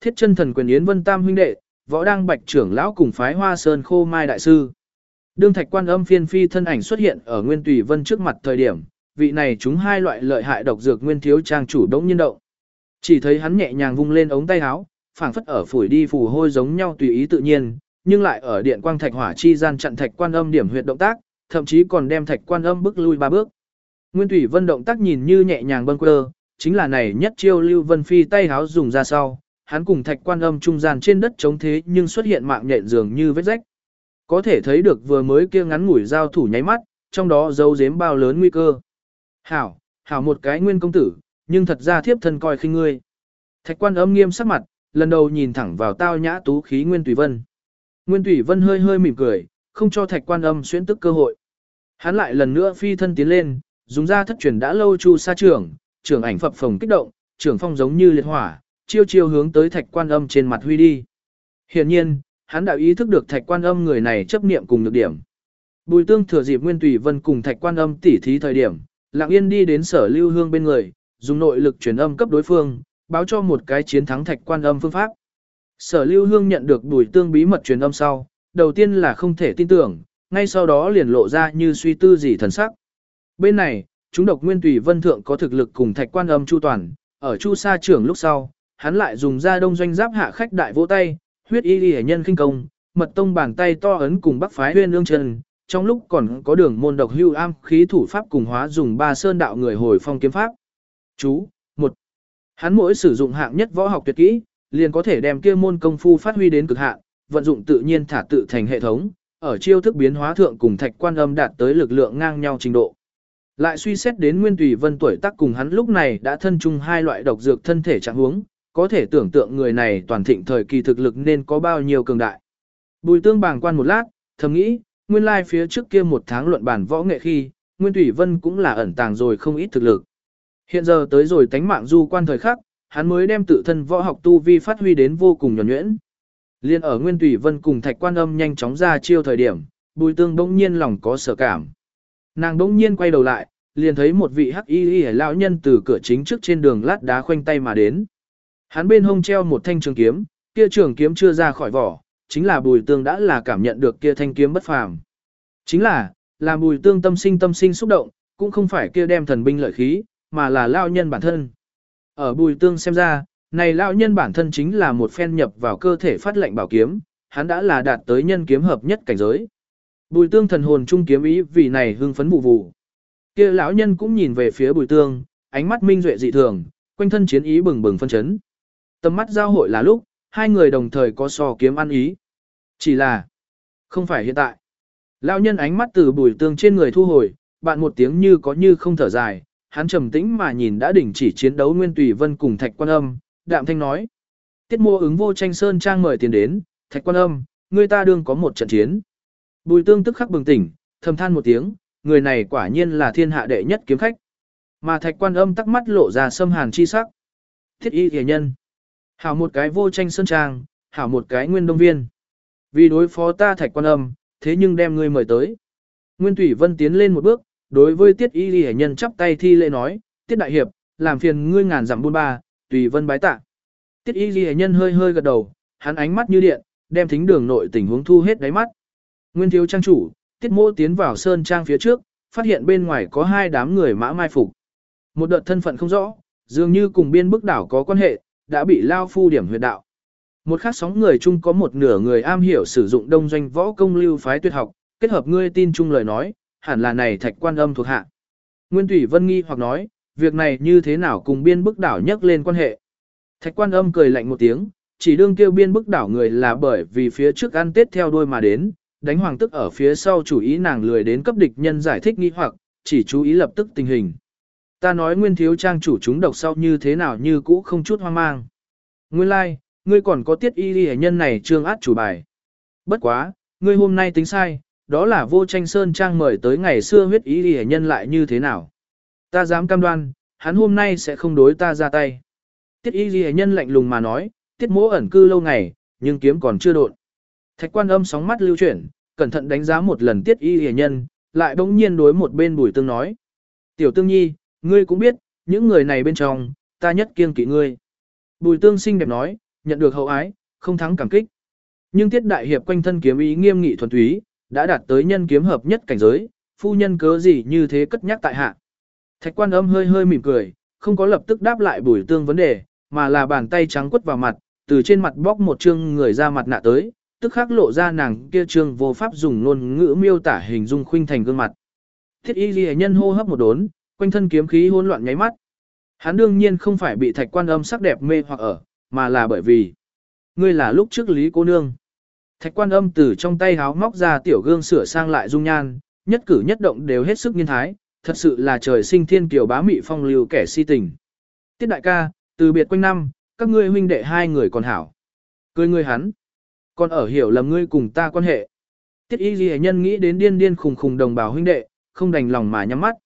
thiết chân thần quyền yến vân tam huynh đệ, võ đăng bạch trưởng lão cùng phái hoa sơn khô mai đại sư. Đương thạch quan âm phiên phi thân ảnh xuất hiện ở nguyên tùy vân trước mặt thời điểm, vị này chúng hai loại lợi hại độc dược nguyên thiếu trang chủ đống nhiên động. Chỉ thấy hắn nhẹ nhàng vung lên ống tay áo, phảng phất ở phủi đi phù hôi giống nhau tùy ý tự nhiên, nhưng lại ở điện quang thạch hỏa chi gian chặn thạch quan âm điểm huyệt động tác, thậm chí còn đem thạch quan âm bước lui ba bước. Nguyên Thủy Vân động tác nhìn như nhẹ nhàng bâng quơ, chính là này nhất chiêu Lưu Vân Phi tay háo dùng ra sau, hắn cùng thạch quan âm trung gian trên đất chống thế nhưng xuất hiện mạng nhện dường như vết rách. Có thể thấy được vừa mới kia ngắn ngủi giao thủ nháy mắt, trong đó giấu giếm bao lớn nguy cơ. Hảo, hảo một cái nguyên công tử, nhưng thật ra thiếp thân coi khinh ngươi. Thạch quan âm nghiêm sắc mặt, lần đầu nhìn thẳng vào tao nhã tú khí Nguyên Tùy Vân. Nguyên Tùy Vân hơi hơi mỉm cười, không cho thạch quan âm xuyên tức cơ hội. Hắn lại lần nữa phi thân tiến lên, dùng ra thất truyền đã lâu chu sa trưởng, trưởng ảnh phập phồng kích động, trưởng phong giống như liệt hỏa, chiêu chiêu hướng tới thạch quan âm trên mặt huy đi. Hiện nhiên, hắn đã ý thức được thạch quan âm người này chấp niệm cùng nhược điểm. Bùi tương thừa dịp Nguyên Tùy Vân cùng thạch quan âm tỉ thí thời điểm, lặng yên đi đến sở lưu hương bên người, dùng nội lực truyền âm cấp đối phương, báo cho một cái chiến thắng thạch quan âm phương pháp. Sở lưu hương nhận được bùi tương bí mật truyền âm sau, đầu tiên là không thể tin tưởng, ngay sau đó liền lộ ra như suy tư gì thần sắc. Bên này, chúng độc nguyên tùy vân thượng có thực lực cùng thạch quan âm chu toàn, ở chu sa trưởng lúc sau, hắn lại dùng ra đông doanh giáp hạ khách đại vỗ tay, huyết y y nhân kinh công, mật tông bàn tay to ấn cùng bắc phái huyên ương chân, trong lúc còn có đường môn độc hưu am khí thủ pháp cùng hóa dùng ba sơn đạo người hồi phong kiếm pháp. Chú, một Hắn mỗi sử dụng hạng nhất võ học tuyệt kỹ, liền có thể đem kia môn công phu phát huy đến cực hạn, vận dụng tự nhiên thả tự thành hệ thống, ở chiêu thức biến hóa thượng cùng thạch quan âm đạt tới lực lượng ngang nhau trình độ. Lại suy xét đến Nguyên Tùy Vân tuổi tác cùng hắn lúc này đã thân chung hai loại độc dược thân thể trạng huống, có thể tưởng tượng người này toàn thịnh thời kỳ thực lực nên có bao nhiêu cường đại. Bùi tương bàng quan một lát, thầm nghĩ, nguyên lai phía trước kia một tháng luận bản võ nghệ khi, Nguyên thủy Vân cũng là ẩn tàng rồi không ít thực lực. Hiện giờ tới rồi tánh mạng du quan thời khắc, hắn mới đem tự thân võ học tu vi phát huy đến vô cùng nhuẩn nhuyễn. Liên ở Nguyên thủy Vân cùng Thạch Quan Âm nhanh chóng ra chiêu thời điểm, Bùi Tương bỗng nhiên lòng có sở cảm. Nàng bỗng nhiên quay đầu lại, liền thấy một vị hắc y y lão nhân từ cửa chính trước trên đường lát đá khoanh tay mà đến. Hắn bên hông treo một thanh trường kiếm, kia trường kiếm chưa ra khỏi vỏ, chính là Bùi Tương đã là cảm nhận được kia thanh kiếm bất phàm. Chính là, làm Bùi Tương tâm sinh tâm sinh xúc động, cũng không phải kia đem thần binh lợi khí, mà là lao nhân bản thân. Ở bùi tương xem ra, này lao nhân bản thân chính là một phen nhập vào cơ thể phát lệnh bảo kiếm, hắn đã là đạt tới nhân kiếm hợp nhất cảnh giới. Bùi tương thần hồn trung kiếm ý vì này hưng phấn vụ vụ. kia lão nhân cũng nhìn về phía bùi tương, ánh mắt minh duệ dị thường, quanh thân chiến ý bừng bừng phân chấn. Tầm mắt giao hội là lúc, hai người đồng thời có so kiếm ăn ý. Chỉ là, không phải hiện tại. Lão nhân ánh mắt từ bùi tương trên người thu hồi, bạn một tiếng như có như không thở dài, hắn trầm tĩnh mà nhìn đã đình chỉ chiến đấu Nguyên Tùy Vân cùng Thạch Quan Âm, đạm thanh nói. Tiết Mô ứng vô tranh sơn trang mời tiền đến, Thạch Quan Âm, người ta đương có một trận chiến. Bùi tương tức khắc bừng tỉnh, thầm than một tiếng, người này quả nhiên là thiên hạ đệ nhất kiếm khách. Mà Thạch Quan Âm tắc mắt lộ ra sâm hàn chi sắc. Thiết y hề nhân. Hảo một cái vô tranh sơn trang, hảo một cái nguyên đông viên. Vì đối phó ta Thạch Quan Âm, thế nhưng đem ngươi mời tới. Nguyên thủy Vân tiến lên một bước, đối với tiết y ghi nhân chắp tay thi lễ nói, tiết đại hiệp, làm phiền ngươi ngàn dặm buôn ba, tùy vân bái tạ. Tiết y ghi nhân hơi hơi gật đầu, hắn ánh mắt như điện, đem thính đường nội tình huống thu hết đáy mắt. Nguyên thiếu trang chủ, tiết mô tiến vào sơn trang phía trước, phát hiện bên ngoài có hai đám người mã mai phục. Một đợt thân phận không rõ, dường như cùng biên bức đảo có quan hệ, đã bị lao phu điểm huyệt đạo. Một khác sóng người chung có một nửa người am hiểu sử dụng đông doanh võ công lưu phái tuyệt học, kết hợp ngươi tin chung lời nói, hẳn là này thạch quan âm thuộc hạ. Nguyên Thủy Vân nghi hoặc nói, việc này như thế nào cùng biên bức đảo nhắc lên quan hệ. Thạch quan âm cười lạnh một tiếng, chỉ đương kêu biên bức đảo người là bởi vì phía trước ăn tết theo đuôi mà đến, đánh hoàng tức ở phía sau chủ ý nàng lười đến cấp địch nhân giải thích nghi hoặc, chỉ chú ý lập tức tình hình. Ta nói nguyên thiếu trang chủ chúng độc sau như thế nào như cũ không chút hoang mang. Nguyên lai, like, ngươi còn có tiết y đi nhân này trương át chủ bài. Bất quá, ngươi hôm nay tính sai, đó là vô tranh sơn trang mời tới ngày xưa huyết y đi nhân lại như thế nào. Ta dám cam đoan, hắn hôm nay sẽ không đối ta ra tay. Tiết y đi nhân lạnh lùng mà nói, tiết mỗ ẩn cư lâu ngày, nhưng kiếm còn chưa đột. Thạch quan âm sóng mắt lưu chuyển, cẩn thận đánh giá một lần tiết y ghi nhân, lại bỗng nhiên đối một bên bùi tương nói. Tiểu tương nhi, ngươi cũng biết, những người này bên trong, ta nhất kiêng kỵ ngươi. Bùi tương xinh đẹp nói, nhận được hậu ái, không thắng cảm kích. Nhưng tiết đại hiệp quanh thân kiếm ý nghiêm nghị thuần túy, đã đạt tới nhân kiếm hợp nhất cảnh giới, phu nhân cớ gì như thế cất nhắc tại hạ. Thạch quan âm hơi hơi mỉm cười, không có lập tức đáp lại bùi tương vấn đề, mà là bàn tay trắng quất vào mặt, từ trên mặt bóc một chương người ra mặt nạ tới, tức khắc lộ ra nàng kia trương vô pháp dùng ngôn ngữ miêu tả hình dung khuynh thành gương mặt. Thiết y ghi nhân hô hấp một đốn, quanh thân kiếm khí hỗn loạn nháy mắt. Hắn đương nhiên không phải bị thạch quan âm sắc đẹp mê hoặc ở, mà là bởi vì ngươi là lúc trước lý cô nương. Thạch quan âm từ trong tay háo móc ra tiểu gương sửa sang lại dung nhan, nhất cử nhất động đều hết sức nghiên thái, thật sự là trời sinh thiên kiều bá mị phong lưu kẻ si tình. Tiết đại ca, từ biệt quanh năm, các ngươi huynh đệ hai người còn hảo. Cười ngươi hắn, còn ở hiểu lầm ngươi cùng ta quan hệ. Tiết y ghi nhân nghĩ đến điên điên khùng khùng đồng bào huynh đệ, không đành lòng mà nhắm mắt.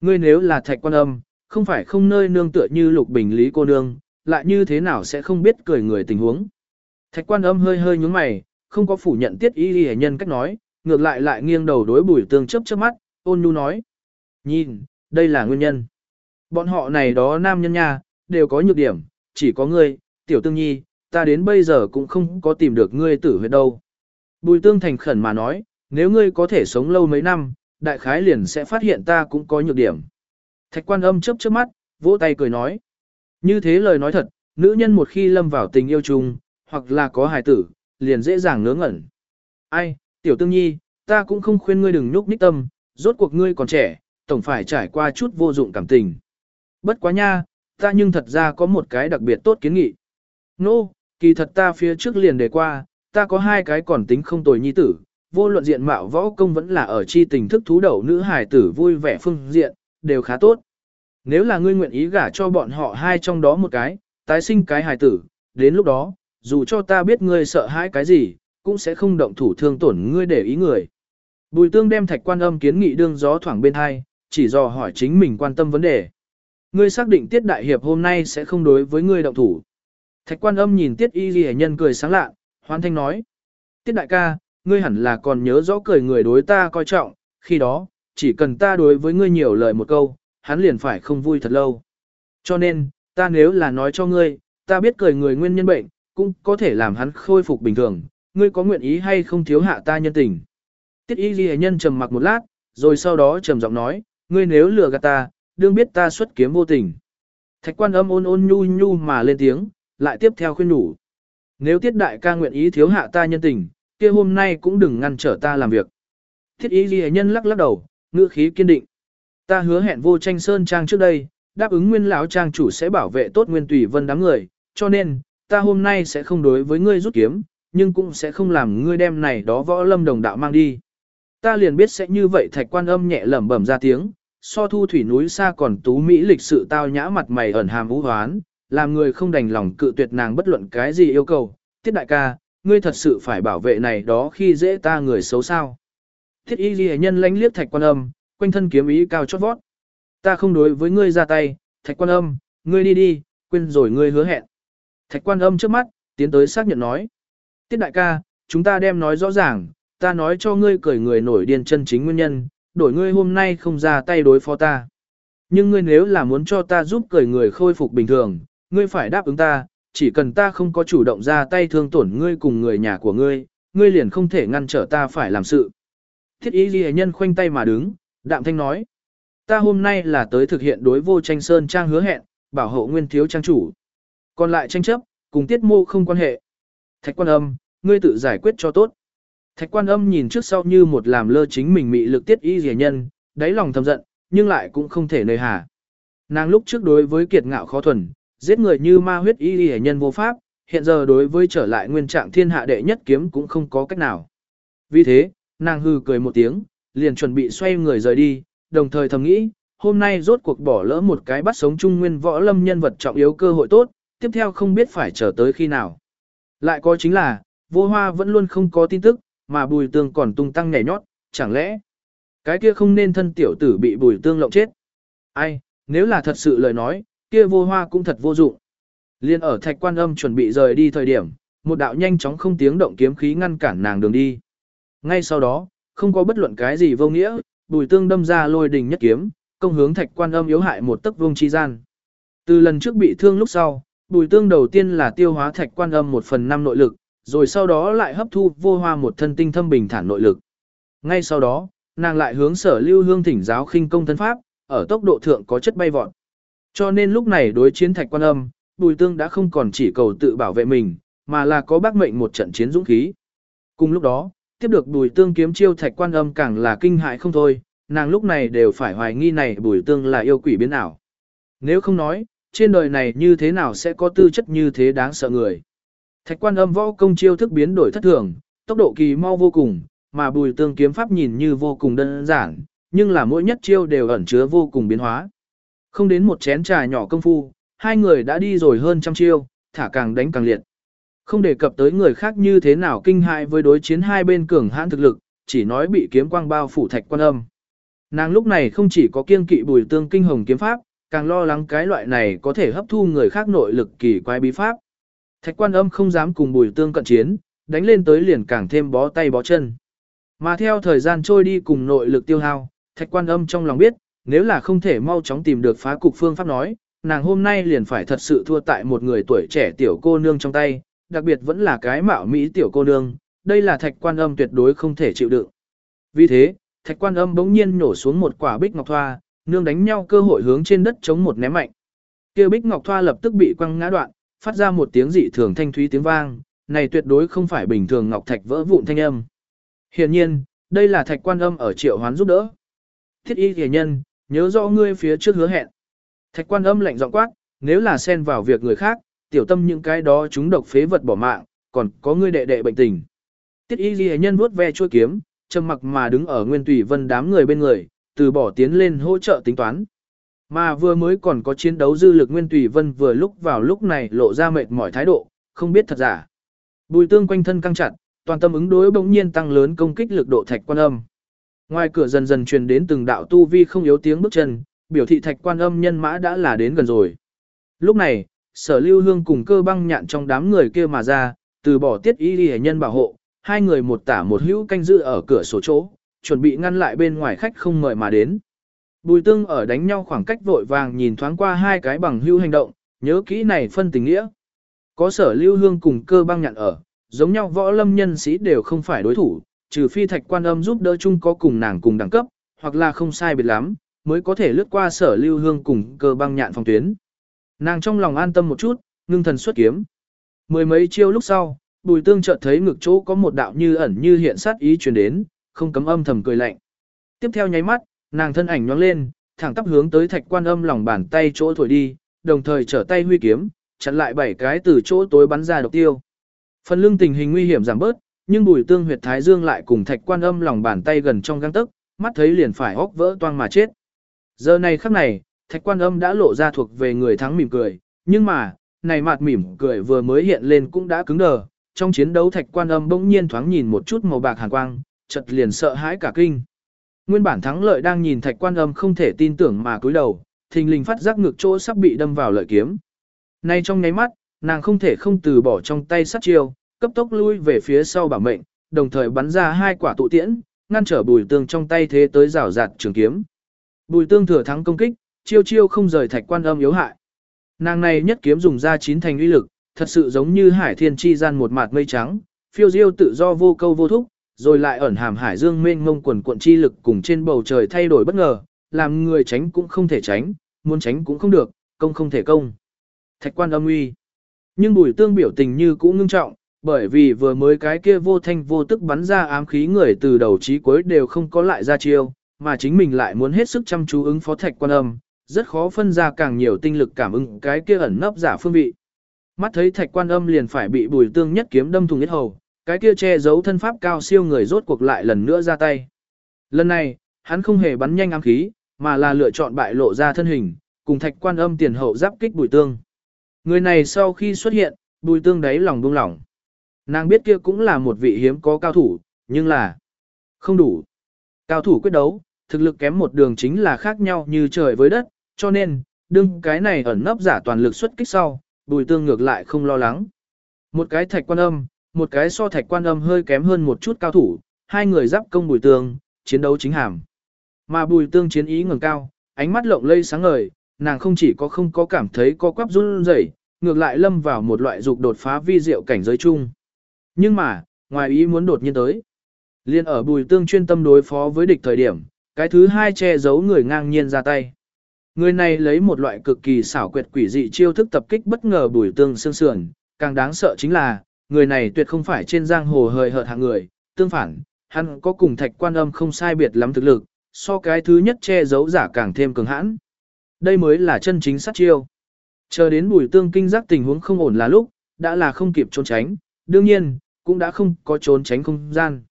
Ngươi nếu là thạch quan âm, không phải không nơi nương tựa như lục bình lý cô nương, lại như thế nào sẽ không biết cười người tình huống. Thạch quan âm hơi hơi nhúng mày, không có phủ nhận tiết y ghi nhân cách nói, ngược lại lại nghiêng đầu đối bùi tương chấp chớp mắt, ôn nhu nói. Nhìn, đây là nguyên nhân. Bọn họ này đó nam nhân nha, đều có nhược điểm, chỉ có ngươi, tiểu tương nhi, ta đến bây giờ cũng không có tìm được ngươi tử huyệt đâu. Bùi tương thành khẩn mà nói, nếu ngươi có thể sống lâu mấy năm, đại khái liền sẽ phát hiện ta cũng có nhược điểm. Thạch quan âm chớp chớp mắt, vỗ tay cười nói. Như thế lời nói thật, nữ nhân một khi lâm vào tình yêu chung, hoặc là có hài tử, liền dễ dàng ngớ ngẩn. Ai, tiểu tương nhi, ta cũng không khuyên ngươi đừng nhúc nhích tâm, rốt cuộc ngươi còn trẻ, tổng phải trải qua chút vô dụng cảm tình. Bất quá nha, ta nhưng thật ra có một cái đặc biệt tốt kiến nghị. Nô, no, kỳ thật ta phía trước liền đề qua, ta có hai cái còn tính không tồi nhi tử, vô luận diện mạo võ công vẫn là ở chi tình thức thú đầu nữ hài tử vui vẻ phương diện, đều khá tốt. Nếu là ngươi nguyện ý gả cho bọn họ hai trong đó một cái, tái sinh cái hài tử, đến lúc đó, dù cho ta biết ngươi sợ hãi cái gì, cũng sẽ không động thủ thương tổn ngươi để ý người. Bùi tương đem thạch quan âm kiến nghị đương gió thoảng bên hai, chỉ dò hỏi chính mình quan tâm vấn đề. Ngươi xác định tiết đại hiệp hôm nay sẽ không đối với ngươi động thủ. Thạch quan âm nhìn tiết y ghi nhân cười sáng lạ, hoan thanh nói. Tiết đại ca, ngươi hẳn là còn nhớ rõ cười người đối ta coi trọng, khi đó, chỉ cần ta đối với ngươi nhiều lời một câu, hắn liền phải không vui thật lâu. Cho nên, ta nếu là nói cho ngươi, ta biết cười người nguyên nhân bệnh, cũng có thể làm hắn khôi phục bình thường, ngươi có nguyện ý hay không thiếu hạ ta nhân tình. Tiết y ghi nhân trầm mặc một lát, rồi sau đó trầm giọng nói, ngươi nếu lừa gạt ta, đương biết ta xuất kiếm vô tình. Thạch quan âm ôn ôn nhu nhu mà lên tiếng, lại tiếp theo khuyên nhủ. Nếu tiết đại ca nguyện ý thiếu hạ ta nhân tình, kia hôm nay cũng đừng ngăn trở ta làm việc. Thiết ý ghi nhân lắc lắc đầu, ngữ khí kiên định. Ta hứa hẹn vô tranh sơn trang trước đây, đáp ứng nguyên lão trang chủ sẽ bảo vệ tốt nguyên tùy vân đám người, cho nên, ta hôm nay sẽ không đối với ngươi rút kiếm, nhưng cũng sẽ không làm ngươi đem này đó võ lâm đồng đạo mang đi. Ta liền biết sẽ như vậy thạch quan âm nhẹ lẩm bẩm ra tiếng, so thu thủy núi xa còn tú mỹ lịch sự tao nhã mặt mày ẩn hàm vũ hoán, làm người không đành lòng cự tuyệt nàng bất luận cái gì yêu cầu. Tiết đại ca, ngươi thật sự phải bảo vệ này đó khi dễ ta người xấu sao. Thiết y ghi nhân lánh liếc thạch quan âm, quanh thân kiếm ý cao chót vót. Ta không đối với ngươi ra tay, thạch quan âm, ngươi đi đi, quên rồi ngươi hứa hẹn. Thạch quan âm trước mắt, tiến tới xác nhận nói. Tiết đại ca, chúng ta đem nói rõ ràng, ta nói cho ngươi cởi người nổi điên chân chính nguyên nhân, đổi ngươi hôm nay không ra tay đối phó ta. Nhưng ngươi nếu là muốn cho ta giúp cởi người khôi phục bình thường, ngươi phải đáp ứng ta, chỉ cần ta không có chủ động ra tay thương tổn ngươi cùng người nhà của ngươi, ngươi liền không thể ngăn trở ta phải làm sự. Thiết ý ghi nhân khoanh tay mà đứng, đạm thanh nói. Ta hôm nay là tới thực hiện đối vô tranh sơn trang hứa hẹn, bảo hộ nguyên thiếu trang chủ. Còn lại tranh chấp, cùng tiết mô không quan hệ. Thạch quan âm, ngươi tự giải quyết cho tốt. Thạch quan âm nhìn trước sau như một làm lơ chính mình mị lực tiết y rẻ nhân, đáy lòng thầm giận, nhưng lại cũng không thể nơi hà. Nàng lúc trước đối với kiệt ngạo khó thuần, giết người như ma huyết y rẻ nhân vô pháp, hiện giờ đối với trở lại nguyên trạng thiên hạ đệ nhất kiếm cũng không có cách nào. Vì thế, nàng hư cười một tiếng, liền chuẩn bị xoay người rời đi, đồng thời thầm nghĩ, hôm nay rốt cuộc bỏ lỡ một cái bắt sống trung nguyên võ lâm nhân vật trọng yếu cơ hội tốt, tiếp theo không biết phải chờ tới khi nào. Lại có chính là, vô hoa vẫn luôn không có tin tức, mà bùi tương còn tung tăng nhảy nhót, chẳng lẽ cái kia không nên thân tiểu tử bị bùi tương lộng chết. Ai, nếu là thật sự lời nói, kia vô hoa cũng thật vô dụng. Liên ở thạch quan âm chuẩn bị rời đi thời điểm, một đạo nhanh chóng không tiếng động kiếm khí ngăn cản nàng đường đi. Ngay sau đó, không có bất luận cái gì vô nghĩa, bùi tương đâm ra lôi đình nhất kiếm, công hướng thạch quan âm yếu hại một tấc vương chi gian. Từ lần trước bị thương lúc sau, Bùi tương đầu tiên là tiêu hóa thạch quan âm một phần năm nội lực, rồi sau đó lại hấp thu vô hoa một thân tinh thâm bình thản nội lực. Ngay sau đó, nàng lại hướng sở lưu hương thỉnh giáo khinh công thân pháp, ở tốc độ thượng có chất bay vọt. Cho nên lúc này đối chiến thạch quan âm, bùi tương đã không còn chỉ cầu tự bảo vệ mình, mà là có bác mệnh một trận chiến dũng khí. Cùng lúc đó, tiếp được bùi tương kiếm chiêu thạch quan âm càng là kinh hại không thôi, nàng lúc này đều phải hoài nghi này bùi tương là yêu quỷ biến ảo. Nếu không nói, trên đời này như thế nào sẽ có tư chất như thế đáng sợ người. Thạch quan âm võ công chiêu thức biến đổi thất thường, tốc độ kỳ mau vô cùng, mà bùi tương kiếm pháp nhìn như vô cùng đơn giản, nhưng là mỗi nhất chiêu đều ẩn chứa vô cùng biến hóa. Không đến một chén trà nhỏ công phu, hai người đã đi rồi hơn trăm chiêu, thả càng đánh càng liệt. Không đề cập tới người khác như thế nào kinh hại với đối chiến hai bên cường hãn thực lực, chỉ nói bị kiếm quang bao phủ thạch quan âm. Nàng lúc này không chỉ có kiên kỵ bùi tương kinh hồng kiếm pháp, càng lo lắng cái loại này có thể hấp thu người khác nội lực kỳ quái bí pháp. Thạch quan âm không dám cùng bùi tương cận chiến, đánh lên tới liền càng thêm bó tay bó chân. Mà theo thời gian trôi đi cùng nội lực tiêu hao, thạch quan âm trong lòng biết, nếu là không thể mau chóng tìm được phá cục phương pháp nói, nàng hôm nay liền phải thật sự thua tại một người tuổi trẻ tiểu cô nương trong tay, đặc biệt vẫn là cái mạo mỹ tiểu cô nương, đây là thạch quan âm tuyệt đối không thể chịu đựng. Vì thế, thạch quan âm bỗng nhiên nổ xuống một quả bích ngọc thoa, nương đánh nhau cơ hội hướng trên đất chống một ném mạnh. Kia bích ngọc thoa lập tức bị quăng ngã đoạn, phát ra một tiếng dị thường thanh thúy tiếng vang, này tuyệt đối không phải bình thường ngọc thạch vỡ vụn thanh âm. Hiển nhiên, đây là thạch quan âm ở triệu hoán giúp đỡ. Thiết y thể nhân, nhớ rõ ngươi phía trước hứa hẹn. Thạch quan âm lạnh giọng quát, nếu là xen vào việc người khác, tiểu tâm những cái đó chúng độc phế vật bỏ mạng, còn có ngươi đệ đệ bệnh tình. Tiết y ghi nhân vuốt ve chuôi kiếm, trầm mặc mà đứng ở nguyên tùy vân đám người bên người, từ bỏ tiến lên hỗ trợ tính toán. Mà vừa mới còn có chiến đấu dư lực nguyên tùy vân vừa lúc vào lúc này lộ ra mệt mỏi thái độ, không biết thật giả. Bùi tương quanh thân căng chặt, toàn tâm ứng đối bỗng nhiên tăng lớn công kích lực độ thạch quan âm. Ngoài cửa dần dần truyền đến từng đạo tu vi không yếu tiếng bước chân, biểu thị thạch quan âm nhân mã đã là đến gần rồi. Lúc này, sở lưu hương cùng cơ băng nhạn trong đám người kia mà ra, từ bỏ tiết y đi nhân bảo hộ, hai người một tả một hữu canh giữ ở cửa sổ chỗ, chuẩn bị ngăn lại bên ngoài khách không mời mà đến. Bùi tương ở đánh nhau khoảng cách vội vàng nhìn thoáng qua hai cái bằng hữu hành động, nhớ kỹ này phân tình nghĩa. Có sở lưu hương cùng cơ băng nhạn ở, giống nhau võ lâm nhân sĩ đều không phải đối thủ, trừ phi thạch quan âm giúp đỡ chung có cùng nàng cùng đẳng cấp, hoặc là không sai biệt lắm, mới có thể lướt qua sở lưu hương cùng cơ băng nhạn phòng tuyến. Nàng trong lòng an tâm một chút, ngưng thần xuất kiếm. Mười mấy chiêu lúc sau, bùi tương chợt thấy ngực chỗ có một đạo như ẩn như hiện sát ý truyền đến, không cấm âm thầm cười lạnh. Tiếp theo nháy mắt, nàng thân ảnh nhoáng lên, thẳng tắp hướng tới thạch quan âm lòng bàn tay chỗ thổi đi, đồng thời trở tay huy kiếm, chặn lại bảy cái từ chỗ tối bắn ra độc tiêu. Phần lưng tình hình nguy hiểm giảm bớt, nhưng bùi tương huyệt thái dương lại cùng thạch quan âm lòng bàn tay gần trong găng tức, mắt thấy liền phải hốc vỡ toang mà chết. Giờ này khắc này, thạch quan âm đã lộ ra thuộc về người thắng mỉm cười, nhưng mà, này mặt mỉm cười vừa mới hiện lên cũng đã cứng đờ, trong chiến đấu thạch quan âm bỗng nhiên thoáng nhìn một chút màu bạc hàn quang, chợt liền sợ hãi cả kinh. Nguyên bản thắng lợi đang nhìn thạch quan âm không thể tin tưởng mà cúi đầu, thình lình phát giác ngược chỗ sắp bị đâm vào lợi kiếm. Nay trong nháy mắt, nàng không thể không từ bỏ trong tay sát chiêu, cấp tốc lui về phía sau bảo mệnh, đồng thời bắn ra hai quả tụ tiễn, ngăn trở bùi tương trong tay thế tới rào rạt trường kiếm. Bùi tương thừa thắng công kích, chiêu chiêu không rời thạch quan âm yếu hại. Nàng này nhất kiếm dùng ra chín thành uy lực, thật sự giống như hải thiên chi gian một mạt mây trắng, phiêu diêu tự do vô câu vô thúc, rồi lại ẩn hàm hải dương mênh mông quần cuộn chi lực cùng trên bầu trời thay đổi bất ngờ, làm người tránh cũng không thể tránh, muốn tránh cũng không được, công không thể công. Thạch quan âm uy. Nhưng bùi tương biểu tình như cũ ngưng trọng, bởi vì vừa mới cái kia vô thanh vô tức bắn ra ám khí người từ đầu chí cuối đều không có lại ra chiêu, mà chính mình lại muốn hết sức chăm chú ứng phó thạch quan âm, rất khó phân ra càng nhiều tinh lực cảm ứng cái kia ẩn nấp giả phương vị. Mắt thấy thạch quan âm liền phải bị bùi tương nhất kiếm đâm thùng nhất hầu, cái kia che giấu thân pháp cao siêu người rốt cuộc lại lần nữa ra tay. Lần này, hắn không hề bắn nhanh ám khí, mà là lựa chọn bại lộ ra thân hình, cùng thạch quan âm tiền hậu giáp kích bùi tương. Người này sau khi xuất hiện, bùi tương đáy lòng buông lỏng. Nàng biết kia cũng là một vị hiếm có cao thủ, nhưng là không đủ. Cao thủ quyết đấu, thực lực kém một đường chính là khác nhau như trời với đất, cho nên, đương cái này ẩn nấp giả toàn lực xuất kích sau, bùi tương ngược lại không lo lắng. Một cái thạch quan âm, một cái so thạch quan âm hơi kém hơn một chút cao thủ, hai người giáp công bùi tương, chiến đấu chính hàm. Mà bùi tương chiến ý ngừng cao, ánh mắt lộng lây sáng ngời, nàng không chỉ có không có cảm thấy có quắp run rẩy, ngược lại lâm vào một loại dục đột phá vi diệu cảnh giới chung. Nhưng mà, ngoài ý muốn đột nhiên tới. Liên ở bùi tương chuyên tâm đối phó với địch thời điểm, cái thứ hai che giấu người ngang nhiên ra tay. Người này lấy một loại cực kỳ xảo quyệt quỷ dị chiêu thức tập kích bất ngờ bùi tương xương sườn, càng đáng sợ chính là, người này tuyệt không phải trên giang hồ hời hợt hạng người, tương phản, hắn có cùng thạch quan âm không sai biệt lắm thực lực, so cái thứ nhất che giấu giả càng thêm cường hãn. Đây mới là chân chính sát chiêu. Chờ đến bùi tương kinh giác tình huống không ổn là lúc, đã là không kịp trốn tránh, đương nhiên, cũng đã không có trốn tránh không gian.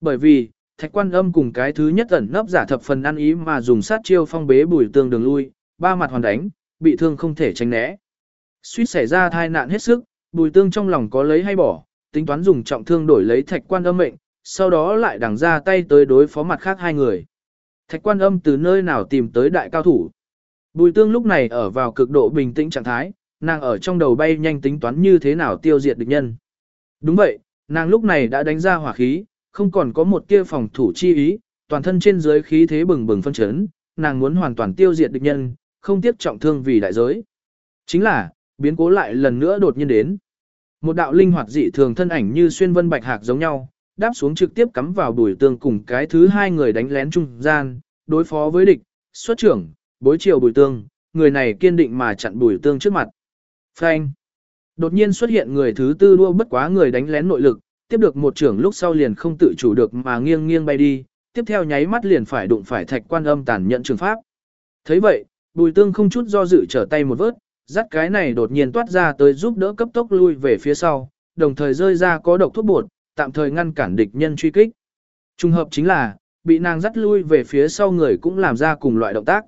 Bởi vì, thạch quan âm cùng cái thứ nhất ẩn nấp giả thập phần ăn ý mà dùng sát chiêu phong bế bùi tương đường lui, ba mặt hoàn đánh, bị thương không thể tránh né. Suýt xảy ra thai nạn hết sức, bùi tương trong lòng có lấy hay bỏ, tính toán dùng trọng thương đổi lấy thạch quan âm mệnh, sau đó lại đằng ra tay tới đối phó mặt khác hai người. Thạch quan âm từ nơi nào tìm tới đại cao thủ. Bùi tương lúc này ở vào cực độ bình tĩnh trạng thái, nàng ở trong đầu bay nhanh tính toán như thế nào tiêu diệt địch nhân. Đúng vậy, nàng lúc này đã đánh ra hỏa khí, không còn có một tia phòng thủ chi ý, toàn thân trên dưới khí thế bừng bừng phân chấn, nàng muốn hoàn toàn tiêu diệt địch nhân, không tiếc trọng thương vì đại giới. Chính là, biến cố lại lần nữa đột nhiên đến. Một đạo linh hoạt dị thường thân ảnh như xuyên vân bạch hạc giống nhau, đáp xuống trực tiếp cắm vào bùi tương cùng cái thứ hai người đánh lén trung gian, đối phó với địch, xuất trưởng, bối triều bùi tương, người này kiên định mà chặn bùi tương trước mặt. Phanh. Đột nhiên xuất hiện người thứ tư đua bất quá người đánh lén nội lực, tiếp được một trưởng lúc sau liền không tự chủ được mà nghiêng nghiêng bay đi, tiếp theo nháy mắt liền phải đụng phải thạch quan âm tàn nhận trường pháp. thấy vậy, bùi tương không chút do dự trở tay một vớt, dắt cái này đột nhiên toát ra tới giúp đỡ cấp tốc lui về phía sau, đồng thời rơi ra có độc thuốc bột, tạm thời ngăn cản địch nhân truy kích. Trung hợp chính là, bị nàng dắt lui về phía sau người cũng làm ra cùng loại động tác.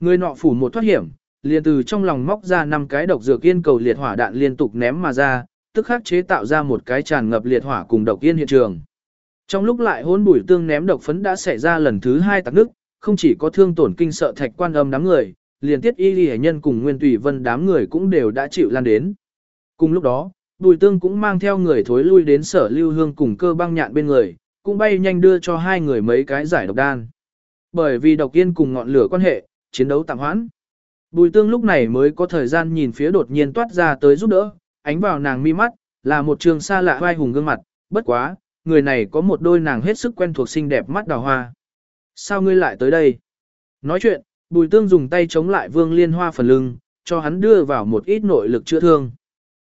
Người nọ phủ một thoát hiểm, liền từ trong lòng móc ra năm cái độc dược yên cầu liệt hỏa đạn liên tục ném mà ra, tức khắc chế tạo ra một cái tràn ngập liệt hỏa cùng độc yên hiện trường. Trong lúc lại hôn bùi tương ném độc phấn đã xảy ra lần thứ hai tạc nước, không chỉ có thương tổn kinh sợ thạch quan âm đám người, liền tiết y lì nhân cùng nguyên tùy vân đám người cũng đều đã chịu lan đến. Cùng lúc đó, bùi tương cũng mang theo người thối lui đến sở lưu hương cùng cơ băng nhạn bên người, cũng bay nhanh đưa cho hai người mấy cái giải độc đan. Bởi vì độc yên cùng ngọn lửa quan hệ, chiến đấu tạm hoãn. Bùi tương lúc này mới có thời gian nhìn phía đột nhiên toát ra tới giúp đỡ, ánh vào nàng mi mắt, là một trường xa lạ vai hùng gương mặt, bất quá, người này có một đôi nàng hết sức quen thuộc xinh đẹp mắt đào hoa. Sao ngươi lại tới đây? Nói chuyện, bùi tương dùng tay chống lại vương liên hoa phần lưng, cho hắn đưa vào một ít nội lực chữa thương.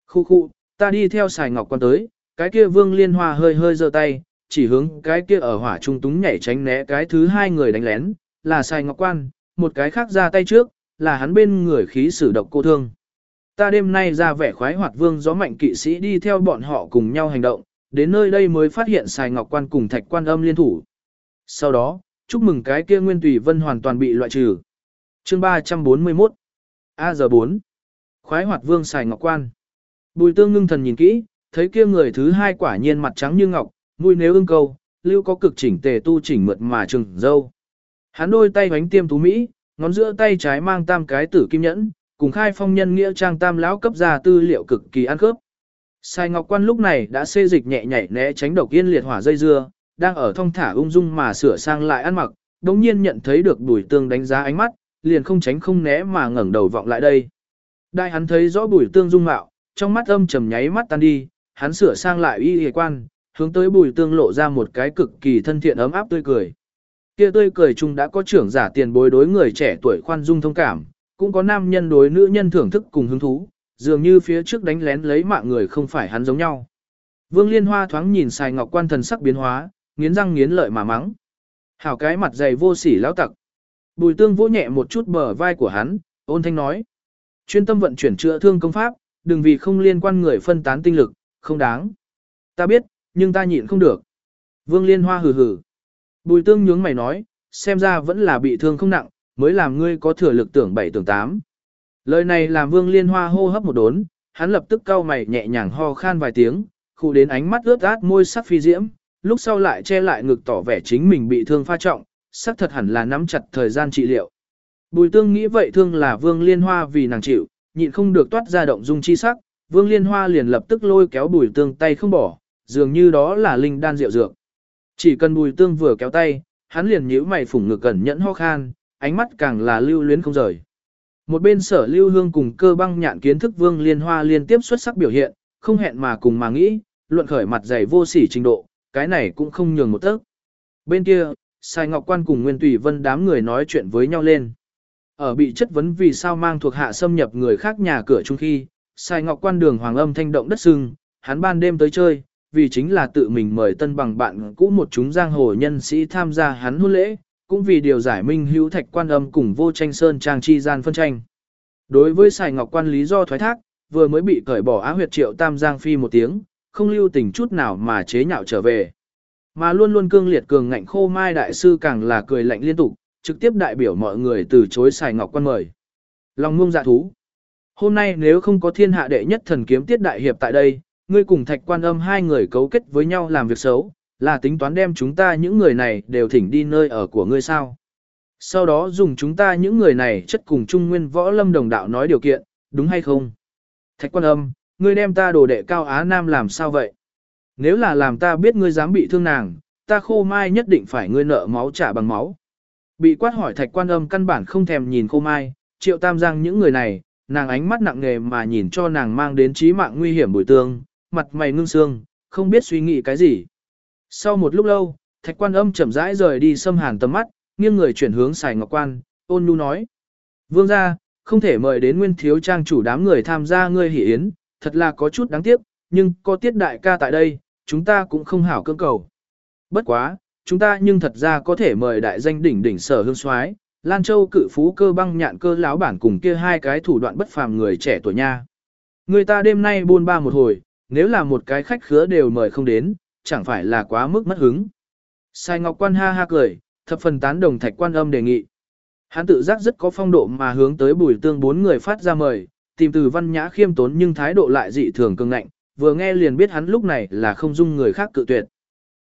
Khu khu, ta đi theo xài ngọc quan tới, cái kia vương liên hoa hơi hơi giơ tay, chỉ hướng cái kia ở hỏa trung túng nhảy tránh né cái thứ hai người đánh lén, là xài ngọc quan, một cái khác ra tay trước, là hắn bên người khí sử độc cô thương. Ta đêm nay ra vẻ khoái hoạt vương gió mạnh kỵ sĩ đi theo bọn họ cùng nhau hành động, đến nơi đây mới phát hiện xài ngọc quan cùng thạch quan âm liên thủ. Sau đó, chúc mừng cái kia nguyên tùy vân hoàn toàn bị loại trừ. Chương 341 A giờ 4 Khoái hoạt vương xài ngọc quan Bùi tương ngưng thần nhìn kỹ, thấy kia người thứ hai quả nhiên mặt trắng như ngọc, mũi nếu ưng câu, lưu có cực chỉnh tề tu chỉnh mượt mà trừng dâu. Hắn đôi tay bánh tiêm tú Mỹ, ngón giữa tay trái mang tam cái tử kim nhẫn, cùng khai phong nhân nghĩa trang tam lão cấp ra tư liệu cực kỳ ăn khớp. Sai Ngọc Quan lúc này đã xê dịch nhẹ nhảy né tránh độc yên liệt hỏa dây dưa, đang ở thong thả ung dung mà sửa sang lại ăn mặc, đống nhiên nhận thấy được bùi tương đánh giá ánh mắt, liền không tránh không né mà ngẩng đầu vọng lại đây. Đại hắn thấy rõ bùi tương dung mạo, trong mắt âm trầm nháy mắt tan đi, hắn sửa sang lại y y quan, hướng tới bùi tương lộ ra một cái cực kỳ thân thiện ấm áp tươi cười. Kia tươi cười chung đã có trưởng giả tiền bối đối người trẻ tuổi khoan dung thông cảm, cũng có nam nhân đối nữ nhân thưởng thức cùng hứng thú, dường như phía trước đánh lén lấy mạng người không phải hắn giống nhau. Vương Liên Hoa thoáng nhìn xài ngọc quan thần sắc biến hóa, nghiến răng nghiến lợi mà mắng. Hảo cái mặt dày vô sỉ lão tặc. Bùi tương vỗ nhẹ một chút bờ vai của hắn, ôn thanh nói. Chuyên tâm vận chuyển chữa thương công pháp, đừng vì không liên quan người phân tán tinh lực, không đáng. Ta biết, nhưng ta nhịn không được. Vương Liên Hoa hừ hừ. Bùi tương nhướng mày nói, xem ra vẫn là bị thương không nặng, mới làm ngươi có thừa lực tưởng bảy tưởng tám. Lời này làm Vương Liên Hoa hô hấp một đốn, hắn lập tức cau mày nhẹ nhàng ho khan vài tiếng, khu đến ánh mắt ướt át môi sắc phi diễm, lúc sau lại che lại ngực tỏ vẻ chính mình bị thương pha trọng, sắc thật hẳn là nắm chặt thời gian trị liệu. Bùi tương nghĩ vậy thương là Vương Liên Hoa vì nàng chịu, nhịn không được toát ra động dung chi sắc, Vương Liên Hoa liền lập tức lôi kéo bùi tương tay không bỏ, dường như đó là linh đan rượu dược. Chỉ cần bùi tương vừa kéo tay, hắn liền nhíu mày phủng ngực cẩn nhẫn ho khan, ánh mắt càng là lưu luyến không rời. Một bên sở lưu hương cùng cơ băng nhạn kiến thức vương liên hoa liên tiếp xuất sắc biểu hiện, không hẹn mà cùng mà nghĩ, luận khởi mặt dày vô sỉ trình độ, cái này cũng không nhường một tấc. Bên kia, Sai Ngọc Quan cùng Nguyên Tùy Vân đám người nói chuyện với nhau lên. Ở bị chất vấn vì sao mang thuộc hạ xâm nhập người khác nhà cửa chung khi, Sai Ngọc Quan đường hoàng âm thanh động đất sưng, hắn ban đêm tới chơi, vì chính là tự mình mời tân bằng bạn cũ một chúng giang hồ nhân sĩ tham gia hắn hôn lễ, cũng vì điều giải minh hữu thạch quan âm cùng vô tranh sơn trang chi gian phân tranh. Đối với Sài Ngọc Quan lý do thoái thác, vừa mới bị cởi bỏ á huyệt triệu tam giang phi một tiếng, không lưu tình chút nào mà chế nhạo trở về. Mà luôn luôn cương liệt cường ngạnh khô mai đại sư càng là cười lạnh liên tục, trực tiếp đại biểu mọi người từ chối Sài Ngọc Quan mời. Lòng ngông dạ thú. Hôm nay nếu không có thiên hạ đệ nhất thần kiếm tiết đại hiệp tại đây, ngươi cùng thạch quan âm hai người cấu kết với nhau làm việc xấu, là tính toán đem chúng ta những người này đều thỉnh đi nơi ở của ngươi sao. Sau đó dùng chúng ta những người này chất cùng trung nguyên võ lâm đồng đạo nói điều kiện, đúng hay không? Thạch quan âm, ngươi đem ta đồ đệ cao Á Nam làm sao vậy? Nếu là làm ta biết ngươi dám bị thương nàng, ta khô mai nhất định phải ngươi nợ máu trả bằng máu. Bị quát hỏi thạch quan âm căn bản không thèm nhìn khô mai, triệu tam giang những người này, nàng ánh mắt nặng nề mà nhìn cho nàng mang đến trí mạng nguy hiểm bùi tương, mặt mày ngưng sương, không biết suy nghĩ cái gì. Sau một lúc lâu, thạch quan âm chậm rãi rời đi xâm hàn tầm mắt, nghiêng người chuyển hướng xài ngọc quan, ôn nhu nói. Vương gia, không thể mời đến nguyên thiếu trang chủ đám người tham gia ngươi hỷ yến, thật là có chút đáng tiếc, nhưng có tiết đại ca tại đây, chúng ta cũng không hảo cưỡng cầu. Bất quá, chúng ta nhưng thật ra có thể mời đại danh đỉnh đỉnh sở hương soái Lan Châu cự phú cơ băng nhạn cơ lão bản cùng kia hai cái thủ đoạn bất phàm người trẻ tuổi nha. Người ta đêm nay buôn ba một hồi, nếu là một cái khách khứa đều mời không đến, chẳng phải là quá mức mất hứng. Sai Ngọc Quan ha ha cười, thập phần tán đồng thạch quan âm đề nghị. Hắn tự giác rất có phong độ mà hướng tới bùi tương bốn người phát ra mời, tìm từ văn nhã khiêm tốn nhưng thái độ lại dị thường cương ngạnh, vừa nghe liền biết hắn lúc này là không dung người khác cự tuyệt.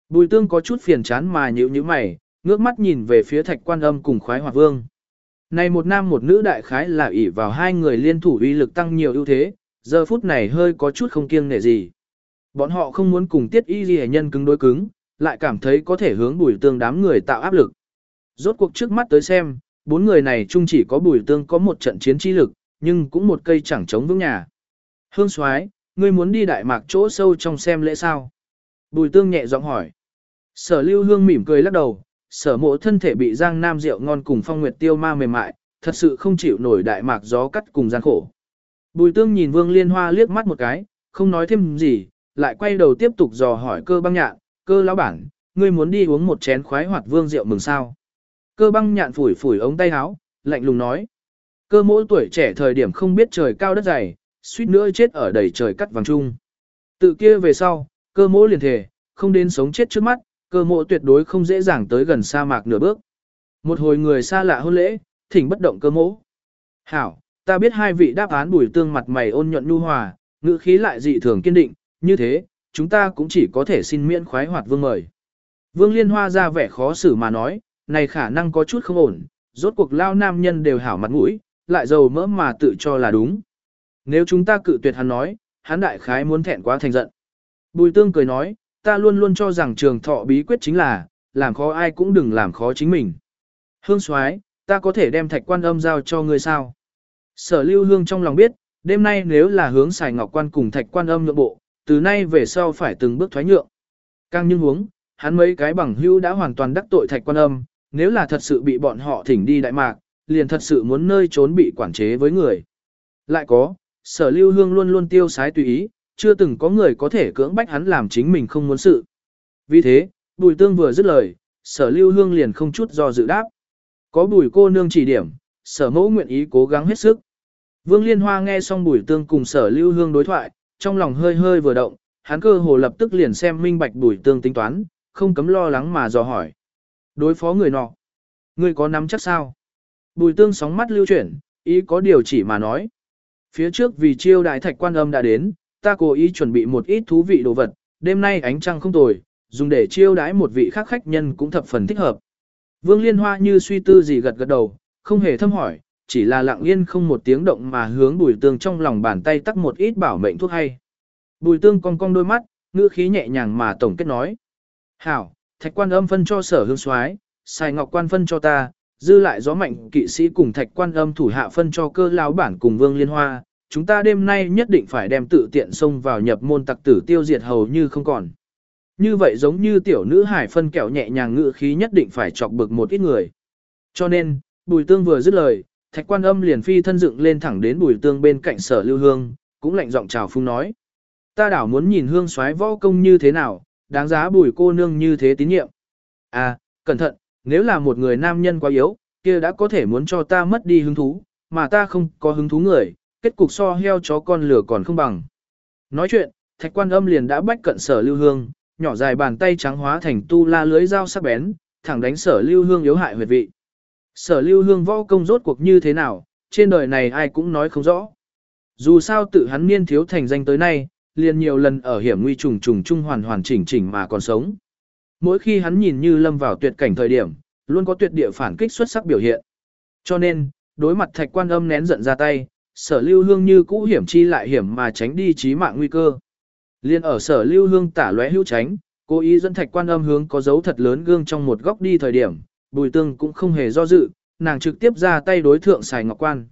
Bùi tương có chút phiền chán mà nhíu nhíu mày, ngước mắt nhìn về phía thạch quan âm cùng khoái hoạt vương. Này một nam một nữ đại khái là ỷ vào hai người liên thủ uy lực tăng nhiều ưu thế, giờ phút này hơi có chút không kiêng nể gì. Bọn họ không muốn cùng tiết y ghi nhân cứng đối cứng, lại cảm thấy có thể hướng bùi tương đám người tạo áp lực. Rốt cuộc trước mắt tới xem, bốn người này chung chỉ có bùi tương có một trận chiến trí lực, nhưng cũng một cây chẳng chống vững nhà. Hương soái ngươi muốn đi đại mạc chỗ sâu trong xem lễ sao? Bùi tương nhẹ giọng hỏi. Sở lưu hương mỉm cười lắc đầu, sở mộ thân thể bị giang nam rượu ngon cùng phong nguyệt tiêu ma mềm mại, thật sự không chịu nổi đại mạc gió cắt cùng gian khổ. Bùi tương nhìn vương liên hoa liếc mắt một cái, không nói thêm gì, lại quay đầu tiếp tục dò hỏi cơ băng nhạn, cơ lão bản, ngươi muốn đi uống một chén khoái hoạt vương rượu mừng sao. Cơ băng nhạn phủi phủi ống tay áo, lạnh lùng nói. Cơ mỗi tuổi trẻ thời điểm không biết trời cao đất dày, suýt nữa chết ở đầy trời cắt vàng trung. Tự kia về sau, cơ mỗi liền thề, không đến sống chết trước mắt, cơ mộ tuyệt đối không dễ dàng tới gần sa mạc nửa bước. Một hồi người xa lạ hôn lễ, thỉnh bất động cơ mỗ. Hảo, ta biết hai vị đáp án bùi tương mặt mày ôn nhuận nhu hòa, ngữ khí lại dị thường kiên định, như thế, chúng ta cũng chỉ có thể xin miễn khoái hoạt vương mời. Vương Liên Hoa ra vẻ khó xử mà nói, này khả năng có chút không ổn, rốt cuộc lao nam nhân đều hảo mặt mũi, lại giàu mỡ mà tự cho là đúng. Nếu chúng ta cự tuyệt hắn nói, hắn đại khái muốn thẹn quá thành giận. Bùi tương cười nói, ta luôn luôn cho rằng trường thọ bí quyết chính là, làm khó ai cũng đừng làm khó chính mình. Hương soái ta có thể đem thạch quan âm giao cho ngươi sao? Sở lưu hương trong lòng biết, đêm nay nếu là hướng xài ngọc quan cùng thạch quan âm nhượng bộ, từ nay về sau phải từng bước thoái nhượng. Càng nhưng huống, hắn mấy cái bằng hữu đã hoàn toàn đắc tội thạch quan âm, nếu là thật sự bị bọn họ thỉnh đi đại mạc, liền thật sự muốn nơi trốn bị quản chế với người. Lại có, sở lưu hương luôn luôn tiêu sái tùy ý, chưa từng có người có thể cưỡng bách hắn làm chính mình không muốn sự. Vì thế, bùi tương vừa dứt lời, sở lưu hương liền không chút do dự đáp. Có bùi cô nương chỉ điểm, sở mẫu nguyện ý cố gắng hết sức. Vương Liên Hoa nghe xong bùi tương cùng sở lưu hương đối thoại, trong lòng hơi hơi vừa động, hắn cơ hồ lập tức liền xem minh bạch bùi tương tính toán, không cấm lo lắng mà dò hỏi. Đối phó người nọ, ngươi có nắm chắc sao? Bùi tương sóng mắt lưu chuyển, ý có điều chỉ mà nói. Phía trước vì chiêu đại thạch quan âm đã đến, ta cố ý chuẩn bị một ít thú vị đồ vật, đêm nay ánh trăng không tồi, dùng để chiêu đãi một vị khác khách nhân cũng thập phần thích hợp. Vương Liên Hoa như suy tư gì gật gật đầu, không hề thâm hỏi, chỉ là lặng yên không một tiếng động mà hướng bùi tương trong lòng bàn tay tắc một ít bảo mệnh thuốc hay. Bùi tương cong cong đôi mắt, ngữ khí nhẹ nhàng mà tổng kết nói. Hảo, thạch quan âm phân cho sở hương soái, xài ngọc quan phân cho ta, dư lại gió mạnh kỵ sĩ cùng thạch quan âm thủ hạ phân cho cơ lão bản cùng vương liên hoa, chúng ta đêm nay nhất định phải đem tự tiện xông vào nhập môn tặc tử tiêu diệt hầu như không còn. Như vậy giống như tiểu nữ hải phân kẹo nhẹ nhàng ngự khí nhất định phải chọc bực một ít người. Cho nên, bùi tương vừa dứt lời, thạch quan âm liền phi thân dựng lên thẳng đến bùi tương bên cạnh sở lưu hương, cũng lạnh giọng chào phung nói. Ta đảo muốn nhìn hương soái võ công như thế nào, đáng giá bùi cô nương như thế tín nhiệm. À, cẩn thận, nếu là một người nam nhân quá yếu, kia đã có thể muốn cho ta mất đi hứng thú, mà ta không có hứng thú người, kết cục so heo chó con lửa còn không bằng. Nói chuyện, thạch quan âm liền đã bách cận sở lưu hương, nhỏ dài bàn tay trắng hóa thành tu la lưới dao sắc bén, thẳng đánh sở lưu hương yếu hại huyệt vị. Sở lưu hương võ công rốt cuộc như thế nào, trên đời này ai cũng nói không rõ. Dù sao tự hắn niên thiếu thành danh tới nay, liền nhiều lần ở hiểm nguy trùng trùng trung hoàn hoàn chỉnh chỉnh mà còn sống. Mỗi khi hắn nhìn như lâm vào tuyệt cảnh thời điểm, luôn có tuyệt địa phản kích xuất sắc biểu hiện. Cho nên, đối mặt thạch quan âm nén giận ra tay, sở lưu hương như cũ hiểm chi lại hiểm mà tránh đi chí mạng nguy cơ. Liên ở sở lưu hương tả lóe hữu tránh, cố ý dẫn thạch quan âm hướng có dấu thật lớn gương trong một góc đi thời điểm, bùi tương cũng không hề do dự, nàng trực tiếp ra tay đối thượng xài ngọc quan.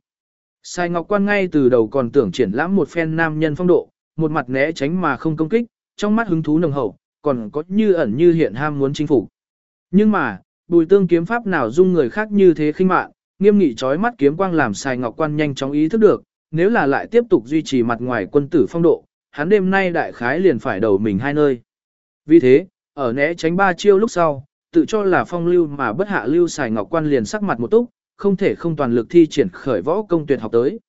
Sai Ngọc Quan ngay từ đầu còn tưởng triển lãm một phen nam nhân phong độ, một mặt né tránh mà không công kích, trong mắt hứng thú nồng hậu, còn có như ẩn như hiện ham muốn chinh phục. Nhưng mà, bùi tương kiếm pháp nào dung người khác như thế khinh mạn, nghiêm nghị trói mắt kiếm quang làm Sai Ngọc Quan nhanh chóng ý thức được, nếu là lại tiếp tục duy trì mặt ngoài quân tử phong độ, hắn đêm nay đại khái liền phải đầu mình hai nơi. Vì thế, ở né tránh ba chiêu lúc sau, tự cho là phong lưu mà bất hạ lưu xài Ngọc Quan liền sắc mặt một túc, không thể không toàn lực thi triển khởi võ công tuyệt học tới.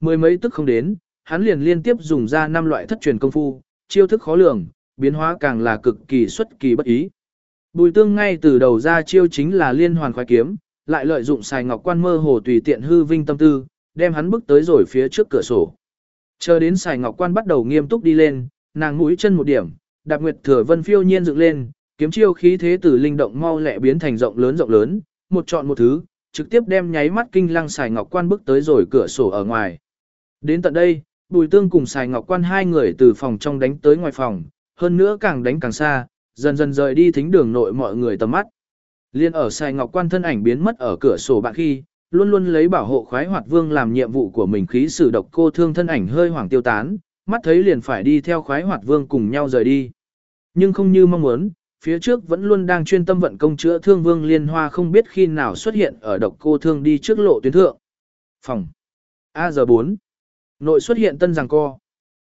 Mười mấy tức không đến, hắn liền liên tiếp dùng ra năm loại thất truyền công phu, chiêu thức khó lường, biến hóa càng là cực kỳ xuất kỳ bất ý. Bùi tương ngay từ đầu ra chiêu chính là liên hoàn khoái kiếm, lại lợi dụng xài ngọc quan mơ hồ tùy tiện hư vinh tâm tư, đem hắn bước tới rồi phía trước cửa sổ. Chờ đến xài ngọc quan bắt đầu nghiêm túc đi lên, nàng mũi chân một điểm, đạp nguyệt thừa vân phiêu nhiên dựng lên, kiếm chiêu khí thế từ linh động mau lẹ biến thành rộng lớn rộng lớn, một chọn một thứ, trực tiếp đem nháy mắt kinh lăng xài ngọc quan bước tới rồi cửa sổ ở ngoài. Đến tận đây, bùi tương cùng xài ngọc quan hai người từ phòng trong đánh tới ngoài phòng, hơn nữa càng đánh càng xa, dần dần rời đi thính đường nội mọi người tầm mắt. Liên ở xài ngọc quan thân ảnh biến mất ở cửa sổ bạn khi, luôn luôn lấy bảo hộ khoái hoạt vương làm nhiệm vụ của mình khí sử độc cô thương thân ảnh hơi hoảng tiêu tán, mắt thấy liền phải đi theo khoái hoạt vương cùng nhau rời đi. Nhưng không như mong muốn, phía trước vẫn luôn đang chuyên tâm vận công chữa thương vương liên hoa không biết khi nào xuất hiện ở độc cô thương đi trước lộ tuyến thượng. Phòng. A giờ 4. Nội xuất hiện tân rằng co.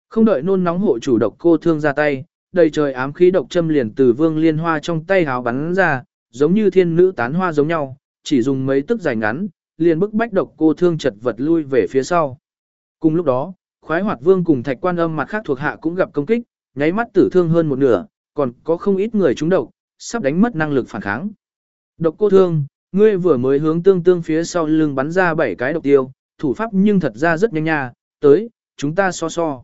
Không đợi nôn nóng hộ chủ độc cô thương ra tay, đầy trời ám khí độc châm liền từ vương liên hoa trong tay háo bắn ra, giống như thiên nữ tán hoa giống nhau, chỉ dùng mấy tức dài ngắn, liền bức bách độc cô thương chật vật lui về phía sau. Cùng lúc đó, khoái hoạt vương cùng thạch quan âm mặt khác thuộc hạ cũng gặp công kích, nháy mắt tử thương hơn một nửa, còn có không ít người trúng độc, sắp đánh mất năng lực phản kháng. Độc cô thương, ngươi vừa mới hướng tương tương phía sau lưng bắn ra bảy cái độc tiêu, thủ pháp nhưng thật ra rất nhanh nha, tới, chúng ta so so.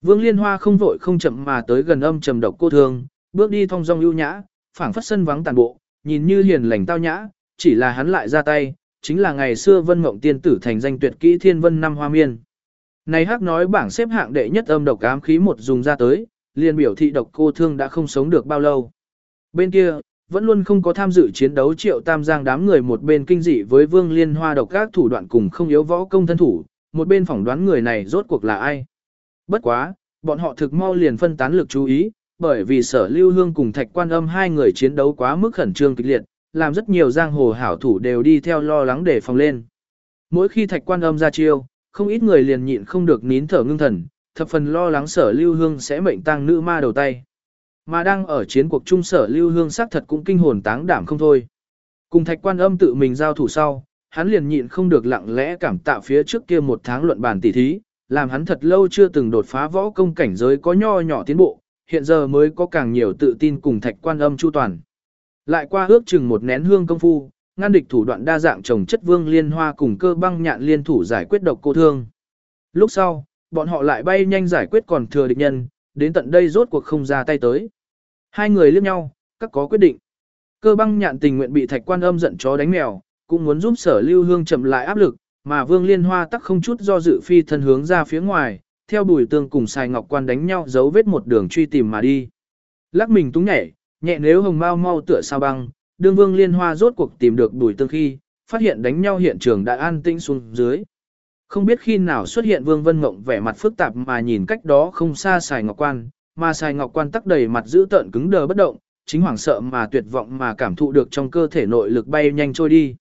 Vương Liên Hoa không vội không chậm mà tới gần âm trầm độc cô thương, bước đi thong dong ưu nhã, phảng phất sân vắng tàn bộ, nhìn như hiền lành tao nhã, chỉ là hắn lại ra tay, chính là ngày xưa Vân Mộng tiên tử thành danh tuyệt kỹ Thiên Vân năm hoa miên. Này hắc nói bảng xếp hạng đệ nhất âm độc ám khí một dùng ra tới, liền biểu thị độc cô thương đã không sống được bao lâu. Bên kia, vẫn luôn không có tham dự chiến đấu triệu tam giang đám người một bên kinh dị với vương liên hoa độc các thủ đoạn cùng không yếu võ công thân thủ, một bên phỏng đoán người này rốt cuộc là ai. Bất quá, bọn họ thực mau liền phân tán lực chú ý, bởi vì sở lưu hương cùng thạch quan âm hai người chiến đấu quá mức khẩn trương kịch liệt, làm rất nhiều giang hồ hảo thủ đều đi theo lo lắng để phòng lên. Mỗi khi thạch quan âm ra chiêu, không ít người liền nhịn không được nín thở ngưng thần, thập phần lo lắng sở lưu hương sẽ mệnh tăng nữ ma đầu tay. Mà đang ở chiến cuộc trung sở lưu hương xác thật cũng kinh hồn táng đảm không thôi. Cùng thạch quan âm tự mình giao thủ sau, hắn liền nhịn không được lặng lẽ cảm tạ phía trước kia một tháng luận bàn tỉ thí, làm hắn thật lâu chưa từng đột phá võ công cảnh giới có nho nhỏ tiến bộ, hiện giờ mới có càng nhiều tự tin cùng thạch quan âm chu toàn. Lại qua ước chừng một nén hương công phu, ngăn địch thủ đoạn đa dạng trồng chất vương liên hoa cùng cơ băng nhạn liên thủ giải quyết độc cô thương. Lúc sau, bọn họ lại bay nhanh giải quyết còn thừa địch nhân, đến tận đây rốt cuộc không ra tay tới. Hai người liếc nhau, các có quyết định. Cơ băng nhạn tình nguyện bị thạch quan âm giận chó đánh mèo, cũng muốn giúp sở lưu hương chậm lại áp lực, mà vương liên hoa tắc không chút do dự phi thân hướng ra phía ngoài, theo bùi tương cùng xài ngọc quan đánh nhau dấu vết một đường truy tìm mà đi. Lắc mình túng nhảy, nhẹ nếu hồng mau mau tựa sao băng, đương vương liên hoa rốt cuộc tìm được bùi tương khi, phát hiện đánh nhau hiện trường đã an tĩnh xuống dưới. Không biết khi nào xuất hiện Vương Vân Mộng vẻ mặt phức tạp mà nhìn cách đó không xa Sài Ngọc Quan, mà Sài Ngọc Quan tắc đầy mặt giữ tợn cứng đờ bất động, chính hoảng sợ mà tuyệt vọng mà cảm thụ được trong cơ thể nội lực bay nhanh trôi đi.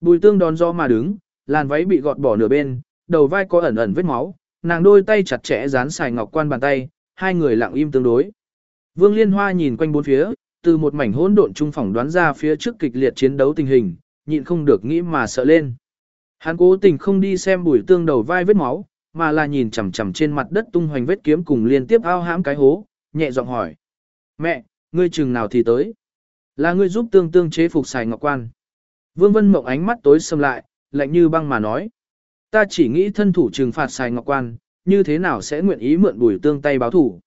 Bùi tương đón gió mà đứng, làn váy bị gọt bỏ nửa bên, đầu vai có ẩn ẩn vết máu, nàng đôi tay chặt chẽ dán Sài Ngọc Quan bàn tay, hai người lặng im tương đối. Vương Liên Hoa nhìn quanh bốn phía, từ một mảnh hỗn độn trung phỏng đoán ra phía trước kịch liệt chiến đấu tình hình, nhịn không được nghĩ mà sợ lên. Hắn cố tình không đi xem bùi tương đầu vai vết máu, mà là nhìn chằm chằm trên mặt đất tung hoành vết kiếm cùng liên tiếp ao hãm cái hố, nhẹ giọng hỏi. Mẹ, ngươi chừng nào thì tới? Là ngươi giúp tương tương chế phục xài ngọc quan. Vương Vân Mộng ánh mắt tối sầm lại, lạnh như băng mà nói. Ta chỉ nghĩ thân thủ trừng phạt xài ngọc quan, như thế nào sẽ nguyện ý mượn bùi tương tay báo thủ.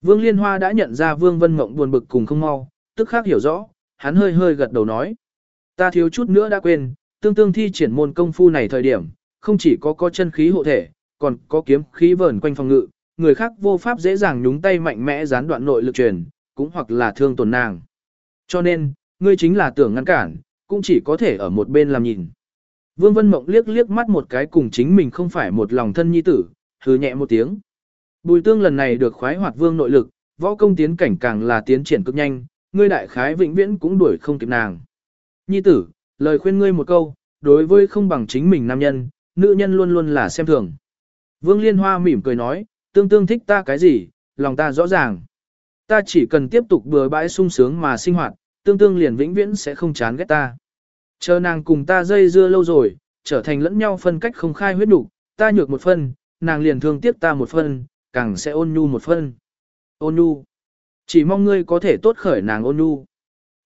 Vương Liên Hoa đã nhận ra Vương Vân Mộng buồn bực cùng không mau, tức khắc hiểu rõ, hắn hơi hơi gật đầu nói. Ta thiếu chút nữa đã quên, tương tương thi triển môn công phu này thời điểm, không chỉ có có chân khí hộ thể, còn có kiếm khí vờn quanh phòng ngự, người khác vô pháp dễ dàng nhúng tay mạnh mẽ gián đoạn nội lực truyền, cũng hoặc là thương tổn nàng. Cho nên, ngươi chính là tưởng ngăn cản, cũng chỉ có thể ở một bên làm nhìn. Vương Vân Mộng liếc liếc mắt một cái cùng chính mình không phải một lòng thân nhi tử, hừ nhẹ một tiếng. Bùi tương lần này được khoái hoạt vương nội lực, võ công tiến cảnh càng là tiến triển cực nhanh, ngươi đại khái vĩnh viễn cũng đuổi không kịp nàng. Nhi tử, lời khuyên ngươi một câu, đối với không bằng chính mình nam nhân, nữ nhân luôn luôn là xem thường. Vương Liên Hoa mỉm cười nói, tương tương thích ta cái gì, lòng ta rõ ràng. Ta chỉ cần tiếp tục bừa bãi sung sướng mà sinh hoạt, tương tương liền vĩnh viễn sẽ không chán ghét ta. Chờ nàng cùng ta dây dưa lâu rồi, trở thành lẫn nhau phân cách không khai huyết đủ, ta nhược một phân, nàng liền thương tiếc ta một phân, càng sẽ ôn nhu một phân. Ôn nhu. Chỉ mong ngươi có thể tốt khởi nàng ôn nhu.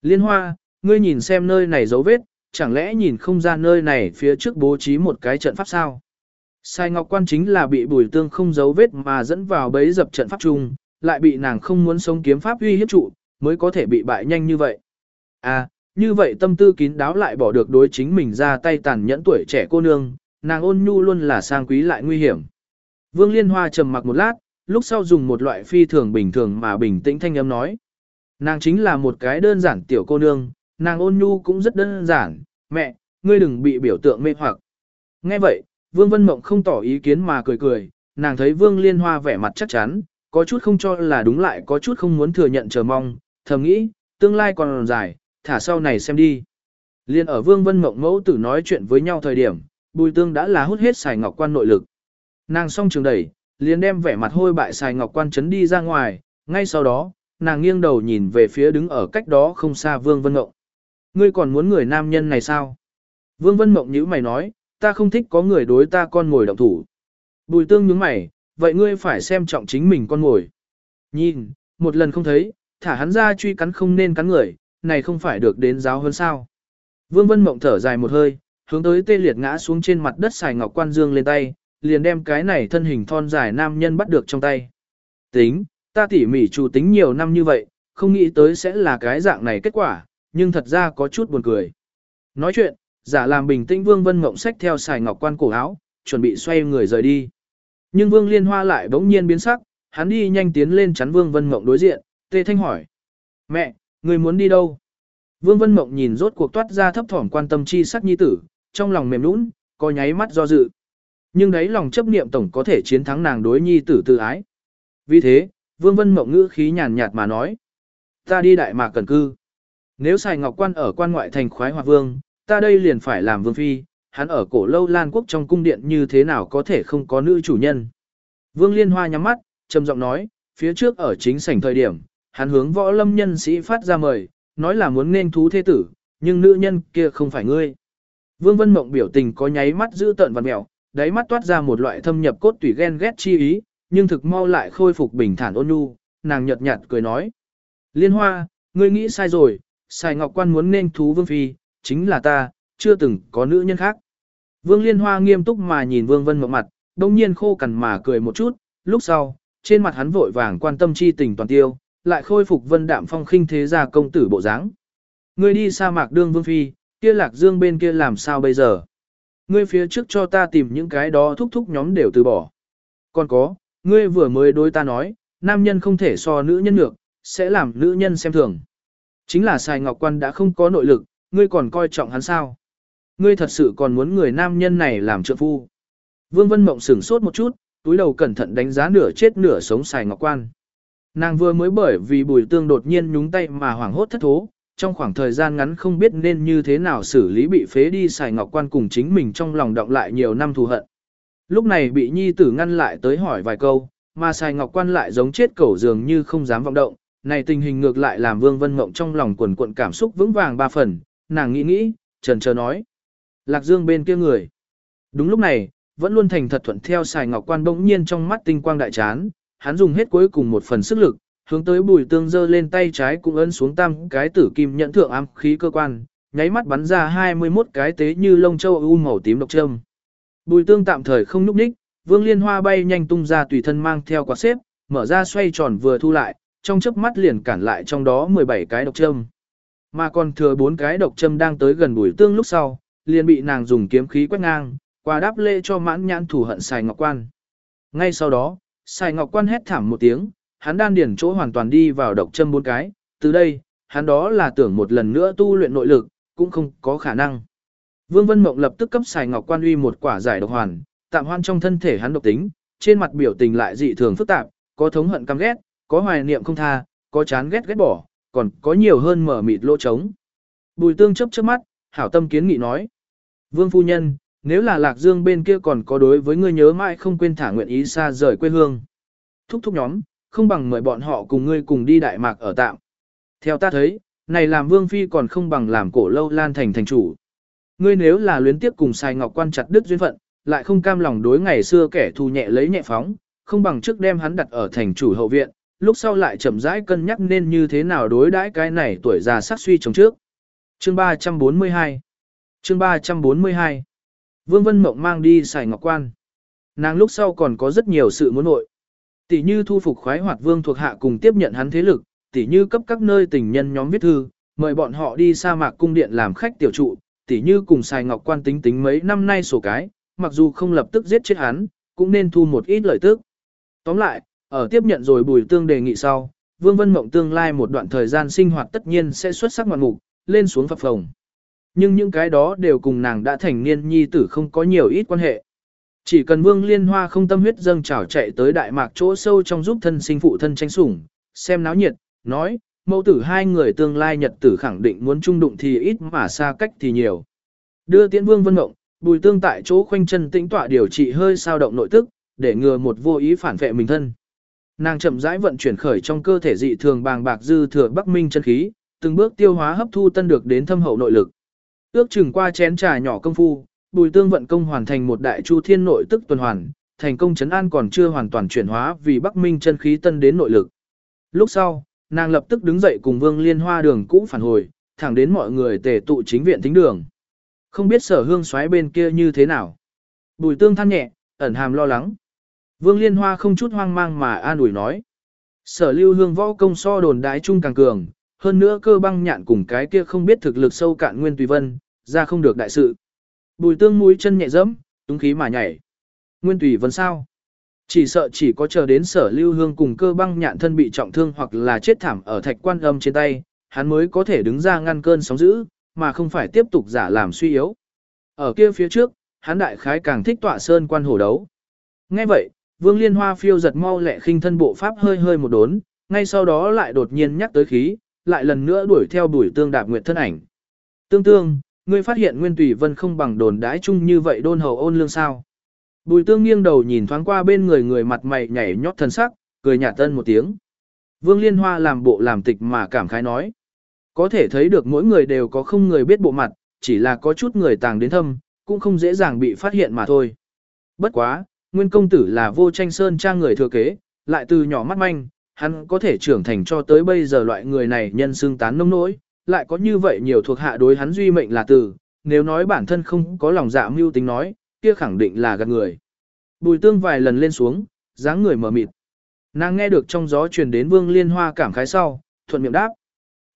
Liên hoa, ngươi nhìn xem nơi này dấu vết, chẳng lẽ nhìn không ra nơi này phía trước bố trí một cái trận pháp sao? Sai Ngọc Quan chính là bị bùi tương không giấu vết mà dẫn vào bấy dập trận pháp chung, lại bị nàng không muốn sống kiếm pháp uy hiếp trụ, mới có thể bị bại nhanh như vậy. À, như vậy tâm tư kín đáo lại bỏ được đối chính mình ra tay tàn nhẫn tuổi trẻ cô nương, nàng ôn nhu luôn là sang quý lại nguy hiểm. Vương Liên Hoa trầm mặc một lát, lúc sau dùng một loại phi thường bình thường mà bình tĩnh thanh âm nói. Nàng chính là một cái đơn giản tiểu cô nương, nàng ôn nhu cũng rất đơn giản, mẹ, ngươi đừng bị biểu tượng mê hoặc. Nghe vậy, Vương Vân Mộng không tỏ ý kiến mà cười cười, nàng thấy Vương Liên Hoa vẻ mặt chắc chắn, có chút không cho là đúng lại có chút không muốn thừa nhận chờ mong, thầm nghĩ, tương lai còn dài, thả sau này xem đi. Liên ở Vương Vân Mộng mẫu tử nói chuyện với nhau thời điểm, Bùi Tương đã là hút hết xài ngọc quan nội lực. Nàng xong trường đẩy, liền đem vẻ mặt hôi bại xài ngọc quan chấn đi ra ngoài, ngay sau đó, nàng nghiêng đầu nhìn về phía đứng ở cách đó không xa Vương Vân Mộng. Ngươi còn muốn người nam nhân này sao? Vương Vân Mộng nhữ mày nói, ta không thích có người đối ta con ngồi động thủ. Bùi tương nhướng mày, vậy ngươi phải xem trọng chính mình con ngồi. Nhìn, một lần không thấy, thả hắn ra truy cắn không nên cắn người, này không phải được đến giáo hơn sao. Vương Vân Mộng thở dài một hơi, hướng tới tê liệt ngã xuống trên mặt đất xài ngọc quan dương lên tay, liền đem cái này thân hình thon dài nam nhân bắt được trong tay. Tính, ta tỉ mỉ chủ tính nhiều năm như vậy, không nghĩ tới sẽ là cái dạng này kết quả, nhưng thật ra có chút buồn cười. Nói chuyện, giả làm bình tĩnh Vương Vân Mộng sách theo xài ngọc quan cổ áo, chuẩn bị xoay người rời đi. Nhưng Vương Liên Hoa lại bỗng nhiên biến sắc, hắn đi nhanh tiến lên chắn Vương Vân Mộng đối diện, Tê Thanh hỏi. Mẹ, người muốn đi đâu? Vương Vân Mộng nhìn rốt cuộc toát ra thấp thỏm quan tâm chi sắc nhi tử, trong lòng mềm nũng, có nháy mắt do dự. Nhưng đấy lòng chấp niệm tổng có thể chiến thắng nàng đối nhi tử tự ái. Vì thế, Vương Vân Mộng ngữ khí nhàn nhạt mà nói. Ta đi Đại Mạc Cần Cư. Nếu xài ngọc quan ở quan ngoại thành khoái hòa vương, ta đây liền phải làm vương phi, hắn ở cổ lâu lan quốc trong cung điện như thế nào có thể không có nữ chủ nhân. Vương Liên Hoa nhắm mắt, trầm giọng nói, phía trước ở chính sảnh thời điểm, hắn hướng võ lâm nhân sĩ phát ra mời, nói là muốn nên thú thế tử, nhưng nữ nhân kia không phải ngươi. Vương Vân Mộng biểu tình có nháy mắt giữ tợn và mẹo, đáy mắt toát ra một loại thâm nhập cốt tủy ghen ghét chi ý, nhưng thực mau lại khôi phục bình thản ôn nhu, nàng nhợt nhạt cười nói. Liên Hoa, ngươi nghĩ sai rồi, Sài Ngọc Quan muốn nên thú Vương Phi, chính là ta, chưa từng có nữ nhân khác. Vương Liên Hoa nghiêm túc mà nhìn Vương Vân Mộng mặt, đông nhiên khô cằn mà cười một chút, lúc sau, trên mặt hắn vội vàng quan tâm chi tình toàn tiêu, lại khôi phục vân đạm phong khinh thế gia công tử bộ dáng. Ngươi đi sa mạc đương Vương Phi, kia lạc dương bên kia làm sao bây giờ? Ngươi phía trước cho ta tìm những cái đó thúc thúc nhóm đều từ bỏ. Còn có, ngươi vừa mới đối ta nói, nam nhân không thể so nữ nhân được, sẽ làm nữ nhân xem thường. Chính là Sài Ngọc Quan đã không có nội lực, ngươi còn coi trọng hắn sao? ngươi thật sự còn muốn người nam nhân này làm trợ phu. Vương Vân Mộng sửng sốt một chút, túi đầu cẩn thận đánh giá nửa chết nửa sống sài ngọc quan. Nàng vừa mới bởi vì bùi tương đột nhiên nhúng tay mà hoảng hốt thất thố, trong khoảng thời gian ngắn không biết nên như thế nào xử lý bị phế đi sài ngọc quan cùng chính mình trong lòng động lại nhiều năm thù hận. Lúc này bị nhi tử ngăn lại tới hỏi vài câu, mà sài ngọc quan lại giống chết cẩu dường như không dám vọng động. Này tình hình ngược lại làm Vương Vân Mộng trong lòng quần cuộn cảm xúc vững vàng ba phần, nàng nghĩ nghĩ, trần chờ nói. Lạc Dương bên kia người. Đúng lúc này, vẫn luôn thành thật thuận theo xài ngọc quan bỗng nhiên trong mắt tinh quang đại chán, hắn dùng hết cuối cùng một phần sức lực, hướng tới bùi tương giơ lên tay trái cũng ấn xuống tam cái tử kim nhận thượng ám khí cơ quan, nháy mắt bắn ra 21 cái tế như lông châu u màu tím độc châm. Bùi tương tạm thời không núp đích, vương liên hoa bay nhanh tung ra tùy thân mang theo quạt xếp, mở ra xoay tròn vừa thu lại, trong chớp mắt liền cản lại trong đó 17 cái độc châm. Mà còn thừa bốn cái độc châm đang tới gần bùi tương lúc sau, liền bị nàng dùng kiếm khí quét ngang, qua đáp lễ cho mãn nhãn thủ hận xài ngọc quan. Ngay sau đó, xài ngọc quan hét thảm một tiếng, hắn đan điển chỗ hoàn toàn đi vào độc châm bốn cái, từ đây, hắn đó là tưởng một lần nữa tu luyện nội lực, cũng không có khả năng. Vương Vân Mộng lập tức cấp xài ngọc quan uy một quả giải độc hoàn, tạm hoan trong thân thể hắn độc tính, trên mặt biểu tình lại dị thường phức tạp, có thống hận căm ghét, có hoài niệm không tha, có chán ghét ghét bỏ, còn có nhiều hơn mở mịt lỗ trống. Bùi tương chấp chớp mắt, hảo tâm kiến nghị nói. Vương phu nhân, nếu là lạc dương bên kia còn có đối với ngươi nhớ mãi không quên thả nguyện ý xa rời quê hương. Thúc thúc nhóm, không bằng mời bọn họ cùng ngươi cùng đi Đại Mạc ở tạm. Theo ta thấy, này làm vương phi còn không bằng làm cổ lâu lan thành thành chủ. Ngươi nếu là luyến tiếp cùng Sài ngọc quan chặt đứt duyên phận, lại không cam lòng đối ngày xưa kẻ thù nhẹ lấy nhẹ phóng, không bằng trước đem hắn đặt ở thành chủ hậu viện, lúc sau lại chậm rãi cân nhắc nên như thế nào đối đãi cái này tuổi già sát suy chồng trước. Chương 342 Chương 342 Vương Vân Mộng mang đi xài ngọc quan. Nàng lúc sau còn có rất nhiều sự muốn nội. Tỷ như thu phục khoái hoạt vương thuộc hạ cùng tiếp nhận hắn thế lực, tỷ như cấp các nơi tình nhân nhóm viết thư, mời bọn họ đi sa mạc cung điện làm khách tiểu trụ, tỷ như cùng xài ngọc quan tính tính mấy năm nay sổ cái, mặc dù không lập tức giết chết hắn, cũng nên thu một ít lợi tức. Tóm lại, ở tiếp nhận rồi bùi tương đề nghị sau, Vương Vân Mộng tương lai một đoạn thời gian sinh hoạt tất nhiên sẽ xuất sắc ngoạn mục, lên xuống phập phồng. Nhưng những cái đó đều cùng nàng đã thành niên nhi tử không có nhiều ít quan hệ. Chỉ cần Vương Liên Hoa không tâm huyết dâng trào chạy tới Đại Mạc chỗ sâu trong giúp thân sinh phụ thân tranh sủng, xem náo nhiệt, nói, mẫu tử hai người tương lai nhật tử khẳng định muốn chung đụng thì ít mà xa cách thì nhiều. Đưa tiễn Vương Vân Mộng, Bùi Tương tại chỗ khoanh chân tĩnh tọa điều trị hơi sao động nội tức, để ngừa một vô ý phản vệ mình thân. Nàng chậm rãi vận chuyển khởi trong cơ thể dị thường bàng bạc dư thừa Bắc Minh chân khí, từng bước tiêu hóa hấp thu tân được đến thâm hậu nội lực. Ước chừng qua chén trà nhỏ công phu, Bùi Tương vận công hoàn thành một đại chu thiên nội tức tuần hoàn, thành công chấn an còn chưa hoàn toàn chuyển hóa vì Bắc Minh chân khí tân đến nội lực. Lúc sau, nàng lập tức đứng dậy cùng Vương Liên Hoa đường cũ phản hồi, thẳng đến mọi người tề tụ chính viện thính đường. Không biết sở hương xoáy bên kia như thế nào. Bùi Tương than nhẹ, ẩn hàm lo lắng. Vương Liên Hoa không chút hoang mang mà an ủi nói. Sở lưu hương võ công so đồn đái trung càng cường, hơn nữa cơ băng nhạn cùng cái kia không biết thực lực sâu cạn nguyên tùy vân, ra không được đại sự. Bùi tương mũi chân nhẹ dẫm, túng khí mà nhảy. Nguyên tùy vân sao? Chỉ sợ chỉ có chờ đến sở lưu hương cùng cơ băng nhạn thân bị trọng thương hoặc là chết thảm ở thạch quan âm trên tay, hắn mới có thể đứng ra ngăn cơn sóng dữ, mà không phải tiếp tục giả làm suy yếu. Ở kia phía trước, hắn đại khái càng thích tọa sơn quan hổ đấu. Nghe vậy, Vương Liên Hoa phiêu giật mau lẹ khinh thân bộ pháp hơi hơi một đốn, ngay sau đó lại đột nhiên nhắc tới khí, lại lần nữa đuổi theo đuổi tương đạp nguyệt thân ảnh. Tương tương, ngươi phát hiện Nguyên Tùy Vân không bằng đồn đãi chung như vậy đôn hầu ôn lương sao. Bùi tương nghiêng đầu nhìn thoáng qua bên người người mặt mày nhảy nhót thân sắc, cười nhạt tân một tiếng. Vương Liên Hoa làm bộ làm tịch mà cảm khái nói. Có thể thấy được mỗi người đều có không người biết bộ mặt, chỉ là có chút người tàng đến thâm, cũng không dễ dàng bị phát hiện mà thôi. Bất quá, Nguyên công tử là vô tranh sơn trang người thừa kế, lại từ nhỏ mắt manh, hắn có thể trưởng thành cho tới bây giờ loại người này nhân xương tán nông nỗi, lại có như vậy nhiều thuộc hạ đối hắn duy mệnh là từ, nếu nói bản thân không có lòng dạ mưu tính nói, kia khẳng định là gạt người. Bùi tương vài lần lên xuống, dáng người mở mịt. Nàng nghe được trong gió truyền đến vương liên hoa cảm khái sau, thuận miệng đáp.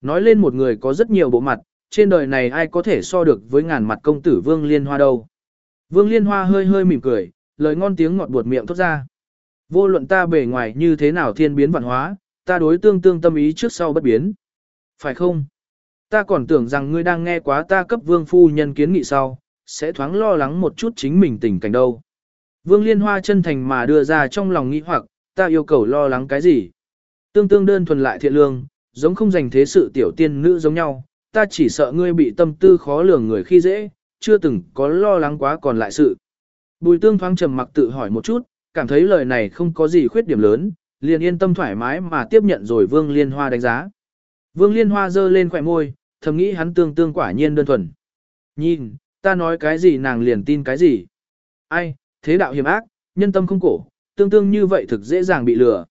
Nói lên một người có rất nhiều bộ mặt, trên đời này ai có thể so được với ngàn mặt công tử vương liên hoa đâu. Vương liên hoa hơi hơi mỉm cười, lời ngon tiếng ngọt buột miệng thốt ra. Vô luận ta bề ngoài như thế nào thiên biến vạn hóa, ta đối tương tương tâm ý trước sau bất biến. Phải không? Ta còn tưởng rằng ngươi đang nghe quá ta cấp vương phu nhân kiến nghị sau, sẽ thoáng lo lắng một chút chính mình tình cảnh đâu. Vương Liên Hoa chân thành mà đưa ra trong lòng nghĩ hoặc, ta yêu cầu lo lắng cái gì? Tương tương đơn thuần lại thiện lương, giống không dành thế sự tiểu tiên nữ giống nhau, ta chỉ sợ ngươi bị tâm tư khó lường người khi dễ, chưa từng có lo lắng quá còn lại sự. Bùi tương thoáng trầm mặc tự hỏi một chút, cảm thấy lời này không có gì khuyết điểm lớn, liền yên tâm thoải mái mà tiếp nhận rồi Vương Liên Hoa đánh giá. Vương Liên Hoa giơ lên khỏe môi, thầm nghĩ hắn tương tương quả nhiên đơn thuần. Nhìn, ta nói cái gì nàng liền tin cái gì. Ai, thế đạo hiểm ác, nhân tâm không cổ, tương tương như vậy thực dễ dàng bị lừa.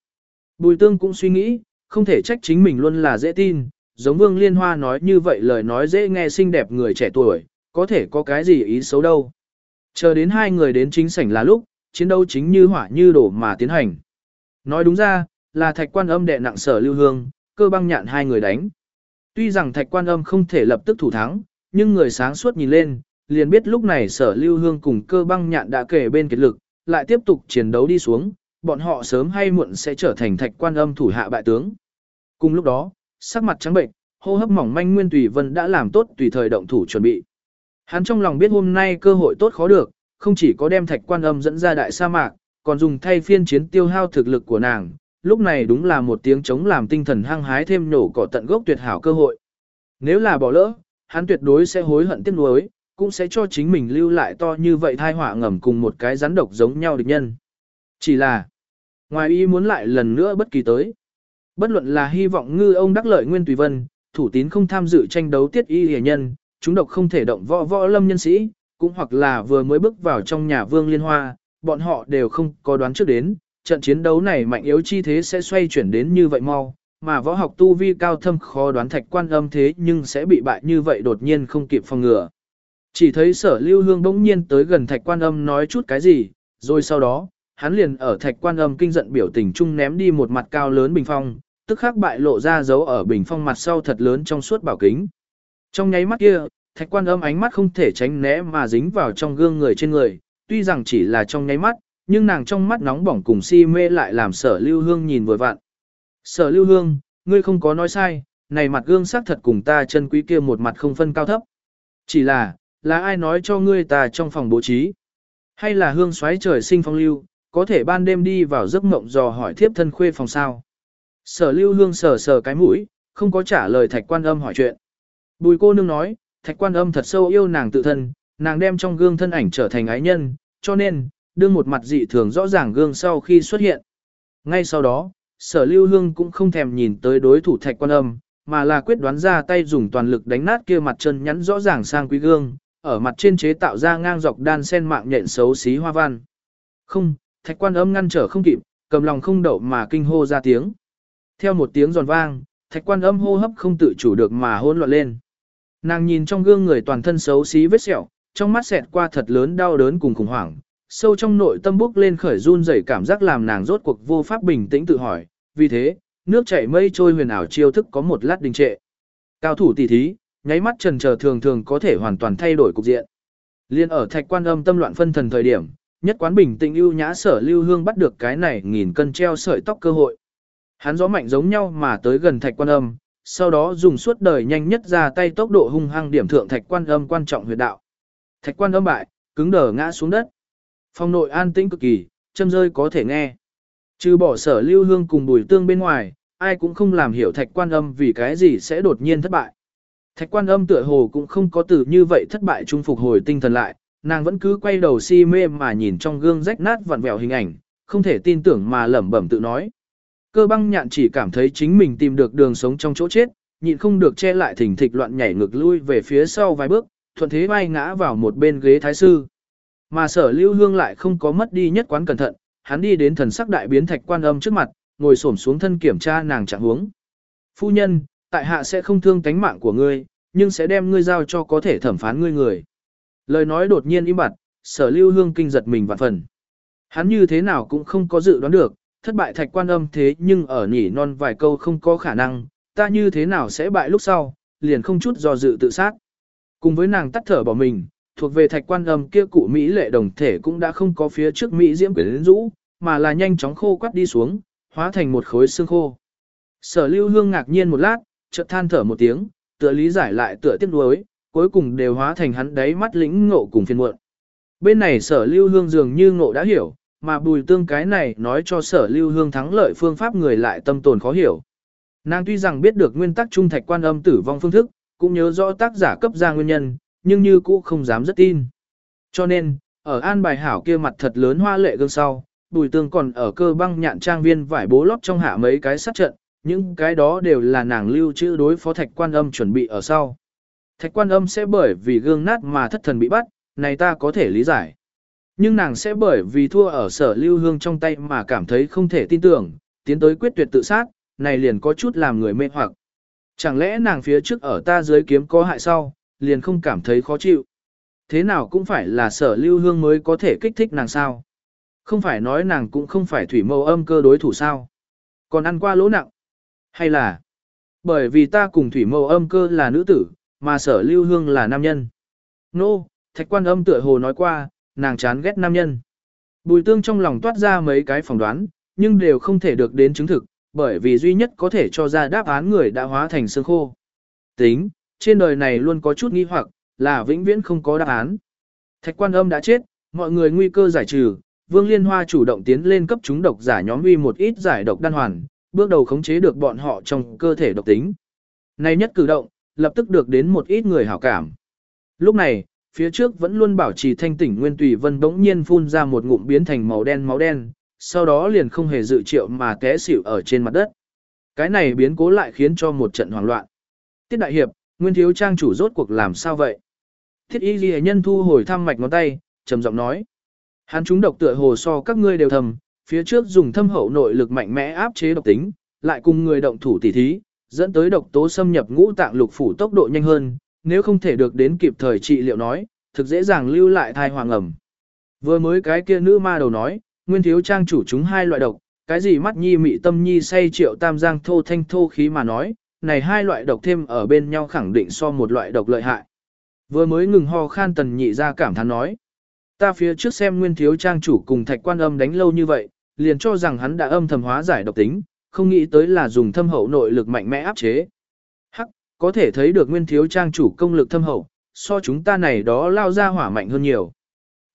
Bùi tương cũng suy nghĩ, không thể trách chính mình luôn là dễ tin, giống Vương Liên Hoa nói như vậy lời nói dễ nghe xinh đẹp người trẻ tuổi, có thể có cái gì ý xấu đâu. Chờ đến hai người đến chính sảnh là lúc, chiến đấu chính như hỏa như đổ mà tiến hành. Nói đúng ra, là thạch quan âm đệ nặng sở lưu hương, cơ băng nhạn hai người đánh. Tuy rằng thạch quan âm không thể lập tức thủ thắng, nhưng người sáng suốt nhìn lên, liền biết lúc này sở lưu hương cùng cơ băng nhạn đã kể bên kết lực, lại tiếp tục chiến đấu đi xuống, bọn họ sớm hay muộn sẽ trở thành thạch quan âm thủ hạ bại tướng. Cùng lúc đó, sắc mặt trắng bệnh, hô hấp mỏng manh Nguyên Tùy Vân đã làm tốt tùy thời động thủ chuẩn bị. Hắn trong lòng biết hôm nay cơ hội tốt khó được, không chỉ có đem thạch quan âm dẫn ra đại sa mạc, còn dùng thay phiên chiến tiêu hao thực lực của nàng, lúc này đúng là một tiếng chống làm tinh thần hăng hái thêm nổ cỏ tận gốc tuyệt hảo cơ hội. Nếu là bỏ lỡ, hắn tuyệt đối sẽ hối hận tiếc nuối, cũng sẽ cho chính mình lưu lại to như vậy thai họa ngầm cùng một cái rắn độc giống nhau địch nhân. Chỉ là, ngoài ý muốn lại lần nữa bất kỳ tới. Bất luận là hy vọng ngư ông đắc lợi nguyên tùy vân, thủ tín không tham dự tranh đấu tiết y hề nhân, chúng độc không thể động võ võ lâm nhân sĩ, cũng hoặc là vừa mới bước vào trong nhà vương liên hoa, bọn họ đều không có đoán trước đến, trận chiến đấu này mạnh yếu chi thế sẽ xoay chuyển đến như vậy mau, mà võ học tu vi cao thâm khó đoán thạch quan âm thế nhưng sẽ bị bại như vậy đột nhiên không kịp phòng ngừa. Chỉ thấy sở lưu hương bỗng nhiên tới gần thạch quan âm nói chút cái gì, rồi sau đó, hắn liền ở thạch quan âm kinh giận biểu tình chung ném đi một mặt cao lớn bình phong, tức khắc bại lộ ra dấu ở bình phong mặt sau thật lớn trong suốt bảo kính. Trong nháy mắt kia, thạch quan âm ánh mắt không thể tránh né mà dính vào trong gương người trên người, tuy rằng chỉ là trong nháy mắt, nhưng nàng trong mắt nóng bỏng cùng si mê lại làm sở lưu hương nhìn vừa vặn. Sở lưu hương, ngươi không có nói sai, này mặt gương sắc thật cùng ta chân quý kia một mặt không phân cao thấp. Chỉ là, là ai nói cho ngươi ta trong phòng bố trí? Hay là hương xoáy trời sinh phong lưu, có thể ban đêm đi vào giấc mộng dò hỏi thiếp thân khuê phòng sao? Sở lưu hương sờ sờ cái mũi, không có trả lời thạch quan âm hỏi chuyện. Bùi cô nương nói, thạch quan âm thật sâu yêu nàng tự thân, nàng đem trong gương thân ảnh trở thành ái nhân, cho nên, đương một mặt dị thường rõ ràng gương sau khi xuất hiện. Ngay sau đó, sở lưu hương cũng không thèm nhìn tới đối thủ thạch quan âm, mà là quyết đoán ra tay dùng toàn lực đánh nát kia mặt chân nhắn rõ ràng sang quý gương, ở mặt trên chế tạo ra ngang dọc đan sen mạng nhện xấu xí hoa văn. Không, thạch quan âm ngăn trở không kịp, cầm lòng không đậu mà kinh hô ra tiếng. Theo một tiếng giòn vang, thạch quan âm hô hấp không tự chủ được mà hỗn loạn lên. Nàng nhìn trong gương người toàn thân xấu xí vết sẹo, trong mắt xẹt qua thật lớn đau đớn cùng khủng hoảng, sâu trong nội tâm bốc lên khởi run rẩy cảm giác làm nàng rốt cuộc vô pháp bình tĩnh tự hỏi, vì thế, nước chảy mây trôi huyền ảo chiêu thức có một lát đình trệ. Cao thủ tỷ thí, nháy mắt trần chờ thường thường có thể hoàn toàn thay đổi cục diện. Liên ở thạch quan âm tâm loạn phân thần thời điểm, nhất quán bình tĩnh ưu nhã sở lưu hương bắt được cái này nghìn cân treo sợi tóc cơ hội. Hắn gió mạnh giống nhau mà tới gần thạch quan âm, sau đó dùng suốt đời nhanh nhất ra tay tốc độ hung hăng điểm thượng thạch quan âm quan trọng huyệt đạo. Thạch quan âm bại, cứng đờ ngã xuống đất. Phòng nội an tĩnh cực kỳ, châm rơi có thể nghe. Trừ bỏ sở lưu hương cùng bùi tương bên ngoài, ai cũng không làm hiểu thạch quan âm vì cái gì sẽ đột nhiên thất bại. Thạch quan âm tựa hồ cũng không có từ như vậy thất bại trung phục hồi tinh thần lại, nàng vẫn cứ quay đầu si mê mà nhìn trong gương rách nát vặn vẹo hình ảnh, không thể tin tưởng mà lẩm bẩm tự nói. Cơ băng nhạn chỉ cảm thấy chính mình tìm được đường sống trong chỗ chết, nhịn không được che lại thỉnh thịch loạn nhảy ngược lui về phía sau vài bước, thuận thế bay ngã vào một bên ghế thái sư. Mà sở lưu hương lại không có mất đi nhất quán cẩn thận, hắn đi đến thần sắc đại biến thạch quan âm trước mặt, ngồi xổm xuống thân kiểm tra nàng trạng huống. Phu nhân, tại hạ sẽ không thương tánh mạng của ngươi, nhưng sẽ đem ngươi giao cho có thể thẩm phán ngươi người. Lời nói đột nhiên im bặt, sở lưu hương kinh giật mình vạn phần. Hắn như thế nào cũng không có dự đoán được, thất bại thạch quan âm thế nhưng ở nhỉ non vài câu không có khả năng, ta như thế nào sẽ bại lúc sau, liền không chút do dự tự sát. Cùng với nàng tắt thở bỏ mình, thuộc về thạch quan âm kia cụ Mỹ lệ đồng thể cũng đã không có phía trước Mỹ diễm quyến rũ, mà là nhanh chóng khô quắt đi xuống, hóa thành một khối xương khô. Sở lưu hương ngạc nhiên một lát, chợt than thở một tiếng, tựa lý giải lại tựa tiếc nuối, cuối cùng đều hóa thành hắn đáy mắt lĩnh ngộ cùng phiên muộn. Bên này sở lưu hương dường như ngộ đã hiểu, mà bùi tương cái này nói cho sở lưu hương thắng lợi phương pháp người lại tâm tồn khó hiểu. Nàng tuy rằng biết được nguyên tắc trung thạch quan âm tử vong phương thức, cũng nhớ rõ tác giả cấp ra nguyên nhân, nhưng như cũ không dám rất tin. Cho nên, ở an bài hảo kia mặt thật lớn hoa lệ gương sau, bùi tương còn ở cơ băng nhạn trang viên vải bố lót trong hạ mấy cái sát trận, những cái đó đều là nàng lưu trữ đối phó thạch quan âm chuẩn bị ở sau. Thạch quan âm sẽ bởi vì gương nát mà thất thần bị bắt, này ta có thể lý giải. Nhưng nàng sẽ bởi vì thua ở sở lưu hương trong tay mà cảm thấy không thể tin tưởng, tiến tới quyết tuyệt tự sát, này liền có chút làm người mê hoặc. Chẳng lẽ nàng phía trước ở ta dưới kiếm có hại sau, liền không cảm thấy khó chịu. Thế nào cũng phải là sở lưu hương mới có thể kích thích nàng sao. Không phải nói nàng cũng không phải thủy mâu âm cơ đối thủ sao. Còn ăn qua lỗ nặng. Hay là, bởi vì ta cùng thủy mâu âm cơ là nữ tử, mà sở lưu hương là nam nhân. Nô, no, thạch quan âm tựa hồ nói qua, nàng chán ghét nam nhân. Bùi tương trong lòng toát ra mấy cái phỏng đoán, nhưng đều không thể được đến chứng thực, bởi vì duy nhất có thể cho ra đáp án người đã hóa thành xương khô. Tính, trên đời này luôn có chút nghi hoặc, là vĩnh viễn không có đáp án. Thạch quan âm đã chết, mọi người nguy cơ giải trừ, Vương Liên Hoa chủ động tiến lên cấp chúng độc giả nhóm uy một ít giải độc đan hoàn, bước đầu khống chế được bọn họ trong cơ thể độc tính. Này nhất cử động, lập tức được đến một ít người hảo cảm. Lúc này, phía trước vẫn luôn bảo trì thanh tỉnh Nguyên Tùy Vân bỗng nhiên phun ra một ngụm biến thành màu đen máu đen, sau đó liền không hề dự triệu mà té xỉu ở trên mặt đất. Cái này biến cố lại khiến cho một trận hoảng loạn. Tiết đại hiệp, Nguyên thiếu trang chủ rốt cuộc làm sao vậy? Thiết y ghi nhân thu hồi thăm mạch ngón tay, trầm giọng nói. Hắn chúng độc tựa hồ so các ngươi đều thầm, phía trước dùng thâm hậu nội lực mạnh mẽ áp chế độc tính, lại cùng người động thủ tỉ thí, dẫn tới độc tố xâm nhập ngũ tạng lục phủ tốc độ nhanh hơn, nếu không thể được đến kịp thời trị liệu nói, thực dễ dàng lưu lại thai hoàng ẩm. Vừa mới cái kia nữ ma đầu nói, nguyên thiếu trang chủ chúng hai loại độc, cái gì mắt nhi mị tâm nhi say triệu tam giang thô thanh thô khí mà nói, này hai loại độc thêm ở bên nhau khẳng định so một loại độc lợi hại. Vừa mới ngừng ho khan tần nhị ra cảm thán nói. Ta phía trước xem nguyên thiếu trang chủ cùng thạch quan âm đánh lâu như vậy, liền cho rằng hắn đã âm thầm hóa giải độc tính, không nghĩ tới là dùng thâm hậu nội lực mạnh mẽ áp chế. Có thể thấy được nguyên thiếu trang chủ công lực thâm hậu, so chúng ta này đó lao ra hỏa mạnh hơn nhiều.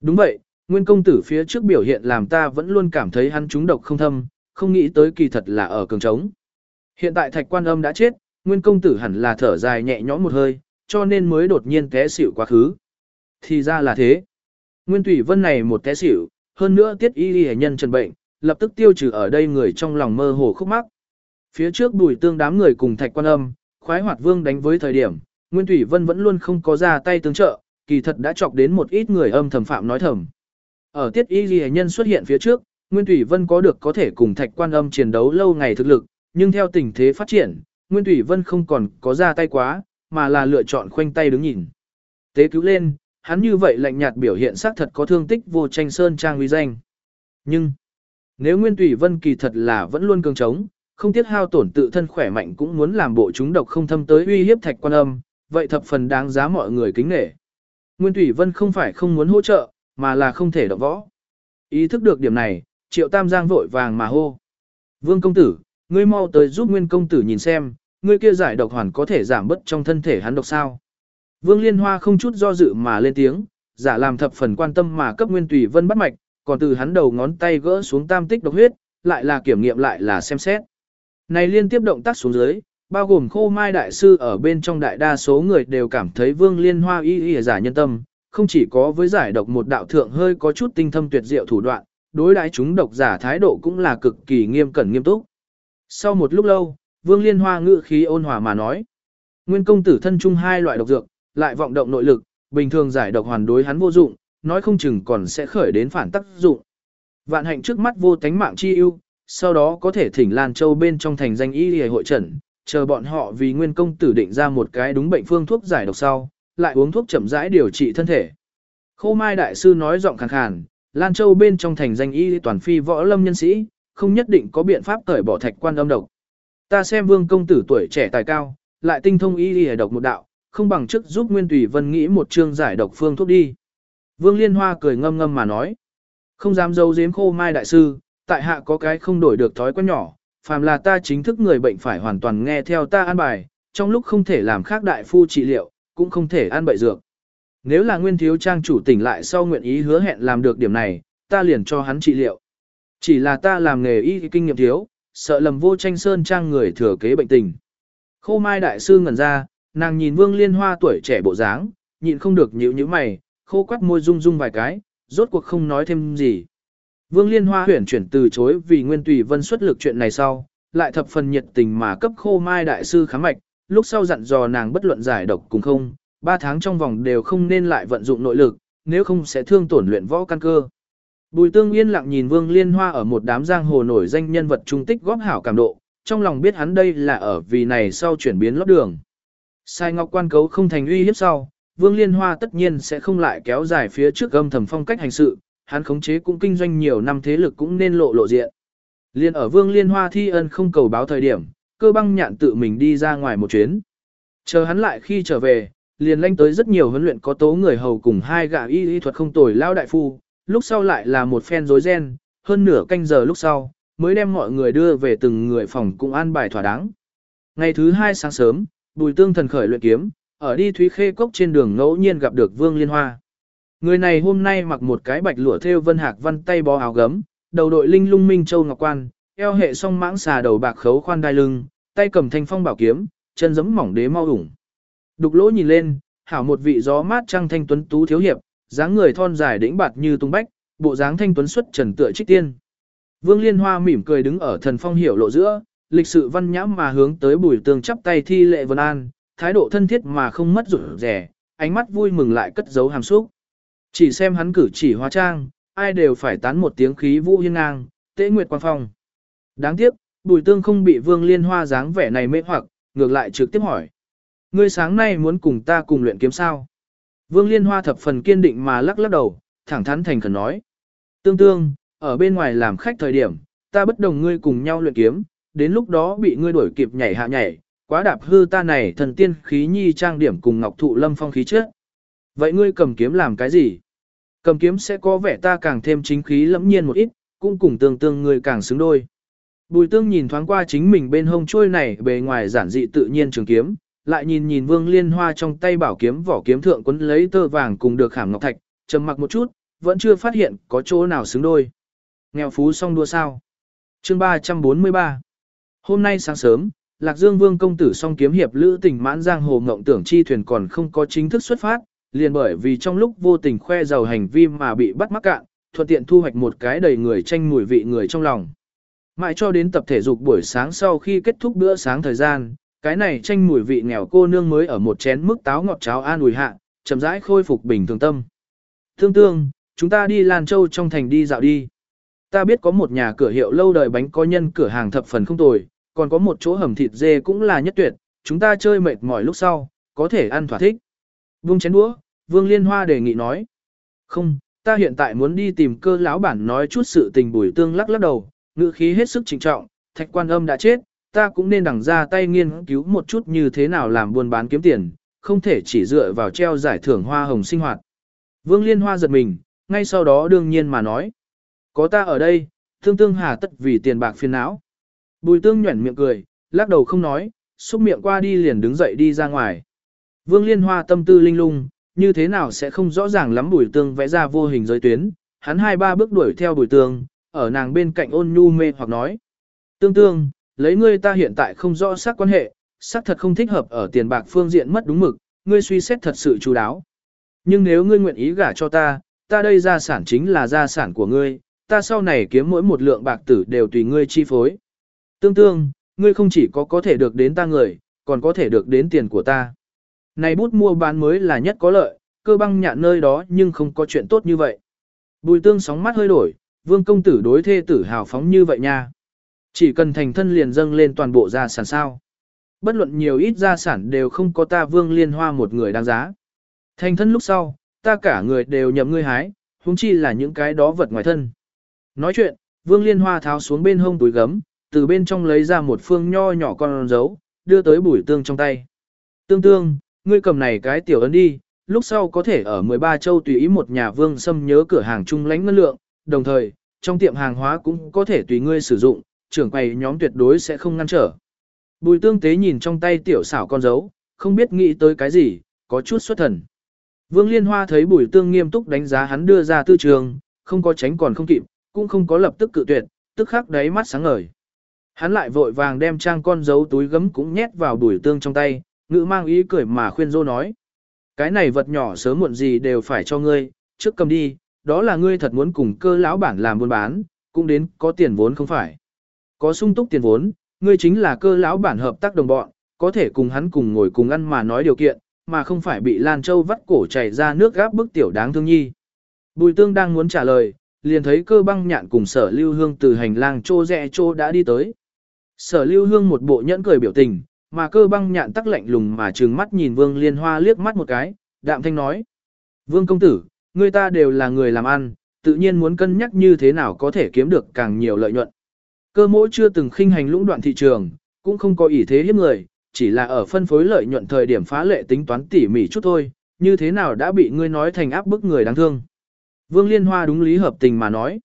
Đúng vậy, nguyên công tử phía trước biểu hiện làm ta vẫn luôn cảm thấy hắn trúng độc không thâm, không nghĩ tới kỳ thật là ở cường trống. Hiện tại thạch quan âm đã chết, nguyên công tử hẳn là thở dài nhẹ nhõm một hơi, cho nên mới đột nhiên té xỉu quá khứ. Thì ra là thế. Nguyên thủy Vân này một té xỉu, hơn nữa tiết y y nhân trần bệnh, lập tức tiêu trừ ở đây người trong lòng mơ hồ khúc mắc. Phía trước bùi tương đám người cùng thạch quan âm, khoái hoạt vương đánh với thời điểm, Nguyên Thủy Vân vẫn luôn không có ra tay tương trợ, kỳ thật đã chọc đến một ít người âm thầm phạm nói thầm. Ở tiết y ghi nhân xuất hiện phía trước, Nguyên Thủy Vân có được có thể cùng thạch quan âm chiến đấu lâu ngày thực lực, nhưng theo tình thế phát triển, Nguyên Thủy Vân không còn có ra tay quá, mà là lựa chọn khoanh tay đứng nhìn. Tế cứu lên, hắn như vậy lạnh nhạt biểu hiện xác thật có thương tích vô tranh sơn trang uy danh. Nhưng, nếu Nguyên thủy Vân kỳ thật là vẫn luôn cường trống, không tiếc hao tổn tự thân khỏe mạnh cũng muốn làm bộ chúng độc không thâm tới uy hiếp thạch quan âm, vậy thập phần đáng giá mọi người kính nể. Nguyên thủy Vân không phải không muốn hỗ trợ, mà là không thể động võ. Ý thức được điểm này, Triệu Tam Giang vội vàng mà hô. Vương công tử, ngươi mau tới giúp Nguyên công tử nhìn xem, ngươi kia giải độc hoàn có thể giảm bớt trong thân thể hắn độc sao. Vương Liên Hoa không chút do dự mà lên tiếng, giả làm thập phần quan tâm mà cấp Nguyên Tùy Vân bắt mạch, còn từ hắn đầu ngón tay gỡ xuống tam tích độc huyết, lại là kiểm nghiệm lại là xem xét. Này liên tiếp động tác xuống dưới, bao gồm khô mai đại sư ở bên trong đại đa số người đều cảm thấy Vương Liên Hoa y y giả nhân tâm, không chỉ có với giải độc một đạo thượng hơi có chút tinh thâm tuyệt diệu thủ đoạn, đối đãi chúng độc giả thái độ cũng là cực kỳ nghiêm cẩn nghiêm túc. Sau một lúc lâu, Vương Liên Hoa ngự khí ôn hòa mà nói, Nguyên công tử thân chung hai loại độc dược, lại vọng động nội lực, bình thường giải độc hoàn đối hắn vô dụng, nói không chừng còn sẽ khởi đến phản tác dụng. Vạn hạnh trước mắt vô tánh mạng chi ưu, sau đó có thể thỉnh Lan Châu bên trong thành danh y y hội trần, chờ bọn họ vì nguyên công tử định ra một cái đúng bệnh phương thuốc giải độc sau, lại uống thuốc chậm rãi điều trị thân thể. Khô Mai đại sư nói giọng khàn khàn, Lan Châu bên trong thành danh y toàn phi võ lâm nhân sĩ, không nhất định có biện pháp cởi bỏ thạch quan âm độc. Ta xem vương công tử tuổi trẻ tài cao, lại tinh thông y y độc một đạo, không bằng chức giúp Nguyên Tùy Vân nghĩ một chương giải độc phương thuốc đi. Vương Liên Hoa cười ngâm ngâm mà nói. Không dám dâu giếm khô mai đại sư, tại hạ có cái không đổi được thói quen nhỏ, phàm là ta chính thức người bệnh phải hoàn toàn nghe theo ta an bài, trong lúc không thể làm khác đại phu trị liệu, cũng không thể ăn bậy dược. Nếu là nguyên thiếu trang chủ tỉnh lại sau nguyện ý hứa hẹn làm được điểm này, ta liền cho hắn trị liệu. Chỉ là ta làm nghề y kinh nghiệm thiếu, sợ lầm vô tranh sơn trang người thừa kế bệnh tình. Khô mai đại sư ngẩn ra, nàng nhìn vương liên hoa tuổi trẻ bộ dáng, nhịn không được nhíu nhíu mày, khô quắt môi rung rung vài cái, rốt cuộc không nói thêm gì. Vương liên hoa huyển chuyển từ chối vì nguyên tùy vân xuất lực chuyện này sau, lại thập phần nhiệt tình mà cấp khô mai đại sư khám mạch, lúc sau dặn dò nàng bất luận giải độc cùng không, ba tháng trong vòng đều không nên lại vận dụng nội lực, nếu không sẽ thương tổn luyện võ căn cơ. Bùi tương yên lặng nhìn Vương Liên Hoa ở một đám giang hồ nổi danh nhân vật trung tích góp hảo cảm độ, trong lòng biết hắn đây là ở vì này sau chuyển biến lót đường. Sai ngọc quan cấu không thành uy hiếp sau, Vương Liên Hoa tất nhiên sẽ không lại kéo dài phía trước âm thầm phong cách hành sự, hắn khống chế cũng kinh doanh nhiều năm thế lực cũng nên lộ lộ diện. Liên ở Vương Liên Hoa thi ân không cầu báo thời điểm, cơ băng nhạn tự mình đi ra ngoài một chuyến. Chờ hắn lại khi trở về, liền lanh tới rất nhiều huấn luyện có tố người hầu cùng hai gã y y thuật không tồi lao đại phu, lúc sau lại là một phen rối ren, hơn nửa canh giờ lúc sau, mới đem mọi người đưa về từng người phòng cùng an bài thỏa đáng. Ngày thứ hai sáng sớm, Bùi Tương thần khởi luyện kiếm, ở đi Thúy Khê Cốc trên đường ngẫu nhiên gặp được Vương Liên Hoa. Người này hôm nay mặc một cái bạch lụa thêu vân hạc văn tay bó áo gấm, đầu đội linh lung minh châu ngọc quan, eo hệ song mãng xà đầu bạc khấu khoan đai lưng, tay cầm thanh phong bảo kiếm, chân giẫm mỏng đế mau ủng. Đục lỗ nhìn lên, hảo một vị gió mát trăng thanh tuấn tú thiếu hiệp, dáng người thon dài đĩnh bạt như tung bách, bộ dáng thanh tuấn xuất trần tựa trích tiên. Vương Liên Hoa mỉm cười đứng ở thần phong hiểu lộ giữa, lịch sự văn nhãm mà hướng tới bùi tường chắp tay thi lệ vân an, thái độ thân thiết mà không mất rụt rẻ, ánh mắt vui mừng lại cất giấu hàm xúc. Chỉ xem hắn cử chỉ hóa trang, ai đều phải tán một tiếng khí vũ hiên ngang, tế nguyệt quang phong. Đáng tiếc, bùi tương không bị vương liên hoa dáng vẻ này mê hoặc, ngược lại trực tiếp hỏi. Ngươi sáng nay muốn cùng ta cùng luyện kiếm sao? Vương liên hoa thập phần kiên định mà lắc lắc đầu, thẳng thắn thành khẩn nói. Tương tương, ở bên ngoài làm khách thời điểm, ta bất đồng ngươi cùng nhau luyện kiếm, đến lúc đó bị ngươi đuổi kịp nhảy hạ nhảy, quá đạp hư ta này thần tiên khí nhi trang điểm cùng ngọc thụ lâm phong khí trước. Vậy ngươi cầm kiếm làm cái gì? Cầm kiếm sẽ có vẻ ta càng thêm chính khí lẫm nhiên một ít, cũng cùng tương tương ngươi càng xứng đôi. Bùi tương nhìn thoáng qua chính mình bên hông trôi này bề ngoài giản dị tự nhiên trường kiếm, lại nhìn nhìn vương liên hoa trong tay bảo kiếm vỏ kiếm thượng quấn lấy tơ vàng cùng được khảm ngọc thạch, trầm mặc một chút, vẫn chưa phát hiện có chỗ nào xứng đôi. Nghèo phú xong đua sao. Chương 343 Hôm nay sáng sớm, Lạc Dương Vương công tử song kiếm hiệp lữ tỉnh mãn giang hồ ngộng tưởng chi thuyền còn không có chính thức xuất phát, liền bởi vì trong lúc vô tình khoe giàu hành vi mà bị bắt mắc cạn, thuận tiện thu hoạch một cái đầy người tranh mùi vị người trong lòng. Mãi cho đến tập thể dục buổi sáng sau khi kết thúc bữa sáng thời gian, cái này tranh mùi vị nghèo cô nương mới ở một chén mức táo ngọt cháo an ủi hạ, chậm rãi khôi phục bình thường tâm. Thương tương, chúng ta đi Lan Châu trong thành đi dạo đi. Ta biết có một nhà cửa hiệu lâu đời bánh có nhân cửa hàng thập phần không tồi, còn có một chỗ hầm thịt dê cũng là nhất tuyệt, chúng ta chơi mệt mỏi lúc sau, có thể ăn thỏa thích. Vương chén đũa, Vương Liên Hoa đề nghị nói. Không, ta hiện tại muốn đi tìm cơ lão bản nói chút sự tình bùi tương lắc lắc đầu, ngữ khí hết sức trịnh trọng, thạch quan âm đã chết, ta cũng nên đẳng ra tay nghiên cứu một chút như thế nào làm buôn bán kiếm tiền, không thể chỉ dựa vào treo giải thưởng hoa hồng sinh hoạt. Vương Liên Hoa giật mình, ngay sau đó đương nhiên mà nói. Có ta ở đây, thương tương hà tất vì tiền bạc phiền não. Bùi tương nhuẩn miệng cười, lắc đầu không nói, xúc miệng qua đi liền đứng dậy đi ra ngoài. Vương Liên Hoa tâm tư linh lung, như thế nào sẽ không rõ ràng lắm bùi tương vẽ ra vô hình giới tuyến, hắn hai ba bước đuổi theo bùi tương, ở nàng bên cạnh ôn nhu mê hoặc nói. Tương tương, lấy ngươi ta hiện tại không rõ xác quan hệ, xác thật không thích hợp ở tiền bạc phương diện mất đúng mực, ngươi suy xét thật sự chú đáo. Nhưng nếu ngươi nguyện ý gả cho ta, ta đây gia sản chính là gia sản của ngươi, ta sau này kiếm mỗi một lượng bạc tử đều tùy ngươi chi phối. Tương tương, ngươi không chỉ có có thể được đến ta người, còn có thể được đến tiền của ta. Này bút mua bán mới là nhất có lợi, cơ băng nhạn nơi đó nhưng không có chuyện tốt như vậy. Bùi tương sóng mắt hơi đổi, vương công tử đối thê tử hào phóng như vậy nha. Chỉ cần thành thân liền dâng lên toàn bộ gia sản sao. Bất luận nhiều ít gia sản đều không có ta vương liên hoa một người đáng giá. Thành thân lúc sau, ta cả người đều nhậm ngươi hái, huống chi là những cái đó vật ngoài thân. Nói chuyện, vương liên hoa tháo xuống bên hông túi gấm, từ bên trong lấy ra một phương nho nhỏ con dấu, đưa tới bùi tương trong tay. Tương tương, ngươi cầm này cái tiểu ấn đi, lúc sau có thể ở 13 châu tùy ý một nhà vương xâm nhớ cửa hàng trung lãnh ngân lượng, đồng thời, trong tiệm hàng hóa cũng có thể tùy ngươi sử dụng, trưởng quầy nhóm tuyệt đối sẽ không ngăn trở. Bùi tương tế nhìn trong tay tiểu xảo con dấu, không biết nghĩ tới cái gì, có chút xuất thần. Vương Liên Hoa thấy Bùi Tương nghiêm túc đánh giá hắn đưa ra tư trường, không có tránh còn không kịp, cũng không có lập tức cự tuyệt, tức khắc đáy mắt sáng ngời. Hắn lại vội vàng đem trang con dấu túi gấm cũng nhét vào Bùi Tương trong tay, ngữ mang ý cười mà khuyên dô nói. Cái này vật nhỏ sớm muộn gì đều phải cho ngươi, trước cầm đi, đó là ngươi thật muốn cùng cơ lão bản làm buôn bán, cũng đến có tiền vốn không phải. Có sung túc tiền vốn, ngươi chính là cơ lão bản hợp tác đồng bọn, có thể cùng hắn cùng ngồi cùng ăn mà nói điều kiện, mà không phải bị Lan Châu vắt cổ chảy ra nước gáp bức tiểu đáng thương nhi. Bùi tương đang muốn trả lời, liền thấy cơ băng nhạn cùng sở lưu hương từ hành lang trô rẽ trô đã đi tới. Sở lưu hương một bộ nhẫn cười biểu tình, mà cơ băng nhạn tắc lạnh lùng mà trừng mắt nhìn vương liên hoa liếc mắt một cái, đạm thanh nói. Vương công tử, người ta đều là người làm ăn, tự nhiên muốn cân nhắc như thế nào có thể kiếm được càng nhiều lợi nhuận. Cơ mỗi chưa từng khinh hành lũng đoạn thị trường, cũng không có ý thế hiếp người, chỉ là ở phân phối lợi nhuận thời điểm phá lệ tính toán tỉ mỉ chút thôi, như thế nào đã bị ngươi nói thành áp bức người đáng thương. Vương Liên Hoa đúng lý hợp tình mà nói.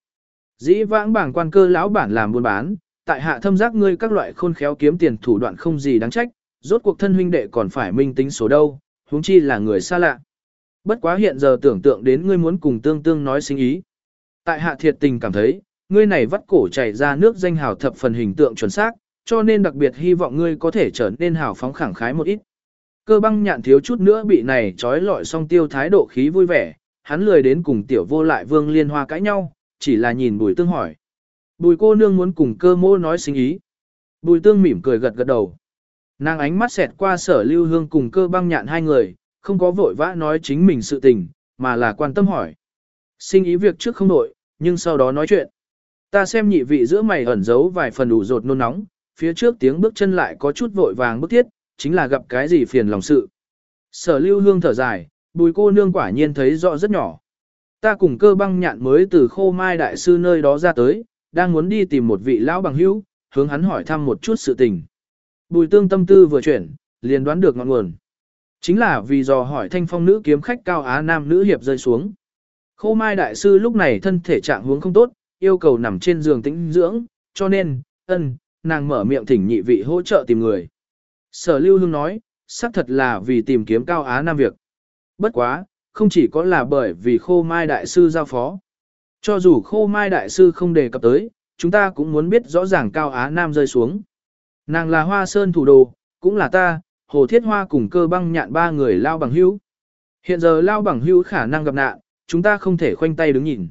Dĩ vãng bảng quan cơ lão bản làm buôn bán, tại hạ thâm giác ngươi các loại khôn khéo kiếm tiền thủ đoạn không gì đáng trách, rốt cuộc thân huynh đệ còn phải minh tính số đâu, huống chi là người xa lạ. Bất quá hiện giờ tưởng tượng đến ngươi muốn cùng tương tương nói sinh ý. Tại hạ thiệt tình cảm thấy, ngươi này vắt cổ chảy ra nước danh hào thập phần hình tượng chuẩn xác, cho nên đặc biệt hy vọng ngươi có thể trở nên hào phóng khẳng khái một ít. Cơ băng nhạn thiếu chút nữa bị này trói lọi song tiêu thái độ khí vui vẻ, hắn lười đến cùng tiểu vô lại vương liên hoa cãi nhau, chỉ là nhìn bùi tương hỏi. Bùi cô nương muốn cùng cơ mô nói sinh ý. Bùi tương mỉm cười gật gật đầu. Nàng ánh mắt xẹt qua sở lưu hương cùng cơ băng nhạn hai người, không có vội vã nói chính mình sự tình, mà là quan tâm hỏi. Sinh ý việc trước không nổi, nhưng sau đó nói chuyện. Ta xem nhị vị giữa mày ẩn giấu vài phần đủ rột nôn nóng, phía trước tiếng bước chân lại có chút vội vàng bức thiết, chính là gặp cái gì phiền lòng sự. Sở lưu hương thở dài, bùi cô nương quả nhiên thấy rõ rất nhỏ. Ta cùng cơ băng nhạn mới từ khô mai đại sư nơi đó ra tới, đang muốn đi tìm một vị lão bằng hữu, hướng hắn hỏi thăm một chút sự tình. Bùi tương tâm tư vừa chuyển, liền đoán được ngọn nguồn. Chính là vì dò hỏi thanh phong nữ kiếm khách cao á nam nữ hiệp rơi xuống. Khô mai đại sư lúc này thân thể trạng huống không tốt, yêu cầu nằm trên giường tĩnh dưỡng, cho nên, ân, nàng mở miệng thỉnh nhị vị hỗ trợ tìm người. Sở Lưu Hương nói, xác thật là vì tìm kiếm Cao Á Nam việc. Bất quá, không chỉ có là bởi vì khô mai đại sư giao phó. Cho dù khô mai đại sư không đề cập tới, chúng ta cũng muốn biết rõ ràng Cao Á Nam rơi xuống. Nàng là hoa sơn thủ đồ, cũng là ta, hồ thiết hoa cùng cơ băng nhạn ba người lao bằng hữu. Hiện giờ lao bằng hữu khả năng gặp nạn, chúng ta không thể khoanh tay đứng nhìn.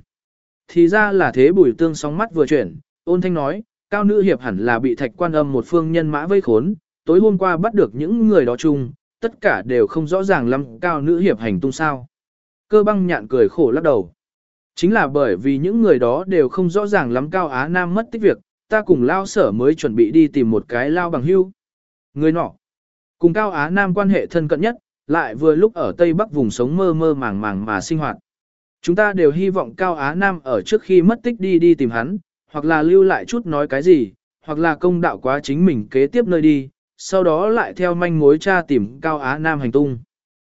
Thì ra là thế bùi tương sóng mắt vừa chuyển, ôn thanh nói, cao nữ hiệp hẳn là bị thạch quan âm một phương nhân mã vây khốn, tối hôm qua bắt được những người đó chung, tất cả đều không rõ ràng lắm cao nữ hiệp hành tung sao. Cơ băng nhạn cười khổ lắc đầu. Chính là bởi vì những người đó đều không rõ ràng lắm cao Á Nam mất tích việc, ta cùng lao sở mới chuẩn bị đi tìm một cái lao bằng hưu. Người nọ, cùng cao Á Nam quan hệ thân cận nhất, lại vừa lúc ở Tây Bắc vùng sống mơ mơ màng màng mà sinh hoạt. Chúng ta đều hy vọng Cao Á Nam ở trước khi mất tích đi đi tìm hắn, hoặc là lưu lại chút nói cái gì, hoặc là công đạo quá chính mình kế tiếp nơi đi, sau đó lại theo manh mối tra tìm Cao Á Nam hành tung.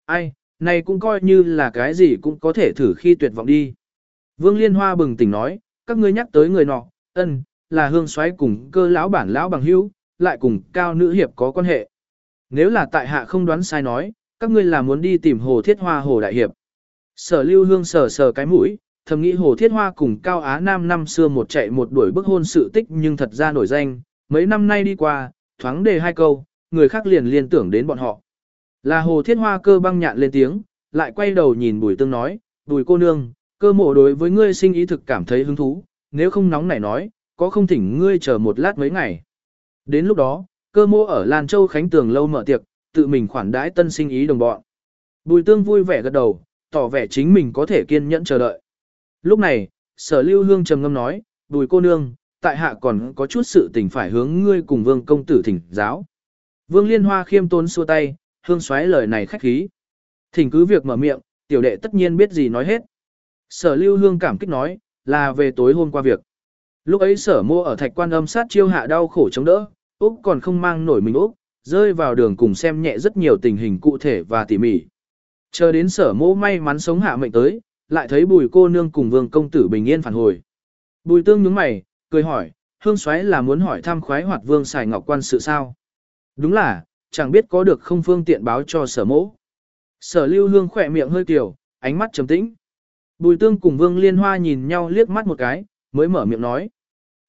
Ai, này cũng coi như là cái gì cũng có thể thử khi tuyệt vọng đi. Vương Liên Hoa bừng tỉnh nói, các ngươi nhắc tới người nọ, ân, là hương xoáy cùng cơ lão bản lão bằng hữu, lại cùng cao nữ hiệp có quan hệ. Nếu là tại hạ không đoán sai nói, các ngươi là muốn đi tìm hồ thiết hoa hồ đại hiệp. Sở lưu hương sờ sờ cái mũi, thầm nghĩ Hồ Thiết Hoa cùng Cao Á Nam năm xưa một chạy một đuổi bức hôn sự tích nhưng thật ra nổi danh, mấy năm nay đi qua, thoáng đề hai câu, người khác liền liên tưởng đến bọn họ. Là Hồ Thiết Hoa cơ băng nhạn lên tiếng, lại quay đầu nhìn Bùi Tương nói, Bùi cô nương, cơ mộ đối với ngươi sinh ý thực cảm thấy hứng thú, nếu không nóng nảy nói, có không thỉnh ngươi chờ một lát mấy ngày. Đến lúc đó, cơ mộ ở Lan Châu Khánh Tường lâu mở tiệc, tự mình khoản đãi tân sinh ý đồng bọn. Bùi Tương vui vẻ gật đầu, tỏ vẻ chính mình có thể kiên nhẫn chờ đợi. Lúc này, sở lưu hương trầm ngâm nói, bùi cô nương, tại hạ còn có chút sự tình phải hướng ngươi cùng vương công tử thỉnh giáo. Vương liên hoa khiêm tốn xua tay, hương xoáy lời này khách khí. Thỉnh cứ việc mở miệng, tiểu đệ tất nhiên biết gì nói hết. Sở lưu hương cảm kích nói, là về tối hôm qua việc. Lúc ấy sở mua ở thạch quan âm sát chiêu hạ đau khổ chống đỡ, Úc còn không mang nổi mình Úc, rơi vào đường cùng xem nhẹ rất nhiều tình hình cụ thể và tỉ mỉ. Chờ đến sở mô may mắn sống hạ mệnh tới, lại thấy bùi cô nương cùng vương công tử bình yên phản hồi. Bùi tương nhướng mày, cười hỏi, hương xoáy là muốn hỏi thăm khoái hoạt vương xài ngọc quan sự sao? Đúng là, chẳng biết có được không phương tiện báo cho sở mỗ. Sở lưu hương khỏe miệng hơi tiểu, ánh mắt trầm tĩnh. Bùi tương cùng vương liên hoa nhìn nhau liếc mắt một cái, mới mở miệng nói.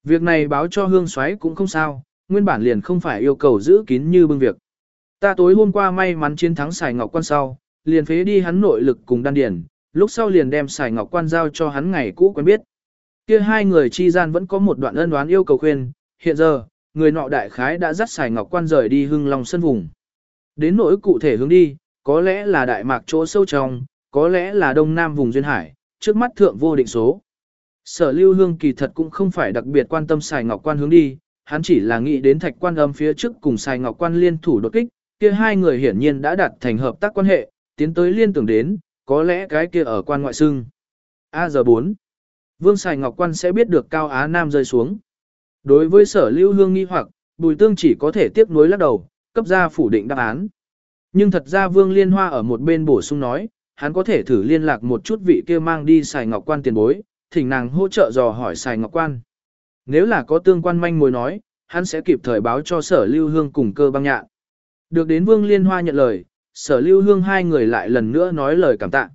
Việc này báo cho hương xoáy cũng không sao, nguyên bản liền không phải yêu cầu giữ kín như bưng việc. Ta tối hôm qua may mắn chiến thắng xài ngọc quan sau, liền phế đi hắn nội lực cùng đan điển, lúc sau liền đem xài ngọc quan giao cho hắn ngày cũ quen biết. Kia hai người chi gian vẫn có một đoạn ân đoán yêu cầu khuyên, hiện giờ, người nọ đại khái đã dắt xài ngọc quan rời đi hưng long sân vùng. Đến nỗi cụ thể hướng đi, có lẽ là đại mạc chỗ sâu trong, có lẽ là đông nam vùng duyên hải, trước mắt thượng vô định số. Sở lưu hương kỳ thật cũng không phải đặc biệt quan tâm xài ngọc quan hướng đi, hắn chỉ là nghĩ đến thạch quan âm phía trước cùng xài ngọc quan liên thủ đột kích, kia hai người hiển nhiên đã đạt thành hợp tác quan hệ, tiến tới liên tưởng đến, có lẽ cái kia ở quan ngoại xưng. A giờ 4. Vương Sài Ngọc Quan sẽ biết được Cao Á Nam rơi xuống. Đối với sở lưu hương nghi hoặc, Bùi Tương chỉ có thể tiếp nối lắc đầu, cấp ra phủ định đáp án. Nhưng thật ra Vương Liên Hoa ở một bên bổ sung nói, hắn có thể thử liên lạc một chút vị kia mang đi xài Ngọc Quan tiền bối, thỉnh nàng hỗ trợ dò hỏi xài Ngọc Quan. Nếu là có tương quan manh mối nói, hắn sẽ kịp thời báo cho sở lưu hương cùng cơ băng nhạn. Được đến Vương Liên Hoa nhận lời, sở lưu hương hai người lại lần nữa nói lời cảm tạ.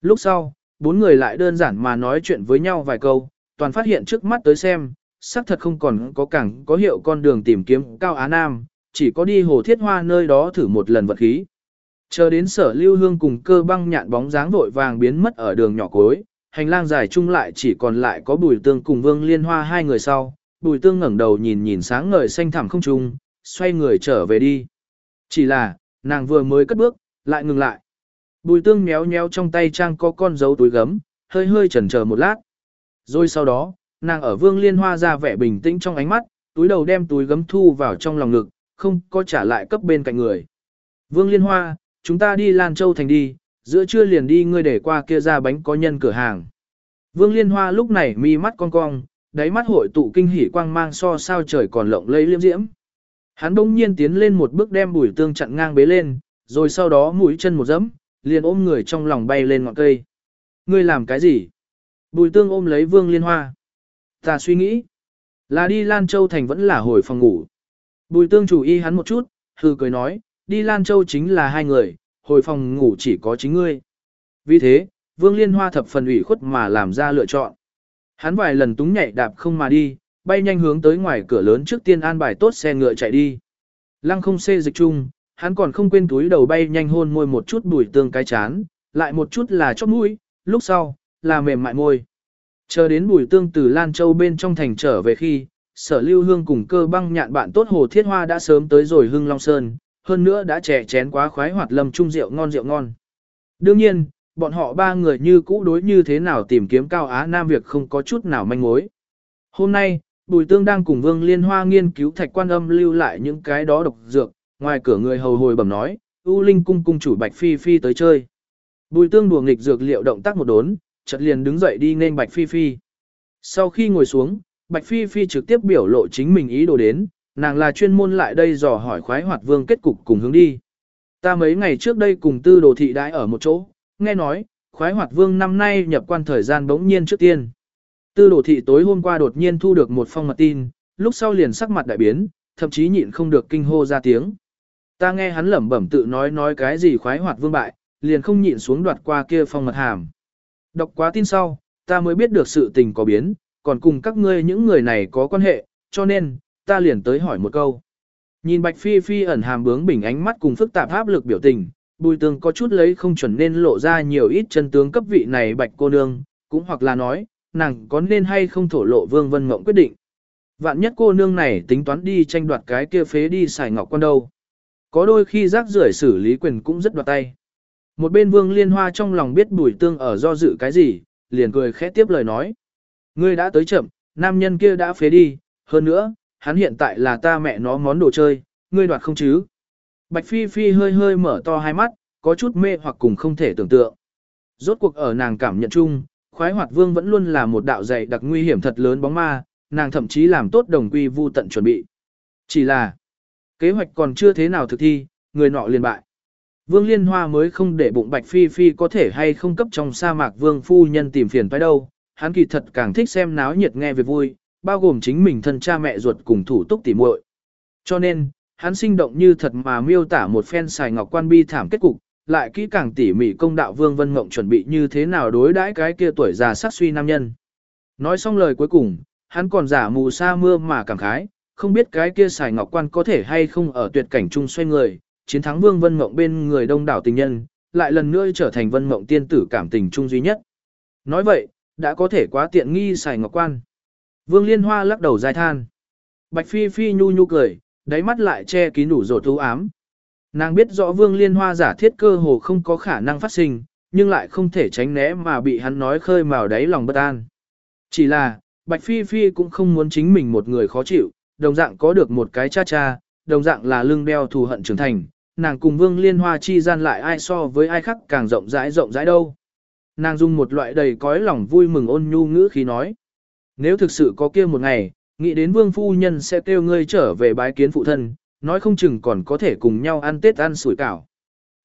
Lúc sau, bốn người lại đơn giản mà nói chuyện với nhau vài câu, toàn phát hiện trước mắt tới xem, xác thật không còn có cảng có hiệu con đường tìm kiếm Cao Á Nam, chỉ có đi hồ thiết hoa nơi đó thử một lần vật khí. Chờ đến sở lưu hương cùng cơ băng nhạn bóng dáng vội vàng biến mất ở đường nhỏ cối, hành lang dài chung lại chỉ còn lại có bùi tương cùng vương liên hoa hai người sau, bùi tương ngẩng đầu nhìn nhìn sáng ngời xanh thẳm không trung, xoay người trở về đi. Chỉ là, nàng vừa mới cất bước, lại ngừng lại. Bùi tương méo méo trong tay trang có con dấu túi gấm, hơi hơi chần chờ một lát. Rồi sau đó, nàng ở vương liên hoa ra vẻ bình tĩnh trong ánh mắt, túi đầu đem túi gấm thu vào trong lòng ngực, không có trả lại cấp bên cạnh người. Vương liên hoa, chúng ta đi Lan Châu Thành đi, giữa trưa liền đi ngươi để qua kia ra bánh có nhân cửa hàng. Vương liên hoa lúc này mi mắt cong cong, đáy mắt hội tụ kinh hỉ quang mang so sao trời còn lộng lây liêm diễm. Hắn bỗng nhiên tiến lên một bước đem bùi tương chặn ngang bế lên, rồi sau đó mũi chân một dẫm, liền ôm người trong lòng bay lên ngọn cây. Ngươi làm cái gì? Bùi tương ôm lấy vương liên hoa. Ta suy nghĩ, là đi Lan Châu Thành vẫn là hồi phòng ngủ. Bùi tương chủ y hắn một chút, hừ cười nói, đi Lan Châu chính là hai người, hồi phòng ngủ chỉ có chính ngươi. Vì thế, vương liên hoa thập phần ủy khuất mà làm ra lựa chọn. Hắn vài lần túng nhảy đạp không mà đi, bay nhanh hướng tới ngoài cửa lớn trước tiên an bài tốt xe ngựa chạy đi. Lăng không xê dịch chung, hắn còn không quên túi đầu bay nhanh hôn môi một chút bùi tương cái chán, lại một chút là chóp mũi, lúc sau, là mềm mại môi. Chờ đến bùi tương từ Lan Châu bên trong thành trở về khi, sở lưu hương cùng cơ băng nhạn bạn tốt hồ thiết hoa đã sớm tới rồi hưng Long Sơn, hơn nữa đã trẻ chén quá khoái hoạt lâm trung rượu ngon rượu ngon. Đương nhiên, bọn họ ba người như cũ đối như thế nào tìm kiếm cao Á Nam việc không có chút nào manh mối. Hôm nay, Bùi Tương đang cùng Vương Liên Hoa nghiên cứu thạch quan âm lưu lại những cái đó độc dược, ngoài cửa người hầu hồi bẩm nói, U Linh cung cung chủ Bạch Phi Phi tới chơi. Bùi Tương đùa nghịch dược liệu động tác một đốn, chợt liền đứng dậy đi nên Bạch Phi Phi. Sau khi ngồi xuống, Bạch Phi Phi trực tiếp biểu lộ chính mình ý đồ đến, nàng là chuyên môn lại đây dò hỏi khoái hoạt vương kết cục cùng hướng đi. Ta mấy ngày trước đây cùng tư đồ thị đãi ở một chỗ, nghe nói, khoái hoạt vương năm nay nhập quan thời gian bỗng nhiên trước tiên. Tư đồ thị tối hôm qua đột nhiên thu được một phong mật tin, lúc sau liền sắc mặt đại biến, thậm chí nhịn không được kinh hô ra tiếng. Ta nghe hắn lẩm bẩm tự nói nói cái gì khoái hoạt vương bại, liền không nhịn xuống đoạt qua kia phong mật hàm. Đọc quá tin sau, ta mới biết được sự tình có biến, còn cùng các ngươi những người này có quan hệ, cho nên, ta liền tới hỏi một câu. Nhìn Bạch Phi Phi ẩn hàm bướng bình ánh mắt cùng phức tạp áp lực biểu tình, bùi tường có chút lấy không chuẩn nên lộ ra nhiều ít chân tướng cấp vị này Bạch cô nương, cũng hoặc là nói, nàng có nên hay không thổ lộ Vương Vân Mộng quyết định. Vạn nhất cô nương này tính toán đi tranh đoạt cái kia phế đi xài ngọc con đâu. Có đôi khi rác rưởi xử lý quyền cũng rất đoạt tay. Một bên Vương Liên Hoa trong lòng biết bùi tương ở do dự cái gì, liền cười khẽ tiếp lời nói. Ngươi đã tới chậm, nam nhân kia đã phế đi, hơn nữa, hắn hiện tại là ta mẹ nó món đồ chơi, ngươi đoạt không chứ. Bạch Phi Phi hơi hơi mở to hai mắt, có chút mê hoặc cùng không thể tưởng tượng. Rốt cuộc ở nàng cảm nhận chung, khoái hoạt vương vẫn luôn là một đạo dày đặc nguy hiểm thật lớn bóng ma, nàng thậm chí làm tốt đồng quy vu tận chuẩn bị. Chỉ là, kế hoạch còn chưa thế nào thực thi, người nọ liền bại. Vương Liên Hoa mới không để bụng Bạch Phi Phi có thể hay không cấp trong sa mạc Vương Phu Nhân tìm phiền phải đâu, hắn kỳ thật càng thích xem náo nhiệt nghe việc vui, bao gồm chính mình thân cha mẹ ruột cùng thủ túc tỉ muội. Cho nên, hắn sinh động như thật mà miêu tả một phen xài ngọc quan bi thảm kết cục, lại kỹ càng tỉ mỉ công đạo Vương Vân Ngộng chuẩn bị như thế nào đối đãi cái kia tuổi già sắc suy nam nhân. Nói xong lời cuối cùng, hắn còn giả mù sa mưa mà cảm khái, không biết cái kia xài ngọc quan có thể hay không ở tuyệt cảnh chung xoay người, chiến thắng Vương Vân Ngộng bên người đông đảo tình nhân, lại lần nữa trở thành Vân Ngộng tiên tử cảm tình chung duy nhất. Nói vậy, đã có thể quá tiện nghi xài ngọc quan. Vương Liên Hoa lắc đầu dài than. Bạch Phi Phi nhu nhu cười, đáy mắt lại che kín đủ rột thú ám. Nàng biết rõ Vương Liên Hoa giả thiết cơ hồ không có khả năng phát sinh, nhưng lại không thể tránh né mà bị hắn nói khơi mào đáy lòng bất an. Chỉ là, Bạch Phi Phi cũng không muốn chính mình một người khó chịu, đồng dạng có được một cái cha cha, đồng dạng là lưng đeo thù hận trưởng thành, nàng cùng Vương Liên Hoa chi gian lại ai so với ai khác càng rộng rãi rộng rãi đâu. Nàng dùng một loại đầy cõi lòng vui mừng ôn nhu ngữ khi nói. Nếu thực sự có kia một ngày, nghĩ đến Vương Phu Nhân sẽ kêu ngươi trở về bái kiến phụ thân, nói không chừng còn có thể cùng nhau ăn Tết ăn sủi cảo.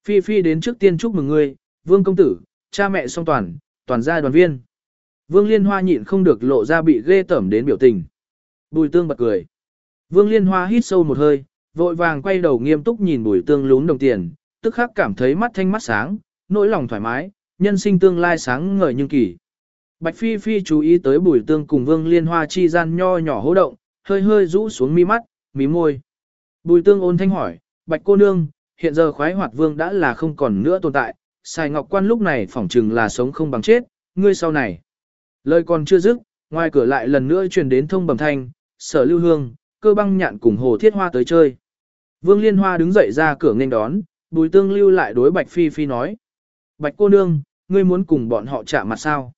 Phi Phi đến trước tiên chúc mừng ngươi, Vương Công Tử, cha mẹ song toàn, toàn gia đoàn viên. Vương Liên Hoa nhịn không được lộ ra bị ghê tởm đến biểu tình. Bùi tương bật cười. Vương Liên Hoa hít sâu một hơi, vội vàng quay đầu nghiêm túc nhìn bùi tương lún đồng tiền, tức khắc cảm thấy mắt thanh mắt sáng, nỗi lòng thoải mái, nhân sinh tương lai sáng ngời nhưng kỳ. Bạch Phi Phi chú ý tới bùi tương cùng Vương Liên Hoa chi gian nho nhỏ hô động, hơi hơi rũ xuống mi mắt, mí môi. Bùi tương ôn thanh hỏi, Bạch cô nương, hiện giờ khoái hoạt vương đã là không còn nữa tồn tại, Xài Ngọc Quan lúc này phỏng chừng là sống không bằng chết, ngươi sau này. Lời còn chưa dứt, ngoài cửa lại lần nữa truyền đến thông bẩm thanh, sở lưu hương, cơ băng nhạn cùng hồ thiết hoa tới chơi. Vương Liên Hoa đứng dậy ra cửa nghênh đón, bùi tương lưu lại đối Bạch Phi Phi nói. Bạch cô nương, ngươi muốn cùng bọn họ chạm mặt sao?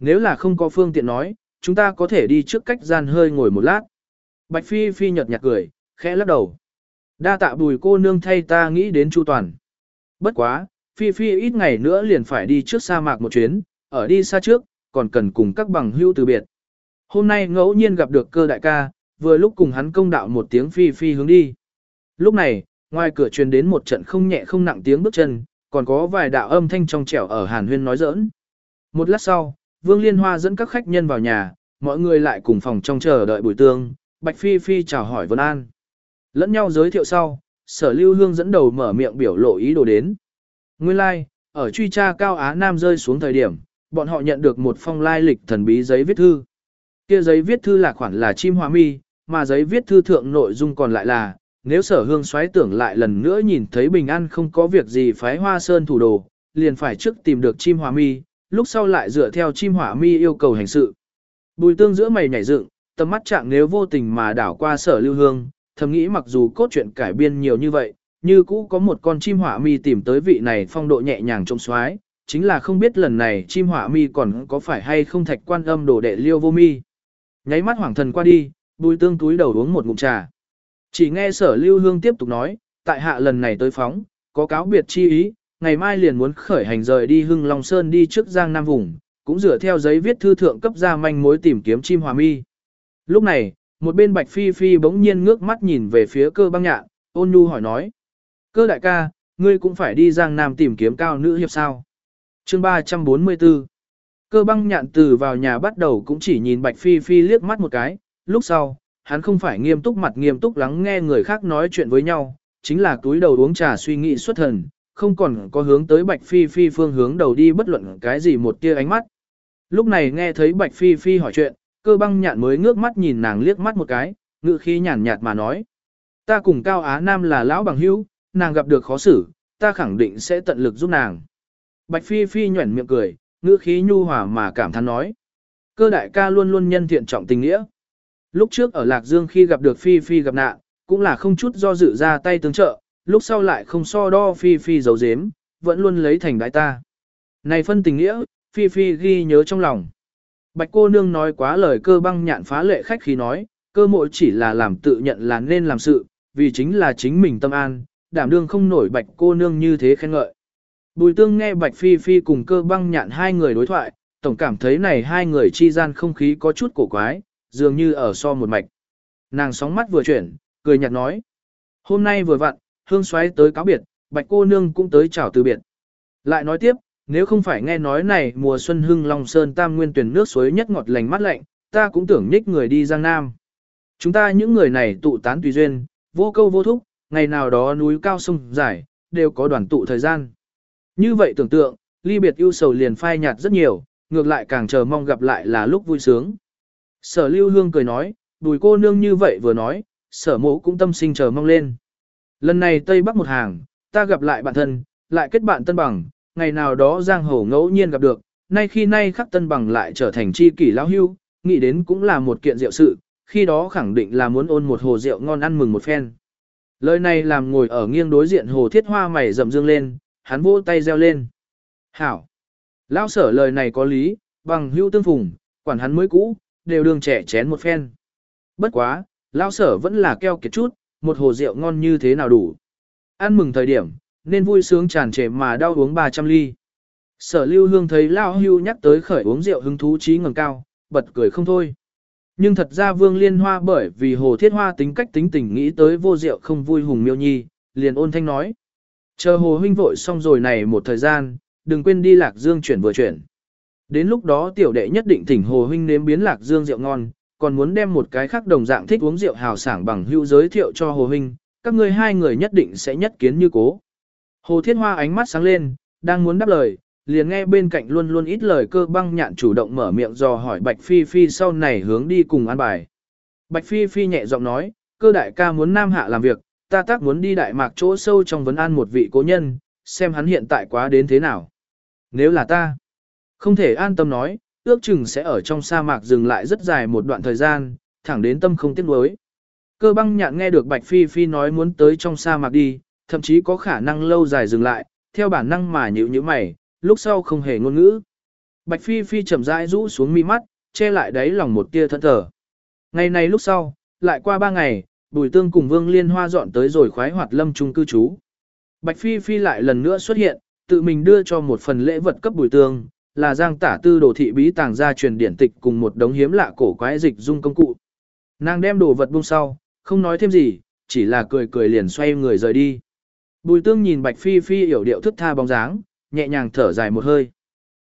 Nếu là không có phương tiện nói, chúng ta có thể đi trước cách gian hơi ngồi một lát. Bạch Phi Phi nhợt nhạt cười, khẽ lắc đầu. Đa tạ bùi cô nương thay ta nghĩ đến chu toàn. Bất quá, Phi Phi ít ngày nữa liền phải đi trước sa mạc một chuyến, ở đi xa trước, còn cần cùng các bằng hữu từ biệt. Hôm nay ngẫu nhiên gặp được cơ đại ca, vừa lúc cùng hắn công đạo một tiếng Phi Phi hướng đi. Lúc này, ngoài cửa truyền đến một trận không nhẹ không nặng tiếng bước chân, còn có vài đạo âm thanh trong trẻo ở Hàn Huyên nói giỡn. Một lát sau, Vương Liên Hoa dẫn các khách nhân vào nhà, mọi người lại cùng phòng trong chờ đợi buổi tương, Bạch Phi Phi chào hỏi Vân An. Lẫn nhau giới thiệu sau, sở lưu hương dẫn đầu mở miệng biểu lộ ý đồ đến. Nguyên lai, like, ở truy tra Cao Á Nam rơi xuống thời điểm, bọn họ nhận được một phong lai lịch thần bí giấy viết thư. Kia giấy viết thư là khoản là chim hoa mi, mà giấy viết thư thượng nội dung còn lại là, nếu sở hương xoáy tưởng lại lần nữa nhìn thấy bình an không có việc gì phái hoa sơn thủ đồ, liền phải trước tìm được chim hoa mi, lúc sau lại dựa theo chim hỏa mi yêu cầu hành sự. Bùi tương giữa mày nhảy dựng, tầm mắt trạng nếu vô tình mà đảo qua sở lưu hương, thầm nghĩ mặc dù cốt truyện cải biên nhiều như vậy, như cũ có một con chim hỏa mi tìm tới vị này phong độ nhẹ nhàng trông xoái, chính là không biết lần này chim hỏa mi còn có phải hay không thạch quan âm đổ đệ liêu vô mi. Nháy mắt hoàng thần qua đi, bùi tương túi đầu uống một ngụm trà. Chỉ nghe sở lưu hương tiếp tục nói, tại hạ lần này tới phóng, có cáo biệt chi ý, ngày mai liền muốn khởi hành rời đi hưng Long Sơn đi trước Giang Nam Vùng, cũng dựa theo giấy viết thư thượng cấp ra manh mối tìm kiếm chim hòa mi. Lúc này, một bên Bạch Phi Phi bỗng nhiên ngước mắt nhìn về phía cơ băng nhạn, ôn nhu hỏi nói. Cơ đại ca, ngươi cũng phải đi Giang Nam tìm kiếm cao nữ hiệp sao? Chương 344 Cơ băng nhạn từ vào nhà bắt đầu cũng chỉ nhìn Bạch Phi Phi liếc mắt một cái, lúc sau, hắn không phải nghiêm túc mặt nghiêm túc lắng nghe người khác nói chuyện với nhau, chính là túi đầu uống trà suy nghĩ xuất thần, không còn có hướng tới Bạch Phi Phi phương hướng đầu đi bất luận cái gì một tia ánh mắt. Lúc này nghe thấy Bạch Phi Phi hỏi chuyện, cơ băng nhạn mới ngước mắt nhìn nàng liếc mắt một cái, ngự khí nhàn nhạt mà nói. Ta cùng Cao Á Nam là lão bằng hữu, nàng gặp được khó xử, ta khẳng định sẽ tận lực giúp nàng. Bạch Phi Phi nhuẩn miệng cười, ngữ khí nhu hòa mà cảm thán nói. Cơ đại ca luôn luôn nhân thiện trọng tình nghĩa. Lúc trước ở Lạc Dương khi gặp được Phi Phi gặp nạn, cũng là không chút do dự ra tay tương trợ, lúc sau lại không so đo Phi Phi giấu giếm, vẫn luôn lấy thành đại ta. Này phân tình nghĩa, Phi Phi ghi nhớ trong lòng. Bạch cô nương nói quá lời cơ băng nhạn phá lệ khách khi nói, cơ mộ chỉ là làm tự nhận là nên làm sự, vì chính là chính mình tâm an, đảm đương không nổi bạch cô nương như thế khen ngợi. Bùi tương nghe bạch phi phi cùng cơ băng nhạn hai người đối thoại, tổng cảm thấy này hai người chi gian không khí có chút cổ quái, dường như ở so một mạch. Nàng sóng mắt vừa chuyển, cười nhạt nói. Hôm nay vừa vặn, hương xoáy tới cáo biệt, bạch cô nương cũng tới chào từ biệt. Lại nói tiếp, nếu không phải nghe nói này mùa xuân hưng Long Sơn tam nguyên tuyển nước suối nhất ngọt lành mát lạnh, ta cũng tưởng nhích người đi Giang Nam. Chúng ta những người này tụ tán tùy duyên, vô câu vô thúc, ngày nào đó núi cao sông dài, đều có đoàn tụ thời gian. Như vậy tưởng tượng, ly biệt ưu sầu liền phai nhạt rất nhiều, ngược lại càng chờ mong gặp lại là lúc vui sướng. Sở lưu hương cười nói, đùi cô nương như vậy vừa nói, sở mộ cũng tâm sinh chờ mong lên. Lần này Tây Bắc một hàng, ta gặp lại bạn thân, lại kết bạn tân bằng, ngày nào đó giang hồ ngẫu nhiên gặp được, nay khi nay khắc tân bằng lại trở thành chi kỷ lão hưu, nghĩ đến cũng là một kiện rượu sự, khi đó khẳng định là muốn ôn một hồ rượu ngon ăn mừng một phen. Lời này làm ngồi ở nghiêng đối diện hồ thiết hoa mày rậm dương lên, hắn vỗ tay reo lên. Hảo! Lão sở lời này có lý, bằng hưu tương phùng, quản hắn mới cũ, đều đường trẻ chén một phen. Bất quá, lão sở vẫn là keo kiệt chút, một hồ rượu ngon như thế nào đủ. Ăn mừng thời điểm, nên vui sướng tràn trề mà đau uống 300 ly. Sở lưu hương thấy lão hưu nhắc tới khởi uống rượu hứng thú trí ngầm cao, bật cười không thôi. Nhưng thật ra Vương Liên Hoa bởi vì Hồ Thiết Hoa tính cách tính tình nghĩ tới vô rượu không vui hùng miêu nhi, liền ôn thanh nói. Chờ Hồ huynh vội xong rồi này một thời gian, đừng quên đi Lạc Dương chuyển vừa chuyển. Đến lúc đó tiểu đệ nhất định thỉnh Hồ huynh nếm biến Lạc Dương rượu ngon, còn muốn đem một cái khác đồng dạng thích uống rượu hào sảng bằng hữu giới thiệu cho Hồ Hinh, các ngươi hai người nhất định sẽ nhất kiến như cố. Hồ Thiết Hoa ánh mắt sáng lên, đang muốn đáp lời, liền nghe bên cạnh luôn luôn ít lời cơ băng nhạn chủ động mở miệng dò hỏi Bạch Phi Phi sau này hướng đi cùng an bài. Bạch Phi Phi nhẹ giọng nói, cơ đại ca muốn Nam Hạ làm việc, ta tác muốn đi Đại Mạc chỗ sâu trong vấn an một vị cố nhân, xem hắn hiện tại quá đến thế nào. Nếu là ta, không thể an tâm nói, ước chừng sẽ ở trong sa mạc dừng lại rất dài một đoạn thời gian, thẳng đến tâm không tiếc nuối. Cơ băng nhạn nghe được Bạch Phi Phi nói muốn tới trong sa mạc đi, thậm chí có khả năng lâu dài dừng lại, theo bản năng mà nhữ như mày, lúc sau không hề ngôn ngữ. Bạch Phi Phi chậm rãi rũ xuống mi mắt, che lại đáy lòng một tia thẫn thờ. Ngày này lúc sau, lại qua ba ngày, Bùi Tương cùng Vương Liên Hoa dọn tới rồi khoái hoạt lâm trung cư trú. Bạch Phi Phi lại lần nữa xuất hiện, tự mình đưa cho một phần lễ vật cấp Bùi Tương, là giang tả tư đồ thị bí tàng gia truyền điển tịch cùng một đống hiếm lạ cổ quái dịch dung công cụ. Nàng đem đồ vật buông sau, không nói thêm gì, chỉ là cười cười liền xoay người rời đi. Bùi Tương nhìn Bạch Phi Phi hiểu điệu thức tha bóng dáng, nhẹ nhàng thở dài một hơi.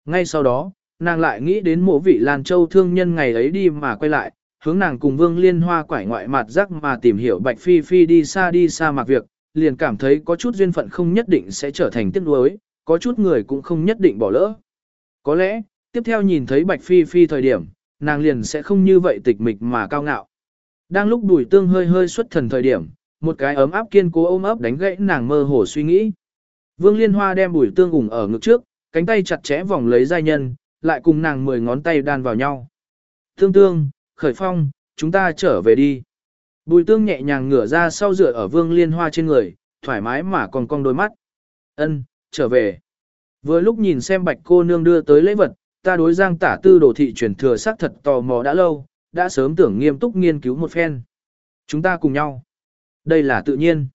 Ngay sau đó, nàng lại nghĩ đến mộ vị Lan Châu thương nhân ngày ấy đi mà quay lại, hướng nàng cùng Vương Liên Hoa quải ngoại mặt rắc mà tìm hiểu Bạch Phi Phi đi xa đi xa mặc việc, liền cảm thấy có chút duyên phận không nhất định sẽ trở thành tiếc nuối, có chút người cũng không nhất định bỏ lỡ. Có lẽ, tiếp theo nhìn thấy Bạch Phi Phi thời điểm, nàng liền sẽ không như vậy tịch mịch mà cao ngạo. Đang lúc đùi tương hơi hơi xuất thần thời điểm, một cái ấm áp kiên cố ôm ấp đánh gãy nàng mơ hồ suy nghĩ. Vương Liên Hoa đem bùi tương ủng ở ngực trước, cánh tay chặt chẽ vòng lấy giai nhân, lại cùng nàng mười ngón tay đan vào nhau. Tương tương, khởi phong, chúng ta trở về đi. Bùi tương nhẹ nhàng ngửa ra sau dựa ở Vương Liên Hoa trên người, thoải mái mà còn cong đôi mắt. Ân, trở về. Vừa lúc nhìn xem bạch cô nương đưa tới lễ vật, ta đối giang tả tư đồ thị truyền thừa xác thật tò mò đã lâu, đã sớm tưởng nghiêm túc nghiên cứu một phen. Chúng ta cùng nhau. Đây là tự nhiên.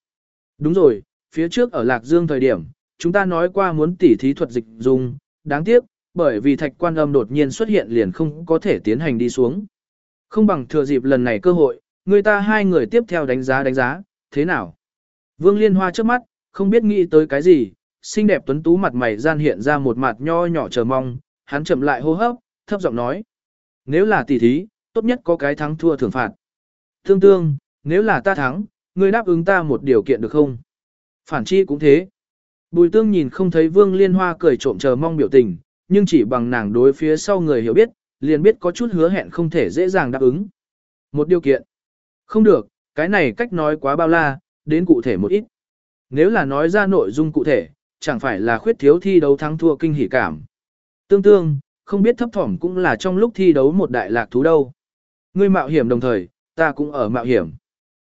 Đúng rồi, phía trước ở Lạc Dương thời điểm, chúng ta nói qua muốn tỉ thí thuật dịch dùng, đáng tiếc, bởi vì thạch quan âm đột nhiên xuất hiện liền không có thể tiến hành đi xuống. Không bằng thừa dịp lần này cơ hội, người ta hai người tiếp theo đánh giá đánh giá, thế nào? Vương Liên Hoa trước mắt, không biết nghĩ tới cái gì, xinh đẹp tuấn tú mặt mày gian hiện ra một mặt nho nhỏ chờ mong, hắn chậm lại hô hấp, thấp giọng nói. Nếu là tỷ thí, tốt nhất có cái thắng thua thưởng phạt. Tương tương, nếu là ta thắng, ngươi đáp ứng ta một điều kiện được không? Phản chi cũng thế. Bùi tương nhìn không thấy vương liên hoa cười trộm chờ mong biểu tình, nhưng chỉ bằng nàng đối phía sau người hiểu biết, liền biết có chút hứa hẹn không thể dễ dàng đáp ứng. Một điều kiện. Không được, cái này cách nói quá bao la, đến cụ thể một ít. Nếu là nói ra nội dung cụ thể, chẳng phải là khuyết thiếu thi đấu thắng thua kinh hỉ cảm. Tương tương, không biết thấp thỏm cũng là trong lúc thi đấu một đại lạc thú đâu. Ngươi mạo hiểm đồng thời, ta cũng ở mạo hiểm.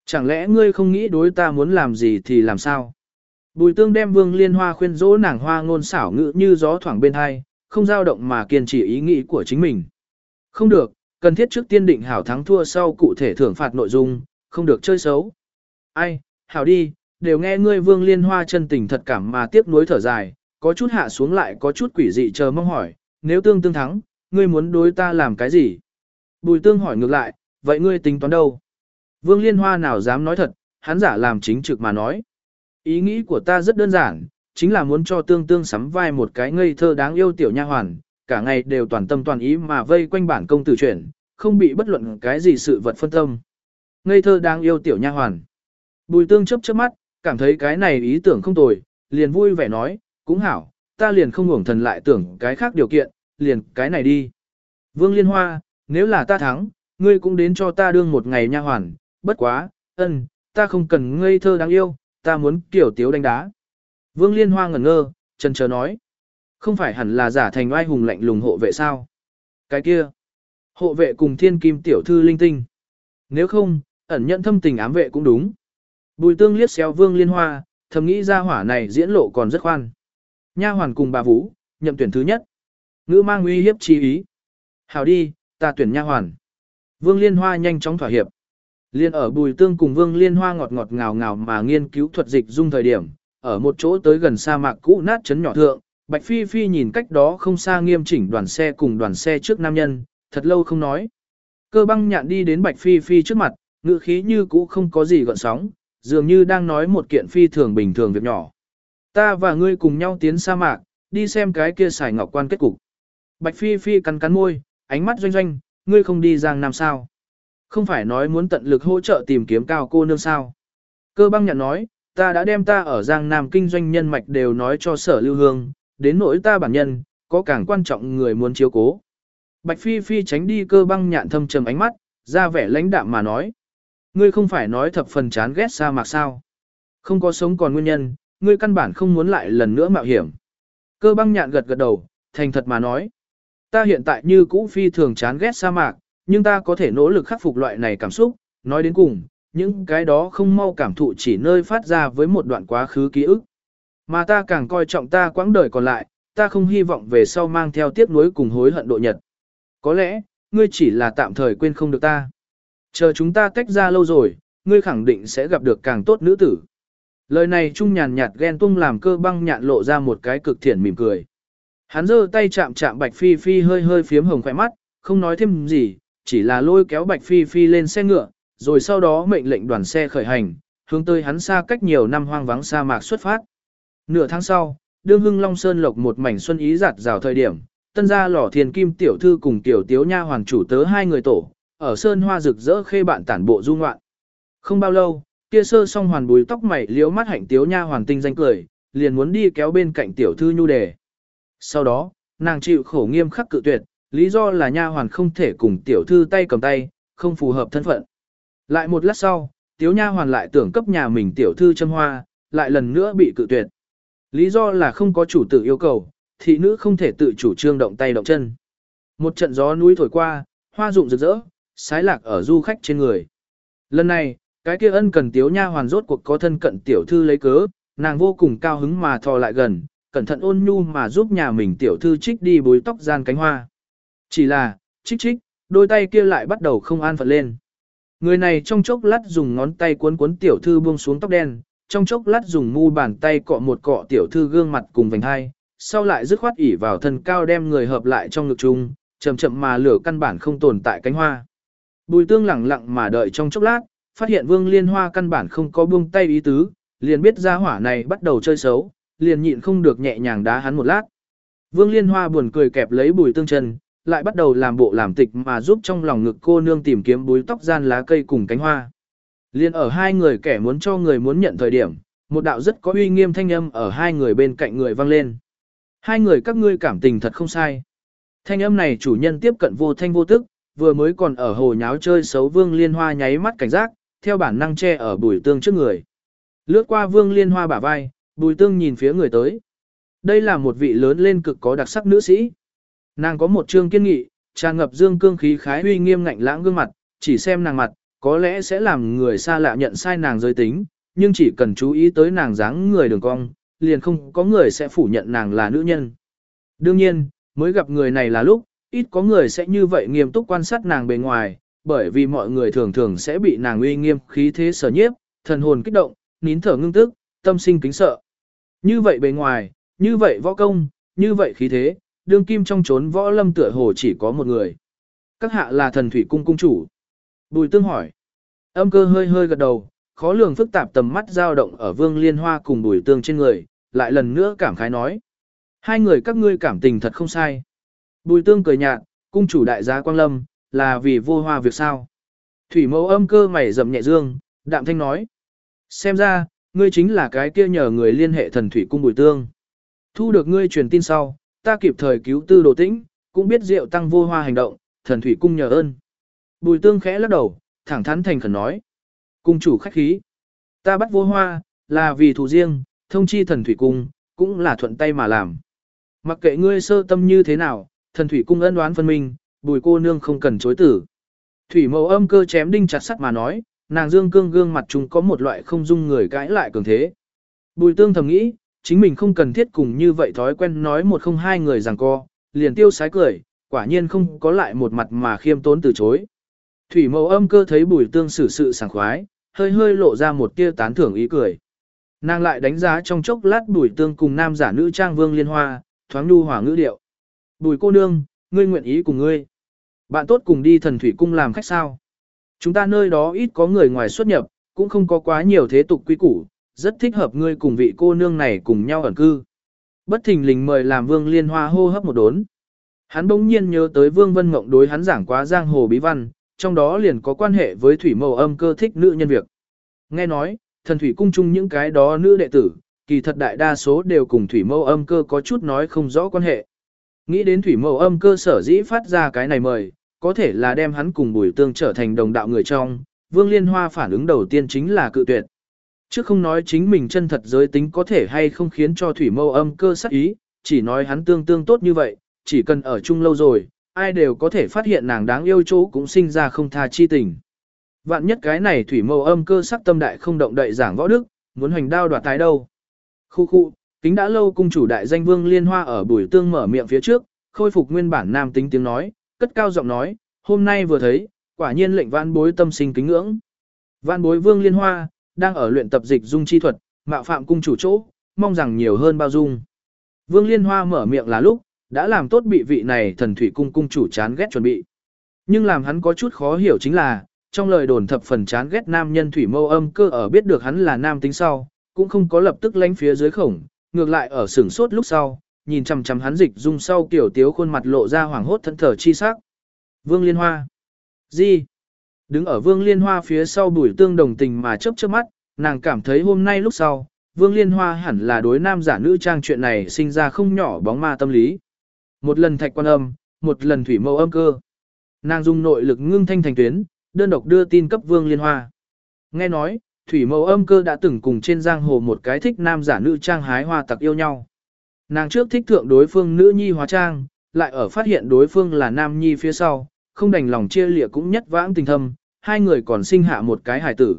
Chẳng lẽ ngươi không nghĩ đối ta muốn làm gì thì làm sao? Bùi tương đem vương liên hoa khuyên dỗ nàng hoa ngôn xảo ngữ như gió thoảng bên hai, không dao động mà kiên trì ý nghĩ của chính mình. Không được, cần thiết trước tiên định hảo thắng thua sau cụ thể thưởng phạt nội dung, không được chơi xấu. Ai, hảo đi, đều nghe ngươi vương liên hoa chân tình thật cảm mà tiếc nuối thở dài, có chút hạ xuống lại có chút quỷ dị chờ mong hỏi, nếu tương tương thắng, ngươi muốn đối ta làm cái gì? Bùi tương hỏi ngược lại, vậy ngươi tính toán đâu? Vương liên hoa nào dám nói thật, hắn giả làm chính trực mà nói. Ý nghĩ của ta rất đơn giản, chính là muốn cho tương tương sắm vai một cái ngây thơ đáng yêu tiểu nha hoàn, cả ngày đều toàn tâm toàn ý mà vây quanh bản công tử chuyển, không bị bất luận cái gì sự vật phân tâm. Ngây thơ đáng yêu tiểu nha hoàn. Bùi tương chấp chớp mắt, cảm thấy cái này ý tưởng không tồi, liền vui vẻ nói, cũng hảo, ta liền không ngủng thần lại tưởng cái khác điều kiện, liền cái này đi. Vương Liên Hoa, nếu là ta thắng, ngươi cũng đến cho ta đương một ngày nha hoàn, bất quá, ân, ta không cần ngây thơ đáng yêu, ta muốn kiểu tiếu đánh đá. Vương Liên Hoa ngẩn ngơ, chân chờ nói. Không phải hẳn là giả thành oai hùng lạnh lùng hộ vệ sao? Cái kia, hộ vệ cùng thiên kim tiểu thư linh tinh. Nếu không, ẩn nhận thâm tình ám vệ cũng đúng. Bùi tương liếc xéo Vương Liên Hoa, thầm nghĩ ra hỏa này diễn lộ còn rất khoan. Nha hoàn cùng bà Vũ, nhậm tuyển thứ nhất. Ngữ mang uy hiếp chi ý. Hảo đi, ta tuyển nha hoàn. Vương Liên Hoa nhanh chóng thỏa hiệp. Liên ở Bùi Tương cùng Vương Liên Hoa ngọt ngọt ngào ngào mà nghiên cứu thuật dịch dung thời điểm, ở một chỗ tới gần sa mạc cũ nát chấn nhỏ thượng, Bạch Phi Phi nhìn cách đó không xa nghiêm chỉnh đoàn xe cùng đoàn xe trước nam nhân, thật lâu không nói. Cơ băng nhạn đi đến Bạch Phi Phi trước mặt, ngữ khí như cũ không có gì gợn sóng, dường như đang nói một kiện phi thường bình thường việc nhỏ. Ta và ngươi cùng nhau tiến sa mạc, đi xem cái kia xài ngọc quan kết cục. Bạch Phi Phi cắn cắn môi, ánh mắt doanh doanh, ngươi không đi giang nam sao. Không phải nói muốn tận lực hỗ trợ tìm kiếm cao cô nương sao. Cơ băng nhận nói, ta đã đem ta ở giang nam kinh doanh nhân mạch đều nói cho sở lưu hương, đến nỗi ta bản nhân, có càng quan trọng người muốn chiếu cố. Bạch Phi Phi tránh đi cơ băng nhạn thâm trầm ánh mắt, ra vẻ lãnh đạm mà nói. Ngươi không phải nói thập phần chán ghét sa mạc sao. Không có sống còn nguyên nhân, ngươi căn bản không muốn lại lần nữa mạo hiểm. Cơ băng nhạn gật gật đầu, thành thật mà nói. Ta hiện tại như cũ phi thường chán ghét sa mạc, nhưng ta có thể nỗ lực khắc phục loại này cảm xúc, nói đến cùng, những cái đó không mau cảm thụ chỉ nơi phát ra với một đoạn quá khứ ký ức. Mà ta càng coi trọng ta quãng đời còn lại, ta không hy vọng về sau mang theo tiếc nuối cùng hối hận độ nhật. Có lẽ, ngươi chỉ là tạm thời quên không được ta. Chờ chúng ta tách ra lâu rồi, ngươi khẳng định sẽ gặp được càng tốt nữ tử. Lời này trung nhàn nhạt ghen tung làm cơ băng nhạn lộ ra một cái cực thiện mỉm cười. Hắn giơ tay chạm chạm Bạch Phi Phi hơi hơi phiếm hồng khỏe mắt, không nói thêm gì, chỉ là lôi kéo Bạch Phi Phi lên xe ngựa, rồi sau đó mệnh lệnh đoàn xe khởi hành, hướng tới hắn xa cách nhiều năm hoang vắng sa mạc xuất phát. Nửa tháng sau, đương hưng Long Sơn lộc một mảnh xuân ý giặt rào thời điểm, tân gia lỏ thiền kim tiểu thư cùng tiểu tiếu nha hoàng chủ tớ hai người tổ, ở sơn hoa rực rỡ khê bạn tản bộ du ngoạn. Không bao lâu, kia sơ song hoàn bùi tóc mày liếu mắt hạnh tiếu nha hoàn tinh danh cười, liền muốn đi kéo bên cạnh tiểu thư nhu đề. Sau đó, nàng chịu khổ nghiêm khắc cự tuyệt, lý do là nha hoàn không thể cùng tiểu thư tay cầm tay, không phù hợp thân phận. Lại một lát sau, tiếu nha hoàn lại tưởng cấp nhà mình tiểu thư châm hoa, lại lần nữa bị cự tuyệt. Lý do là không có chủ tử yêu cầu, thị nữ không thể tự chủ trương động tay động chân. Một trận gió núi thổi qua, hoa rụng rực rỡ, sái lạc ở du khách trên người. Lần này, cái kia ân cần tiếu nha hoàn rốt cuộc có thân cận tiểu thư lấy cớ, nàng vô cùng cao hứng mà thò lại gần, cẩn thận ôn nhu mà giúp nhà mình tiểu thư trích đi bối tóc gian cánh hoa. Chỉ là, trích trích, đôi tay kia lại bắt đầu không an phận lên. Người này trong chốc lát dùng ngón tay cuốn cuốn tiểu thư buông xuống tóc đen, trong chốc lát dùng mu bàn tay cọ một cọ tiểu thư gương mặt cùng vành hai, sau lại dứt khoát ỉ vào thân cao đem người hợp lại trong ngực chung, chậm chậm mà lửa căn bản không tồn tại cánh hoa. Bùi tương lẳng lặng mà đợi trong chốc lát, phát hiện vương liên hoa căn bản không có buông tay ý tứ, liền biết ra hỏa này bắt đầu chơi xấu, liền nhịn không được nhẹ nhàng đá hắn một lát. Vương liên hoa buồn cười kẹp lấy bùi tương chân, lại bắt đầu làm bộ làm tịch mà giúp trong lòng ngực cô nương tìm kiếm búi tóc gian lá cây cùng cánh hoa. Liên ở hai người kẻ muốn cho người muốn nhận thời điểm, một đạo rất có uy nghiêm thanh âm ở hai người bên cạnh người vang lên. Hai người các ngươi cảm tình thật không sai. Thanh âm này chủ nhân tiếp cận vô thanh vô tức, vừa mới còn ở hồ nháo chơi xấu vương liên hoa nháy mắt cảnh giác, theo bản năng che ở bùi tương trước người. Lướt qua vương liên hoa bả vai, bùi tương nhìn phía người tới. Đây là một vị lớn lên cực có đặc sắc nữ sĩ. Nàng có một trương kiên nghị, tràn ngập dương cương khí khái uy nghiêm ngạnh lãng gương mặt, chỉ xem nàng mặt, có lẽ sẽ làm người xa lạ nhận sai nàng giới tính, nhưng chỉ cần chú ý tới nàng dáng người đường cong, liền không có người sẽ phủ nhận nàng là nữ nhân. Đương nhiên, mới gặp người này là lúc, ít có người sẽ như vậy nghiêm túc quan sát nàng bề ngoài, bởi vì mọi người thường thường sẽ bị nàng uy nghiêm khí thế sở nhiếp, thần hồn kích động, nín thở ngưng tức, tâm sinh kính sợ. Như vậy bề ngoài, như vậy võ công, như vậy khí thế, đương kim trong trốn võ lâm tựa hồ chỉ có một người. Các hạ là thần thủy cung cung chủ. Bùi tương hỏi. Âm cơ hơi hơi gật đầu, khó lường phức tạp tầm mắt dao động ở vương liên hoa cùng bùi tương trên người, lại lần nữa cảm khái nói. Hai người các ngươi cảm tình thật không sai. Bùi tương cười nhạt, cung chủ đại gia quang lâm, là vì vô hoa việc sao. Thủy mẫu âm cơ mày rậm nhẹ dương, đạm thanh nói. Xem ra, ngươi chính là cái kia nhờ người liên hệ thần thủy cung bùi tương. Thu được ngươi truyền tin sau, ta kịp thời cứu tư đồ tĩnh, cũng biết rượu tăng vô hoa hành động, thần thủy cung nhờ ơn. Bùi tương khẽ lắc đầu, thẳng thắn thành khẩn nói. Cung chủ khách khí. Ta bắt vô hoa, là vì thù riêng, thông chi thần thủy cung, cũng là thuận tay mà làm. Mặc kệ ngươi sơ tâm như thế nào, thần thủy cung ân đoán phân minh, bùi cô nương không cần chối tử. Thủy mẫu âm cơ chém đinh chặt sắt mà nói, nàng dương cương gương mặt chúng có một loại không dung người cãi lại cường thế. Bùi tương thầm nghĩ, chính mình không cần thiết cùng như vậy thói quen nói một không hai người rằng co, liền tiêu sái cười, quả nhiên không có lại một mặt mà khiêm tốn từ chối. Thủy mẫu âm cơ thấy bùi tương xử sự sảng khoái, hơi hơi lộ ra một tia tán thưởng ý cười. Nàng lại đánh giá trong chốc lát bùi tương cùng nam giả nữ trang vương liên hoa, thoáng nu hỏa ngữ điệu. Bùi cô nương, ngươi nguyện ý cùng ngươi. Bạn tốt cùng đi thần thủy cung làm khách sao. Chúng ta nơi đó ít có người ngoài xuất nhập, cũng không có quá nhiều thế tục quý củ, rất thích hợp ngươi cùng vị cô nương này cùng nhau ẩn cư. Bất thình lình mời làm vương liên hoa hô hấp một đốn. Hắn bỗng nhiên nhớ tới vương vân mộng đối hắn giảng quá giang hồ bí văn, trong đó liền có quan hệ với thủy màu âm cơ thích nữ nhân việc. Nghe nói, thần thủy cung chung những cái đó nữ đệ tử, kỳ thật đại đa số đều cùng thủy mâu âm cơ có chút nói không rõ quan hệ. Nghĩ đến thủy mẫu âm cơ sở dĩ phát ra cái này mời, có thể là đem hắn cùng bùi tương trở thành đồng đạo người trong, vương liên hoa phản ứng đầu tiên chính là cự tuyệt. Chứ không nói chính mình chân thật giới tính có thể hay không khiến cho thủy mâu âm cơ sắc ý, chỉ nói hắn tương tương tốt như vậy, chỉ cần ở chung lâu rồi, ai đều có thể phát hiện nàng đáng yêu chỗ cũng sinh ra không tha chi tình. Vạn nhất cái này thủy mâu âm cơ sắc tâm đại không động đậy giảng võ đức, muốn hoành đao đoạt tái đâu. Khu khu, kính đã lâu cung chủ đại danh vương liên hoa ở buổi tương mở miệng phía trước, khôi phục nguyên bản nam tính tiếng nói, cất cao giọng nói, hôm nay vừa thấy, quả nhiên lệnh văn bối tâm sinh kính ngưỡng. văn bối vương liên hoa, đang ở luyện tập dịch dung chi thuật, mạo phạm cung chủ chỗ, mong rằng nhiều hơn bao dung. Vương Liên Hoa mở miệng là lúc, đã làm tốt bị vị này thần thủy cung cung chủ chán ghét chuẩn bị. Nhưng làm hắn có chút khó hiểu chính là, trong lời đồn thập phần chán ghét nam nhân thủy mâu âm cơ ở biết được hắn là nam tính sau, cũng không có lập tức lánh phía dưới khổng, ngược lại ở sửng sốt lúc sau, nhìn chằm chằm hắn dịch dung sau kiểu tiếu khuôn mặt lộ ra hoảng hốt thân thở chi sắc. Vương Liên Hoa. Gì? Đứng ở Vương Liên Hoa phía sau bùi tương đồng tình mà chớp chớp mắt, nàng cảm thấy hôm nay lúc sau, Vương Liên Hoa hẳn là đối nam giả nữ trang chuyện này sinh ra không nhỏ bóng ma tâm lý. Một lần thạch quan âm, một lần thủy mâu âm cơ. Nàng dùng nội lực ngưng thanh thành tuyến, đơn độc đưa tin cấp Vương Liên Hoa. Nghe nói, thủy mâu âm cơ đã từng cùng trên giang hồ một cái thích nam giả nữ trang hái hoa tặc yêu nhau. Nàng trước thích thượng đối phương nữ nhi hóa trang, lại ở phát hiện đối phương là nam nhi phía sau, không đành lòng chia lịa cũng nhất vãng tình thâm, hai người còn sinh hạ một cái hài tử.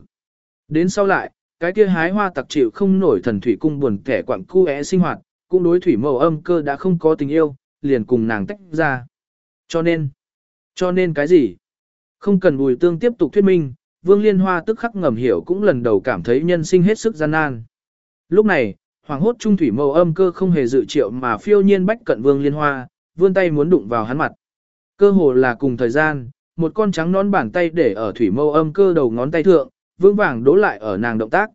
Đến sau lại, cái kia hái hoa tặc chịu không nổi thần thủy cung buồn kẻ quặng cu é sinh hoạt, cũng đối thủy mẫu âm cơ đã không có tình yêu, liền cùng nàng tách ra. Cho nên, cho nên cái gì? Không cần bùi tương tiếp tục thuyết minh, vương liên hoa tức khắc ngầm hiểu cũng lần đầu cảm thấy nhân sinh hết sức gian nan. Lúc này, hoàng hốt trung thủy mâu âm cơ không hề dự triệu mà phiêu nhiên bách cận vương liên hoa, vươn tay muốn đụng vào hắn mặt. Cơ hồ là cùng thời gian, một con trắng nón bàn tay để ở thủy mâu âm cơ đầu ngón tay thượng, vương vàng đố lại ở nàng động tác.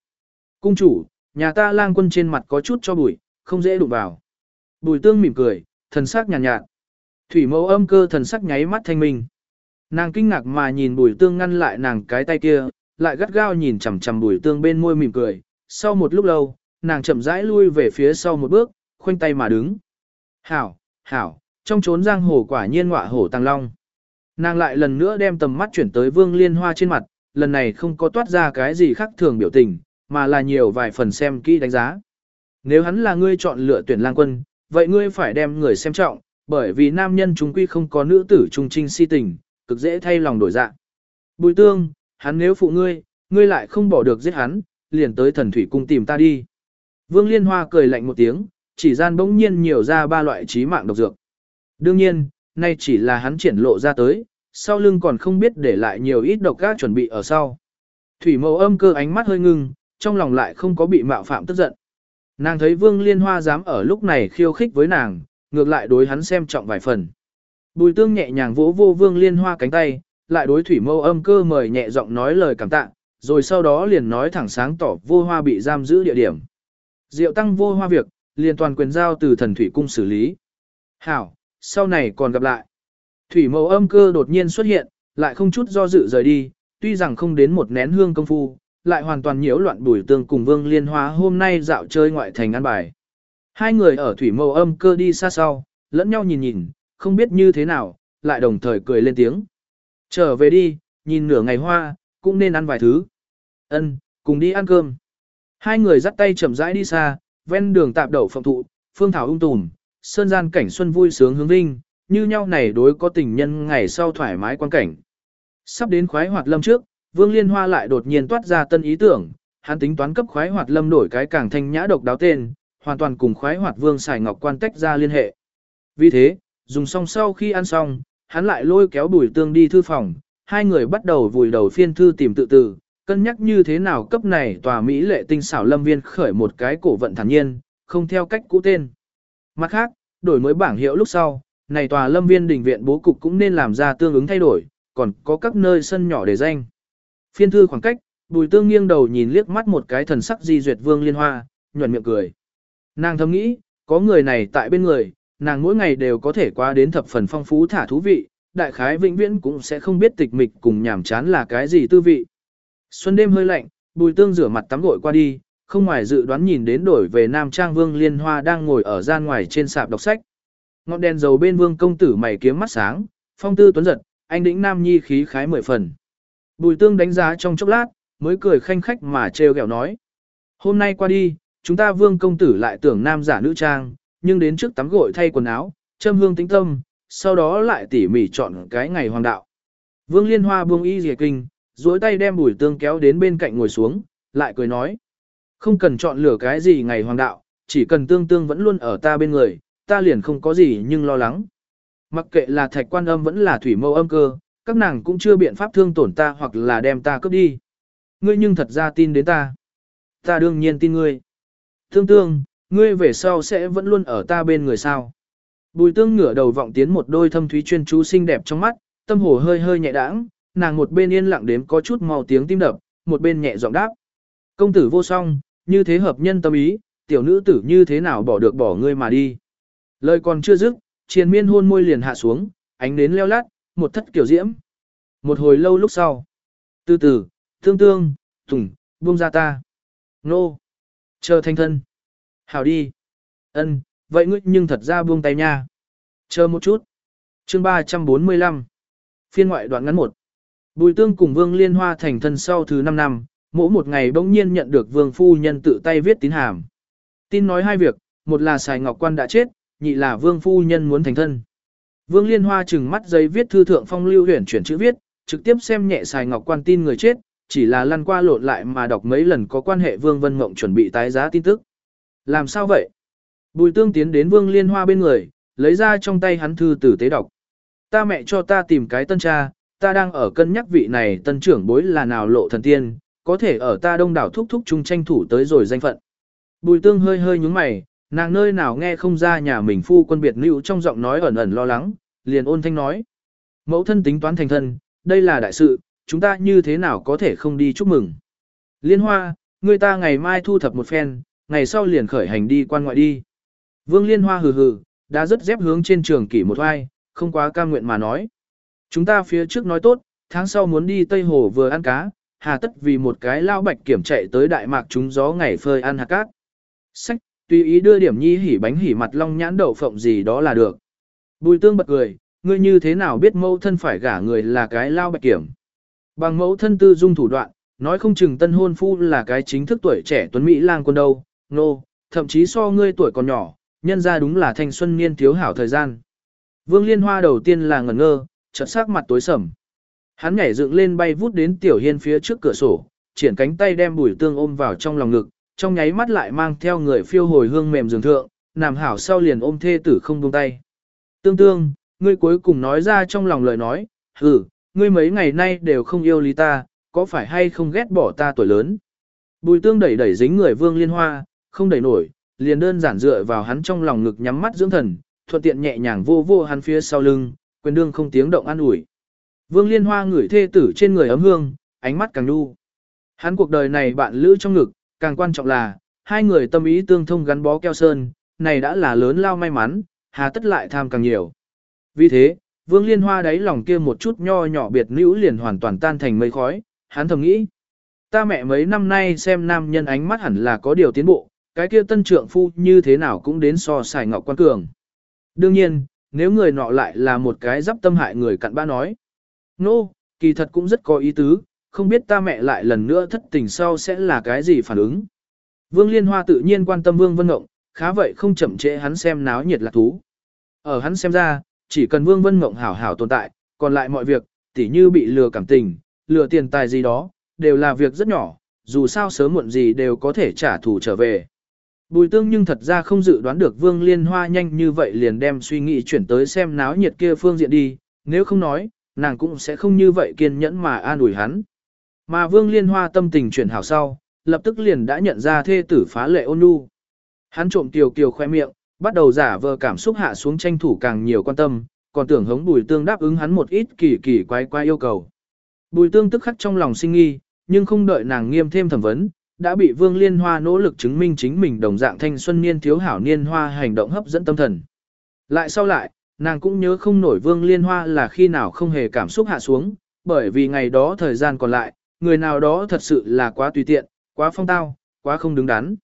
Cung chủ, nhà ta lang quân trên mặt có chút cho bụi, không dễ đụng vào. Bùi tương mỉm cười, thần sắc nhàn nhạt, nhạt. Thủy mâu âm cơ thần sắc nháy mắt thanh minh. Nàng kinh ngạc mà nhìn bùi tương ngăn lại nàng cái tay kia, lại gắt gao nhìn chằm chằm bùi tương bên môi mỉm cười. Sau một lúc lâu, nàng chậm rãi lui về phía sau một bước, khoanh tay mà đứng. Hảo, hảo, trong chốn giang hồ quả nhiên ngọa hổ tăng long. Nàng lại lần nữa đem tầm mắt chuyển tới vương liên hoa trên mặt, lần này không có toát ra cái gì khác thường biểu tình, mà là nhiều vài phần xem kỹ đánh giá. Nếu hắn là ngươi chọn lựa tuyển lang quân, vậy ngươi phải đem người xem trọng, bởi vì nam nhân chúng quy không có nữ tử trung trinh si tình, cực dễ thay lòng đổi dạ. Bùi tương, hắn nếu phụ ngươi, ngươi lại không bỏ được giết hắn, liền tới thần thủy cung tìm ta đi. Vương Liên Hoa cười lạnh một tiếng, chỉ gian bỗng nhiên nhiều ra ba loại trí mạng độc dược. Đương nhiên, nay chỉ là hắn triển lộ ra tới, sau lưng còn không biết để lại nhiều ít độc các chuẩn bị ở sau. Thủy mẫu âm cơ ánh mắt hơi ngưng, trong lòng lại không có bị mạo phạm tức giận. Nàng thấy vương liên hoa dám ở lúc này khiêu khích với nàng, ngược lại đối hắn xem trọng vài phần. Bùi tương nhẹ nhàng vỗ vô vương liên hoa cánh tay, lại đối thủy mâu âm cơ mời nhẹ giọng nói lời cảm tạ, rồi sau đó liền nói thẳng sáng tỏ vô hoa bị giam giữ địa điểm. Diệu tăng vô hoa việc, liền toàn quyền giao từ thần thủy cung xử lý. Hảo, sau này còn gặp lại. Thủy mâu âm cơ đột nhiên xuất hiện, lại không chút do dự rời đi, tuy rằng không đến một nén hương công phu, lại hoàn toàn nhiễu loạn bùi tương cùng vương liên hoa hôm nay dạo chơi ngoại thành ăn bài. Hai người ở thủy mâu âm cơ đi xa sau, lẫn nhau nhìn nhìn, không biết như thế nào, lại đồng thời cười lên tiếng. Trở về đi, nhìn nửa ngày hoa, cũng nên ăn vài thứ. Ân, cùng đi ăn cơm. Hai người dắt tay chậm rãi đi xa, ven đường tạp đậu phòng thụ, phương thảo ung tùm, sơn gian cảnh xuân vui sướng hướng vinh, như nhau này đối có tình nhân ngày sau thoải mái quan cảnh. Sắp đến khoái hoạt lâm trước, Vương Liên Hoa lại đột nhiên toát ra tân ý tưởng, hắn tính toán cấp khoái hoạt lâm đổi cái càng thanh nhã độc đáo tên, hoàn toàn cùng khoái hoạt Vương Sài Ngọc quan tách ra liên hệ. Vì thế, dùng xong sau khi ăn xong, hắn lại lôi kéo bùi tương đi thư phòng, hai người bắt đầu vùi đầu phiên thư tìm tự tử, cân nhắc như thế nào cấp này tòa Mỹ lệ tinh xảo lâm viên khởi một cái cổ vận thản nhiên, không theo cách cũ tên. Mặt khác, đổi mới bảng hiệu lúc sau, này tòa lâm viên đình viện bố cục cũng nên làm ra tương ứng thay đổi, còn có các nơi sân nhỏ để danh. Phiên thư khoảng cách, bùi tương nghiêng đầu nhìn liếc mắt một cái thần sắc di duyệt vương liên hoa, nhuận miệng cười. Nàng thầm nghĩ, có người này tại bên người, nàng mỗi ngày đều có thể qua đến thập phần phong phú thả thú vị, đại khái vĩnh viễn cũng sẽ không biết tịch mịch cùng nhảm chán là cái gì tư vị. Xuân đêm hơi lạnh, bùi tương rửa mặt tắm gội qua đi, không ngoài dự đoán nhìn đến đổi về Nam Trang Vương Liên Hoa đang ngồi ở gian ngoài trên sạp đọc sách. Ngọn đèn dầu bên vương công tử mày kiếm mắt sáng, phong tư tuấn giật, anh đĩnh nam nhi khí khái mười phần. Bùi tương đánh giá trong chốc lát, mới cười khanh khách mà trêu ghẹo nói. Hôm nay qua đi, chúng ta vương công tử lại tưởng nam giả nữ trang, nhưng đến trước tắm gội thay quần áo, châm hương tĩnh tâm, sau đó lại tỉ mỉ chọn cái ngày hoàng đạo. Vương liên hoa buông y dìa kinh, duỗi tay đem bùi tương kéo đến bên cạnh ngồi xuống, lại cười nói. Không cần chọn lựa cái gì ngày hoàng đạo, chỉ cần tương tương vẫn luôn ở ta bên người, ta liền không có gì nhưng lo lắng. Mặc kệ là thạch quan âm vẫn là thủy mâu âm cơ, các nàng cũng chưa biện pháp thương tổn ta hoặc là đem ta cướp đi. Ngươi nhưng thật ra tin đến ta. Ta đương nhiên tin ngươi. Tương tương, ngươi về sau sẽ vẫn luôn ở ta bên người sao. Bùi tương ngửa đầu vọng tiến một đôi thâm thúy chuyên chú xinh đẹp trong mắt, tâm hồ hơi hơi nhẹ đãng, nàng một bên yên lặng đếm có chút màu tiếng tim đập, một bên nhẹ giọng đáp. Công tử vô song, như thế hợp nhân tâm ý, tiểu nữ tử như thế nào bỏ được bỏ ngươi mà đi. Lời còn chưa dứt, triền miên hôn môi liền hạ xuống, ánh đến leo lát, một thất kiểu diễm. Một hồi lâu lúc sau. Từ từ, tương tương, tùng, buông ra ta. Nô. Chờ thanh thân. Hảo đi. ân vậy ngươi nhưng thật ra buông tay nha. Chờ một chút. chương 345. Phiên ngoại đoạn ngắn một. Bùi tương cùng vương liên hoa thành thân sau thứ 5 năm, mỗi một ngày bỗng nhiên nhận được vương phu nhân tự tay viết tín hàm. Tin nói hai việc, một là Sài ngọc quan đã chết, nhị là vương phu nhân muốn thành thân. Vương liên hoa chừng mắt giấy viết thư thượng phong lưu huyển chuyển chữ viết, trực tiếp xem nhẹ Sài ngọc quan tin người chết, chỉ là lăn qua lộn lại mà đọc mấy lần có quan hệ vương vân mộng chuẩn bị tái giá tin tức. Làm sao vậy? Bùi tương tiến đến vương liên hoa bên người, lấy ra trong tay hắn thư tử tế đọc. Ta mẹ cho ta tìm cái tân cha, ta đang ở cân nhắc vị này tân trưởng bối là nào lộ thần tiên, có thể ở ta đông đảo thúc thúc chung tranh thủ tới rồi danh phận. Bùi tương hơi hơi nhúng mày, nàng nơi nào nghe không ra nhà mình phu quân biệt nữ trong giọng nói ẩn ẩn lo lắng, liền ôn thanh nói. Mẫu thân tính toán thành thân, đây là đại sự, chúng ta như thế nào có thể không đi chúc mừng. Liên hoa, người ta ngày mai thu thập một phen, ngày sau liền khởi hành đi quan ngoại đi. Vương Liên Hoa hừ hừ, đã rất dép hướng trên trường kỷ một vai, không quá cam nguyện mà nói. Chúng ta phía trước nói tốt, tháng sau muốn đi Tây Hồ vừa ăn cá, hà tất vì một cái lao bạch kiểm chạy tới Đại Mạc chúng gió ngày phơi ăn hạt cát. Sách, tùy ý đưa điểm nhi hỉ bánh hỉ mặt long nhãn đậu phộng gì đó là được. Bùi tương bật cười, ngươi như thế nào biết mẫu thân phải gả người là cái lao bạch kiểm. Bằng mẫu thân tư dung thủ đoạn, nói không chừng tân hôn phu là cái chính thức tuổi trẻ tuấn Mỹ lang quân đâu, nô, no, thậm chí so ngươi tuổi còn nhỏ, nhân ra đúng là thanh xuân niên thiếu hảo thời gian. Vương Liên Hoa đầu tiên là ngẩn ngơ, chợt sắc mặt tối sầm. Hắn nhảy dựng lên bay vút đến tiểu hiên phía trước cửa sổ, triển cánh tay đem bùi tương ôm vào trong lòng ngực, trong nháy mắt lại mang theo người phiêu hồi hương mềm giường thượng, nằm hảo sau liền ôm thê tử không buông tay. Tương tương, ngươi cuối cùng nói ra trong lòng lời nói, ừ, ngươi mấy ngày nay đều không yêu lý ta, có phải hay không ghét bỏ ta tuổi lớn. Bùi tương đẩy đẩy dính người vương liên hoa, không đẩy nổi, liền đơn giản dựa vào hắn trong lòng ngực nhắm mắt dưỡng thần, thuận tiện nhẹ nhàng vô vô hắn phía sau lưng, quyền đương không tiếng động an ủi. Vương Liên Hoa ngửi thê tử trên người ấm hương, ánh mắt càng nhu. Hắn cuộc đời này bạn lữ trong ngực, càng quan trọng là, hai người tâm ý tương thông gắn bó keo sơn, này đã là lớn lao may mắn, hà tất lại tham càng nhiều. Vì thế, Vương Liên Hoa đáy lòng kia một chút nho nhỏ biệt nữ liền hoàn toàn tan thành mây khói, hắn thầm nghĩ. Ta mẹ mấy năm nay xem nam nhân ánh mắt hẳn là có điều tiến bộ, cái kia tân trượng phu như thế nào cũng đến so xài ngọc quan cường. Đương nhiên, nếu người nọ lại là một cái giáp tâm hại người cặn bã nói. Nô, no, kỳ thật cũng rất có ý tứ, không biết ta mẹ lại lần nữa thất tình sau sẽ là cái gì phản ứng. Vương Liên Hoa tự nhiên quan tâm Vương Vân Ngộng, khá vậy không chậm trễ hắn xem náo nhiệt lạc thú. Ở hắn xem ra, chỉ cần Vương Vân Ngộng hảo hảo tồn tại, còn lại mọi việc, tỉ như bị lừa cảm tình, lừa tiền tài gì đó, đều là việc rất nhỏ, dù sao sớm muộn gì đều có thể trả thù trở về. Bùi tương nhưng thật ra không dự đoán được Vương Liên Hoa nhanh như vậy liền đem suy nghĩ chuyển tới xem náo nhiệt kia phương diện đi, nếu không nói, nàng cũng sẽ không như vậy kiên nhẫn mà an ủi hắn. Mà Vương Liên Hoa tâm tình chuyển hảo sau, lập tức liền đã nhận ra thê tử phá lệ ôn nhu. Hắn trộm tiều kiều khoe miệng, bắt đầu giả vờ cảm xúc hạ xuống tranh thủ càng nhiều quan tâm, còn tưởng hống bùi tương đáp ứng hắn một ít kỳ kỳ quái quái yêu cầu. Bùi tương tức khắc trong lòng sinh nghi, nhưng không đợi nàng nghiêm thêm thẩm vấn, đã bị Vương Liên Hoa nỗ lực chứng minh chính mình đồng dạng thanh xuân niên thiếu hảo niên hoa hành động hấp dẫn tâm thần. Lại sau lại, nàng cũng nhớ không nổi Vương Liên Hoa là khi nào không hề cảm xúc hạ xuống, bởi vì ngày đó thời gian còn lại, người nào đó thật sự là quá tùy tiện, quá phong tao, quá không đứng đắn.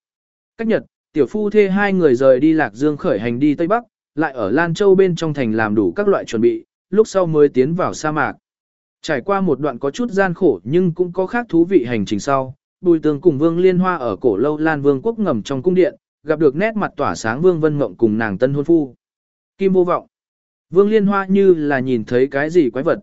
Cách nhật, tiểu phu thê hai người rời đi Lạc Dương khởi hành đi Tây Bắc, lại ở Lan Châu bên trong thành làm đủ các loại chuẩn bị, lúc sau mới tiến vào sa mạc. Trải qua một đoạn có chút gian khổ nhưng cũng có khác thú vị hành trình sau, Bùi Tường cùng Vương Liên Hoa ở cổ lâu Lan Vương quốc ngầm trong cung điện, gặp được nét mặt tỏa sáng Vương Vân Mộng cùng nàng tân hôn phu. Kim vô vọng. Vương Liên Hoa như là nhìn thấy cái gì quái vật.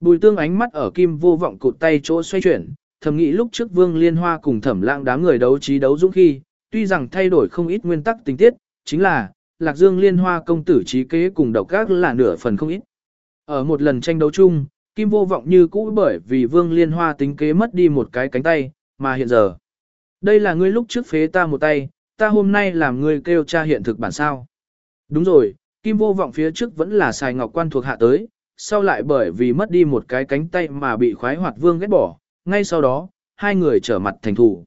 Bùi Tương ánh mắt ở Kim vô vọng cụt tay chỗ xoay chuyển, thầm nghĩ lúc trước Vương Liên Hoa cùng Thẩm Lãng đám người đấu trí đấu dũng khi, tuy rằng thay đổi không ít nguyên tắc tình tiết, chính là Lạc Dương Liên Hoa công tử trí kế cùng độc các là nửa phần không ít. Ở một lần tranh đấu chung, Kim vô vọng như cũ bởi vì Vương Liên Hoa tính kế mất đi một cái cánh tay, mà hiện giờ. Đây là ngươi lúc trước phế ta một tay, ta hôm nay làm ngươi kêu cha hiện thực bản sao. Đúng rồi, Kim vô vọng phía trước vẫn là xài ngọc quan thuộc hạ tới, sau lại bởi vì mất đi một cái cánh tay mà bị khoái hoạt vương ghét bỏ, ngay sau đó, hai người trở mặt thành thủ.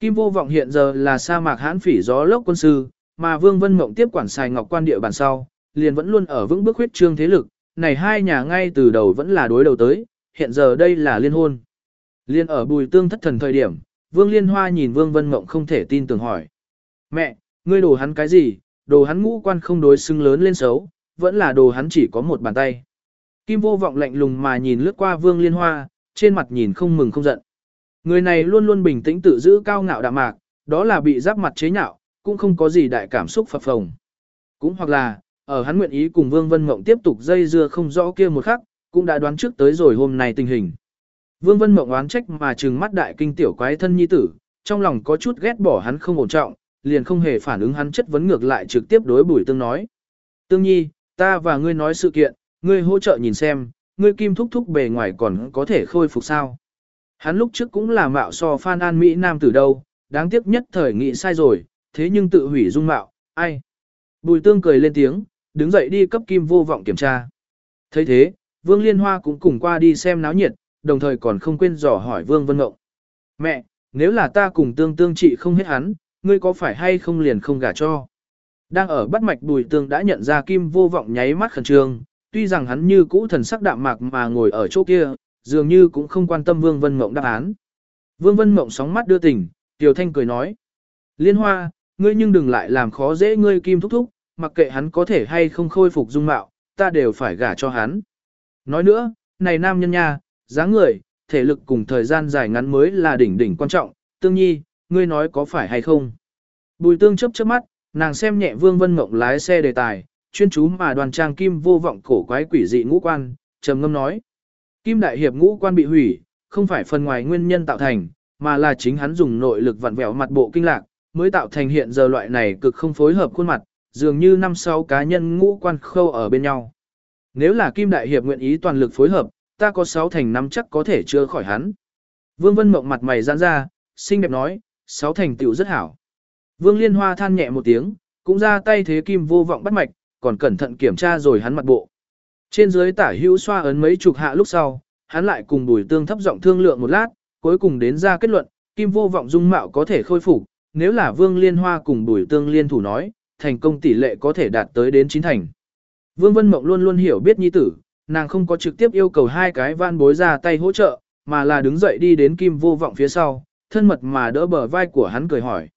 Kim vô vọng hiện giờ là sa mạc hãn phỉ gió lốc quân sư, mà Vương Vân Mộng tiếp quản xài ngọc quan địa bàn sau, liền vẫn luôn ở vững bước huyết trương thế lực, này hai nhà ngay từ đầu vẫn là đối đầu tới, hiện giờ đây là liên hôn. Liên ở bùi tương thất thần thời điểm, Vương Liên Hoa nhìn Vương Vân Mộng không thể tin tưởng hỏi. Mẹ, ngươi đồ hắn cái gì, đồ hắn ngũ quan không đối xứng lớn lên xấu, vẫn là đồ hắn chỉ có một bàn tay. Kim vô vọng lạnh lùng mà nhìn lướt qua Vương Liên Hoa, trên mặt nhìn không mừng không giận. Người này luôn luôn bình tĩnh tự giữ cao ngạo đạm mạc, đó là bị giáp mặt chế nhạo, cũng không có gì đại cảm xúc phập phồng. Cũng hoặc là, ở hắn nguyện ý cùng Vương Vân Mộng tiếp tục dây dưa không rõ kia một khắc, cũng đã đoán trước tới rồi hôm nay tình hình. Vương Vân Mộng oán trách mà trừng mắt đại kinh tiểu quái thân nhi tử, trong lòng có chút ghét bỏ hắn không ổn trọng, liền không hề phản ứng hắn chất vấn ngược lại trực tiếp đối Bùi Tương nói. Tương nhi, ta và ngươi nói sự kiện, ngươi hỗ trợ nhìn xem, ngươi kim thúc thúc bề ngoài còn có thể khôi phục sao. Hắn lúc trước cũng là mạo so Phan An Mỹ Nam từ đâu, đáng tiếc nhất thời nghị sai rồi, thế nhưng tự hủy dung mạo, ai. Bùi Tương cười lên tiếng, đứng dậy đi cấp kim vô vọng kiểm tra. thấy thế, Vương Liên Hoa cũng cùng qua đi xem náo nhiệt, đồng thời còn không quên dò hỏi Vương Vân Ngộng. Mẹ, nếu là ta cùng tương tương trị không hết hắn, ngươi có phải hay không liền không gả cho? Đang ở bắt mạch bùi tương đã nhận ra kim vô vọng nháy mắt khẩn trương, tuy rằng hắn như cũ thần sắc đạm mạc mà ngồi ở chỗ kia, dường như cũng không quan tâm Vương Vân Mộng đáp án. Vương Vân Mộng sóng mắt đưa tình, Tiểu Thanh cười nói. Liên Hoa, ngươi nhưng đừng lại làm khó dễ ngươi kim thúc thúc, mặc kệ hắn có thể hay không khôi phục dung mạo, ta đều phải gả cho hắn. Nói nữa, này nam nhân nha, dáng người, thể lực cùng thời gian dài ngắn mới là đỉnh đỉnh quan trọng, tương nhi, ngươi nói có phải hay không. Bùi tương chấp chớp mắt, nàng xem nhẹ vương vân mộng lái xe đề tài, chuyên chú mà đoàn trang kim vô vọng cổ quái quỷ dị ngũ quan, trầm ngâm nói. Kim đại hiệp ngũ quan bị hủy, không phải phần ngoài nguyên nhân tạo thành, mà là chính hắn dùng nội lực vặn vẹo mặt bộ kinh lạc, mới tạo thành hiện giờ loại này cực không phối hợp khuôn mặt, dường như năm sáu cá nhân ngũ quan khâu ở bên nhau. Nếu là Kim đại hiệp nguyện ý toàn lực phối hợp, ta có sáu thành năm chắc có thể chữa khỏi hắn. Vương Vân Mộng mặt mày giãn ra, xinh đẹp nói, sáu thành tựu rất hảo. Vương Liên Hoa than nhẹ một tiếng, cũng ra tay thế kim vô vọng bắt mạch, còn cẩn thận kiểm tra rồi hắn mặt bộ. Trên dưới tả hữu xoa ấn mấy chục hạ lúc sau, hắn lại cùng bùi tương thấp giọng thương lượng một lát, cuối cùng đến ra kết luận, kim vô vọng dung mạo có thể khôi phục, nếu là Vương Liên Hoa cùng bùi tương liên thủ nói, thành công tỷ lệ có thể đạt tới đến chín thành. Vương Vân Mộng luôn luôn hiểu biết nhi tử, nàng không có trực tiếp yêu cầu hai cái van bối ra tay hỗ trợ, mà là đứng dậy đi đến kim vô vọng phía sau, thân mật mà đỡ bờ vai của hắn cười hỏi.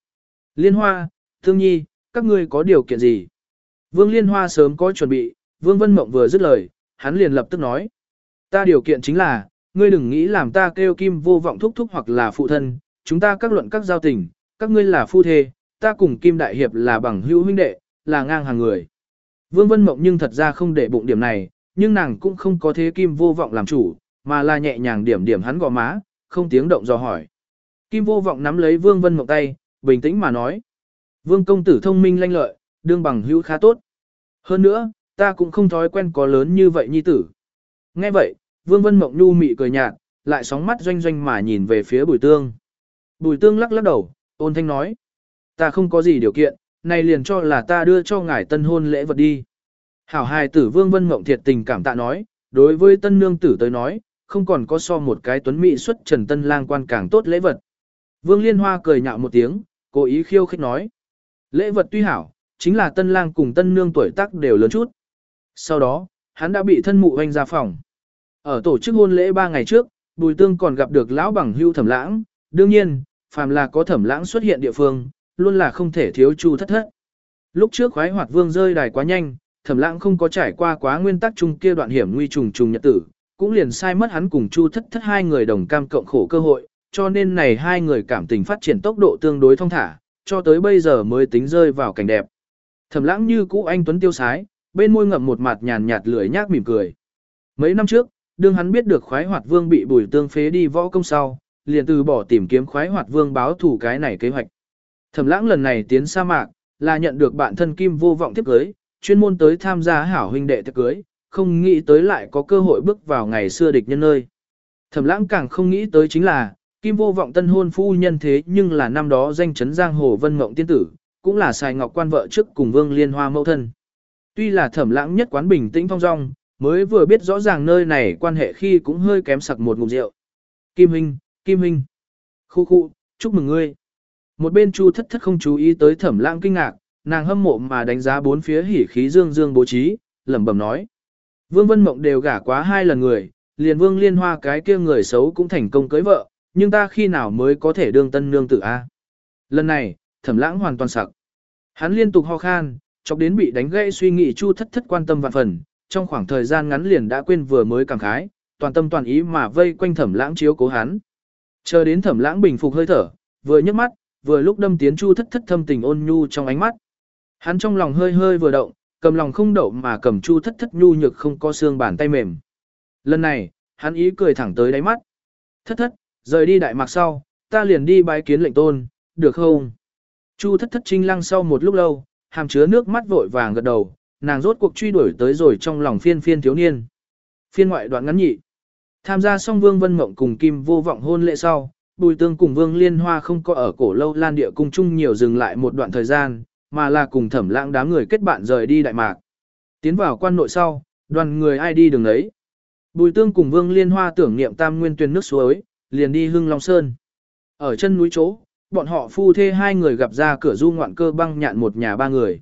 Liên Hoa, Thương Nhi, các ngươi có điều kiện gì? Vương Liên Hoa sớm có chuẩn bị, Vương Vân Mộng vừa dứt lời, hắn liền lập tức nói. Ta điều kiện chính là, ngươi đừng nghĩ làm ta kêu kim vô vọng thúc thúc hoặc là phụ thân, chúng ta các luận các giao tình, các ngươi là phu thê, ta cùng kim đại hiệp là bằng hữu huynh đệ, là ngang hàng người. Vương Vân Mộng nhưng thật ra không để bụng điểm này, nhưng nàng cũng không có thế kim vô vọng làm chủ, mà là nhẹ nhàng điểm điểm hắn gò má, không tiếng động dò hỏi. Kim vô vọng nắm lấy Vương Vân Mộng tay, bình tĩnh mà nói. Vương công tử thông minh lanh lợi, đương bằng hữu khá tốt. Hơn nữa, ta cũng không thói quen có lớn như vậy nhi tử. Nghe vậy, Vương Vân Mộng nhu mị cười nhạt, lại sóng mắt doanh doanh mà nhìn về phía Bùi Tương. Bùi Tương lắc lắc đầu, ôn thanh nói. Ta không có gì điều kiện, này liền cho là ta đưa cho ngài tân hôn lễ vật đi. Hảo hài tử Vương Vân Mộng thiệt tình cảm tạ nói, đối với tân nương tử tới nói, không còn có so một cái tuấn mỹ xuất trần tân lang quan càng tốt lễ vật. Vương Liên Hoa cười nhạo một tiếng, cố ý khiêu khích nói. Lễ vật tuy hảo, chính là tân lang cùng tân nương tuổi tác đều lớn chút. Sau đó, hắn đã bị thân mụ hoanh ra phòng. Ở tổ chức hôn lễ 3 ngày trước, Bùi Tương còn gặp được lão bằng hưu thẩm lãng, đương nhiên, phàm là có thẩm lãng xuất hiện địa phương, luôn là không thể thiếu chu thất thất. Lúc trước khoái hoạt vương rơi đài quá nhanh, thẩm lãng không có trải qua quá nguyên tắc chung kia đoạn hiểm nguy trùng trùng nhật tử, cũng liền sai mất hắn cùng chu thất thất hai người đồng cam cộng khổ cơ hội, cho nên này hai người cảm tình phát triển tốc độ tương đối thông thả, cho tới bây giờ mới tính rơi vào cảnh đẹp. Thẩm lãng như cũ anh Tuấn tiêu sái, bên môi ngậm một mặt nhàn nhạt lười nhác mỉm cười. Mấy năm trước, đương hắn biết được khoái hoạt vương bị bùi tương phế đi võ công sau, liền từ bỏ tìm kiếm khoái hoạt vương báo thủ cái này kế hoạch. Thẩm lãng lần này tiến sa mạc, là nhận được bạn thân kim vô vọng tiếp cưới, chuyên môn tới tham gia hảo huynh đệ tiếp cưới, không nghĩ tới lại có cơ hội bước vào ngày xưa địch nhân nơi. Thẩm lãng càng không nghĩ tới chính là, kim vô vọng tân hôn phu nhân thế nhưng là năm đó danh chấn giang hồ vân mộng tiên tử, cũng là xài ngọc quan vợ trước cùng vương liên hoa mẫu thân. Tuy là thẩm lãng nhất quán bình tĩnh phong dong, mới vừa biết rõ ràng nơi này quan hệ khi cũng hơi kém sặc một ngụm rượu. Kim Hinh, Kim Hinh. Khu khu, chúc mừng ngươi. Một bên Chu thất thất không chú ý tới thẩm lãng kinh ngạc, nàng hâm mộ mà đánh giá bốn phía hỉ khí dương dương bố trí, lẩm bẩm nói. Vương Vân Mộng đều gả quá hai lần người, liền Vương Liên Hoa cái kia người xấu cũng thành công cưới vợ, nhưng ta khi nào mới có thể đương tân nương tử a? Lần này, thẩm lãng hoàn toàn sặc. Hắn liên tục ho khan, chọc đến bị đánh gãy suy nghĩ Chu thất thất quan tâm vạn phần, trong khoảng thời gian ngắn liền đã quên vừa mới cảm khái, toàn tâm toàn ý mà vây quanh thẩm lãng chiếu cố hắn. Chờ đến thẩm lãng bình phục hơi thở, vừa nhấc mắt, vừa lúc đâm tiến chu thất thất thâm tình ôn nhu trong ánh mắt. Hắn trong lòng hơi hơi vừa động, cầm lòng không đậu mà cầm chu thất thất nhu nhược không có xương bàn tay mềm. Lần này, hắn ý cười thẳng tới đáy mắt. Thất thất, rời đi đại mạc sau, ta liền đi bái kiến lệnh tôn, được không? Chu thất thất trinh lăng sau một lúc lâu, hàm chứa nước mắt vội vàng gật đầu, nàng rốt cuộc truy đuổi tới rồi trong lòng phiên phiên thiếu niên. Phiên ngoại đoạn ngắn nhị. Tham gia xong Vương Vân Mộng cùng Kim vô vọng hôn lễ sau, Bùi Tương cùng Vương Liên Hoa không có ở cổ lâu lan địa cung chung nhiều dừng lại một đoạn thời gian, mà là cùng thẩm lãng đám người kết bạn rời đi Đại Mạc. Tiến vào quan nội sau, đoàn người ai đi đường ấy. Bùi Tương cùng Vương Liên Hoa tưởng niệm tam nguyên tuyên nước suối, liền đi Hưng Long Sơn. Ở chân núi chỗ, bọn họ phu thê hai người gặp ra cửa du ngoạn cơ băng nhạn một nhà ba người.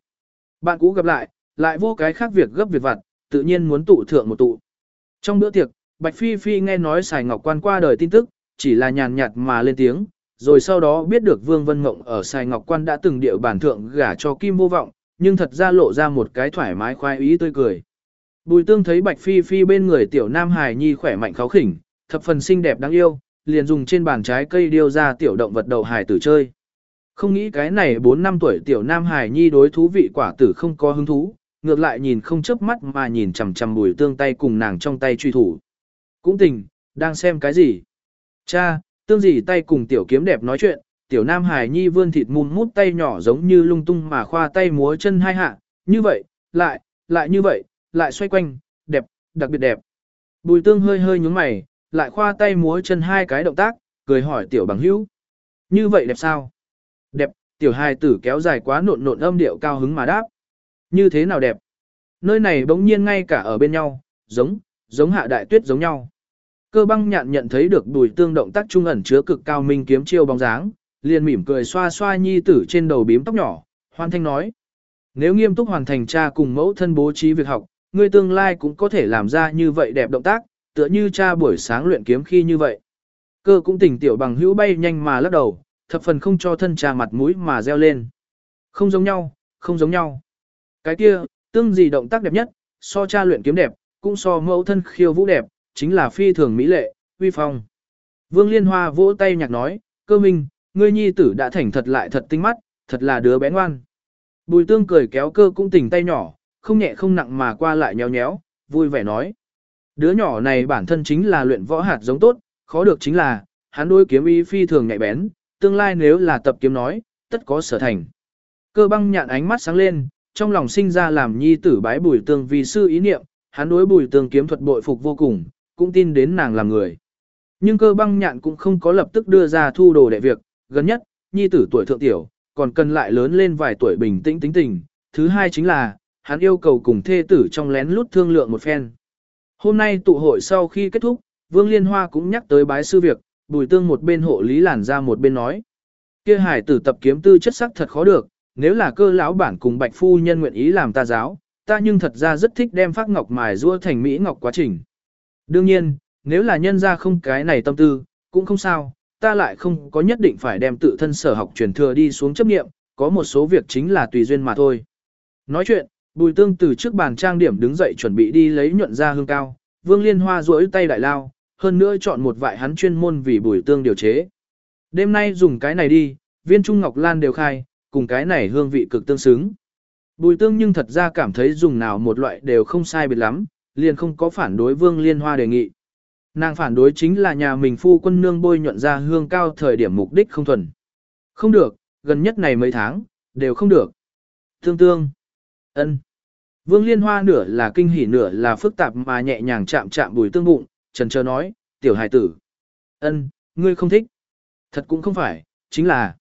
Bạn cũ gặp lại, lại vô cái khác việc gấp việc vặt, tự nhiên muốn tụ thượng một tụ. Trong bữa tiệc, Bạch Phi Phi nghe nói Sài Ngọc Quan qua đời tin tức, chỉ là nhàn nhạt mà lên tiếng, rồi sau đó biết được Vương Vân Ngộng ở Sài Ngọc Quan đã từng điệu bản thượng gả cho Kim Vô Vọng, nhưng thật ra lộ ra một cái thoải mái khoái ý tươi cười. Bùi tương thấy Bạch Phi Phi bên người tiểu Nam Hải Nhi khỏe mạnh kháo khỉnh, thập phần xinh đẹp đáng yêu, liền dùng trên bàn trái cây điêu ra tiểu động vật đầu hải tử chơi. Không nghĩ cái này 4 năm tuổi tiểu Nam Hải Nhi đối thú vị quả tử không có hứng thú, ngược lại nhìn không chớp mắt mà nhìn chằm chằm bùi tương tay cùng nàng trong tay truy thủ. Cũng tình, đang xem cái gì? Cha, tương gì tay cùng tiểu kiếm đẹp nói chuyện, tiểu nam hài nhi vươn thịt mùn mút tay nhỏ giống như lung tung mà khoa tay múa chân hai hạ, như vậy, lại, lại như vậy, lại xoay quanh, đẹp, đặc biệt đẹp. Bùi tương hơi hơi nhúng mày, lại khoa tay múa chân hai cái động tác, cười hỏi tiểu bằng hữu. Như vậy đẹp sao? Đẹp, tiểu hài tử kéo dài quá nộn nộn âm điệu cao hứng mà đáp. Như thế nào đẹp? Nơi này bỗng nhiên ngay cả ở bên nhau, giống, giống hạ đại tuyết giống nhau. Cơ băng nhạn nhận thấy được bùi tương động tác trung ẩn chứa cực cao minh kiếm chiêu bóng dáng, liền mỉm cười xoa xoa nhi tử trên đầu bím tóc nhỏ, hoan thanh nói. Nếu nghiêm túc hoàn thành cha cùng mẫu thân bố trí việc học, người tương lai cũng có thể làm ra như vậy đẹp động tác, tựa như cha buổi sáng luyện kiếm khi như vậy. Cơ cũng tỉnh tiểu bằng hữu bay nhanh mà lắc đầu, thập phần không cho thân cha mặt mũi mà reo lên. Không giống nhau, không giống nhau. Cái kia, tương gì động tác đẹp nhất, so cha luyện kiếm đẹp, cũng so mẫu thân khiêu vũ đẹp, chính là phi thường mỹ lệ, uy phong. Vương Liên Hoa vỗ tay nhạc nói, cơ minh, ngươi nhi tử đã thành thật lại thật tinh mắt, thật là đứa bé ngoan. Bùi tương cười kéo cơ cũng tỉnh tay nhỏ, không nhẹ không nặng mà qua lại nhéo nhéo, vui vẻ nói. Đứa nhỏ này bản thân chính là luyện võ hạt giống tốt, khó được chính là, hắn đôi kiếm ý phi thường nhạy bén, tương lai nếu là tập kiếm nói, tất có sở thành. Cơ băng nhạn ánh mắt sáng lên, trong lòng sinh ra làm nhi tử bái bùi tương vì sư ý niệm, hắn đối bùi tương kiếm thuật bội phục vô cùng, cũng tin đến nàng làm người. Nhưng cơ băng nhạn cũng không có lập tức đưa ra thu đồ đệ việc, gần nhất, nhi tử tuổi thượng tiểu, còn cần lại lớn lên vài tuổi bình tĩnh tính tình. Thứ hai chính là, hắn yêu cầu cùng thê tử trong lén lút thương lượng một phen. Hôm nay tụ hội sau khi kết thúc, Vương Liên Hoa cũng nhắc tới bái sư việc, bùi tương một bên hộ lý làn ra một bên nói. kia hải tử tập kiếm tư chất sắc thật khó được, nếu là cơ lão bản cùng bạch phu nhân nguyện ý làm ta giáo, ta nhưng thật ra rất thích đem phát ngọc mài rua thành mỹ ngọc quá trình. Đương nhiên, nếu là nhân ra không cái này tâm tư, cũng không sao, ta lại không có nhất định phải đem tự thân sở học truyền thừa đi xuống chấp nghiệm, có một số việc chính là tùy duyên mà thôi. Nói chuyện, bùi tương từ trước bàn trang điểm đứng dậy chuẩn bị đi lấy nhuận ra hương cao, vương liên hoa duỗi tay đại lao, hơn nữa chọn một vại hắn chuyên môn vì bùi tương điều chế. Đêm nay dùng cái này đi, viên trung ngọc lan đều khai, cùng cái này hương vị cực tương xứng. Bùi tương nhưng thật ra cảm thấy dùng nào một loại đều không sai biệt lắm, liền không có phản đối vương liên hoa đề nghị. Nàng phản đối chính là nhà mình phu quân nương bôi nhuận ra hương cao thời điểm mục đích không thuần. Không được, gần nhất này mấy tháng, đều không được. Tương tương. ân. Vương Liên Hoa nửa là kinh hỉ nửa là phức tạp mà nhẹ nhàng chạm chạm bùi tương bụng, trần chờ nói, tiểu hài tử. ân, ngươi không thích. Thật cũng không phải, chính là.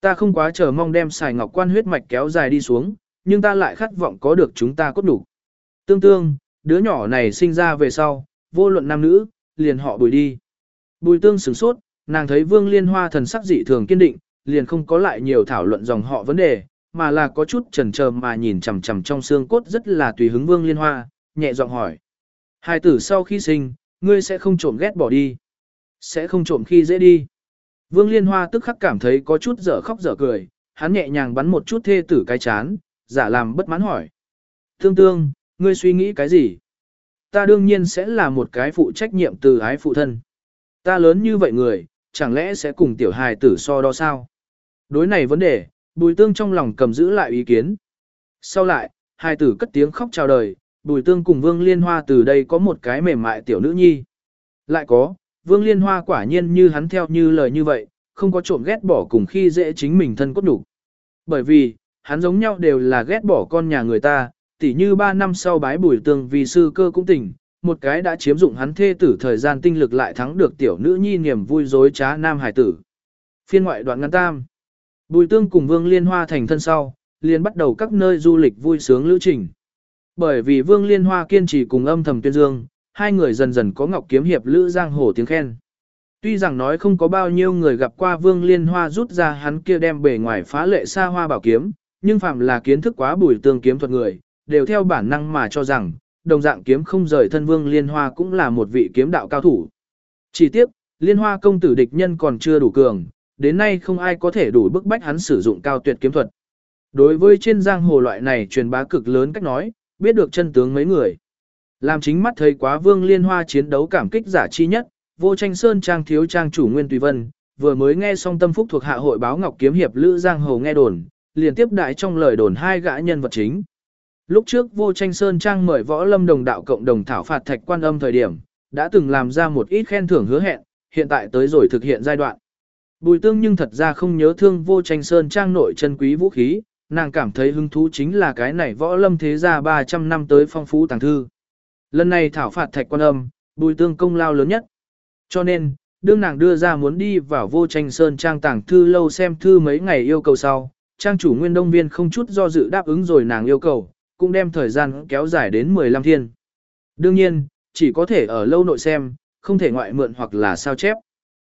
Ta không quá chờ mong đem xài ngọc quan huyết mạch kéo dài đi xuống, nhưng ta lại khát vọng có được chúng ta cốt đủ. Tương tương, đứa nhỏ này sinh ra về sau, vô luận nam nữ, liền họ bùi đi. Bùi tương sửng sốt, nàng thấy vương liên hoa thần sắc dị thường kiên định, liền không có lại nhiều thảo luận dòng họ vấn đề, mà là có chút chần chờ mà nhìn chằm chằm trong xương cốt rất là tùy hứng vương liên hoa, nhẹ giọng hỏi. Hai tử sau khi sinh, ngươi sẽ không trộm ghét bỏ đi. Sẽ không trộm khi dễ đi. Vương liên hoa tức khắc cảm thấy có chút dở khóc dở cười, hắn nhẹ nhàng bắn một chút thê tử cái chán, giả làm bất mãn hỏi. Tương tương, ngươi suy nghĩ cái gì? ta đương nhiên sẽ là một cái phụ trách nhiệm từ ái phụ thân. Ta lớn như vậy người, chẳng lẽ sẽ cùng tiểu hài tử so đo sao? Đối này vấn đề, bùi tương trong lòng cầm giữ lại ý kiến. Sau lại, hài tử cất tiếng khóc chào đời, bùi tương cùng vương liên hoa từ đây có một cái mềm mại tiểu nữ nhi. Lại có, vương liên hoa quả nhiên như hắn theo như lời như vậy, không có trộm ghét bỏ cùng khi dễ chính mình thân cốt đủ. Bởi vì, hắn giống nhau đều là ghét bỏ con nhà người ta, tỉ như 3 năm sau bái bùi tương vì sư cơ cũng tỉnh, một cái đã chiếm dụng hắn thê tử thời gian tinh lực lại thắng được tiểu nữ nhi niềm vui dối trá nam hải tử. Phiên ngoại đoạn ngắn tam. Bùi tương cùng vương liên hoa thành thân sau, liền bắt đầu các nơi du lịch vui sướng lữ trình. Bởi vì vương liên hoa kiên trì cùng âm thầm tuyên dương, hai người dần dần có ngọc kiếm hiệp lữ giang hồ tiếng khen. Tuy rằng nói không có bao nhiêu người gặp qua vương liên hoa rút ra hắn kia đem bề ngoài phá lệ xa hoa bảo kiếm, nhưng phạm là kiến thức quá bùi tương kiếm thuật người, đều theo bản năng mà cho rằng, đồng dạng kiếm không rời thân vương liên hoa cũng là một vị kiếm đạo cao thủ. Chỉ tiếc, liên hoa công tử địch nhân còn chưa đủ cường, đến nay không ai có thể đủ bức bách hắn sử dụng cao tuyệt kiếm thuật. Đối với trên giang hồ loại này truyền bá cực lớn cách nói, biết được chân tướng mấy người. Làm chính mắt thấy quá vương liên hoa chiến đấu cảm kích giả chi nhất, vô tranh sơn trang thiếu trang chủ nguyên tùy vân, vừa mới nghe xong tâm phúc thuộc hạ hội báo ngọc kiếm hiệp lữ giang hồ nghe đồn, liền tiếp đại trong lời đồn hai gã nhân vật chính. Lúc trước vô tranh sơn trang mời võ lâm đồng đạo cộng đồng thảo phạt thạch quan âm thời điểm, đã từng làm ra một ít khen thưởng hứa hẹn, hiện tại tới rồi thực hiện giai đoạn. Bùi tương nhưng thật ra không nhớ thương vô tranh sơn trang nội chân quý vũ khí, nàng cảm thấy hứng thú chính là cái này võ lâm thế gia 300 năm tới phong phú tàng thư. Lần này thảo phạt thạch quan âm, bùi tương công lao lớn nhất. Cho nên, đương nàng đưa ra muốn đi vào vô tranh sơn trang tàng thư lâu xem thư mấy ngày yêu cầu sau, trang chủ nguyên đông viên không chút do dự đáp ứng rồi nàng yêu cầu, cũng đem thời gian kéo dài đến 15 thiên. Đương nhiên, chỉ có thể ở lâu nội xem, không thể ngoại mượn hoặc là sao chép.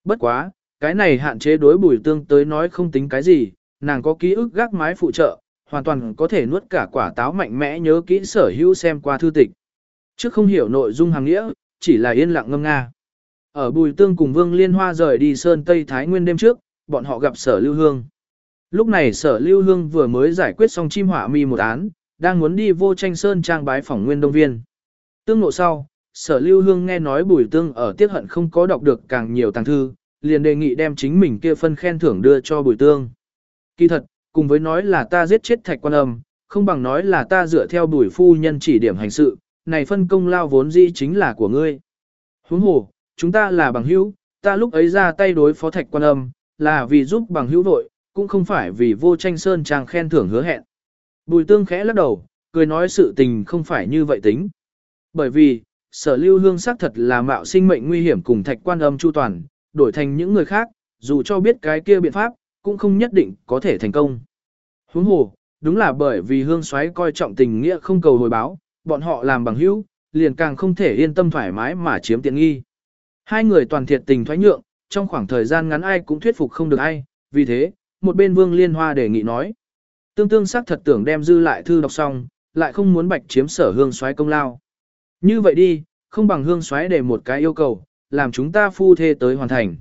Bất quá, cái này hạn chế đối bùi tương tới nói không tính cái gì, nàng có ký ức gác mái phụ trợ, hoàn toàn có thể nuốt cả quả táo mạnh mẽ nhớ kỹ sở hữu xem qua thư tịch. Trước không hiểu nội dung hàng nghĩa, chỉ là yên lặng ngâm nga. Ở bùi tương cùng vương liên hoa rời đi sơn Tây Thái Nguyên đêm trước, bọn họ gặp sở lưu hương. Lúc này sở lưu hương vừa mới giải quyết xong chim hỏa mi một án, đang muốn đi vô tranh sơn trang bái phỏng nguyên đông viên. Tương lộ sau, sở lưu hương nghe nói bùi tương ở tiết hận không có đọc được càng nhiều tàng thư, liền đề nghị đem chính mình kia phân khen thưởng đưa cho bùi tương. Kỳ thật, cùng với nói là ta giết chết thạch quan âm, không bằng nói là ta dựa theo bùi phu nhân chỉ điểm hành sự, này phân công lao vốn dĩ chính là của ngươi. Huống hồ, chúng ta là bằng hữu, ta lúc ấy ra tay đối phó thạch quan âm, là vì giúp bằng hữu vội, cũng không phải vì vô tranh sơn trang khen thưởng hứa hẹn. Bùi tương khẽ lắc đầu, cười nói sự tình không phải như vậy tính. Bởi vì, sở lưu hương xác thật là mạo sinh mệnh nguy hiểm cùng thạch quan âm chu toàn, đổi thành những người khác, dù cho biết cái kia biện pháp, cũng không nhất định có thể thành công. Huống hồ, đúng là bởi vì hương xoáy coi trọng tình nghĩa không cầu hồi báo, bọn họ làm bằng hữu, liền càng không thể yên tâm thoải mái mà chiếm tiện nghi. Hai người toàn thiệt tình thoái nhượng, trong khoảng thời gian ngắn ai cũng thuyết phục không được ai, vì thế, một bên Vương Liên Hoa đề nghị nói. Tương tương xác thật tưởng đem dư lại thư đọc xong, lại không muốn bạch chiếm sở hương xoáy công lao. Như vậy đi, không bằng hương xoáy để một cái yêu cầu, làm chúng ta phu thê tới hoàn thành.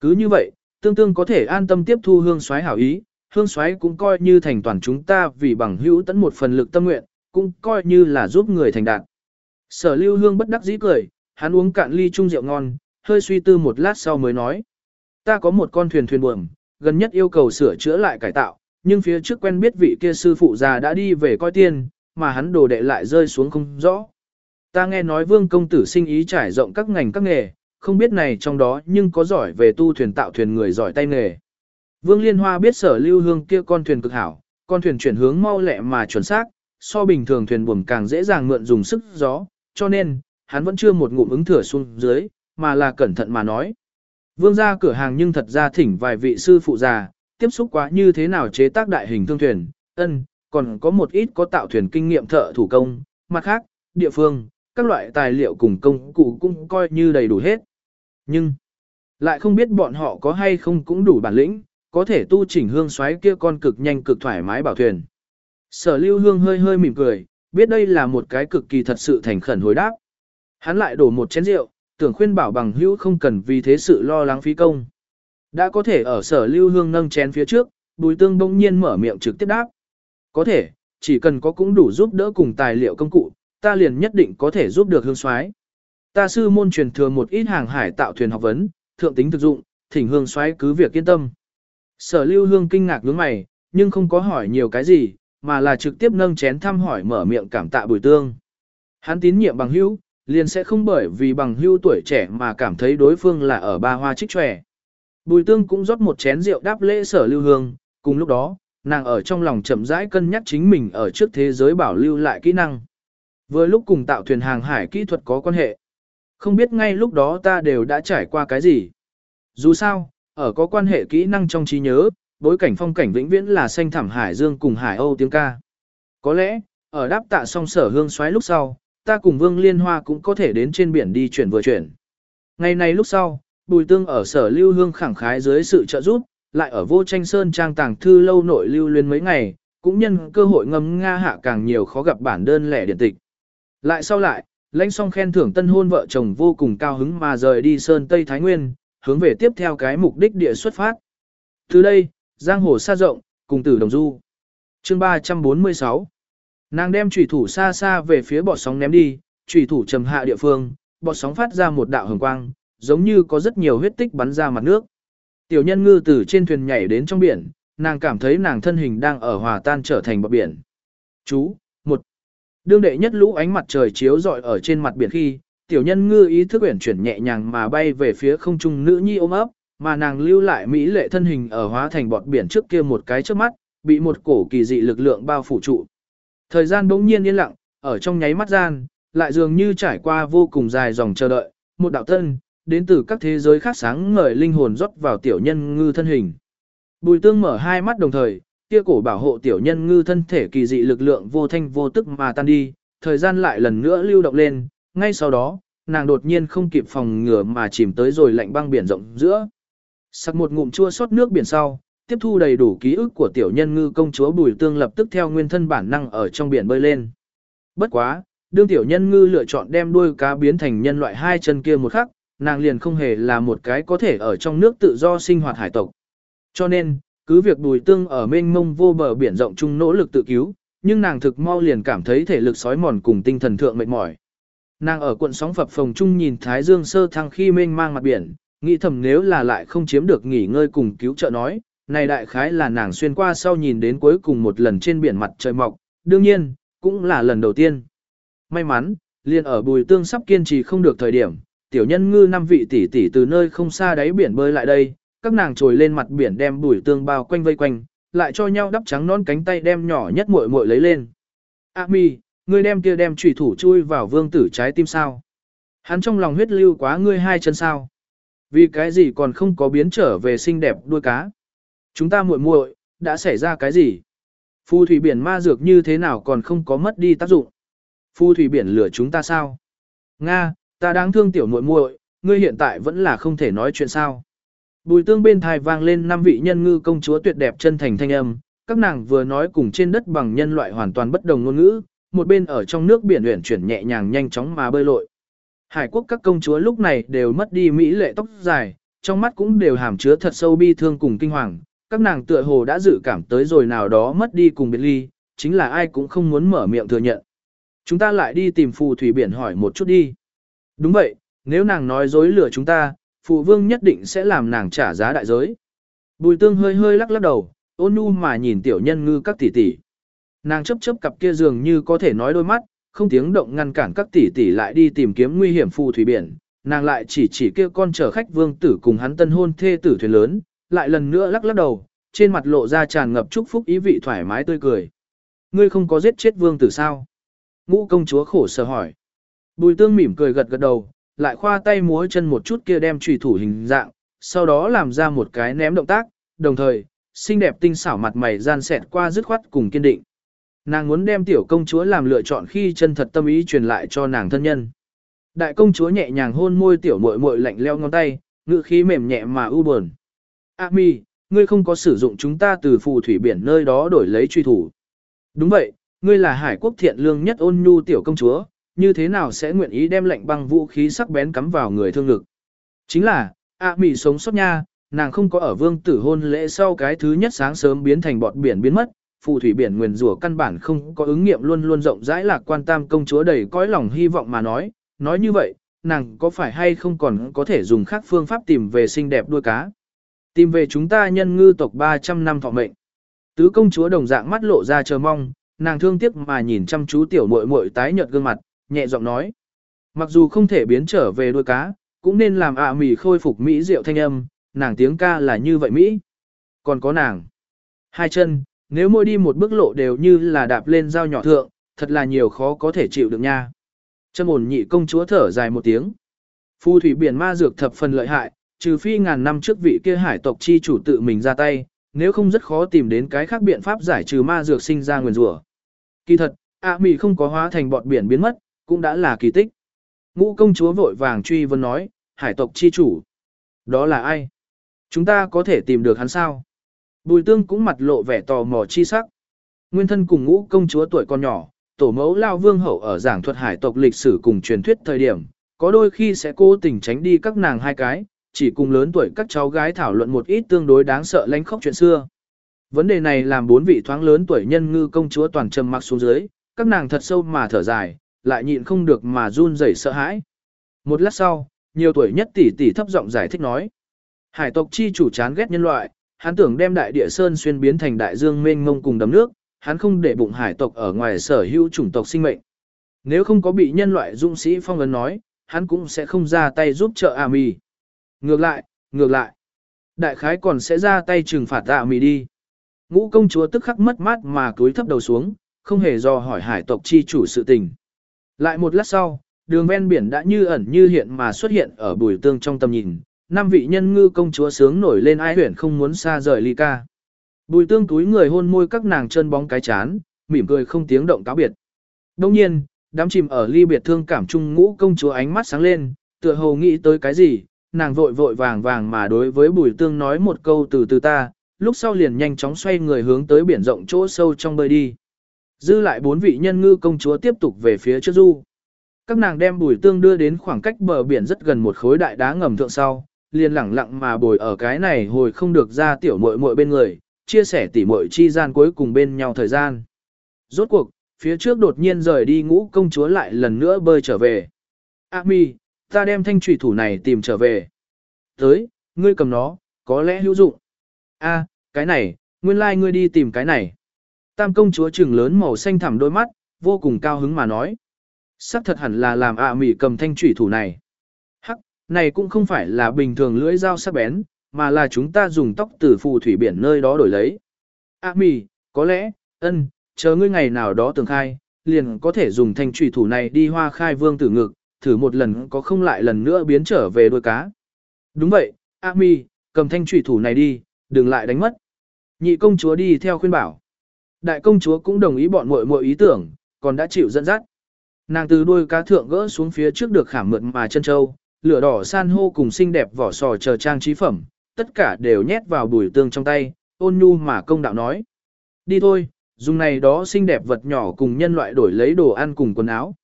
Cứ như vậy, tương tương có thể an tâm tiếp thu hương xoáy hảo ý, hương xoáy cũng coi như thành toàn chúng ta vì bằng hữu tấn một phần lực tâm nguyện, cũng coi như là giúp người thành đạt. Sở lưu hương bất đắc dĩ cười, hắn uống cạn ly chung rượu ngon, hơi suy tư một lát sau mới nói. Ta có một con thuyền thuyền buồm, gần nhất yêu cầu sửa chữa lại cải tạo, nhưng phía trước quen biết vị kia sư phụ già đã đi về coi tiên, mà hắn đồ đệ lại rơi xuống không rõ. Ta nghe nói vương công tử sinh ý trải rộng các ngành các nghề, không biết này trong đó nhưng có giỏi về tu thuyền tạo thuyền người giỏi tay nghề. Vương Liên Hoa biết sở lưu hương kia con thuyền cực hảo, con thuyền chuyển hướng mau lẹ mà chuẩn xác, so bình thường thuyền buồm càng dễ dàng mượn dùng sức gió, cho nên, hắn vẫn chưa một ngụm ứng thừa xuống dưới, mà là cẩn thận mà nói. Vương ra cửa hàng nhưng thật ra thỉnh vài vị sư phụ già, tiếp xúc quá như thế nào chế tác đại hình thương thuyền, ân, còn có một ít có tạo thuyền kinh nghiệm thợ thủ công, mặt khác, địa phương, các loại tài liệu cùng công cụ cũng coi như đầy đủ hết. Nhưng, lại không biết bọn họ có hay không cũng đủ bản lĩnh, có thể tu chỉnh hương xoáy kia con cực nhanh cực thoải mái bảo thuyền. Sở lưu hương hơi hơi mỉm cười, biết đây là một cái cực kỳ thật sự thành khẩn hồi đáp. Hắn lại đổ một chén rượu, tưởng khuyên bảo bằng hữu không cần vì thế sự lo lắng phí công. Đã có thể ở sở lưu hương nâng chén phía trước, bùi tương bỗng nhiên mở miệng trực tiếp đáp. Có thể, chỉ cần có cũng đủ giúp đỡ cùng tài liệu công cụ, ta liền nhất định có thể giúp được hương soái. Ta sư môn truyền thừa một ít hàng hải tạo thuyền học vấn, thượng tính thực dụng, thỉnh hương soái cứ việc yên tâm. Sở lưu hương kinh ngạc nhướng mày, nhưng không có hỏi nhiều cái gì, mà là trực tiếp nâng chén thăm hỏi mở miệng cảm tạ bùi tương. Hắn tín nhiệm bằng hữu, liền sẽ không bởi vì bằng hữu tuổi trẻ mà cảm thấy đối phương là ở ba hoa trích trẻ. Bùi tương cũng rót một chén rượu đáp lễ sở lưu hương, cùng lúc đó, nàng ở trong lòng chậm rãi cân nhắc chính mình ở trước thế giới bảo lưu lại kỹ năng. Vừa lúc cùng tạo thuyền hàng hải kỹ thuật có quan hệ. Không biết ngay lúc đó ta đều đã trải qua cái gì. Dù sao, ở có quan hệ kỹ năng trong trí nhớ, bối cảnh phong cảnh vĩnh viễn là xanh thẳm hải dương cùng hải âu tiếng ca. Có lẽ, ở đáp tạ song sở hương xoáy lúc sau, ta cùng Vương Liên Hoa cũng có thể đến trên biển đi chuyển vừa chuyển. Ngày này lúc sau, Bùi Tương ở sở lưu hương khẳng khái dưới sự trợ giúp, lại ở vô tranh sơn trang tàng thư lâu nội lưu luyến mấy ngày, cũng nhân cơ hội ngâm Nga hạ càng nhiều khó gặp bản đơn lẻ điện tịch. Lại sau lại, lãnh song khen thưởng tân hôn vợ chồng vô cùng cao hứng mà rời đi Sơn Tây Thái Nguyên, hướng về tiếp theo cái mục đích địa xuất phát. Từ đây, giang hồ xa rộng, cùng tử đồng du. chương 346 Nàng đem trùy thủ xa xa về phía bọt sóng ném đi, trùy thủ trầm hạ địa phương, bọt sóng phát ra một đạo hồng quang, giống như có rất nhiều huyết tích bắn ra mặt nước. Tiểu nhân ngư từ trên thuyền nhảy đến trong biển, nàng cảm thấy nàng thân hình đang ở hòa tan trở thành bọt biển. Chú, một. Đương đệ nhất lũ ánh mặt trời chiếu rọi ở trên mặt biển khi, tiểu nhân ngư ý thức uyển chuyển nhẹ nhàng mà bay về phía không trung nữ nhi ôm ấp, mà nàng lưu lại mỹ lệ thân hình ở hóa thành bọt biển trước kia một cái trước mắt, bị một cổ kỳ dị lực lượng bao phủ trụ. Thời gian bỗng nhiên yên lặng, ở trong nháy mắt gian, lại dường như trải qua vô cùng dài dòng chờ đợi, một đạo thân, đến từ các thế giới khác sáng ngời linh hồn rót vào tiểu nhân ngư thân hình. Bùi tương mở hai mắt đồng thời, kia cổ bảo hộ tiểu nhân ngư thân thể kỳ dị lực lượng vô thanh vô tức mà tan đi, thời gian lại lần nữa lưu động lên, ngay sau đó, nàng đột nhiên không kịp phòng ngừa mà chìm tới rồi lạnh băng biển rộng giữa. Sắc một ngụm chua xót nước biển sau, tiếp thu đầy đủ ký ức của tiểu nhân ngư công chúa Bùi Tương lập tức theo nguyên thân bản năng ở trong biển bơi lên. Bất quá, đương tiểu nhân ngư lựa chọn đem đuôi cá biến thành nhân loại hai chân kia một khắc, nàng liền không hề là một cái có thể ở trong nước tự do sinh hoạt hải tộc. Cho nên, cứ việc bùi tương ở mênh mông vô bờ biển rộng chung nỗ lực tự cứu, nhưng nàng thực mau liền cảm thấy thể lực sói mòn cùng tinh thần thượng mệt mỏi. Nàng ở cuộn sóng phập phồng chung nhìn Thái Dương sơ thăng khi mênh mang mặt biển, nghĩ thầm nếu là lại không chiếm được nghỉ ngơi cùng cứu trợ nói, này đại khái là nàng xuyên qua sau nhìn đến cuối cùng một lần trên biển mặt trời mọc, đương nhiên, cũng là lần đầu tiên. May mắn, liền ở bùi tương sắp kiên trì không được thời điểm, tiểu nhân ngư năm vị tỷ tỷ từ nơi không xa đáy biển bơi lại đây, các nàng trồi lên mặt biển đem bùi tương bao quanh vây quanh, lại cho nhau đắp trắng non cánh tay đem nhỏ nhất muội muội lấy lên. A mi, ngươi đem kia đem chủy thủ chui vào vương tử trái tim sao? Hắn trong lòng huyết lưu quá ngươi hai chân sao? Vì cái gì còn không có biến trở về xinh đẹp đuôi cá? Chúng ta muội muội đã xảy ra cái gì? Phù thủy biển ma dược như thế nào còn không có mất đi tác dụng? Phù thủy biển lửa chúng ta sao? Nga, ta đáng thương tiểu muội muội, ngươi hiện tại vẫn là không thể nói chuyện sao? Bùi tương bên thai vang lên năm vị nhân ngư công chúa tuyệt đẹp chân thành thanh âm, các nàng vừa nói cùng trên đất bằng nhân loại hoàn toàn bất đồng ngôn ngữ, một bên ở trong nước biển luyện chuyển nhẹ nhàng nhanh chóng mà bơi lội. Hải quốc các công chúa lúc này đều mất đi mỹ lệ tóc dài, trong mắt cũng đều hàm chứa thật sâu bi thương cùng kinh hoàng, các nàng tựa hồ đã dự cảm tới rồi nào đó mất đi cùng biệt ly, chính là ai cũng không muốn mở miệng thừa nhận. Chúng ta lại đi tìm phù thủy biển hỏi một chút đi. Đúng vậy, nếu nàng nói dối lừa chúng ta, phụ vương nhất định sẽ làm nàng trả giá đại giới. Bùi tương hơi hơi lắc lắc đầu, ôn nhu mà nhìn tiểu nhân ngư các tỷ tỷ. Nàng chấp chấp cặp kia dường như có thể nói đôi mắt, không tiếng động ngăn cản các tỷ tỷ lại đi tìm kiếm nguy hiểm phù thủy biển. Nàng lại chỉ chỉ kia con chở khách vương tử cùng hắn tân hôn thê tử thuyền lớn, lại lần nữa lắc lắc đầu, trên mặt lộ ra tràn ngập chúc phúc ý vị thoải mái tươi cười. Ngươi không có giết chết vương tử sao? Ngũ công chúa khổ sở hỏi. Bùi tương mỉm cười gật gật đầu, lại khoa tay múa chân một chút kia đem trùy thủ hình dạng, sau đó làm ra một cái ném động tác, đồng thời, xinh đẹp tinh xảo mặt mày gian xẹt qua dứt khoát cùng kiên định. Nàng muốn đem tiểu công chúa làm lựa chọn khi chân thật tâm ý truyền lại cho nàng thân nhân. Đại công chúa nhẹ nhàng hôn môi tiểu muội muội lạnh leo ngón tay, ngữ khí mềm nhẹ mà u buồn. A mi, ngươi không có sử dụng chúng ta từ phù thủy biển nơi đó đổi lấy truy thủ. Đúng vậy, ngươi là hải quốc thiện lương nhất ôn nhu tiểu công chúa, như thế nào sẽ nguyện ý đem lệnh băng vũ khí sắc bén cắm vào người thương lực. Chính là, ạ mỉ sống sót nha, nàng không có ở vương tử hôn lễ sau cái thứ nhất sáng sớm biến thành bọt biển biến mất, phù thủy biển nguyền rủa căn bản không có ứng nghiệm luôn luôn rộng rãi lạc quan tam công chúa đầy cõi lòng hy vọng mà nói, nói như vậy, nàng có phải hay không còn có thể dùng khác phương pháp tìm về xinh đẹp đuôi cá. Tìm về chúng ta nhân ngư tộc 300 năm thọ mệnh. Tứ công chúa đồng dạng mắt lộ ra chờ mong, nàng thương tiếc mà nhìn chăm chú tiểu muội muội tái nhợt gương mặt, nhẹ giọng nói. Mặc dù không thể biến trở về đuôi cá, cũng nên làm ạ à mì khôi phục mỹ diệu thanh âm, nàng tiếng ca là như vậy Mỹ. Còn có nàng. Hai chân, nếu mỗi đi một bước lộ đều như là đạp lên dao nhỏ thượng, thật là nhiều khó có thể chịu được nha. Chân ổn nhị công chúa thở dài một tiếng. Phu thủy biển ma dược thập phần lợi hại, trừ phi ngàn năm trước vị kia hải tộc chi chủ tự mình ra tay, nếu không rất khó tìm đến cái khác biện pháp giải trừ ma dược sinh ra nguyền rủa. Kỳ thật, ạ à mì không có hóa thành bọt biển biến mất, cũng đã là kỳ tích. Ngũ công chúa vội vàng truy vấn nói, hải tộc chi chủ. Đó là ai? Chúng ta có thể tìm được hắn sao? Bùi tương cũng mặt lộ vẻ tò mò chi sắc. Nguyên thân cùng ngũ công chúa tuổi còn nhỏ, tổ mẫu lao vương hậu ở giảng thuật hải tộc lịch sử cùng truyền thuyết thời điểm, có đôi khi sẽ cố tình tránh đi các nàng hai cái, chỉ cùng lớn tuổi các cháu gái thảo luận một ít tương đối đáng sợ lánh khóc chuyện xưa. Vấn đề này làm bốn vị thoáng lớn tuổi nhân ngư công chúa toàn trầm mặc xuống dưới, các nàng thật sâu mà thở dài, lại nhịn không được mà run rẩy sợ hãi. Một lát sau, nhiều tuổi nhất tỷ tỷ thấp giọng giải thích nói. Hải tộc chi chủ chán ghét nhân loại, hắn tưởng đem đại địa sơn xuyên biến thành đại dương mênh mông cùng đầm nước, hắn không để bụng hải tộc ở ngoài sở hữu chủng tộc sinh mệnh. Nếu không có bị nhân loại dũng sĩ phong ấn nói, hắn cũng sẽ không ra tay giúp trợ A mì. Ngược lại, ngược lại, đại khái còn sẽ ra tay trừng phạt A mì đi. Ngũ công chúa tức khắc mất mát mà cúi thấp đầu xuống, không hề do hỏi hải tộc chi chủ sự tình. Lại một lát sau, đường ven biển đã như ẩn như hiện mà xuất hiện ở bùi tương trong tầm nhìn, năm vị nhân ngư công chúa sướng nổi lên ai huyển không muốn xa rời ly ca. Bùi tương túi người hôn môi các nàng chân bóng cái chán, mỉm cười không tiếng động cáo biệt. Đông nhiên, đám chìm ở ly biệt thương cảm trung ngũ công chúa ánh mắt sáng lên, tựa hồ nghĩ tới cái gì, nàng vội vội vàng vàng mà đối với bùi tương nói một câu từ từ ta, lúc sau liền nhanh chóng xoay người hướng tới biển rộng chỗ sâu trong bơi đi. Dư lại bốn vị nhân ngư công chúa tiếp tục về phía trước du. Các nàng đem bùi tương đưa đến khoảng cách bờ biển rất gần một khối đại đá ngầm thượng sau, liền lẳng lặng mà bồi ở cái này hồi không được ra tiểu muội muội bên người, chia sẻ tỉ muội chi gian cuối cùng bên nhau thời gian. Rốt cuộc, phía trước đột nhiên rời đi ngũ công chúa lại lần nữa bơi trở về. A mi, ta đem thanh trùy thủ này tìm trở về. Tới, ngươi cầm nó, có lẽ hữu dụng. A, cái này, nguyên lai like ngươi đi tìm cái này. Tam công chúa trừng lớn màu xanh thẳm đôi mắt, vô cùng cao hứng mà nói. Sắc thật hẳn là làm ạ mỉ cầm thanh thủy thủ này. Hắc, này cũng không phải là bình thường lưỡi dao sắc bén, mà là chúng ta dùng tóc từ phù thủy biển nơi đó đổi lấy. ạ mỉ, có lẽ, ân, chờ ngươi ngày nào đó tường khai, liền có thể dùng thanh thủy thủ này đi hoa khai vương tử ngực, thử một lần có không lại lần nữa biến trở về đôi cá. Đúng vậy, ạ mỉ, cầm thanh thủy thủ này đi, đừng lại đánh mất. Nhị công chúa đi theo khuyên bảo. Đại công chúa cũng đồng ý bọn muội muội ý tưởng, còn đã chịu dẫn dắt. Nàng từ đuôi cá thượng gỡ xuống phía trước được khảm mượt mà chân châu, lửa đỏ san hô cùng xinh đẹp vỏ sò chờ trang trí phẩm, tất cả đều nhét vào bùi tương trong tay, ôn nhu mà công đạo nói. Đi thôi, dùng này đó xinh đẹp vật nhỏ cùng nhân loại đổi lấy đồ ăn cùng quần áo.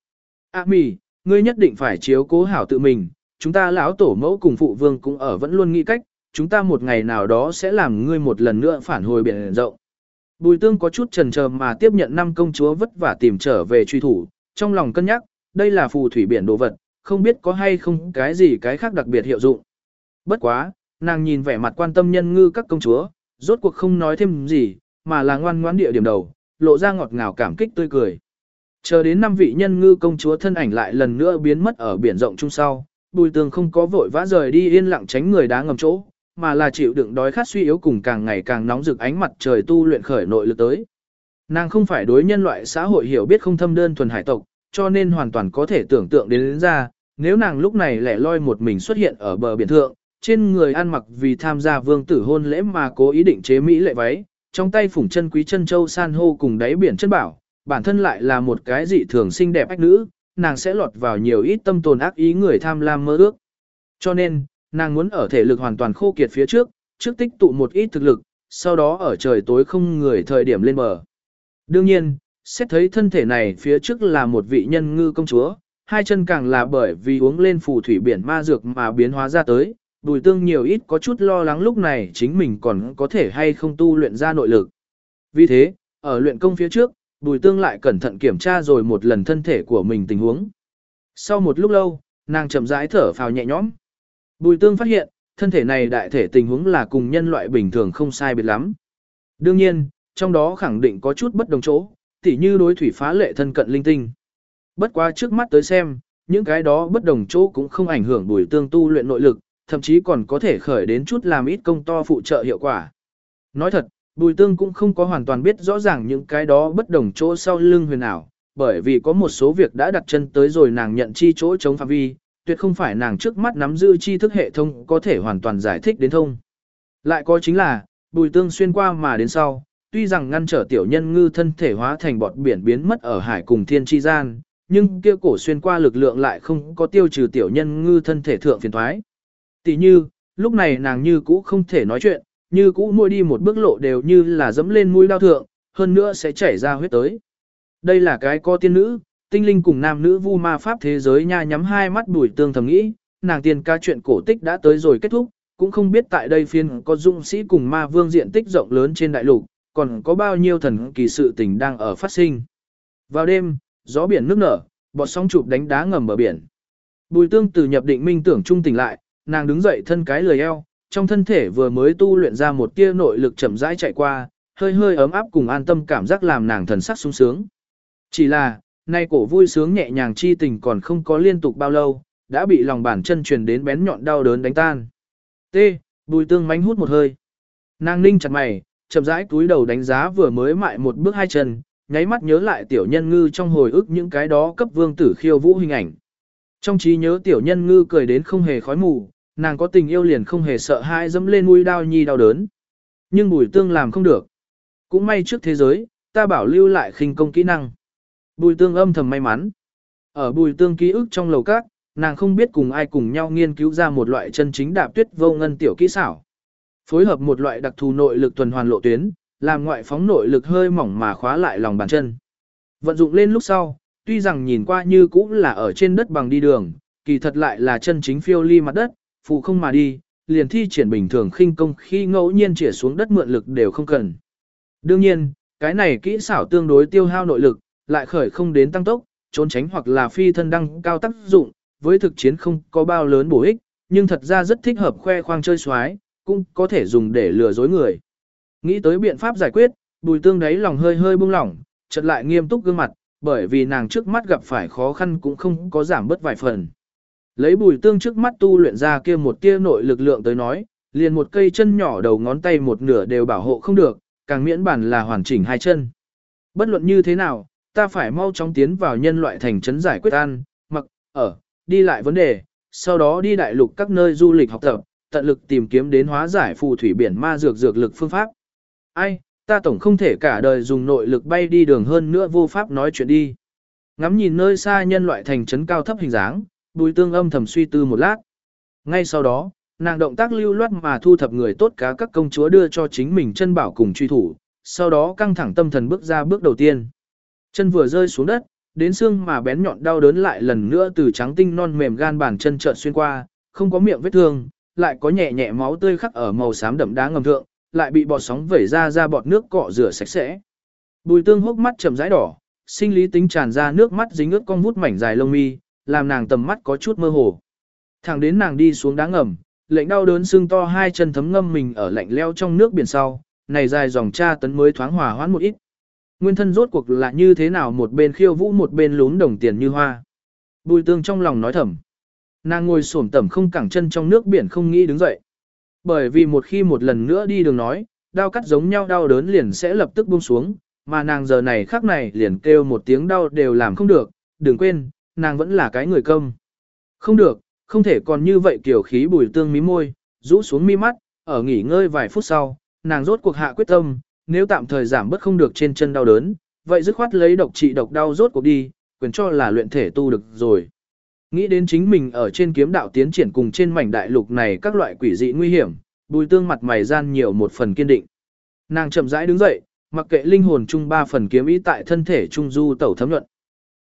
A mì, ngươi nhất định phải chiếu cố hảo tự mình, chúng ta lão tổ mẫu cùng phụ vương cũng ở vẫn luôn nghĩ cách, chúng ta một ngày nào đó sẽ làm ngươi một lần nữa phản hồi biển rộng. Bùi tương có chút trần chờ mà tiếp nhận năm công chúa vất vả tìm trở về truy thủ, trong lòng cân nhắc, đây là phù thủy biển đồ vật, không biết có hay không cái gì cái khác đặc biệt hiệu dụng. Bất quá, nàng nhìn vẻ mặt quan tâm nhân ngư các công chúa, rốt cuộc không nói thêm gì, mà là ngoan ngoãn địa điểm đầu, lộ ra ngọt ngào cảm kích tươi cười. Chờ đến năm vị nhân ngư công chúa thân ảnh lại lần nữa biến mất ở biển rộng chung sau, bùi tường không có vội vã rời đi yên lặng tránh người đá ngầm chỗ, mà là chịu đựng đói khát suy yếu cùng càng ngày càng nóng rực ánh mặt trời tu luyện khởi nội lực tới. Nàng không phải đối nhân loại xã hội hiểu biết không thâm đơn thuần hải tộc, cho nên hoàn toàn có thể tưởng tượng đến, đến ra, nếu nàng lúc này lẻ loi một mình xuất hiện ở bờ biển thượng, trên người ăn mặc vì tham gia vương tử hôn lễ mà cố ý định chế mỹ lệ váy, trong tay phủng chân quý chân châu san hô cùng đáy biển chân bảo, bản thân lại là một cái dị thường xinh đẹp ách nữ, nàng sẽ lọt vào nhiều ít tâm tồn ác ý người tham lam mơ ước. Cho nên, nàng muốn ở thể lực hoàn toàn khô kiệt phía trước, trước tích tụ một ít thực lực, sau đó ở trời tối không người thời điểm lên bờ. Đương nhiên, xét thấy thân thể này phía trước là một vị nhân ngư công chúa, hai chân càng là bởi vì uống lên phù thủy biển ma dược mà biến hóa ra tới, bùi tương nhiều ít có chút lo lắng lúc này chính mình còn có thể hay không tu luyện ra nội lực. Vì thế, ở luyện công phía trước, bùi tương lại cẩn thận kiểm tra rồi một lần thân thể của mình tình huống. Sau một lúc lâu, nàng chậm rãi thở phào nhẹ nhõm. Bùi tương phát hiện, thân thể này đại thể tình huống là cùng nhân loại bình thường không sai biệt lắm. Đương nhiên, trong đó khẳng định có chút bất đồng chỗ, tỉ như đối thủy phá lệ thân cận linh tinh. Bất quá trước mắt tới xem, những cái đó bất đồng chỗ cũng không ảnh hưởng bùi tương tu luyện nội lực, thậm chí còn có thể khởi đến chút làm ít công to phụ trợ hiệu quả. Nói thật, bùi tương cũng không có hoàn toàn biết rõ ràng những cái đó bất đồng chỗ sau lưng huyền ảo, bởi vì có một số việc đã đặt chân tới rồi nàng nhận chi chỗ chống phạm vi, tuyệt không phải nàng trước mắt nắm giữ tri thức hệ thống có thể hoàn toàn giải thích đến thông. Lại có chính là, bùi tương xuyên qua mà đến sau, tuy rằng ngăn trở tiểu nhân ngư thân thể hóa thành bọt biển biến mất ở hải cùng thiên chi gian, nhưng kia cổ xuyên qua lực lượng lại không có tiêu trừ tiểu nhân ngư thân thể thượng phiền thoái. Tỷ như, lúc này nàng như cũ không thể nói chuyện, như cũ mỗi đi một bước lộ đều như là dẫm lên mũi đao thượng, hơn nữa sẽ chảy ra huyết tới. Đây là cái co tiên nữ, tinh linh cùng nam nữ vu ma pháp thế giới nha nhắm hai mắt bùi tương thầm nghĩ, nàng tiên ca chuyện cổ tích đã tới rồi kết thúc, cũng không biết tại đây phiên có dũng sĩ cùng ma vương diện tích rộng lớn trên đại lục, còn có bao nhiêu thần kỳ sự tình đang ở phát sinh. Vào đêm, gió biển nước nở, bọt sóng chụp đánh đá ngầm bờ biển. Bùi tương từ nhập định minh tưởng trung tỉnh lại, nàng đứng dậy thân cái lười eo, trong thân thể vừa mới tu luyện ra một tia nội lực chậm rãi chạy qua, hơi hơi ấm áp cùng an tâm cảm giác làm nàng thần sắc sung sướng. Chỉ là, nay cổ vui sướng nhẹ nhàng chi tình còn không có liên tục bao lâu, đã bị lòng bàn chân truyền đến bén nhọn đau đớn đánh tan. T. Bùi tương mánh hút một hơi. Nàng ninh chặt mày, chậm rãi túi đầu đánh giá vừa mới mại một bước hai chân, nháy mắt nhớ lại tiểu nhân ngư trong hồi ức những cái đó cấp vương tử khiêu vũ hình ảnh. Trong trí nhớ tiểu nhân ngư cười đến không hề khói mù, nàng có tình yêu liền không hề sợ hãi dẫm lên mũi đau nhi đau đớn. Nhưng bùi tương làm không được. Cũng may trước thế giới, ta bảo lưu lại khinh công kỹ năng. Bùi tương âm thầm may mắn. Ở bùi tương ký ức trong lầu các, nàng không biết cùng ai cùng nhau nghiên cứu ra một loại chân chính đạp tuyết vô ngân tiểu kỹ xảo. Phối hợp một loại đặc thù nội lực tuần hoàn lộ tuyến, làm ngoại phóng nội lực hơi mỏng mà khóa lại lòng bàn chân. Vận dụng lên lúc sau, tuy rằng nhìn qua như cũng là ở trên đất bằng đi đường, kỳ thật lại là chân chính phiêu ly mặt đất, phù không mà đi, liền thi triển bình thường khinh công khi ngẫu nhiên chĩa xuống đất mượn lực đều không cần. Đương nhiên, cái này kỹ xảo tương đối tiêu hao nội lực, lại khởi không đến tăng tốc, trốn tránh hoặc là phi thân đăng cao tác dụng, với thực chiến không có bao lớn bổ ích, nhưng thật ra rất thích hợp khoe khoang chơi xoái, cũng có thể dùng để lừa dối người. Nghĩ tới biện pháp giải quyết, bùi tương đấy lòng hơi hơi buông lỏng, chợt lại nghiêm túc gương mặt, bởi vì nàng trước mắt gặp phải khó khăn cũng không có giảm bớt vài phần. Lấy bùi tương trước mắt tu luyện ra kia một tia nội lực lượng tới nói, liền một cây chân nhỏ đầu ngón tay một nửa đều bảo hộ không được, càng miễn bản là hoàn chỉnh hai chân. Bất luận như thế nào, ta phải mau chóng tiến vào nhân loại thành trấn giải quyết an, mặc, ở, đi lại vấn đề, sau đó đi đại lục các nơi du lịch học tập, tận lực tìm kiếm đến hóa giải phù thủy biển ma dược dược lực phương pháp. Ai, ta tổng không thể cả đời dùng nội lực bay đi đường hơn nữa vô pháp nói chuyện đi. Ngắm nhìn nơi xa nhân loại thành trấn cao thấp hình dáng, bùi tương âm thầm suy tư một lát. Ngay sau đó, nàng động tác lưu loát mà thu thập người tốt cá các công chúa đưa cho chính mình chân bảo cùng truy thủ, sau đó căng thẳng tâm thần bước ra bước đầu tiên. Chân vừa rơi xuống đất, đến xương mà bén nhọn đau đớn lại lần nữa từ trắng tinh non mềm gan bàn chân trợn xuyên qua, không có miệng vết thương, lại có nhẹ nhẹ máu tươi khắc ở màu xám đậm đá ngầm thượng, lại bị bọt sóng vẩy ra ra bọt nước cọ rửa sạch sẽ. Bùi tương hốc mắt chậm rãi đỏ, sinh lý tính tràn ra nước mắt dính ướt con vút mảnh dài lông mi, làm nàng tầm mắt có chút mơ hồ. Thẳng đến nàng đi xuống đá ngầm, lệnh đau đớn xương to hai chân thấm ngâm mình ở lạnh leo trong nước biển sau, này dài dòng tra tấn mới thoáng hòa hoãn một ít. Nguyên thân rốt cuộc là như thế nào một bên khiêu vũ một bên lún đồng tiền như hoa. Bùi tương trong lòng nói thầm. Nàng ngồi xổm tẩm không cẳng chân trong nước biển không nghĩ đứng dậy. Bởi vì một khi một lần nữa đi đường nói, đau cắt giống nhau đau đớn liền sẽ lập tức buông xuống, mà nàng giờ này khắc này liền kêu một tiếng đau đều làm không được, đừng quên, nàng vẫn là cái người công. Không được, không thể còn như vậy kiểu khí bùi tương mí môi, rũ xuống mi mắt, ở nghỉ ngơi vài phút sau, nàng rốt cuộc hạ quyết tâm, nếu tạm thời giảm bớt không được trên chân đau đớn, vậy dứt khoát lấy độc trị độc đau rốt cuộc đi, quyền cho là luyện thể tu được rồi. Nghĩ đến chính mình ở trên kiếm đạo tiến triển cùng trên mảnh đại lục này các loại quỷ dị nguy hiểm, bùi tương mặt mày gian nhiều một phần kiên định. Nàng chậm rãi đứng dậy, mặc kệ linh hồn chung ba phần kiếm ý tại thân thể trung du tẩu thấm nhuận.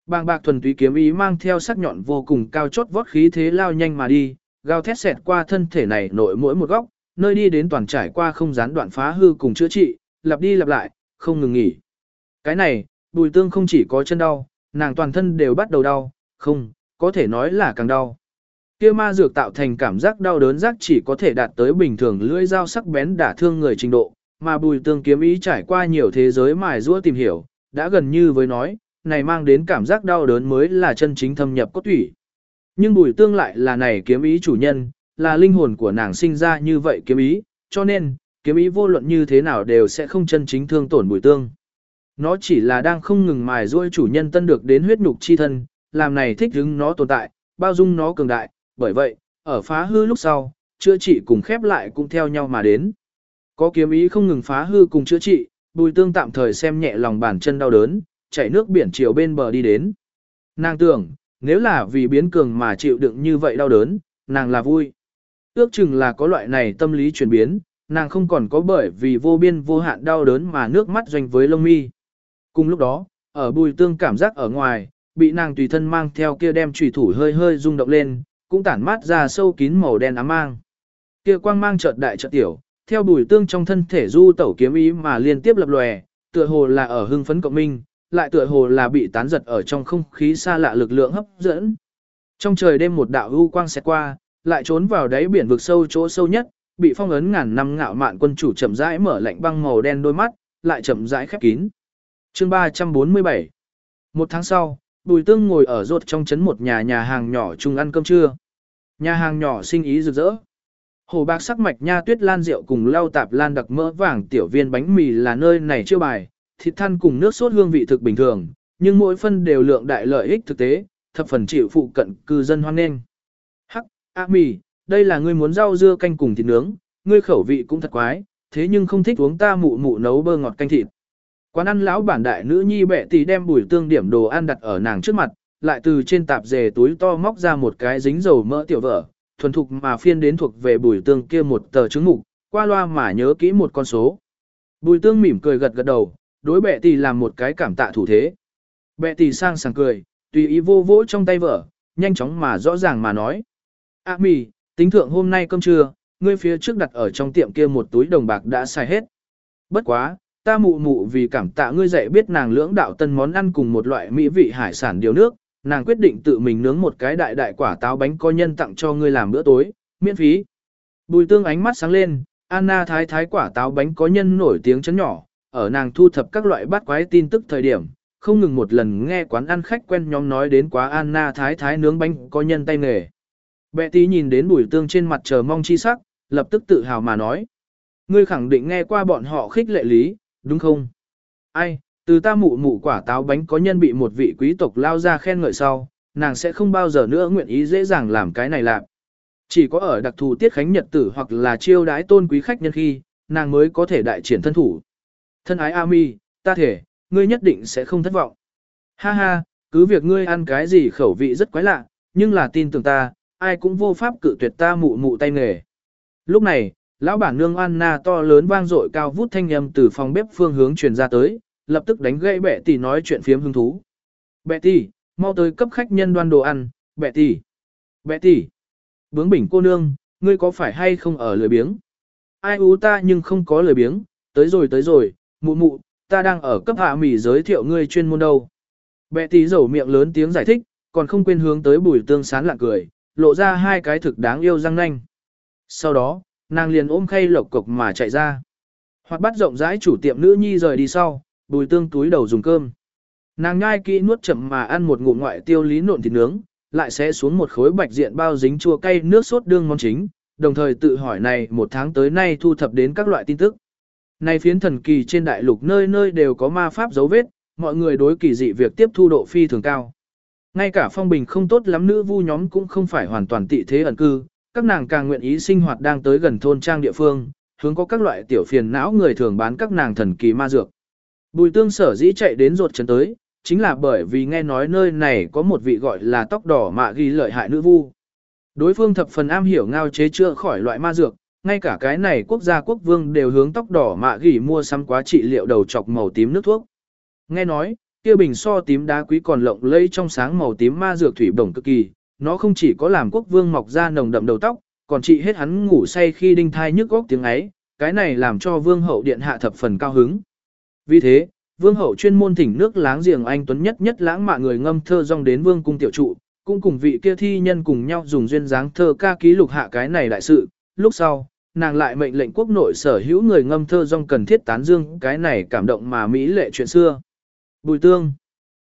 Bàng bạc thuần túy kiếm ý mang theo sắc nhọn vô cùng cao chót vót khí thế lao nhanh mà đi, gào thét xẹt qua thân thể này nội mỗi một góc, nơi đi đến toàn trải qua không gián đoạn phá hư cùng chữa trị, lặp đi lặp lại, không ngừng nghỉ. Cái này, bùi tương không chỉ có chân đau, nàng toàn thân đều bắt đầu đau, không, có thể nói là càng đau. Kia ma dược tạo thành cảm giác đau đớn giác chỉ có thể đạt tới bình thường lưỡi dao sắc bén đả thương người trình độ, mà bùi tương kiếm ý trải qua nhiều thế giới mài rũa tìm hiểu, đã gần như với nói, này mang đến cảm giác đau đớn mới là chân chính thâm nhập cốt thủy. Nhưng bùi tương lại là này kiếm ý chủ nhân, là linh hồn của nàng sinh ra như vậy kiếm ý, cho nên, kiếm ý vô luận như thế nào đều sẽ không chân chính thương tổn bùi tương. Nó chỉ là đang không ngừng mài ruôi chủ nhân tân được đến huyết nhục chi thân, làm này thích hứng nó tồn tại, bao dung nó cường đại, bởi vậy, ở phá hư lúc sau, chữa trị cùng khép lại cũng theo nhau mà đến. Có kiếm ý không ngừng phá hư cùng chữa trị, bùi tương tạm thời xem nhẹ lòng bàn chân đau đớn, chảy nước biển chiều bên bờ đi đến. Nàng tưởng, nếu là vì biến cường mà chịu đựng như vậy đau đớn, nàng là vui. Ước chừng là có loại này tâm lý chuyển biến, nàng không còn có bởi vì vô biên vô hạn đau đớn mà nước mắt doanh với lông mi. Cùng lúc đó, ở bùi tương cảm giác ở ngoài, bị nàng tùy thân mang theo kia đem trùy thủ hơi hơi rung động lên, cũng tản mát ra sâu kín màu đen ám mang. Kia quang mang chợt đại chợt tiểu, theo bùi tương trong thân thể du tẩu kiếm ý mà liên tiếp lập lòe, tựa hồ là ở hưng phấn cộng minh, lại tựa hồ là bị tán giật ở trong không khí xa lạ lực lượng hấp dẫn. Trong trời đêm một đạo u quang xẹt qua, lại trốn vào đáy biển vực sâu chỗ sâu nhất, bị phong ấn ngàn năm ngạo mạn quân chủ chậm rãi mở lạnh băng màu đen đôi mắt, lại chậm rãi khép kín. Chương 347 Một tháng sau, Bùi Tương ngồi ở rốt trong trấn một nhà nhà hàng nhỏ chung ăn cơm trưa. Nhà hàng nhỏ sinh ý rực rỡ. Hồ bạc sắc mạch nha tuyết lan rượu cùng lau tạp lan đặc mỡ vàng tiểu viên bánh mì là nơi này chiêu bài, thịt than cùng nước sốt hương vị thực bình thường, nhưng mỗi phân đều lượng đại lợi ích thực tế, thập phần chịu phụ cận cư dân hoan nghênh. Hắc, a mì, đây là ngươi muốn rau dưa canh cùng thịt nướng, ngươi khẩu vị cũng thật quái, thế nhưng không thích uống ta mụ mụ nấu bơ ngọt canh thịt. Quán ăn lão bản đại nữ nhi bệ tỷ đem bùi tương điểm đồ ăn đặt ở nàng trước mặt, lại từ trên tạp dề túi to móc ra một cái dính dầu mỡ tiểu vợ, thuần thục mà phiên đến thuộc về bùi tương kia một tờ chứng mục, qua loa mà nhớ kỹ một con số. Bùi tương mỉm cười gật gật đầu, đối bệ tỷ làm một cái cảm tạ thủ thế. Bệ tỷ sang sảng cười, tùy ý vô vỗ trong tay vợ, nhanh chóng mà rõ ràng mà nói. A à mì, tính thượng hôm nay cơm trưa, ngươi phía trước đặt ở trong tiệm kia một túi đồng bạc đã xài hết. Bất quá, ta mụ mụ vì cảm tạ ngươi dạy biết nàng lưỡng đạo tân món ăn cùng một loại mỹ vị hải sản điều nước, nàng quyết định tự mình nướng một cái đại đại quả táo bánh có nhân tặng cho ngươi làm bữa tối, miễn phí. Bùi tương ánh mắt sáng lên, Anna thái thái quả táo bánh có nhân nổi tiếng chấn nhỏ, ở nàng thu thập các loại bát quái tin tức thời điểm, không ngừng một lần nghe quán ăn khách quen nhóm nói đến quá Anna thái thái nướng bánh có nhân tay nghề. Bệ tí nhìn đến bùi tương trên mặt chờ mong chi sắc, lập tức tự hào mà nói. Ngươi khẳng định nghe qua bọn họ khích lệ lý, đúng không? Ai, từ ta mụ mụ quả táo bánh có nhân bị một vị quý tộc lao ra khen ngợi sau, nàng sẽ không bao giờ nữa nguyện ý dễ dàng làm cái này làm. Chỉ có ở đặc thù tiết khánh nhật tử hoặc là chiêu đái tôn quý khách nhân khi, nàng mới có thể đại triển thân thủ. Thân ái Ami, ta thể, ngươi nhất định sẽ không thất vọng. Ha ha, cứ việc ngươi ăn cái gì khẩu vị rất quái lạ, nhưng là tin tưởng ta, ai cũng vô pháp cự tuyệt ta mụ mụ tay nghề. Lúc này, lão bản nương Anna to lớn vang dội cao vút thanh âm từ phòng bếp phương hướng truyền ra tới, lập tức đánh gãy bệ tỷ nói chuyện phiếm hứng thú. Bệ tỷ, mau tới cấp khách nhân đoan đồ ăn, bệ tỷ. Bệ tỷ. Bướng bỉnh cô nương, ngươi có phải hay không ở lười biếng? Ai ú ta nhưng không có lười biếng, tới rồi tới rồi, mụ mụ, ta đang ở cấp hạ mỉ giới thiệu ngươi chuyên môn đâu. Bệ tỷ dầu miệng lớn tiếng giải thích, còn không quên hướng tới bùi tương sán lạ cười, lộ ra hai cái thực đáng yêu răng nanh. Sau đó, nàng liền ôm khay lộc cục mà chạy ra. Hoặc bắt rộng rãi chủ tiệm nữ nhi rời đi sau, bùi tương túi đầu dùng cơm. Nàng nhai kỹ nuốt chậm mà ăn một ngụm ngoại tiêu lý nộn thịt nướng, lại sẽ xuống một khối bạch diện bao dính chua cay nước sốt đương món chính, đồng thời tự hỏi này một tháng tới nay thu thập đến các loại tin tức. Này phiến thần kỳ trên đại lục nơi nơi đều có ma pháp dấu vết, mọi người đối kỳ dị việc tiếp thu độ phi thường cao. Ngay cả phong bình không tốt lắm nữ vu nhóm cũng không phải hoàn toàn tị thế ẩn cư, các nàng càng nguyện ý sinh hoạt đang tới gần thôn trang địa phương, hướng có các loại tiểu phiền não người thường bán các nàng thần kỳ ma dược. Bùi tương sở dĩ chạy đến ruột chân tới, chính là bởi vì nghe nói nơi này có một vị gọi là tóc đỏ mạ ghi lợi hại nữ vu. Đối phương thập phần am hiểu ngao chế chữa khỏi loại ma dược, ngay cả cái này quốc gia quốc vương đều hướng tóc đỏ mạ ghi mua sắm quá trị liệu đầu chọc màu tím nước thuốc. Nghe nói, kia bình so tím đá quý còn lộng lẫy trong sáng màu tím ma dược thủy bổng cực kỳ, nó không chỉ có làm quốc vương mọc ra nồng đậm đầu tóc, còn trị hết hắn ngủ say khi đinh thai nhức góc tiếng ấy, cái này làm cho vương hậu điện hạ thập phần cao hứng. Vì thế, vương hậu chuyên môn thỉnh nước láng giềng anh tuấn nhất nhất lãng mạn người ngâm thơ rong đến vương cung tiểu trụ, cũng cùng vị kia thi nhân cùng nhau dùng duyên dáng thơ ca ký lục hạ cái này đại sự, lúc sau, nàng lại mệnh lệnh quốc nội sở hữu người ngâm thơ rong cần thiết tán dương cái này cảm động mà mỹ lệ chuyện xưa. Bùi tương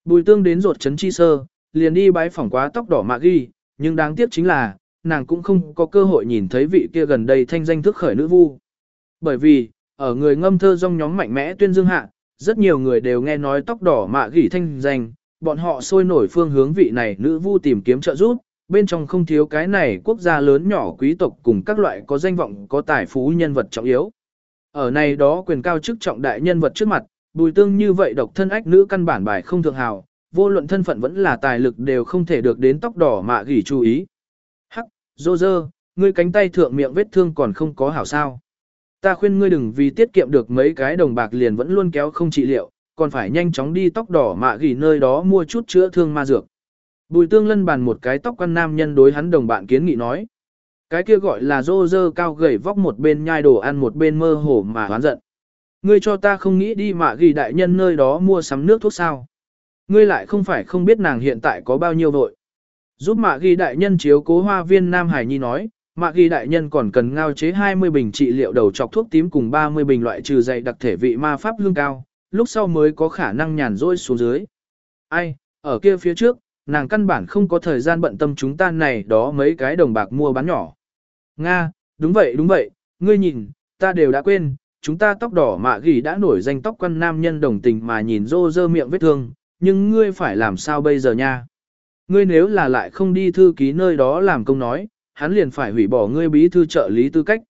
Bùi tương đến ruột chấn chi sơ, liền đi bái phỏng quá tóc đỏ mạ ghi, nhưng đáng tiếc chính là, nàng cũng không có cơ hội nhìn thấy vị kia gần đây thanh danh thức khởi nữ vu. Bởi vì, ở người ngâm thơ rong nhóm mạnh mẽ tuyên dương hạ, rất nhiều người đều nghe nói tóc đỏ mạ gỉ thanh danh, bọn họ sôi nổi phương hướng vị này nữ vu tìm kiếm trợ giúp, bên trong không thiếu cái này quốc gia lớn nhỏ quý tộc cùng các loại có danh vọng có tài phú nhân vật trọng yếu. Ở này đó quyền cao chức trọng đại nhân vật trước mặt, bùi tương như vậy độc thân ách nữ căn bản bài không thượng hào, vô luận thân phận vẫn là tài lực đều không thể được đến tóc đỏ mạ gỉ chú ý. Hắc, dô dơ, ngươi cánh tay thượng miệng vết thương còn không có hảo sao. Ta khuyên ngươi đừng vì tiết kiệm được mấy cái đồng bạc liền vẫn luôn kéo không trị liệu, còn phải nhanh chóng đi tóc đỏ mạ gỉ nơi đó mua chút chữa thương ma dược. Bùi tương lân bàn một cái tóc quan nam nhân đối hắn đồng bạn kiến nghị nói. Cái kia gọi là rô rơ cao gầy vóc một bên nhai đồ ăn một bên mơ hồ mà hoán giận. Ngươi cho ta không nghĩ đi mạ ghi đại nhân nơi đó mua sắm nước thuốc sao. Ngươi lại không phải không biết nàng hiện tại có bao nhiêu vội. Giúp mạ ghi đại nhân chiếu cố hoa viên Nam Hải Nhi nói, mạ ghi đại nhân còn cần ngao chế 20 bình trị liệu đầu chọc thuốc tím cùng 30 bình loại trừ dày đặc thể vị ma pháp hương cao, lúc sau mới có khả năng nhàn rỗi xuống dưới. Ai, ở kia phía trước, nàng căn bản không có thời gian bận tâm chúng ta này đó mấy cái đồng bạc mua bán nhỏ. Nga, đúng vậy đúng vậy, ngươi nhìn, ta đều đã quên, chúng ta tóc đỏ mạ ghi đã nổi danh tóc quan nam nhân đồng tình mà nhìn rô rơ miệng vết thương, nhưng ngươi phải làm sao bây giờ nha? Ngươi nếu là lại không đi thư ký nơi đó làm công nói, hắn liền phải hủy bỏ ngươi bí thư trợ lý tư cách.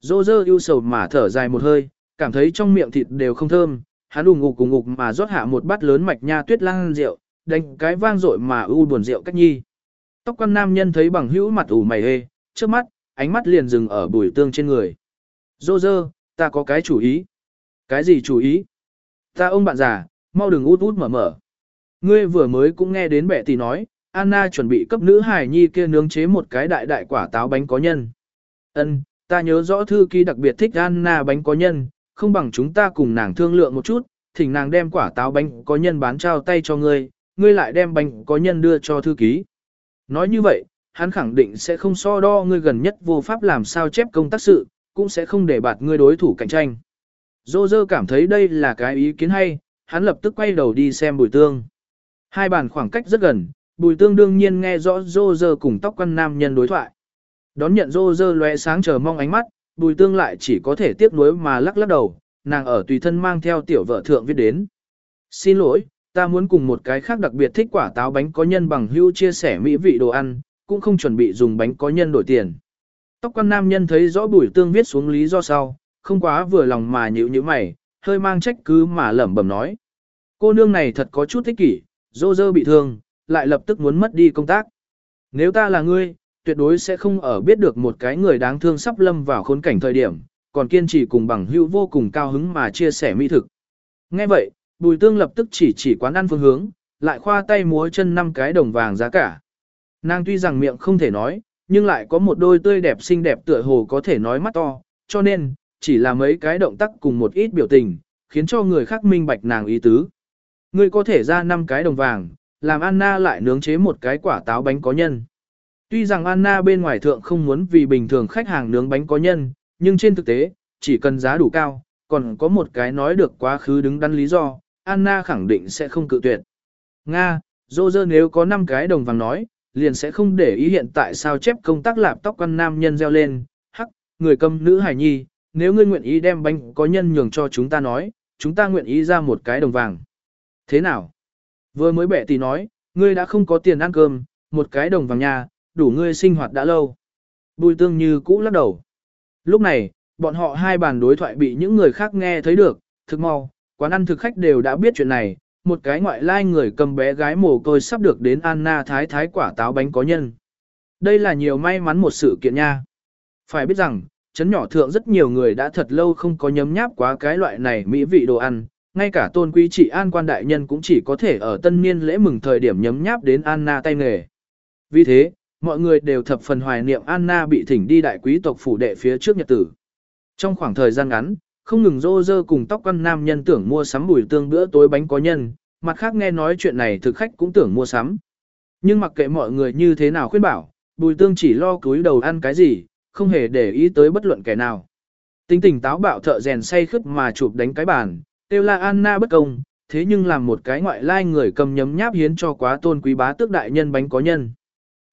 rô rơ ưu sầu mà thở dài một hơi, cảm thấy trong miệng thịt đều không thơm, hắn ủng ngục cùng ngục mà rót hạ một bát lớn mạch nha tuyết lang rượu, đánh cái vang dội mà u buồn rượu cách nhi. Tóc quan nam nhân thấy bằng hữu mặt ủ mày hê, trước mắt, ánh mắt liền dừng ở bùi tương trên người. rô rơ ta có cái chủ ý. Cái gì chủ ý? Ta ông bạn già, mau đừng út út mở mở. Ngươi vừa mới cũng nghe đến bệ tỷ nói, Anna chuẩn bị cấp nữ hài nhi kia nướng chế một cái đại đại quả táo bánh có nhân. Ân, ta nhớ rõ thư ký đặc biệt thích Anna bánh có nhân, không bằng chúng ta cùng nàng thương lượng một chút, thỉnh nàng đem quả táo bánh có nhân bán trao tay cho ngươi, ngươi lại đem bánh có nhân đưa cho thư ký. Nói như vậy, hắn khẳng định sẽ không so đo ngươi gần nhất vô pháp làm sao chép công tác sự, cũng sẽ không để bạt ngươi đối thủ cạnh tranh. Dô dơ cảm thấy đây là cái ý kiến hay, hắn lập tức quay đầu đi xem bùi tương. Hai bàn khoảng cách rất gần, bùi tương đương nhiên nghe rõ dô dơ cùng tóc quan nam nhân đối thoại. Đón nhận dô dơ lóe sáng chờ mong ánh mắt, bùi tương lại chỉ có thể tiếc nuối mà lắc lắc đầu, nàng ở tùy thân mang theo tiểu vợ thượng viết đến. Xin lỗi, ta muốn cùng một cái khác đặc biệt thích quả táo bánh có nhân bằng hưu chia sẻ mỹ vị đồ ăn, cũng không chuẩn bị dùng bánh có nhân đổi tiền. Tóc quan nam nhân thấy rõ bùi tương viết xuống lý do sau, không quá vừa lòng mà nhịu như mày, hơi mang trách cứ mà lẩm bẩm nói. Cô nương này thật có chút thích kỷ, dô dơ bị thương, lại lập tức muốn mất đi công tác. Nếu ta là ngươi, tuyệt đối sẽ không ở biết được một cái người đáng thương sắp lâm vào khốn cảnh thời điểm, còn kiên trì cùng bằng hữu vô cùng cao hứng mà chia sẻ mỹ thực. Nghe vậy, bùi tương lập tức chỉ chỉ quán ăn phương hướng, lại khoa tay múa chân năm cái đồng vàng giá cả. Nàng tuy rằng miệng không thể nói, nhưng lại có một đôi tươi đẹp xinh đẹp tựa hồ có thể nói mắt to, cho nên, chỉ là mấy cái động tác cùng một ít biểu tình, khiến cho người khác minh bạch nàng ý tứ. Ngươi có thể ra năm cái đồng vàng, làm Anna lại nướng chế một cái quả táo bánh có nhân. Tuy rằng Anna bên ngoài thượng không muốn vì bình thường khách hàng nướng bánh có nhân, nhưng trên thực tế, chỉ cần giá đủ cao, còn có một cái nói được quá khứ đứng đắn lý do, Anna khẳng định sẽ không cự tuyệt. Nga, Roger nếu có 5 cái đồng vàng nói, liền sẽ không để ý hiện tại sao chép công tác lạp tóc quan nam nhân reo lên, hắc, người cầm nữ hải nhi, nếu ngươi nguyện ý đem bánh có nhân nhường cho chúng ta nói, chúng ta nguyện ý ra một cái đồng vàng. Thế nào? Vừa mới bẻ thì nói, ngươi đã không có tiền ăn cơm, một cái đồng vàng nhà, đủ ngươi sinh hoạt đã lâu. Bùi tương như cũ lắc đầu. Lúc này, bọn họ hai bàn đối thoại bị những người khác nghe thấy được, thực mau, quán ăn thực khách đều đã biết chuyện này, một cái ngoại lai người cầm bé gái mồ côi sắp được đến Anna thái thái quả táo bánh có nhân. Đây là nhiều may mắn một sự kiện nha. Phải biết rằng, chấn nhỏ thượng rất nhiều người đã thật lâu không có nhấm nháp quá cái loại này mỹ vị đồ ăn, ngay cả tôn quý trị an quan đại nhân cũng chỉ có thể ở tân niên lễ mừng thời điểm nhấm nháp đến Anna tay nghề. Vì thế, mọi người đều thập phần hoài niệm Anna bị thỉnh đi đại quý tộc phủ đệ phía trước nhật tử. Trong khoảng thời gian ngắn, không ngừng rô rơ cùng tóc quan nam nhân tưởng mua sắm bùi tương bữa tối bánh có nhân, mặt khác nghe nói chuyện này thực khách cũng tưởng mua sắm. Nhưng mặc kệ mọi người như thế nào khuyên bảo, bùi tương chỉ lo cúi đầu ăn cái gì, không hề để ý tới bất luận kẻ nào. Tính tình táo bạo thợ rèn say khướt mà chụp đánh cái bàn, tiêu la Anna bất công, thế nhưng làm một cái ngoại lai người cầm nhấm nháp hiến cho quá tôn quý bá tước đại nhân bánh có nhân.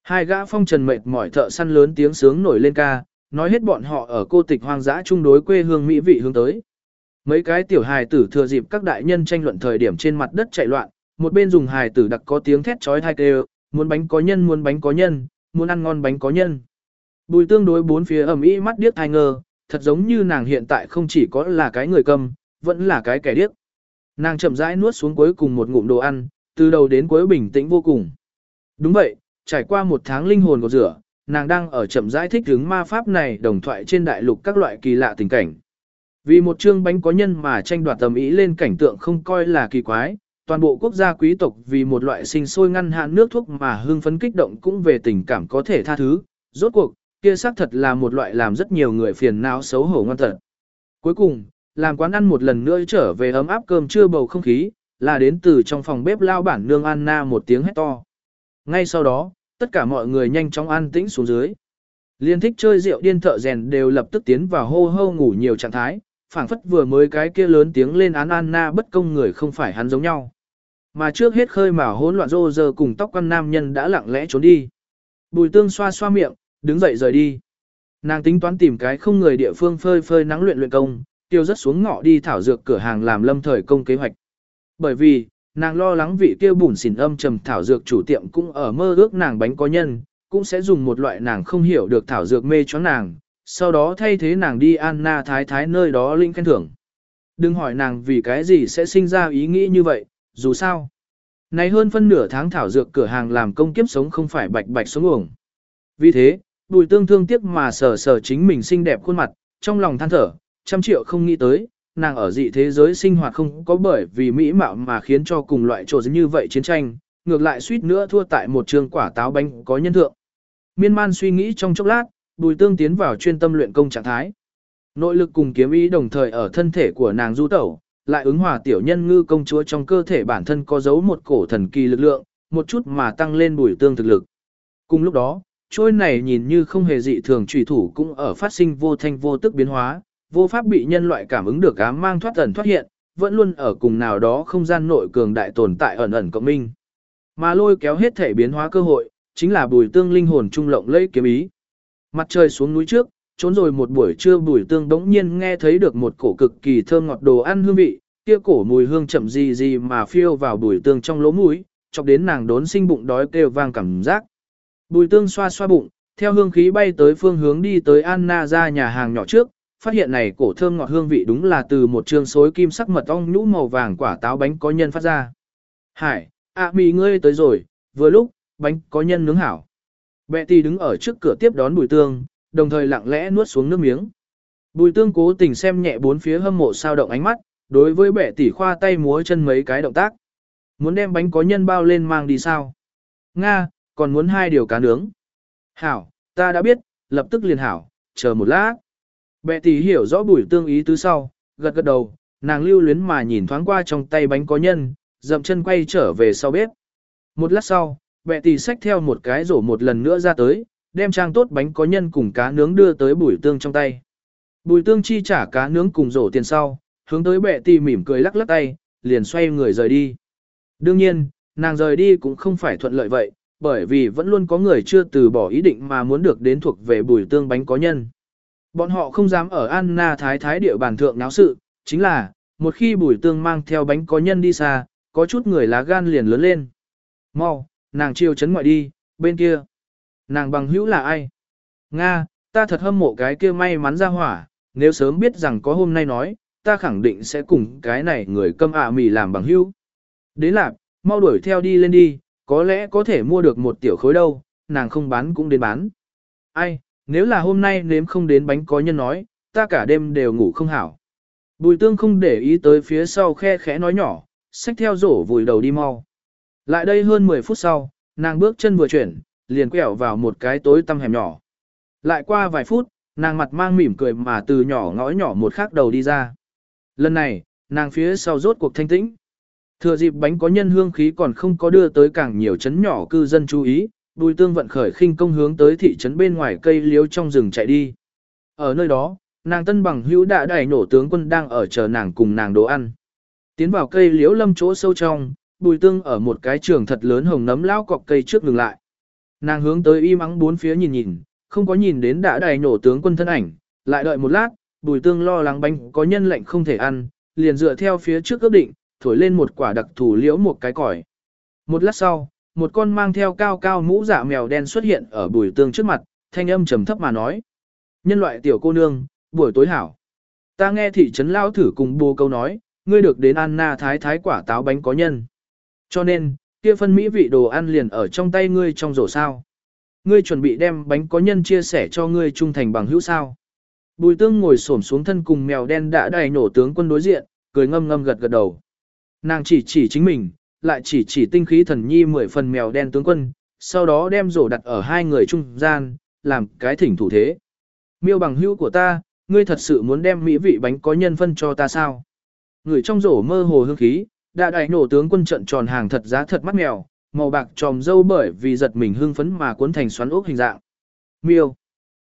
Hai gã phong trần mệt mỏi thợ săn lớn tiếng sướng nổi lên ca, nói hết bọn họ ở cô tịch hoang dã chung đối quê hương mỹ vị hướng tới. Mấy cái tiểu hài tử thừa dịp các đại nhân tranh luận thời điểm trên mặt đất chạy loạn, một bên dùng hài tử đặc có tiếng thét chói tai kêu, muốn bánh có nhân muốn bánh có nhân, muốn ăn ngon bánh có nhân. Bùi tương đối bốn phía ẩm ý mắt điếc thai ngơ, thật giống như nàng hiện tại không chỉ có là cái người cầm, vẫn là cái kẻ điếc. Nàng chậm rãi nuốt xuống cuối cùng một ngụm đồ ăn, từ đầu đến cuối bình tĩnh vô cùng. Đúng vậy, trải qua một tháng linh hồn của rửa, nàng đang ở chậm rãi thích ứng ma pháp này đồng thoại trên đại lục các loại kỳ lạ tình cảnh. Vì một chương bánh có nhân mà tranh đoạt tầm ý lên cảnh tượng không coi là kỳ quái, toàn bộ quốc gia quý tộc vì một loại sinh sôi ngăn hạn nước thuốc mà hưng phấn kích động cũng về tình cảm có thể tha thứ, rốt cuộc, kia xác thật là một loại làm rất nhiều người phiền não xấu hổ ngoan thật. Cuối cùng, làm quán ăn một lần nữa trở về ấm áp cơm trưa bầu không khí, là đến từ trong phòng bếp lao bản nương Anna một tiếng hét to. Ngay sau đó, tất cả mọi người nhanh chóng an tĩnh xuống dưới. Liên thích chơi rượu điên thợ rèn đều lập tức tiến vào hô hô ngủ nhiều trạng thái, phảng phất vừa mới cái kia lớn tiếng lên án Anna bất công người không phải hắn giống nhau. Mà trước hết khơi mà hỗn loạn rô giờ cùng tóc quan nam nhân đã lặng lẽ trốn đi. Bùi tương xoa xoa miệng, đứng dậy rời đi. Nàng tính toán tìm cái không người địa phương phơi phơi nắng luyện luyện công, tiêu rất xuống ngọ đi thảo dược cửa hàng làm lâm thời công kế hoạch. Bởi vì, nàng lo lắng vị kia bùn xỉn âm trầm thảo dược chủ tiệm cũng ở mơ ước nàng bánh có nhân, cũng sẽ dùng một loại nàng không hiểu được thảo dược mê cho nàng, sau đó thay thế nàng đi Anna thái thái nơi đó linh khen thưởng. Đừng hỏi nàng vì cái gì sẽ sinh ra ý nghĩ như vậy, dù sao. Này hơn phân nửa tháng thảo dược cửa hàng làm công kiếp sống không phải bạch bạch sống uổng. Vì thế, bùi tương thương tiếc mà sờ sờ chính mình xinh đẹp khuôn mặt, trong lòng than thở, trăm triệu không nghĩ tới, nàng ở dị thế giới sinh hoạt không có bởi vì mỹ mạo mà khiến cho cùng loại trộn như vậy chiến tranh, ngược lại suýt nữa thua tại một trường quả táo bánh có nhân thượng. Miên man suy nghĩ trong chốc lát, bùi tương tiến vào chuyên tâm luyện công trạng thái. Nội lực cùng kiếm ý đồng thời ở thân thể của nàng du tẩu, lại ứng hòa tiểu nhân ngư công chúa trong cơ thể bản thân có giấu một cổ thần kỳ lực lượng, một chút mà tăng lên bùi tương thực lực. Cùng lúc đó, trôi này nhìn như không hề dị thường trùy thủ cũng ở phát sinh vô thanh vô tức biến hóa, vô pháp bị nhân loại cảm ứng được ám mang thoát ẩn thoát hiện, vẫn luôn ở cùng nào đó không gian nội cường đại tồn tại ẩn ẩn cộng minh. Mà lôi kéo hết thể biến hóa cơ hội, chính là bùi tương linh hồn trung lộng lấy kiếm ý. Mặt trời xuống núi trước, trốn rồi một buổi trưa bùi tương đống nhiên nghe thấy được một cổ cực kỳ thơm ngọt đồ ăn hương vị, kia cổ mùi hương chậm gì gì mà phiêu vào bùi tương trong lỗ mũi, chọc đến nàng đốn sinh bụng đói kêu vang cảm giác. Bùi tương xoa xoa bụng, theo hương khí bay tới phương hướng đi tới Anna ra nhà hàng nhỏ trước, phát hiện này cổ thơm ngọt hương vị đúng là từ một trường xối kim sắc mật ong nhũ màu vàng quả táo bánh có nhân phát ra. Hải, ạ à, mì ngươi tới rồi, vừa lúc, bánh có nhân nướng hảo. Bệ tì đứng ở trước cửa tiếp đón bùi tương, đồng thời lặng lẽ nuốt xuống nước miếng. Bùi tương cố tình xem nhẹ bốn phía hâm mộ sao động ánh mắt, đối với bệ tỷ khoa tay múa chân mấy cái động tác. Muốn đem bánh có nhân bao lên mang đi sao? Nga, còn muốn hai điều cá nướng. Hảo, ta đã biết, lập tức liền hảo, chờ một lát. Bệ tỷ hiểu rõ bùi tương ý tứ sau, gật gật đầu, nàng lưu luyến mà nhìn thoáng qua trong tay bánh có nhân, dậm chân quay trở về sau bếp. Một lát sau, bệ tỷ xách theo một cái rổ một lần nữa ra tới, đem trang tốt bánh có nhân cùng cá nướng đưa tới bùi tương trong tay. Bùi tương chi trả cá nướng cùng rổ tiền sau, hướng tới bệ tỷ mỉm cười lắc lắc tay, liền xoay người rời đi. Đương nhiên, nàng rời đi cũng không phải thuận lợi vậy, bởi vì vẫn luôn có người chưa từ bỏ ý định mà muốn được đến thuộc về bùi tương bánh có nhân. Bọn họ không dám ở Anna Thái Thái địa bàn thượng náo sự, chính là, một khi bùi tương mang theo bánh có nhân đi xa, có chút người lá gan liền lớn lên. Mau, nàng chiêu chấn ngoại đi, bên kia. Nàng bằng hữu là ai? Nga, ta thật hâm mộ cái kia may mắn ra hỏa, nếu sớm biết rằng có hôm nay nói, ta khẳng định sẽ cùng cái này người câm ạ mì làm bằng hữu. Đến lạc, mau đuổi theo đi lên đi, có lẽ có thể mua được một tiểu khối đâu, nàng không bán cũng đến bán. Ai, nếu là hôm nay nếm không đến bánh có nhân nói, ta cả đêm đều ngủ không hảo. Bùi tương không để ý tới phía sau khe khẽ nói nhỏ, xách theo rổ vùi đầu đi mau. Lại đây hơn 10 phút sau, nàng bước chân vừa chuyển, liền quẹo vào một cái tối tăm hẻm nhỏ. Lại qua vài phút, nàng mặt mang mỉm cười mà từ nhỏ ngõ nhỏ một khắc đầu đi ra. Lần này, nàng phía sau rốt cuộc thanh tĩnh. Thừa dịp bánh có nhân hương khí còn không có đưa tới càng nhiều chấn nhỏ cư dân chú ý, Bùi Tương vận khởi khinh công hướng tới thị trấn bên ngoài cây liếu trong rừng chạy đi. Ở nơi đó, nàng tân bằng hữu đã đẩy nổ tướng quân đang ở chờ nàng cùng nàng đồ ăn. Tiến vào cây liễu lâm chỗ sâu trong, Bùi Tương ở một cái trường thật lớn hồng nấm lao cọc cây trước ngừng lại. Nàng hướng tới y mắng bốn phía nhìn nhìn, không có nhìn đến đã đẩy nổ tướng quân thân ảnh, lại đợi một lát, Bùi Tương lo lắng bánh có nhân lệnh không thể ăn, liền dựa theo phía trước ước định, thổi lên một quả đặc thủ liễu một cái còi. Một lát sau, một con mang theo cao cao mũ dạ mèo đen xuất hiện ở bùi tương trước mặt, thanh âm trầm thấp mà nói. Nhân loại tiểu cô nương, buổi tối hảo. Ta nghe thị trấn lao thử cùng bồ câu nói, ngươi được đến Anna thái thái quả táo bánh có nhân. Cho nên, kia phân mỹ vị đồ ăn liền ở trong tay ngươi trong rổ sao. Ngươi chuẩn bị đem bánh có nhân chia sẻ cho ngươi trung thành bằng hữu sao. Bùi tương ngồi xổm xuống thân cùng mèo đen đã đầy nổ tướng quân đối diện, cười ngâm ngâm gật gật đầu. Nàng chỉ chỉ chính mình, lại chỉ chỉ tinh khí thần nhi mười phần mèo đen tướng quân, sau đó đem rổ đặt ở hai người trung gian, làm cái thỉnh thủ thế. Miêu bằng hữu của ta, ngươi thật sự muốn đem mỹ vị bánh có nhân phân cho ta sao? Người trong rổ mơ hồ hương khí, đã đại nổ tướng quân trận tròn hàng thật giá thật mắt mèo, màu bạc tròm dâu bởi vì giật mình hưng phấn mà cuốn thành xoắn ốc hình dạng. Miêu.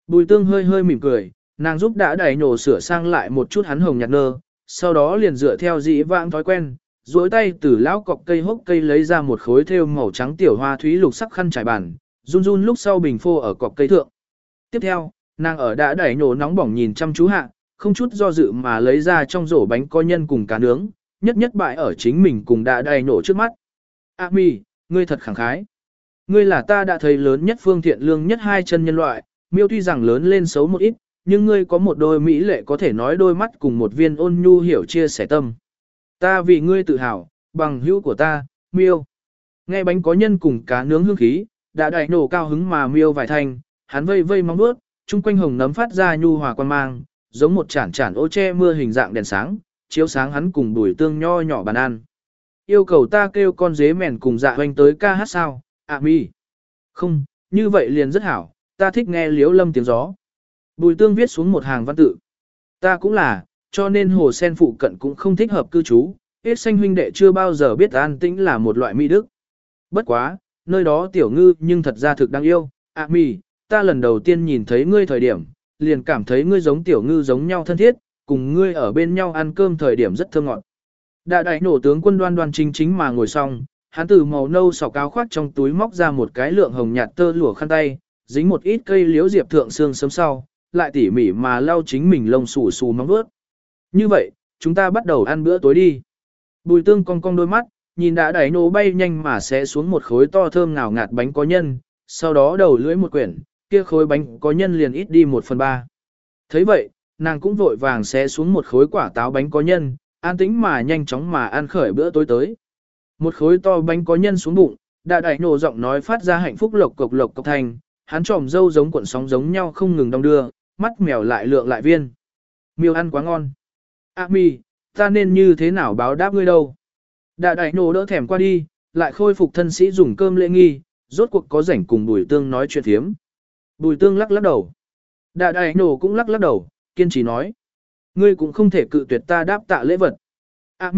Bùi tương hơi hơi mỉm cười, nàng giúp đã đẩy nổ sửa sang lại một chút hắn hồng nhạt nơ, sau đó liền dựa theo dĩ vãng thói quen, duỗi tay từ lão cọc cây hốc cây lấy ra một khối thêu màu trắng tiểu hoa thúy lục sắc khăn trải bàn, run run lúc sau bình phô ở cọc cây thượng. Tiếp theo, nàng ở đã đẩy nổ nóng bỏng nhìn chăm chú hạ, không chút do dự mà lấy ra trong rổ bánh có nhân cùng cá nướng, nhất nhất bại ở chính mình cùng đã đẩy nổ trước mắt. A mi, ngươi thật khẳng khái. Ngươi là ta đã thấy lớn nhất phương thiện lương nhất hai chân nhân loại, miêu tuy rằng lớn lên xấu một ít, nhưng ngươi có một đôi mỹ lệ có thể nói đôi mắt cùng một viên ôn nhu hiểu chia sẻ tâm. Ta vì ngươi tự hào, bằng hữu của ta, miêu. Nghe bánh có nhân cùng cá nướng hương khí, đã đại nổ cao hứng mà miêu vài thanh, hắn vây vây mong bước, chung quanh hồng nấm phát ra nhu hòa quan mang, giống một chản chản ô che mưa hình dạng đèn sáng, chiếu sáng hắn cùng đuổi tương nho nhỏ bàn ăn. Yêu cầu ta kêu con dế mèn cùng dạ hoành tới ca hát sao, ạ à, mi. Không, như vậy liền rất hảo, ta thích nghe liếu lâm tiếng gió. Bùi tương viết xuống một hàng văn tự. Ta cũng là, cho nên hồ sen phụ cận cũng không thích hợp cư trú, ít xanh huynh đệ chưa bao giờ biết an tĩnh là một loại mỹ đức. Bất quá, nơi đó tiểu ngư nhưng thật ra thực đáng yêu, à, mì, ta lần đầu tiên nhìn thấy ngươi thời điểm, liền cảm thấy ngươi giống tiểu ngư giống nhau thân thiết, cùng ngươi ở bên nhau ăn cơm thời điểm rất thơm ngọt. Đại đại nổ tướng quân đoan đoan chính chính mà ngồi xong, hắn từ màu nâu sọc áo khoác trong túi móc ra một cái lượng hồng nhạt tơ lụa khăn tay, dính một ít cây liễu diệp thượng xương sớm sau, lại tỉ mỉ mà lau chính mình lông xù xù móng vuốt. Như vậy, chúng ta bắt đầu ăn bữa tối đi. Bùi tương cong cong đôi mắt, nhìn đã đẩy nổ bay nhanh mà sẽ xuống một khối to thơm ngào ngạt bánh có nhân, sau đó đầu lưỡi một quyển, kia khối bánh có nhân liền ít đi một phần ba. thấy vậy, nàng cũng vội vàng sẽ xuống một khối quả táo bánh có nhân, an tĩnh mà nhanh chóng mà ăn khởi bữa tối tới. Một khối to bánh có nhân xuống bụng, đã đẩy nổ giọng nói phát ra hạnh phúc lộc cộc lộc cộc thành, hắn tròm dâu giống cuộn sóng giống nhau không ngừng đong đưa, mắt mèo lại lượng lại viên. Miêu ăn quá ngon. A mi, ta nên như thế nào báo đáp ngươi đâu? Đại đại nổ đỡ thèm qua đi, lại khôi phục thân sĩ dùng cơm lễ nghi, rốt cuộc có rảnh cùng bùi tương nói chuyện thiếm. Bùi tương lắc lắc đầu. Đại đại nổ cũng lắc lắc đầu, kiên trì nói. Ngươi cũng không thể cự tuyệt ta đáp tạ lễ vật. A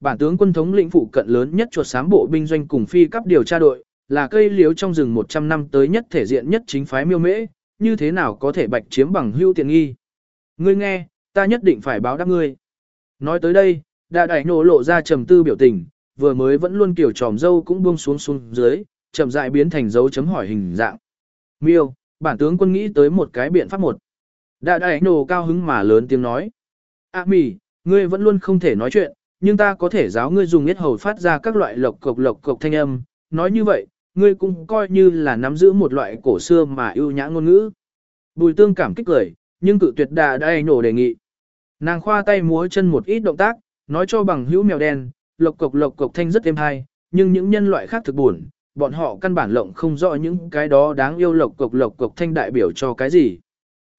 bản tướng quân thống lĩnh phụ cận lớn nhất chuột sám bộ binh doanh cùng phi cấp điều tra đội, là cây liếu trong rừng 100 năm tới nhất thể diện nhất chính phái miêu mễ, như thế nào có thể bạch chiếm bằng hưu tiện nghi. Ngươi nghe, ta nhất định phải báo đáp ngươi. Nói tới đây, đại đại nổ lộ ra trầm tư biểu tình, vừa mới vẫn luôn kiểu tròm dâu cũng buông xuống xuống dưới, chậm dại biến thành dấu chấm hỏi hình dạng. Miêu, bản tướng quân nghĩ tới một cái biện pháp một. Đại đại nổ cao hứng mà lớn tiếng nói. À mì, ngươi vẫn luôn không thể nói chuyện, nhưng ta có thể giáo ngươi dùng yết hầu phát ra các loại lộc cộc lộc cộc thanh âm. Nói như vậy, ngươi cũng coi như là nắm giữ một loại cổ xưa mà ưu nhã ngôn ngữ. Bùi tương cảm kích cười, nhưng cự tuyệt đà đại nổ đề nghị. Nàng khoa tay múa chân một ít động tác, nói cho bằng hữu mèo đen, lộc cộc lộc cộc thanh rất êm hay, nhưng những nhân loại khác thực buồn, bọn họ căn bản lộng không rõ những cái đó đáng yêu lộc cộc lộc cộc thanh đại biểu cho cái gì.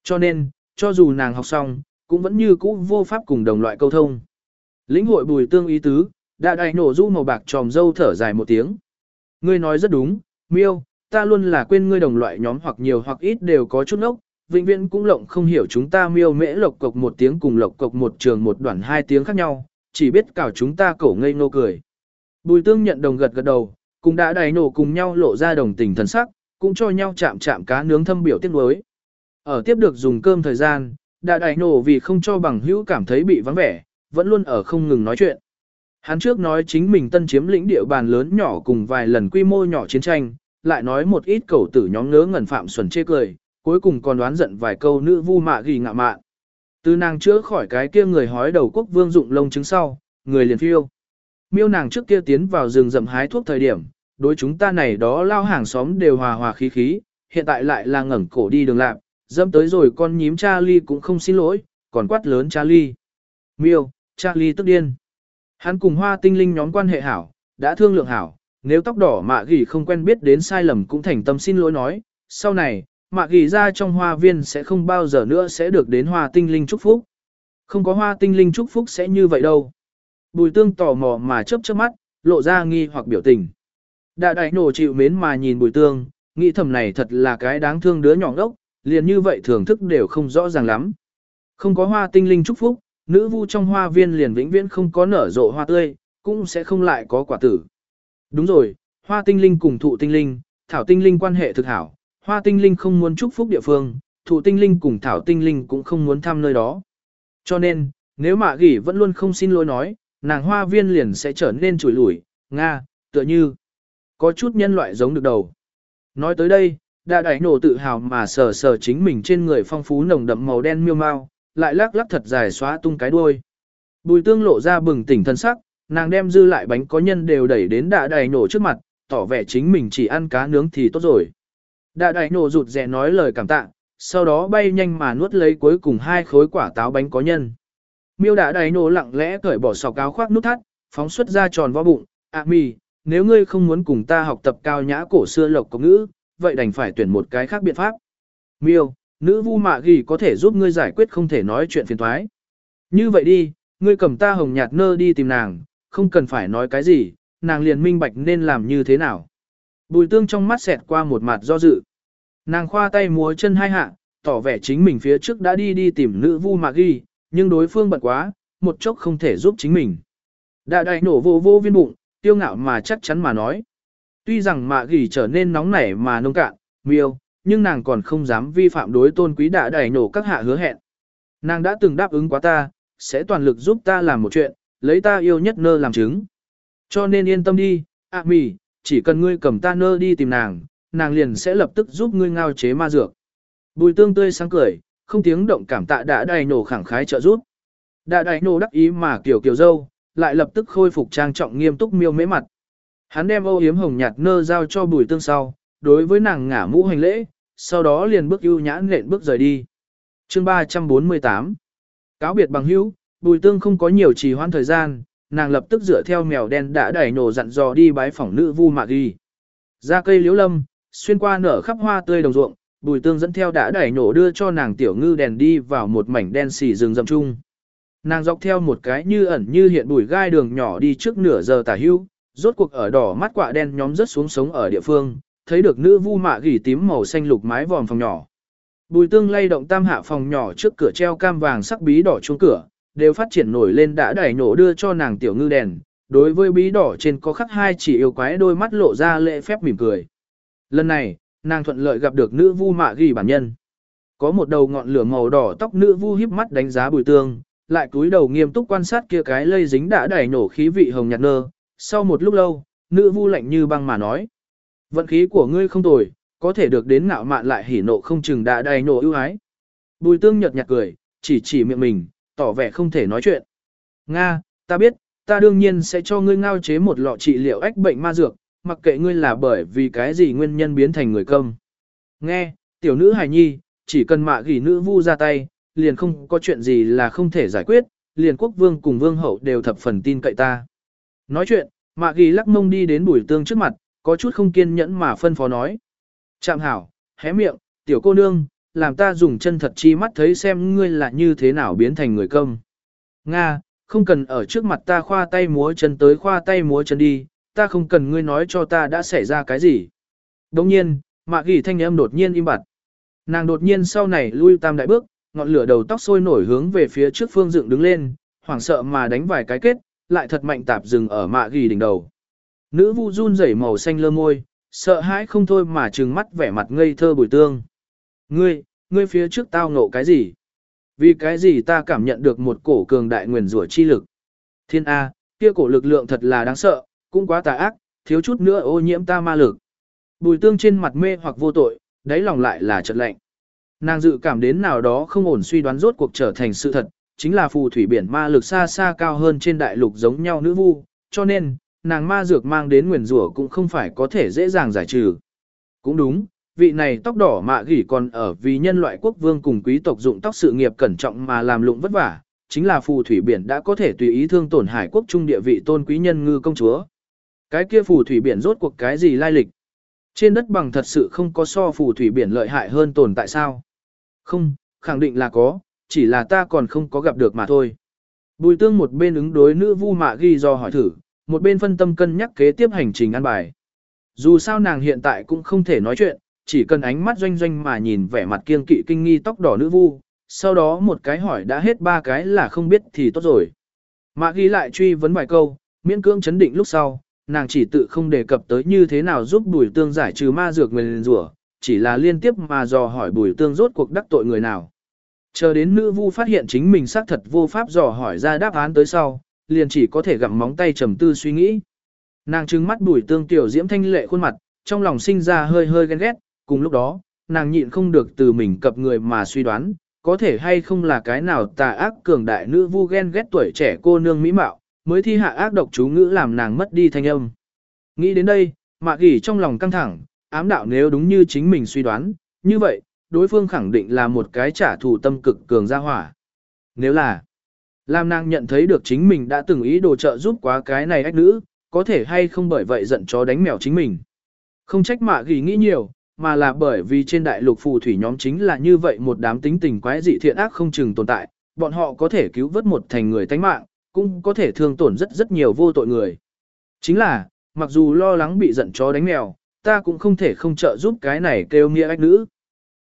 Cho nên, cho dù nàng học xong, cũng vẫn như cũ vô pháp cùng đồng loại câu thông. Lĩnh hội bùi tương ý tứ, đã đại nổ du màu bạc tròm dâu thở dài một tiếng. Ngươi nói rất đúng, miêu, ta luôn là quên ngươi đồng loại nhóm hoặc nhiều hoặc ít đều có chút ốc, vĩnh viễn cũng lộng không hiểu chúng ta miêu mễ lộc cộc một tiếng cùng lộc cộc một trường một đoạn hai tiếng khác nhau, chỉ biết cào chúng ta cổ ngây nô cười. Bùi tương nhận đồng gật gật đầu, cũng đã đầy nổ cùng nhau lộ ra đồng tình thần sắc, cũng cho nhau chạm chạm cá nướng thâm biểu tiếc nuối. Ở tiếp được dùng cơm thời gian, đã đầy nổ vì không cho bằng hữu cảm thấy bị vắng vẻ, vẫn luôn ở không ngừng nói chuyện. Hắn trước nói chính mình tân chiếm lĩnh địa bàn lớn nhỏ cùng vài lần quy mô nhỏ chiến tranh, lại nói một ít cầu tử nhóm ngớ ngẩn phạm xuẩn chê cười, cuối cùng còn đoán giận vài câu nữ vu mạ ghi ngạ mạn. Từ nàng chữa khỏi cái kia người hói đầu quốc vương dụng lông trứng sau, người liền phiêu. Miêu nàng trước kia tiến vào rừng rậm hái thuốc thời điểm, đối chúng ta này đó lao hàng xóm đều hòa hòa khí khí, hiện tại lại là ngẩng cổ đi đường lạc, dâm tới rồi con nhím Charlie cũng không xin lỗi, còn quát lớn Charlie. Miêu, Charlie tức điên. Hắn cùng hoa tinh linh nhóm quan hệ hảo, đã thương lượng hảo, nếu tóc đỏ mạ gỉ không quen biết đến sai lầm cũng thành tâm xin lỗi nói, sau này, mạ gỉ ra trong hoa viên sẽ không bao giờ nữa sẽ được đến hoa tinh linh chúc phúc. Không có hoa tinh linh chúc phúc sẽ như vậy đâu. Bùi tương tò mò mà chớp chớp mắt, lộ ra nghi hoặc biểu tình. Đại đại nổ chịu mến mà nhìn bùi tương, nghĩ thầm này thật là cái đáng thương đứa nhỏ ngốc, liền như vậy thưởng thức đều không rõ ràng lắm. Không có hoa tinh linh chúc phúc, nữ vu trong hoa viên liền vĩnh viễn không có nở rộ hoa tươi, cũng sẽ không lại có quả tử. Đúng rồi, hoa tinh linh cùng thụ tinh linh, thảo tinh linh quan hệ thực hảo, hoa tinh linh không muốn chúc phúc địa phương, thụ tinh linh cùng thảo tinh linh cũng không muốn thăm nơi đó. Cho nên, nếu mạ gỉ vẫn luôn không xin lỗi nói, nàng hoa viên liền sẽ trở nên chùi lủi, nga, tựa như có chút nhân loại giống được đầu. Nói tới đây, đại đại nổ tự hào mà sờ sờ chính mình trên người phong phú nồng đậm màu đen miêu mau, lại lắc lắc thật dài xóa tung cái đuôi. Bùi tương lộ ra bừng tỉnh thân sắc, nàng đem dư lại bánh có nhân đều đẩy đến đại đại nổ trước mặt, tỏ vẻ chính mình chỉ ăn cá nướng thì tốt rồi. Đại đại nổ rụt rè nói lời cảm tạ, sau đó bay nhanh mà nuốt lấy cuối cùng hai khối quả táo bánh có nhân. Miêu đại đại nổ lặng lẽ cởi bỏ sọc áo khoác nút thắt, phóng xuất ra tròn vo bụng, ạ à, mì, nếu ngươi không muốn cùng ta học tập cao nhã cổ xưa lộc có ngữ, vậy đành phải tuyển một cái khác biện pháp. Miêu, nữ vu mạ ghi có thể giúp ngươi giải quyết không thể nói chuyện phiền thoái. Như vậy đi, ngươi cầm ta hồng nhạt nơ đi tìm nàng, không cần phải nói cái gì, nàng liền minh bạch nên làm như thế nào. Bùi tương trong mắt xẹt qua một mặt do dự. Nàng khoa tay múa chân hai hạ, tỏ vẻ chính mình phía trước đã đi đi tìm nữ vu mà ghi, nhưng đối phương bận quá, một chốc không thể giúp chính mình. Đại đại nổ vô vô viên bụng, tiêu ngạo mà chắc chắn mà nói. Tuy rằng mạ ghi trở nên nóng nảy mà nông cạn, miêu, nhưng nàng còn không dám vi phạm đối tôn quý đại đại nổ các hạ hứa hẹn. Nàng đã từng đáp ứng quá ta, sẽ toàn lực giúp ta làm một chuyện, lấy ta yêu nhất nơ làm chứng. Cho nên yên tâm đi, ạ mì, chỉ cần ngươi cầm ta nơ đi tìm nàng, nàng liền sẽ lập tức giúp ngươi ngao chế ma dược. Bùi tương tươi sáng cười, không tiếng động cảm tạ đã đầy nổ khẳng khái trợ giúp. Đã đầy nổ đắc ý mà kiểu kiểu dâu, lại lập tức khôi phục trang trọng nghiêm túc miêu mễ mặt. Hắn đem âu yếm hồng nhạt nơ giao cho bùi tương sau, đối với nàng ngả mũ hành lễ, sau đó liền bước ưu nhã nện bước rời đi. Chương 348 Cáo biệt bằng hữu, bùi tương không có nhiều trì hoãn thời gian, nàng lập tức dựa theo mèo đen đã đẩy nổ dặn dò đi bái phỏng nữ vu mạc ghi. Ra cây liễu lâm, xuyên qua nở khắp hoa tươi đồng ruộng, bùi tương dẫn theo đã đẩy nổ đưa cho nàng tiểu ngư đèn đi vào một mảnh đen xì rừng rậm chung. Nàng dọc theo một cái như ẩn như hiện bùi gai đường nhỏ đi trước nửa giờ tả hưu, rốt cuộc ở đỏ mắt quạ đen nhóm rất xuống sống ở địa phương, thấy được nữ vu mạ gỉ tím màu xanh lục mái vòm phòng nhỏ. Bùi tương lay động tam hạ phòng nhỏ trước cửa treo cam vàng sắc bí đỏ chuông cửa, đều phát triển nổi lên đã đẩy nổ đưa cho nàng tiểu ngư đèn. Đối với bí đỏ trên có khắc hai chỉ yêu quái đôi mắt lộ ra lệ phép mỉm cười. Lần này, nàng thuận lợi gặp được nữ vu mạ ghi bản nhân. Có một đầu ngọn lửa màu đỏ tóc nữ vu híp mắt đánh giá bùi tương, lại cúi đầu nghiêm túc quan sát kia cái lây dính đã đẩy nổ khí vị hồng nhạt nơ. Sau một lúc lâu, nữ vu lạnh như băng mà nói. Vận khí của ngươi không tồi, có thể được đến ngạo mạn lại hỉ nộ không chừng đã đầy nổ ưu ái. Bùi tương nhật nhạt cười, chỉ chỉ miệng mình, tỏ vẻ không thể nói chuyện. Nga, ta biết, ta đương nhiên sẽ cho ngươi ngao chế một lọ trị liệu ách bệnh ma dược, mặc kệ ngươi là bởi vì cái gì nguyên nhân biến thành người công. Nghe, tiểu nữ hài nhi, chỉ cần mạ gỉ nữ vu ra tay, liền không có chuyện gì là không thể giải quyết, liền quốc vương cùng vương hậu đều thập phần tin cậy ta. Nói chuyện, mạ gỉ lắc mông đi đến bùi tương trước mặt, có chút không kiên nhẫn mà phân phó nói. Chạm hảo, hé miệng, tiểu cô nương, làm ta dùng chân thật chi mắt thấy xem ngươi là như thế nào biến thành người công. Nga, không cần ở trước mặt ta khoa tay múa chân tới khoa tay múa chân đi, ta không cần ngươi nói cho ta đã xảy ra cái gì. Đồng nhiên, mạ gỉ thanh âm đột nhiên im bặt. Nàng đột nhiên sau này lui tam đại bước, ngọn lửa đầu tóc sôi nổi hướng về phía trước phương dựng đứng lên, hoảng sợ mà đánh vài cái kết, lại thật mạnh tạp dừng ở mạ gỉ đỉnh đầu. Nữ vu run rẩy màu xanh lơ môi, sợ hãi không thôi mà trừng mắt vẻ mặt ngây thơ bùi tương. Ngươi, ngươi phía trước tao ngộ cái gì? Vì cái gì ta cảm nhận được một cổ cường đại nguyền rủa chi lực? Thiên A, kia cổ lực lượng thật là đáng sợ, cũng quá tà ác, thiếu chút nữa ô nhiễm ta ma lực. Bùi tương trên mặt mê hoặc vô tội, đáy lòng lại là chợt lạnh. Nàng dự cảm đến nào đó không ổn suy đoán rốt cuộc trở thành sự thật, chính là phù thủy biển ma lực xa xa cao hơn trên đại lục giống nhau nữ vu, cho nên, nàng ma dược mang đến nguyền rủa cũng không phải có thể dễ dàng giải trừ. Cũng đúng, vị này tóc đỏ mạ gỉ còn ở vì nhân loại quốc vương cùng quý tộc dụng tóc sự nghiệp cẩn trọng mà làm lụng vất vả, chính là phù thủy biển đã có thể tùy ý thương tổn hải quốc trung địa vị tôn quý nhân ngư công chúa. Cái kia phù thủy biển rốt cuộc cái gì lai lịch? Trên đất bằng thật sự không có so phù thủy biển lợi hại hơn tồn tại sao? Không, khẳng định là có, chỉ là ta còn không có gặp được mà thôi. Bùi tương một bên ứng đối nữ vu mạ ghi do hỏi thử, một bên phân tâm cân nhắc kế tiếp hành trình ăn bài. Dù sao nàng hiện tại cũng không thể nói chuyện, chỉ cần ánh mắt doanh doanh mà nhìn vẻ mặt kiên kỵ kinh nghi tóc đỏ nữ vu, sau đó một cái hỏi đã hết ba cái là không biết thì tốt rồi. Mạ ghi lại truy vấn vài câu, miễn cưỡng chấn định lúc sau, nàng chỉ tự không đề cập tới như thế nào giúp bùi tương giải trừ ma dược nguyền rủa, chỉ là liên tiếp mà dò hỏi bùi tương rốt cuộc đắc tội người nào. Chờ đến nữ vu phát hiện chính mình xác thật vô pháp dò hỏi ra đáp án tới sau, liền chỉ có thể gặm móng tay trầm tư suy nghĩ. Nàng trừng mắt bùi tương tiểu diễm thanh lệ khuôn mặt, trong lòng sinh ra hơi hơi ghen ghét, cùng lúc đó, nàng nhịn không được từ mình cập người mà suy đoán, có thể hay không là cái nào tà ác cường đại nữ vu ghen ghét tuổi trẻ cô nương mỹ mạo, mới thi hạ ác độc chú ngữ làm nàng mất đi thanh âm. Nghĩ đến đây, mạ gỉ trong lòng căng thẳng, ám đạo nếu đúng như chính mình suy đoán, như vậy, đối phương khẳng định là một cái trả thù tâm cực cường gia hỏa. Nếu là, làm nàng nhận thấy được chính mình đã từng ý đồ trợ giúp quá cái này ách nữ, có thể hay không bởi vậy giận chó đánh mèo chính mình. Không trách mạ gỉ nghĩ nhiều, mà là bởi vì trên đại lục phù thủy nhóm chính là như vậy một đám tính tình quái dị thiện ác không chừng tồn tại, bọn họ có thể cứu vớt một thành người tánh mạng, cũng có thể thương tổn rất rất nhiều vô tội người. Chính là, mặc dù lo lắng bị giận chó đánh mèo, ta cũng không thể không trợ giúp cái này kêu nghĩa ách nữ.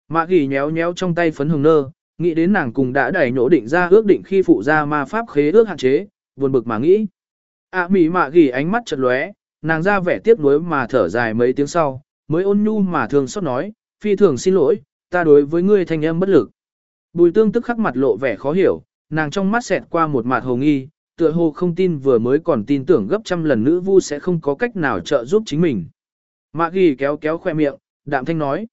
Mạ ghi nhéo nhéo trong tay phấn hồng nơ, nghĩ đến nàng cùng đã đẩy nỗ định ra ước định khi phụ ra ma pháp khế ước hạn chế, buồn bực mà nghĩ. À mỉ mạ ghi ánh mắt chật lóe, nàng ra vẻ tiếc nuối mà thở dài mấy tiếng sau, mới ôn nhu mà thường xót nói, phi thường xin lỗi, ta đối với ngươi thanh âm bất lực. Bùi tương tức khắc mặt lộ vẻ khó hiểu, nàng trong mắt xẹt qua một mặt hồ nghi, tựa hồ không tin vừa mới còn tin tưởng gấp trăm lần nữ vu sẽ không có cách nào trợ giúp chính mình. Mạ ghi kéo kéo khoe miệng, đạm thanh nói.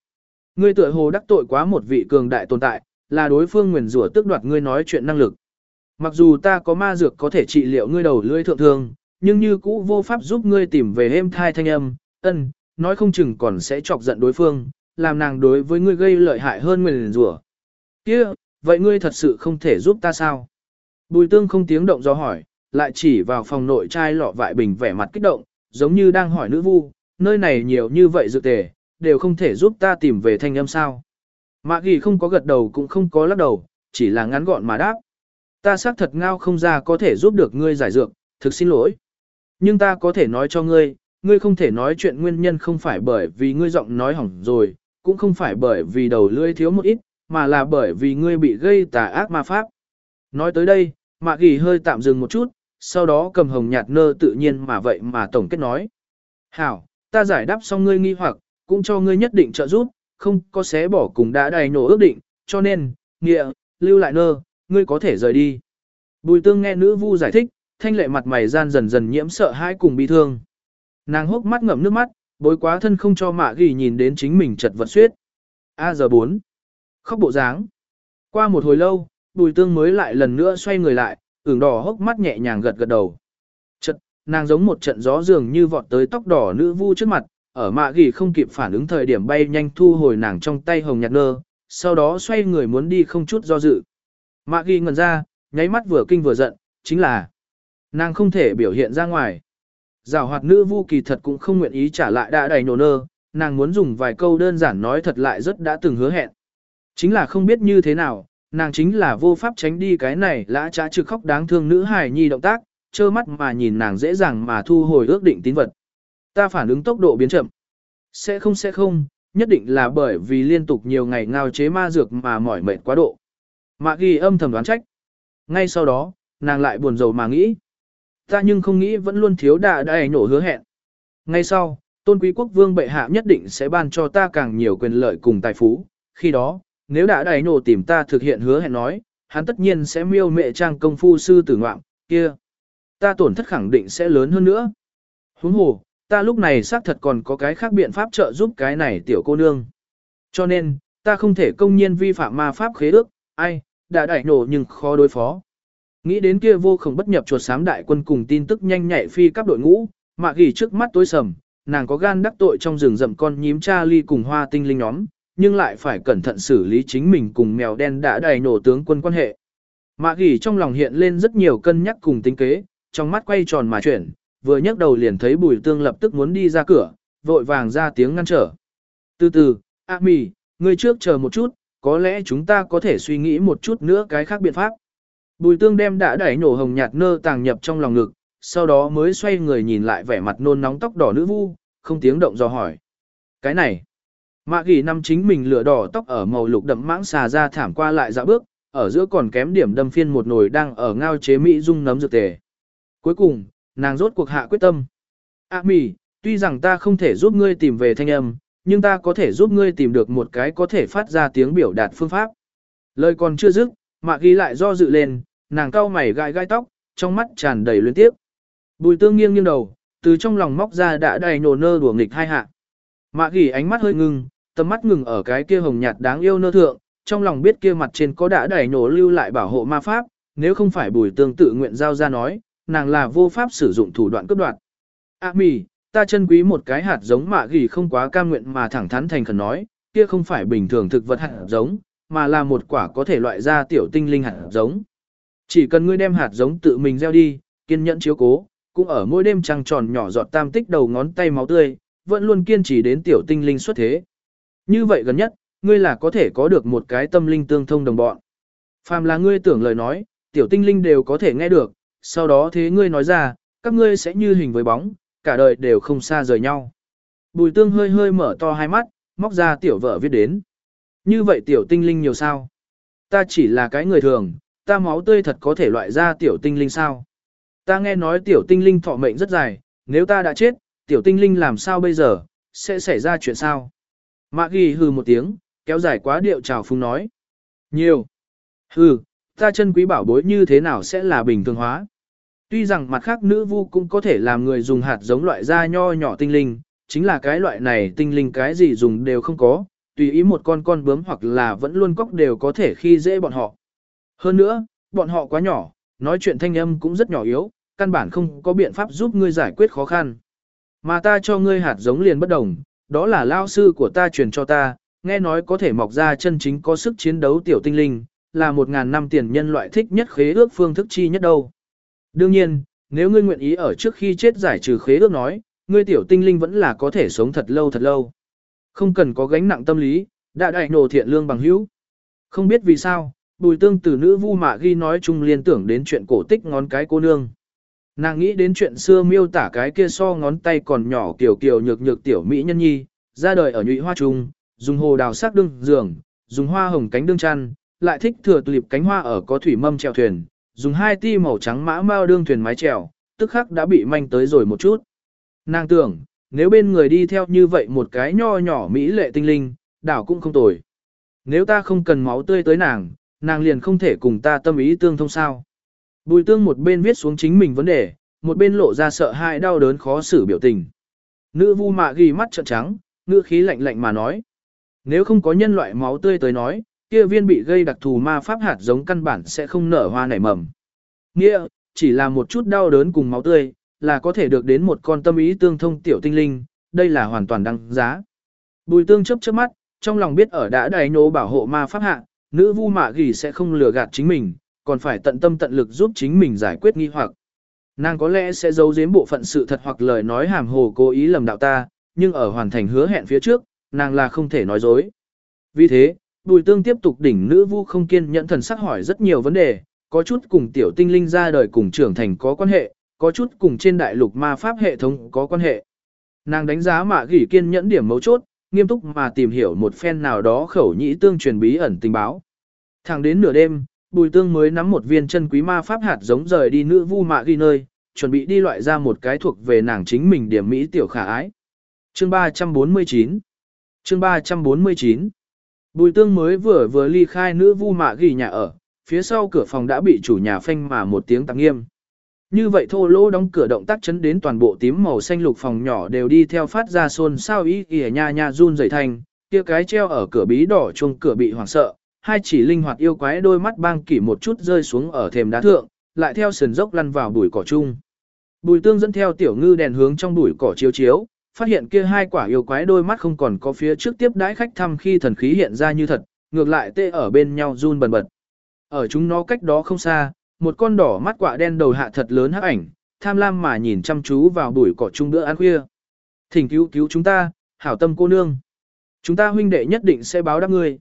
Ngươi tựa hồ đắc tội quá một vị cường đại tồn tại, là đối phương nguyền rủa tước đoạt ngươi nói chuyện năng lực. Mặc dù ta có ma dược có thể trị liệu ngươi đầu lưỡi thượng thương, nhưng như cũ vô pháp giúp ngươi tìm về êm thai thanh âm, ân, nói không chừng còn sẽ chọc giận đối phương, làm nàng đối với ngươi gây lợi hại hơn mình rủa. Kia, vậy ngươi thật sự không thể giúp ta sao? Bùi tương không tiếng động do hỏi, lại chỉ vào phòng nội trai lọ vại bình vẻ mặt kích động, giống như đang hỏi nữ vu, nơi này nhiều như vậy dự tề, đều không thể giúp ta tìm về thanh âm sao. Mạ ghi không có gật đầu cũng không có lắc đầu, chỉ là ngắn gọn mà đáp. Ta xác thật ngao không ra có thể giúp được ngươi giải dược, thực xin lỗi. Nhưng ta có thể nói cho ngươi, ngươi không thể nói chuyện nguyên nhân không phải bởi vì ngươi giọng nói hỏng rồi, cũng không phải bởi vì đầu lưỡi thiếu một ít, mà là bởi vì ngươi bị gây tà ác ma pháp. Nói tới đây, mạ ghi hơi tạm dừng một chút, sau đó cầm hồng nhạt nơ tự nhiên mà vậy mà tổng kết nói. Hảo, ta giải đáp xong ngươi nghi hoặc, cũng cho ngươi nhất định trợ giúp, không có xé bỏ cùng đã đầy nổ ước định, cho nên, nghĩa, lưu lại nơ, ngươi có thể rời đi. Bùi tương nghe nữ vu giải thích, thanh lệ mặt mày gian dần dần nhiễm sợ hãi cùng bi thương. Nàng hốc mắt ngậm nước mắt, bối quá thân không cho mạ ghi nhìn đến chính mình chật vật suyết. A giờ 4. Khóc bộ dáng. Qua một hồi lâu, bùi tương mới lại lần nữa xoay người lại, ửng đỏ hốc mắt nhẹ nhàng gật gật đầu. Chật, nàng giống một trận gió dường như vọt tới tóc đỏ nữ vu trước mặt, ở mạ ghi không kịp phản ứng thời điểm bay nhanh thu hồi nàng trong tay hồng nhạt nơ, sau đó xoay người muốn đi không chút do dự. Mạ ghi ngẩn ra, nháy mắt vừa kinh vừa giận, chính là nàng không thể biểu hiện ra ngoài. Giảo hoạt nữ vu kỳ thật cũng không nguyện ý trả lại đã đầy nổ nơ, nàng muốn dùng vài câu đơn giản nói thật lại rất đã từng hứa hẹn. Chính là không biết như thế nào, nàng chính là vô pháp tránh đi cái này lã trá trực khóc đáng thương nữ hài nhi động tác, trơ mắt mà nhìn nàng dễ dàng mà thu hồi ước định tín vật. Ta phản ứng tốc độ biến chậm. Sẽ không sẽ không, nhất định là bởi vì liên tục nhiều ngày ngao chế ma dược mà mỏi mệt quá độ. Mạ ghi âm thầm đoán trách. Ngay sau đó, nàng lại buồn rầu mà nghĩ. Ta nhưng không nghĩ vẫn luôn thiếu đà đại nổ hứa hẹn. Ngay sau, tôn quý quốc vương bệ hạ nhất định sẽ ban cho ta càng nhiều quyền lợi cùng tài phú. Khi đó, nếu đã đại nổ tìm ta thực hiện hứa hẹn nói, hắn tất nhiên sẽ miêu mệ trang công phu sư tử ngoạm, kia. Ta tổn thất khẳng định sẽ lớn hơn nữa. Huống hồ, ta lúc này xác thật còn có cái khác biện pháp trợ giúp cái này tiểu cô nương. Cho nên, ta không thể công nhiên vi phạm ma pháp khế ước, ai, đã đại nổ nhưng khó đối phó. Nghĩ đến kia vô không bất nhập chuột sám đại quân cùng tin tức nhanh nhạy phi các đội ngũ, mạ ghi trước mắt tối sầm, nàng có gan đắc tội trong rừng rậm con nhím cha ly cùng hoa tinh linh nhóm, nhưng lại phải cẩn thận xử lý chính mình cùng mèo đen đã đầy nổ tướng quân quan hệ. Mạ ghi trong lòng hiện lên rất nhiều cân nhắc cùng tính kế, trong mắt quay tròn mà chuyển, vừa nhấc đầu liền thấy bùi tương lập tức muốn đi ra cửa, vội vàng ra tiếng ngăn trở. Từ từ, A mì, ngươi trước chờ một chút, có lẽ chúng ta có thể suy nghĩ một chút nữa cái khác biện pháp. Bùi tương đem đã đẩy nổ hồng nhạt nơ tàng nhập trong lòng ngực, sau đó mới xoay người nhìn lại vẻ mặt nôn nóng tóc đỏ nữ vu, không tiếng động do hỏi. Cái này, mạ ghi năm chính mình lửa đỏ tóc ở màu lục đậm mãng xà ra thảm qua lại dạo bước, ở giữa còn kém điểm đâm phiên một nồi đang ở ngao chế mỹ dung nấm dược tề. Cuối cùng, nàng rốt cuộc hạ quyết tâm. À, mì, tuy rằng ta không thể giúp ngươi tìm về thanh âm, nhưng ta có thể giúp ngươi tìm được một cái có thể phát ra tiếng biểu đạt phương pháp. Lời còn chưa dứt, mạ ghi lại do dự lên, nàng cau mày gai gai tóc, trong mắt tràn đầy luyến tiếc Bùi tương nghiêng nghiêng đầu, từ trong lòng móc ra đã đầy nổ nơ đùa nghịch hai hạ. Mạ gỉ ánh mắt hơi ngưng, tầm mắt ngừng ở cái kia hồng nhạt đáng yêu nơ thượng, trong lòng biết kia mặt trên có đã đầy nổ lưu lại bảo hộ ma pháp, nếu không phải bùi tương tự nguyện giao ra nói, nàng là vô pháp sử dụng thủ đoạn cướp đoạt. A mì, ta chân quý một cái hạt giống mạ gỉ không quá cam nguyện mà thẳng thắn thành khẩn nói, kia không phải bình thường thực vật hạt giống, mà là một quả có thể loại ra tiểu tinh linh hạt giống. Chỉ cần ngươi đem hạt giống tự mình gieo đi, kiên nhẫn chiếu cố, cũng ở mỗi đêm trăng tròn nhỏ giọt tam tích đầu ngón tay máu tươi, vẫn luôn kiên trì đến tiểu tinh linh xuất thế. Như vậy gần nhất, ngươi là có thể có được một cái tâm linh tương thông đồng bọn. Phàm là ngươi tưởng lời nói, tiểu tinh linh đều có thể nghe được, sau đó thế ngươi nói ra, các ngươi sẽ như hình với bóng, cả đời đều không xa rời nhau. Bùi tương hơi hơi mở to hai mắt, móc ra tiểu vợ viết đến. Như vậy tiểu tinh linh nhiều sao? Ta chỉ là cái người thường, ta máu tươi thật có thể loại ra tiểu tinh linh sao? Ta nghe nói tiểu tinh linh thọ mệnh rất dài, nếu ta đã chết, tiểu tinh linh làm sao bây giờ, sẽ xảy ra chuyện sao? Mạ ghi hừ một tiếng, kéo dài quá điệu chào phung nói. Nhiều. Hừ, ta chân quý bảo bối như thế nào sẽ là bình thường hóa? Tuy rằng mặt khác nữ vu cũng có thể làm người dùng hạt giống loại da nho nhỏ tinh linh, chính là cái loại này tinh linh cái gì dùng đều không có, tùy ý một con con bướm hoặc là vẫn luôn cóc đều có thể khi dễ bọn họ. Hơn nữa, bọn họ quá nhỏ, nói chuyện thanh âm cũng rất nhỏ yếu, căn bản không có biện pháp giúp ngươi giải quyết khó khăn. Mà ta cho ngươi hạt giống liền bất đồng, đó là lao sư của ta truyền cho ta, nghe nói có thể mọc ra chân chính có sức chiến đấu tiểu tinh linh, là một ngàn năm tiền nhân loại thích nhất khế ước phương thức chi nhất đâu. Đương nhiên, nếu ngươi nguyện ý ở trước khi chết giải trừ khế ước nói, ngươi tiểu tinh linh vẫn là có thể sống thật lâu thật lâu. Không cần có gánh nặng tâm lý, đã đại nổ thiện lương bằng hữu. Không biết vì sao, bùi tương từ nữ vu mạ ghi nói chung liên tưởng đến chuyện cổ tích ngón cái cô nương. Nàng nghĩ đến chuyện xưa miêu tả cái kia so ngón tay còn nhỏ kiểu kiểu nhược nhược tiểu mỹ nhân nhi, ra đời ở nhụy hoa trung, dùng hồ đào sắc đương giường, dùng hoa hồng cánh đương chăn, lại thích thừa tulip cánh hoa ở có thủy mâm chèo thuyền, dùng hai ti màu trắng mã mao đương thuyền mái chèo, tức khắc đã bị manh tới rồi một chút. Nàng tưởng, nếu bên người đi theo như vậy một cái nho nhỏ mỹ lệ tinh linh, đảo cũng không tồi. Nếu ta không cần máu tươi tới nàng, nàng liền không thể cùng ta tâm ý tương thông sao. Bùi tương một bên viết xuống chính mình vấn đề, một bên lộ ra sợ hãi đau đớn khó xử biểu tình. Nữ vu mạ ghi mắt trợn trắng, ngữ khí lạnh lạnh mà nói. Nếu không có nhân loại máu tươi tới nói, kia viên bị gây đặc thù ma pháp hạt giống căn bản sẽ không nở hoa nảy mầm. Nghĩa, chỉ là một chút đau đớn cùng máu tươi, là có thể được đến một con tâm ý tương thông tiểu tinh linh, đây là hoàn toàn đăng giá. Bùi tương chấp chớp mắt, trong lòng biết ở đã đầy nổ bảo hộ ma pháp hạ, nữ vu mạ gỉ sẽ không lừa gạt chính mình, còn phải tận tâm tận lực giúp chính mình giải quyết nghi hoặc. Nàng có lẽ sẽ giấu giếm bộ phận sự thật hoặc lời nói hàm hồ cố ý lầm đạo ta, nhưng ở hoàn thành hứa hẹn phía trước, nàng là không thể nói dối. Vì thế, Bùi Tương tiếp tục đỉnh nữ vu không kiên nhẫn thần sắc hỏi rất nhiều vấn đề, có chút cùng tiểu tinh linh ra đời cùng trưởng thành có quan hệ, có chút cùng trên đại lục ma pháp hệ thống có quan hệ. Nàng đánh giá mạ gỉ kiên nhẫn điểm mấu chốt, nghiêm túc mà tìm hiểu một phen nào đó khẩu nhĩ tương truyền bí ẩn tình báo. Thẳng đến nửa đêm, Bùi Tương mới nắm một viên chân quý ma pháp hạt giống rời đi nữ vu mạ ghi nơi, chuẩn bị đi loại ra một cái thuộc về nàng chính mình điểm mỹ tiểu khả ái. Chương 349 Chương 349 Bùi Tương mới vừa vừa ly khai nữ vu mạ ghi nhà ở, phía sau cửa phòng đã bị chủ nhà phanh mà một tiếng tăng nghiêm. Như vậy thô lỗ đóng cửa động tác chấn đến toàn bộ tím màu xanh lục phòng nhỏ đều đi theo phát ra xôn sao ý ỉa nha nha run rẩy thành, kia cái treo ở cửa bí đỏ chuông cửa bị hoảng sợ, hai chỉ linh hoạt yêu quái đôi mắt băng kỷ một chút rơi xuống ở thềm đá thượng, lại theo sườn dốc lăn vào bụi cỏ chung. Bùi tương dẫn theo tiểu ngư đèn hướng trong bụi cỏ chiếu chiếu, phát hiện kia hai quả yêu quái đôi mắt không còn có phía trước tiếp đãi khách thăm khi thần khí hiện ra như thật, ngược lại tê ở bên nhau run bần bật. Ở chúng nó cách đó không xa, một con đỏ mắt quạ đen đầu hạ thật lớn hắc ảnh, tham lam mà nhìn chăm chú vào bụi cỏ chung bữa ăn khuya. Thỉnh cứu cứu chúng ta, hảo tâm cô nương. Chúng ta huynh đệ nhất định sẽ báo đáp ngươi.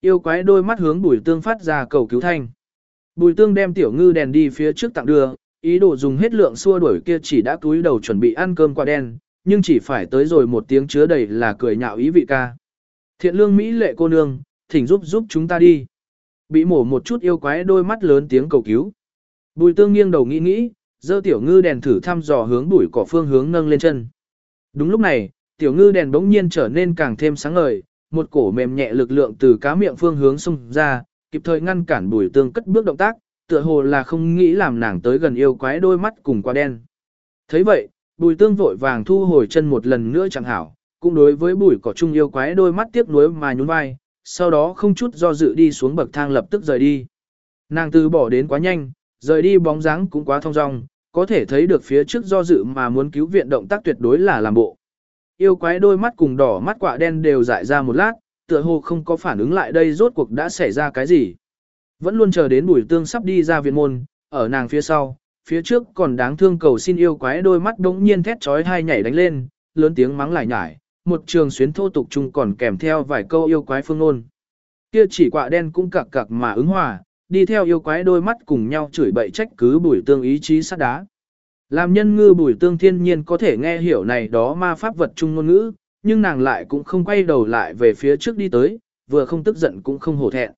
Yêu quái đôi mắt hướng bùi tương phát ra cầu cứu thanh. Bùi tương đem tiểu ngư đèn đi phía trước tặng đưa, ý đồ dùng hết lượng xua đuổi kia chỉ đã túi đầu chuẩn bị ăn cơm quả đen, nhưng chỉ phải tới rồi một tiếng chứa đầy là cười nhạo ý vị ca. Thiện lương Mỹ lệ cô nương, thỉnh giúp giúp chúng ta đi. Bị mổ một chút yêu quái đôi mắt lớn tiếng cầu cứu. Bùi tương nghiêng đầu nghĩ nghĩ, dơ tiểu ngư đèn thử thăm dò hướng bụi cỏ phương hướng nâng lên chân. Đúng lúc này, tiểu ngư đèn bỗng nhiên trở nên càng thêm sáng ngời, một cổ mềm nhẹ lực lượng từ cá miệng phương hướng xung ra, kịp thời ngăn cản bùi tương cất bước động tác, tựa hồ là không nghĩ làm nàng tới gần yêu quái đôi mắt cùng qua đen. thấy vậy, bùi tương vội vàng thu hồi chân một lần nữa chẳng hảo, cũng đối với bùi cỏ chung yêu quái đôi mắt tiếc nuối mà nhún vai, sau đó không chút do dự đi xuống bậc thang lập tức rời đi. Nàng từ bỏ đến quá nhanh, rời đi bóng dáng cũng quá thong dong, có thể thấy được phía trước do dự mà muốn cứu viện động tác tuyệt đối là làm bộ. Yêu quái đôi mắt cùng đỏ mắt quạ đen đều dại ra một lát, tựa hồ không có phản ứng lại đây rốt cuộc đã xảy ra cái gì. Vẫn luôn chờ đến bùi tương sắp đi ra viện môn, ở nàng phía sau, phía trước còn đáng thương cầu xin yêu quái đôi mắt đống nhiên thét trói hai nhảy đánh lên, lớn tiếng mắng lại nhải, một trường xuyến thô tục chung còn kèm theo vài câu yêu quái phương ngôn. Kia chỉ quạ đen cũng cặc cặc mà ứng hòa, đi theo yêu quái đôi mắt cùng nhau chửi bậy trách cứ bùi tương ý chí sát đá. Làm nhân ngư bùi tương thiên nhiên có thể nghe hiểu này đó ma pháp vật chung ngôn ngữ, nhưng nàng lại cũng không quay đầu lại về phía trước đi tới, vừa không tức giận cũng không hổ thẹn.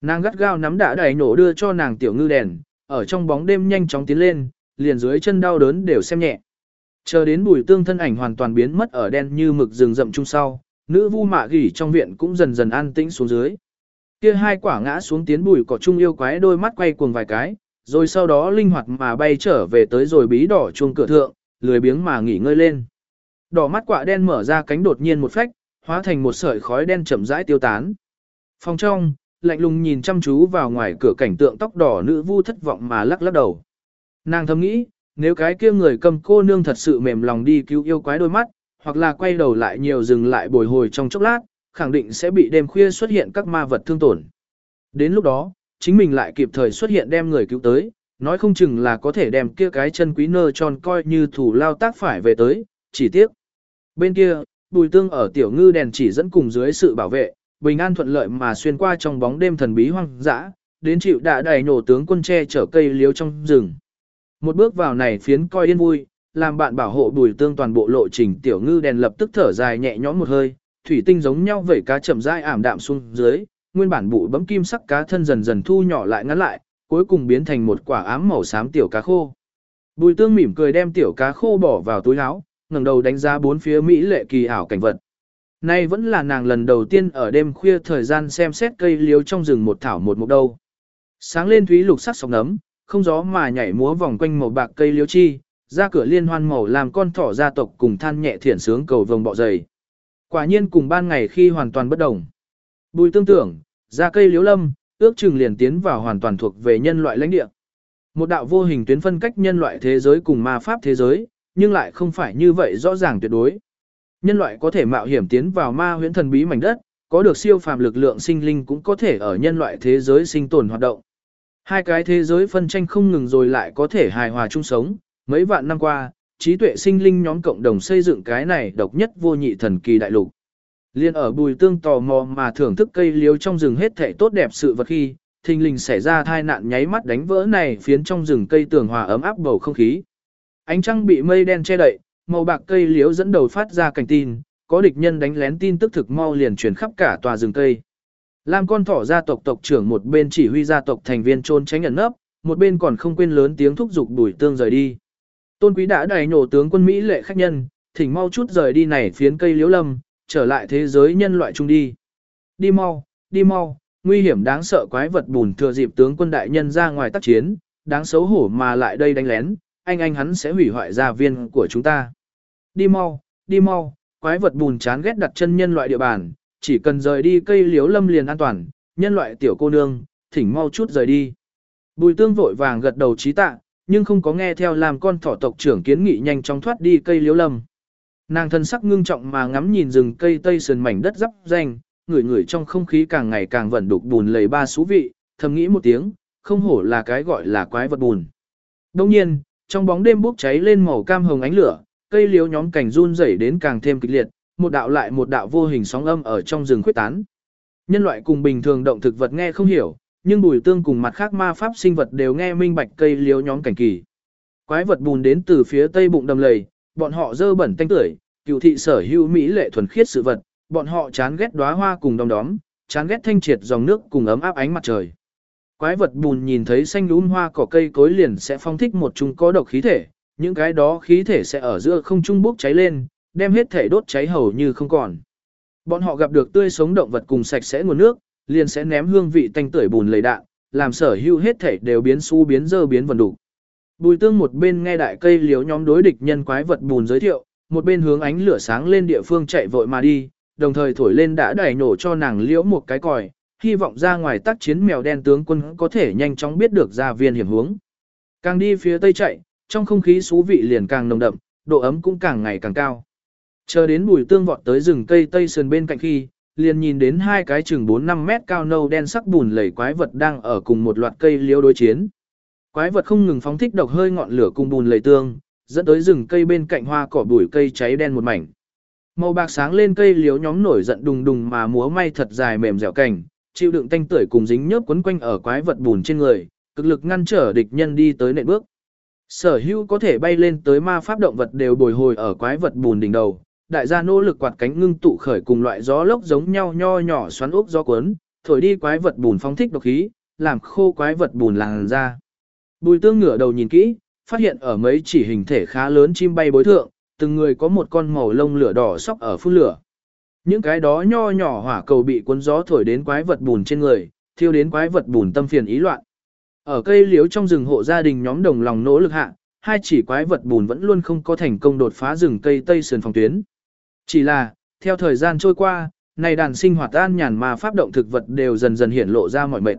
Nàng gắt gao nắm đã đẩy nổ đưa cho nàng tiểu ngư đèn, ở trong bóng đêm nhanh chóng tiến lên, liền dưới chân đau đớn đều xem nhẹ. Chờ đến bùi tương thân ảnh hoàn toàn biến mất ở đen như mực rừng rậm chung sau, nữ vu mạ gỉ trong viện cũng dần dần an tĩnh xuống dưới. Kia hai quả ngã xuống tiến bùi cỏ chung yêu quái đôi mắt quay cuồng vài cái, rồi sau đó linh hoạt mà bay trở về tới rồi bí đỏ chuông cửa thượng, lười biếng mà nghỉ ngơi lên. Đỏ mắt quả đen mở ra cánh đột nhiên một phách, hóa thành một sợi khói đen chậm rãi tiêu tán. Phòng trong, lạnh lùng nhìn chăm chú vào ngoài cửa cảnh tượng tóc đỏ nữ vu thất vọng mà lắc lắc đầu. Nàng thầm nghĩ, nếu cái kia người cầm cô nương thật sự mềm lòng đi cứu yêu quái đôi mắt, hoặc là quay đầu lại nhiều dừng lại bồi hồi trong chốc lát, khẳng định sẽ bị đêm khuya xuất hiện các ma vật thương tổn. Đến lúc đó, chính mình lại kịp thời xuất hiện đem người cứu tới, nói không chừng là có thể đem kia cái chân quý nơ tròn coi như thủ lao tác phải về tới, chỉ tiếc. Bên kia, bùi tương ở tiểu ngư đèn chỉ dẫn cùng dưới sự bảo vệ, bình an thuận lợi mà xuyên qua trong bóng đêm thần bí hoang dã, đến chịu đã đầy nổ tướng quân tre chở cây liếu trong rừng. Một bước vào này phiến coi yên vui, làm bạn bảo hộ bùi tương toàn bộ lộ trình tiểu ngư đèn lập tức thở dài nhẹ nhõm một hơi, thủy tinh giống nhau vẩy cá chậm rãi ảm đạm xuống dưới, nguyên bản bụi bấm kim sắc cá thân dần dần thu nhỏ lại ngắn lại, cuối cùng biến thành một quả ám màu xám tiểu cá khô. Bùi tương mỉm cười đem tiểu cá khô bỏ vào túi áo, ngẩng đầu đánh giá bốn phía mỹ lệ kỳ ảo cảnh vật. Nay vẫn là nàng lần đầu tiên ở đêm khuya thời gian xem xét cây liếu trong rừng một thảo một mục đâu. Sáng lên thúy lục sắc sóng nấm, không gió mà nhảy múa vòng quanh màu bạc cây liễu chi, ra cửa liên hoan màu làm con thỏ gia tộc cùng than nhẹ thiển sướng cầu vồng bọ dày. Quả nhiên cùng ban ngày khi hoàn toàn bất đồng. Bùi tương tưởng, ra cây liễu lâm, ước chừng liền tiến vào hoàn toàn thuộc về nhân loại lãnh địa. Một đạo vô hình tuyến phân cách nhân loại thế giới cùng ma pháp thế giới, nhưng lại không phải như vậy rõ ràng tuyệt đối. Nhân loại có thể mạo hiểm tiến vào ma huyễn thần bí mảnh đất, có được siêu phàm lực lượng sinh linh cũng có thể ở nhân loại thế giới sinh tồn hoạt động. Hai cái thế giới phân tranh không ngừng rồi lại có thể hài hòa chung sống, mấy vạn năm qua, trí tuệ sinh linh nhóm cộng đồng xây dựng cái này độc nhất vô nhị thần kỳ đại lục. Liên ở bùi tương tò mò mà thưởng thức cây liếu trong rừng hết thảy tốt đẹp sự vật khi, thình lình xảy ra thai nạn nháy mắt đánh vỡ này phiến trong rừng cây tường hòa ấm áp bầu không khí. Ánh trăng bị mây đen che đậy, màu bạc cây liếu dẫn đầu phát ra cảnh tin, có địch nhân đánh lén tin tức thực mau liền truyền khắp cả tòa rừng cây. Lam con thỏ gia tộc tộc trưởng một bên chỉ huy gia tộc thành viên trôn tránh ẩn nấp, một bên còn không quên lớn tiếng thúc giục đuổi tương rời đi. Tôn quý đã đẩy nổ tướng quân Mỹ lệ khách nhân, thỉnh mau chút rời đi này phiến cây liễu lâm, trở lại thế giới nhân loại chung đi. Đi mau, đi mau, nguy hiểm đáng sợ quái vật bùn thừa dịp tướng quân đại nhân ra ngoài tác chiến, đáng xấu hổ mà lại đây đánh lén, anh anh hắn sẽ hủy hoại gia viên của chúng ta. Đi mau, đi mau, quái vật bùn chán ghét đặt chân nhân loại địa bàn, chỉ cần rời đi cây liếu lâm liền an toàn, nhân loại tiểu cô nương, thỉnh mau chút rời đi. Bùi tương vội vàng gật đầu trí tạ, nhưng không có nghe theo làm con thỏ tộc trưởng kiến nghị nhanh chóng thoát đi cây liếu lâm. Nàng thân sắc ngưng trọng mà ngắm nhìn rừng cây tây sườn mảnh đất dắp danh, ngửi ngửi trong không khí càng ngày càng vẩn đục bùn lầy ba xú vị, thầm nghĩ một tiếng, không hổ là cái gọi là quái vật bùn. Đồng nhiên, trong bóng đêm bốc cháy lên màu cam hồng ánh lửa, cây liếu nhóm cảnh run rẩy đến càng thêm kịch liệt, một đạo lại một đạo vô hình sóng âm ở trong rừng khuyết tán. Nhân loại cùng bình thường động thực vật nghe không hiểu, nhưng bùi tương cùng mặt khác ma pháp sinh vật đều nghe minh bạch cây liếu nhóm cảnh kỳ. Quái vật bùn đến từ phía tây bụng đầm lầy, bọn họ dơ bẩn tanh tưởi, cựu thị sở hữu mỹ lệ thuần khiết sự vật, bọn họ chán ghét đóa hoa cùng đom đóm, chán ghét thanh triệt dòng nước cùng ấm áp ánh mặt trời. Quái vật bùn nhìn thấy xanh lún hoa cỏ cây cối liền sẽ phong thích một chúng có độc khí thể, những cái đó khí thể sẽ ở giữa không trung bốc cháy lên, đem hết thể đốt cháy hầu như không còn. Bọn họ gặp được tươi sống động vật cùng sạch sẽ nguồn nước, liền sẽ ném hương vị tanh tưởi bùn lầy đạn, làm sở hữu hết thể đều biến su biến dơ biến vần đủ. Bùi tương một bên nghe đại cây liếu nhóm đối địch nhân quái vật bùn giới thiệu, một bên hướng ánh lửa sáng lên địa phương chạy vội mà đi, đồng thời thổi lên đã đẩy nổ cho nàng liễu một cái còi, hy vọng ra ngoài tác chiến mèo đen tướng quân có thể nhanh chóng biết được ra viên hiểm hướng. Càng đi phía tây chạy, trong không khí xú vị liền càng nồng đậm, độ ấm cũng càng ngày càng cao. Chờ đến bùi tương vọt tới rừng cây tây sườn bên cạnh khi, liền nhìn đến hai cái chừng 4-5 mét cao nâu đen sắc bùn lầy quái vật đang ở cùng một loạt cây liễu đối chiến. Quái vật không ngừng phóng thích độc hơi ngọn lửa cùng bùn lầy tương, dẫn tới rừng cây bên cạnh hoa cỏ bụi cây cháy đen một mảnh. Màu bạc sáng lên cây liễu nhóm nổi giận đùng đùng mà múa may thật dài mềm dẻo cảnh, chịu đựng tanh tưởi cùng dính nhớp quấn quanh ở quái vật bùn trên người, cực lực ngăn trở địch nhân đi tới nệm bước. Sở hữu có thể bay lên tới ma pháp động vật đều bồi hồi ở quái vật bùn đỉnh đầu, đại gia nỗ lực quạt cánh ngưng tụ khởi cùng loại gió lốc giống nhau nho nhỏ xoắn ốc gió cuốn, thổi đi quái vật bùn phóng thích độc khí, làm khô quái vật bùn làn ra. Bùi tương ngửa đầu nhìn kỹ, phát hiện ở mấy chỉ hình thể khá lớn chim bay bối thượng, từng người có một con màu lông lửa đỏ sóc ở phun lửa. Những cái đó nho nhỏ hỏa cầu bị cuốn gió thổi đến quái vật bùn trên người, thiêu đến quái vật bùn tâm phiền ý loạn. Ở cây liếu trong rừng hộ gia đình nhóm đồng lòng nỗ lực hạ, hai chỉ quái vật bùn vẫn luôn không có thành công đột phá rừng cây tây sườn phòng tuyến. Chỉ là, theo thời gian trôi qua, này đàn sinh hoạt an nhàn mà pháp động thực vật đều dần dần hiển lộ ra mọi mệnh.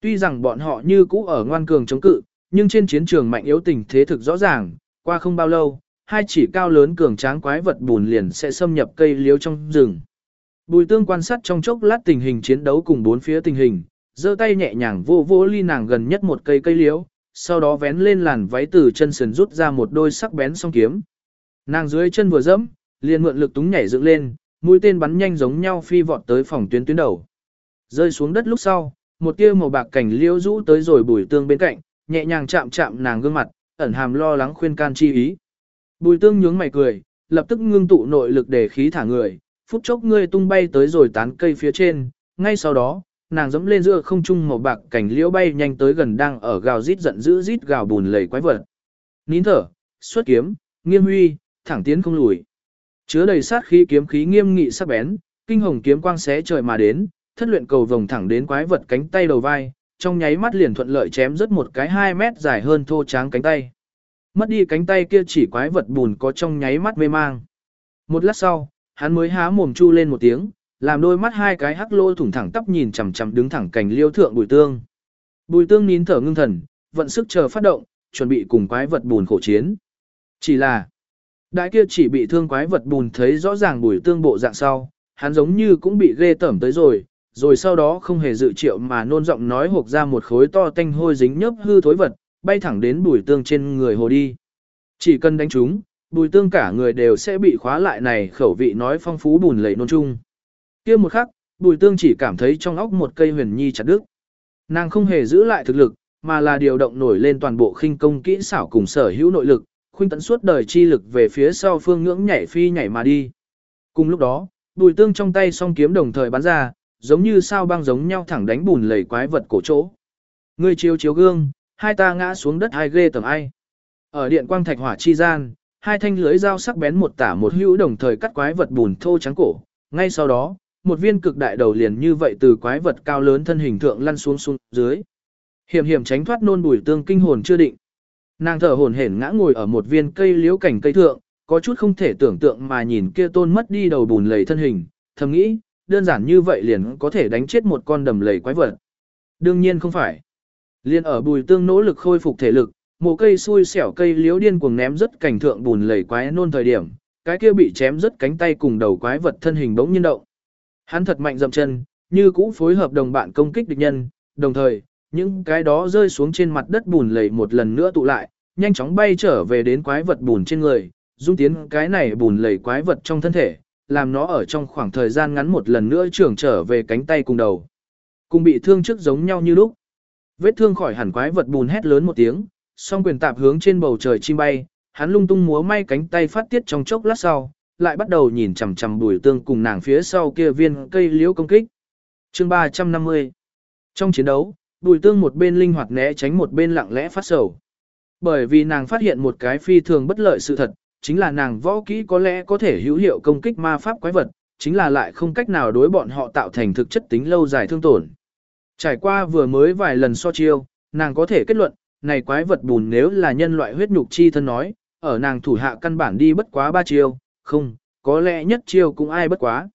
Tuy rằng bọn họ như cũ ở ngoan cường chống cự, nhưng trên chiến trường mạnh yếu tình thế thực rõ ràng, qua không bao lâu, hai chỉ cao lớn cường tráng quái vật bùn liền sẽ xâm nhập cây liếu trong rừng. Bùi tương quan sát trong chốc lát tình hình chiến đấu cùng bốn phía tình hình, giơ tay nhẹ nhàng vô vô ly nàng gần nhất một cây cây liếu, sau đó vén lên làn váy từ chân sườn rút ra một đôi sắc bén song kiếm. Nàng dưới chân vừa dẫm, liền mượn lực túng nhảy dựng lên, mũi tên bắn nhanh giống nhau phi vọt tới phòng tuyến tuyến đầu. Rơi xuống đất lúc sau, một tia màu bạc cảnh liễu rũ tới rồi bùi tương bên cạnh, nhẹ nhàng chạm chạm nàng gương mặt, ẩn hàm lo lắng khuyên can chi ý. Bùi tương nhướng mày cười, lập tức ngưng tụ nội lực để khí thả người, phút chốc ngươi tung bay tới rồi tán cây phía trên, ngay sau đó, nàng dẫm lên giữa không trung màu bạc cảnh liễu bay nhanh tới gần đang ở gào rít giận dữ rít gào bùn lầy quái vật. Nín thở, xuất kiếm, nghiêm huy, thẳng tiến không lùi. Chứa đầy sát khí kiếm khí nghiêm nghị sắc bén, kinh hồng kiếm quang xé trời mà đến, thất luyện cầu vòng thẳng đến quái vật cánh tay đầu vai, trong nháy mắt liền thuận lợi chém rất một cái 2 mét dài hơn thô tráng cánh tay. Mất đi cánh tay kia chỉ quái vật bùn có trong nháy mắt mê mang. Một lát sau, hắn mới há mồm chu lên một tiếng, làm đôi mắt hai cái hắc lô thủng thẳng tắp nhìn chằm chằm đứng thẳng cành liêu thượng bùi tương. Bùi tương nín thở ngưng thần, vận sức chờ phát động, chuẩn bị cùng quái vật bùn khổ chiến. Chỉ là, đại kia chỉ bị thương quái vật bùn thấy rõ ràng bùi tương bộ dạng sau, hắn giống như cũng bị ghê tẩm tới rồi, rồi sau đó không hề dự triệu mà nôn giọng nói hộp ra một khối to tanh hôi dính nhớp hư thối vật, bay thẳng đến bùi tương trên người hồ đi. Chỉ cần đánh chúng, bùi tương cả người đều sẽ bị khóa lại này khẩu vị nói phong phú bùn lầy nôn chung. kia một khắc, bùi tương chỉ cảm thấy trong óc một cây huyền nhi chặt đứt. Nàng không hề giữ lại thực lực, mà là điều động nổi lên toàn bộ khinh công kỹ xảo cùng sở hữu nội lực, khuynh tận suốt đời chi lực về phía sau phương ngưỡng nhảy phi nhảy mà đi. Cùng lúc đó, bùi tương trong tay song kiếm đồng thời bắn ra, giống như sao băng giống nhau thẳng đánh bùn lầy quái vật cổ chỗ. Người chiếu chiếu gương, hai ta ngã xuống đất hai ghê tầm ai. Ở điện quang thạch hỏa chi gian, hai thanh lưới dao sắc bén một tả một hữu đồng thời cắt quái vật bùn thô trắng cổ. Ngay sau đó, một viên cực đại đầu liền như vậy từ quái vật cao lớn thân hình thượng lăn xuống xuống dưới. Hiểm hiểm tránh thoát nôn bùi tương kinh hồn chưa định. Nàng thở hổn hển ngã ngồi ở một viên cây liễu cảnh cây thượng, có chút không thể tưởng tượng mà nhìn kia tôn mất đi đầu bùn lầy thân hình, thầm nghĩ, đơn giản như vậy liền có thể đánh chết một con đầm lầy quái vật. Đương nhiên không phải. Liên ở bùi tương nỗ lực khôi phục thể lực, một cây xui xẻo cây liễu điên cuồng ném rất cảnh thượng bùn lầy quái nôn thời điểm, cái kia bị chém rất cánh tay cùng đầu quái vật thân hình bỗng nhiên động. Hắn thật mạnh dậm chân, như cũ phối hợp đồng bạn công kích địch nhân, đồng thời, những cái đó rơi xuống trên mặt đất bùn lầy một lần nữa tụ lại, nhanh chóng bay trở về đến quái vật bùn trên người, dung tiến cái này bùn lầy quái vật trong thân thể, làm nó ở trong khoảng thời gian ngắn một lần nữa trưởng trở về cánh tay cùng đầu. Cùng bị thương trước giống nhau như lúc. Vết thương khỏi hẳn quái vật bùn hét lớn một tiếng, song quyền tạp hướng trên bầu trời chim bay, hắn lung tung múa may cánh tay phát tiết trong chốc lát sau, lại bắt đầu nhìn chằm chằm bùi tương cùng nàng phía sau kia viên cây liễu công kích. Chương 350 Trong chiến đấu, bùi tương một bên linh hoạt né tránh một bên lặng lẽ phát sầu. Bởi vì nàng phát hiện một cái phi thường bất lợi sự thật, chính là nàng võ kỹ có lẽ có thể hữu hiệu công kích ma pháp quái vật, chính là lại không cách nào đối bọn họ tạo thành thực chất tính lâu dài thương tổn. Trải qua vừa mới vài lần so chiêu, nàng có thể kết luận, này quái vật bùn nếu là nhân loại huyết nhục chi thân nói, ở nàng thủ hạ căn bản đi bất quá ba chiêu, không, có lẽ nhất chiêu cũng ai bất quá.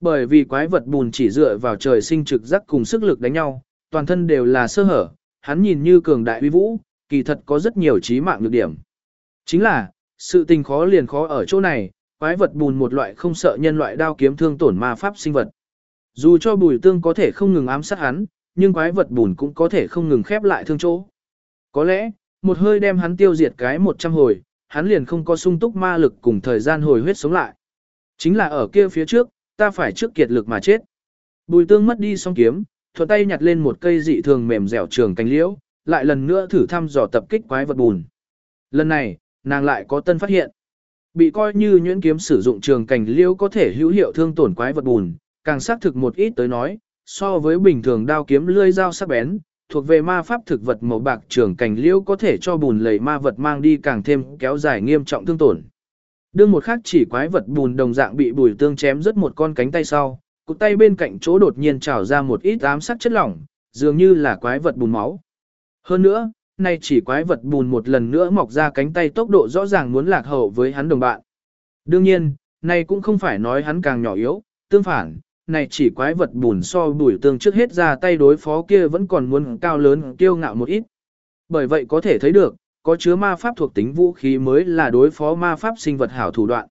Bởi vì quái vật bùn chỉ dựa vào trời sinh trực giác cùng sức lực đánh nhau, toàn thân đều là sơ hở, hắn nhìn như cường đại uy vũ, kỳ thật có rất nhiều trí mạng nhược điểm. Chính là, sự tình khó liền khó ở chỗ này, quái vật bùn một loại không sợ nhân loại đao kiếm thương tổn ma pháp sinh vật. Dù cho bùi tương có thể không ngừng ám sát hắn, nhưng quái vật bùn cũng có thể không ngừng khép lại thương chỗ. Có lẽ, một hơi đem hắn tiêu diệt cái 100 hồi, hắn liền không có sung túc ma lực cùng thời gian hồi huyết sống lại. Chính là ở kia phía trước, ta phải trước kiệt lực mà chết. Bùi tương mất đi song kiếm, thuận tay nhặt lên một cây dị thường mềm dẻo trường cánh liễu, lại lần nữa thử thăm dò tập kích quái vật bùn. Lần này, nàng lại có tân phát hiện. Bị coi như nhuyễn kiếm sử dụng trường cành liễu có thể hữu hiệu thương tổn quái vật bùn, càng xác thực một ít tới nói, so với bình thường đao kiếm lưỡi dao sắc bén, thuộc về ma pháp thực vật màu bạc trường cành liễu có thể cho bùn lầy ma vật mang đi càng thêm kéo dài nghiêm trọng thương tổn. Đương một khắc chỉ quái vật bùn đồng dạng bị bùi tương chém rất một con cánh tay sau, cụt tay bên cạnh chỗ đột nhiên trào ra một ít ám sắc chất lỏng, dường như là quái vật bùn máu. Hơn nữa, nay chỉ quái vật bùn một lần nữa mọc ra cánh tay tốc độ rõ ràng muốn lạc hậu với hắn đồng bạn. Đương nhiên, này cũng không phải nói hắn càng nhỏ yếu, tương phản, này chỉ quái vật bùn so bùi tương trước hết ra tay đối phó kia vẫn còn muốn cao lớn kiêu ngạo một ít. Bởi vậy có thể thấy được, có chứa ma pháp thuộc tính vũ khí mới là đối phó ma pháp sinh vật hảo thủ đoạn.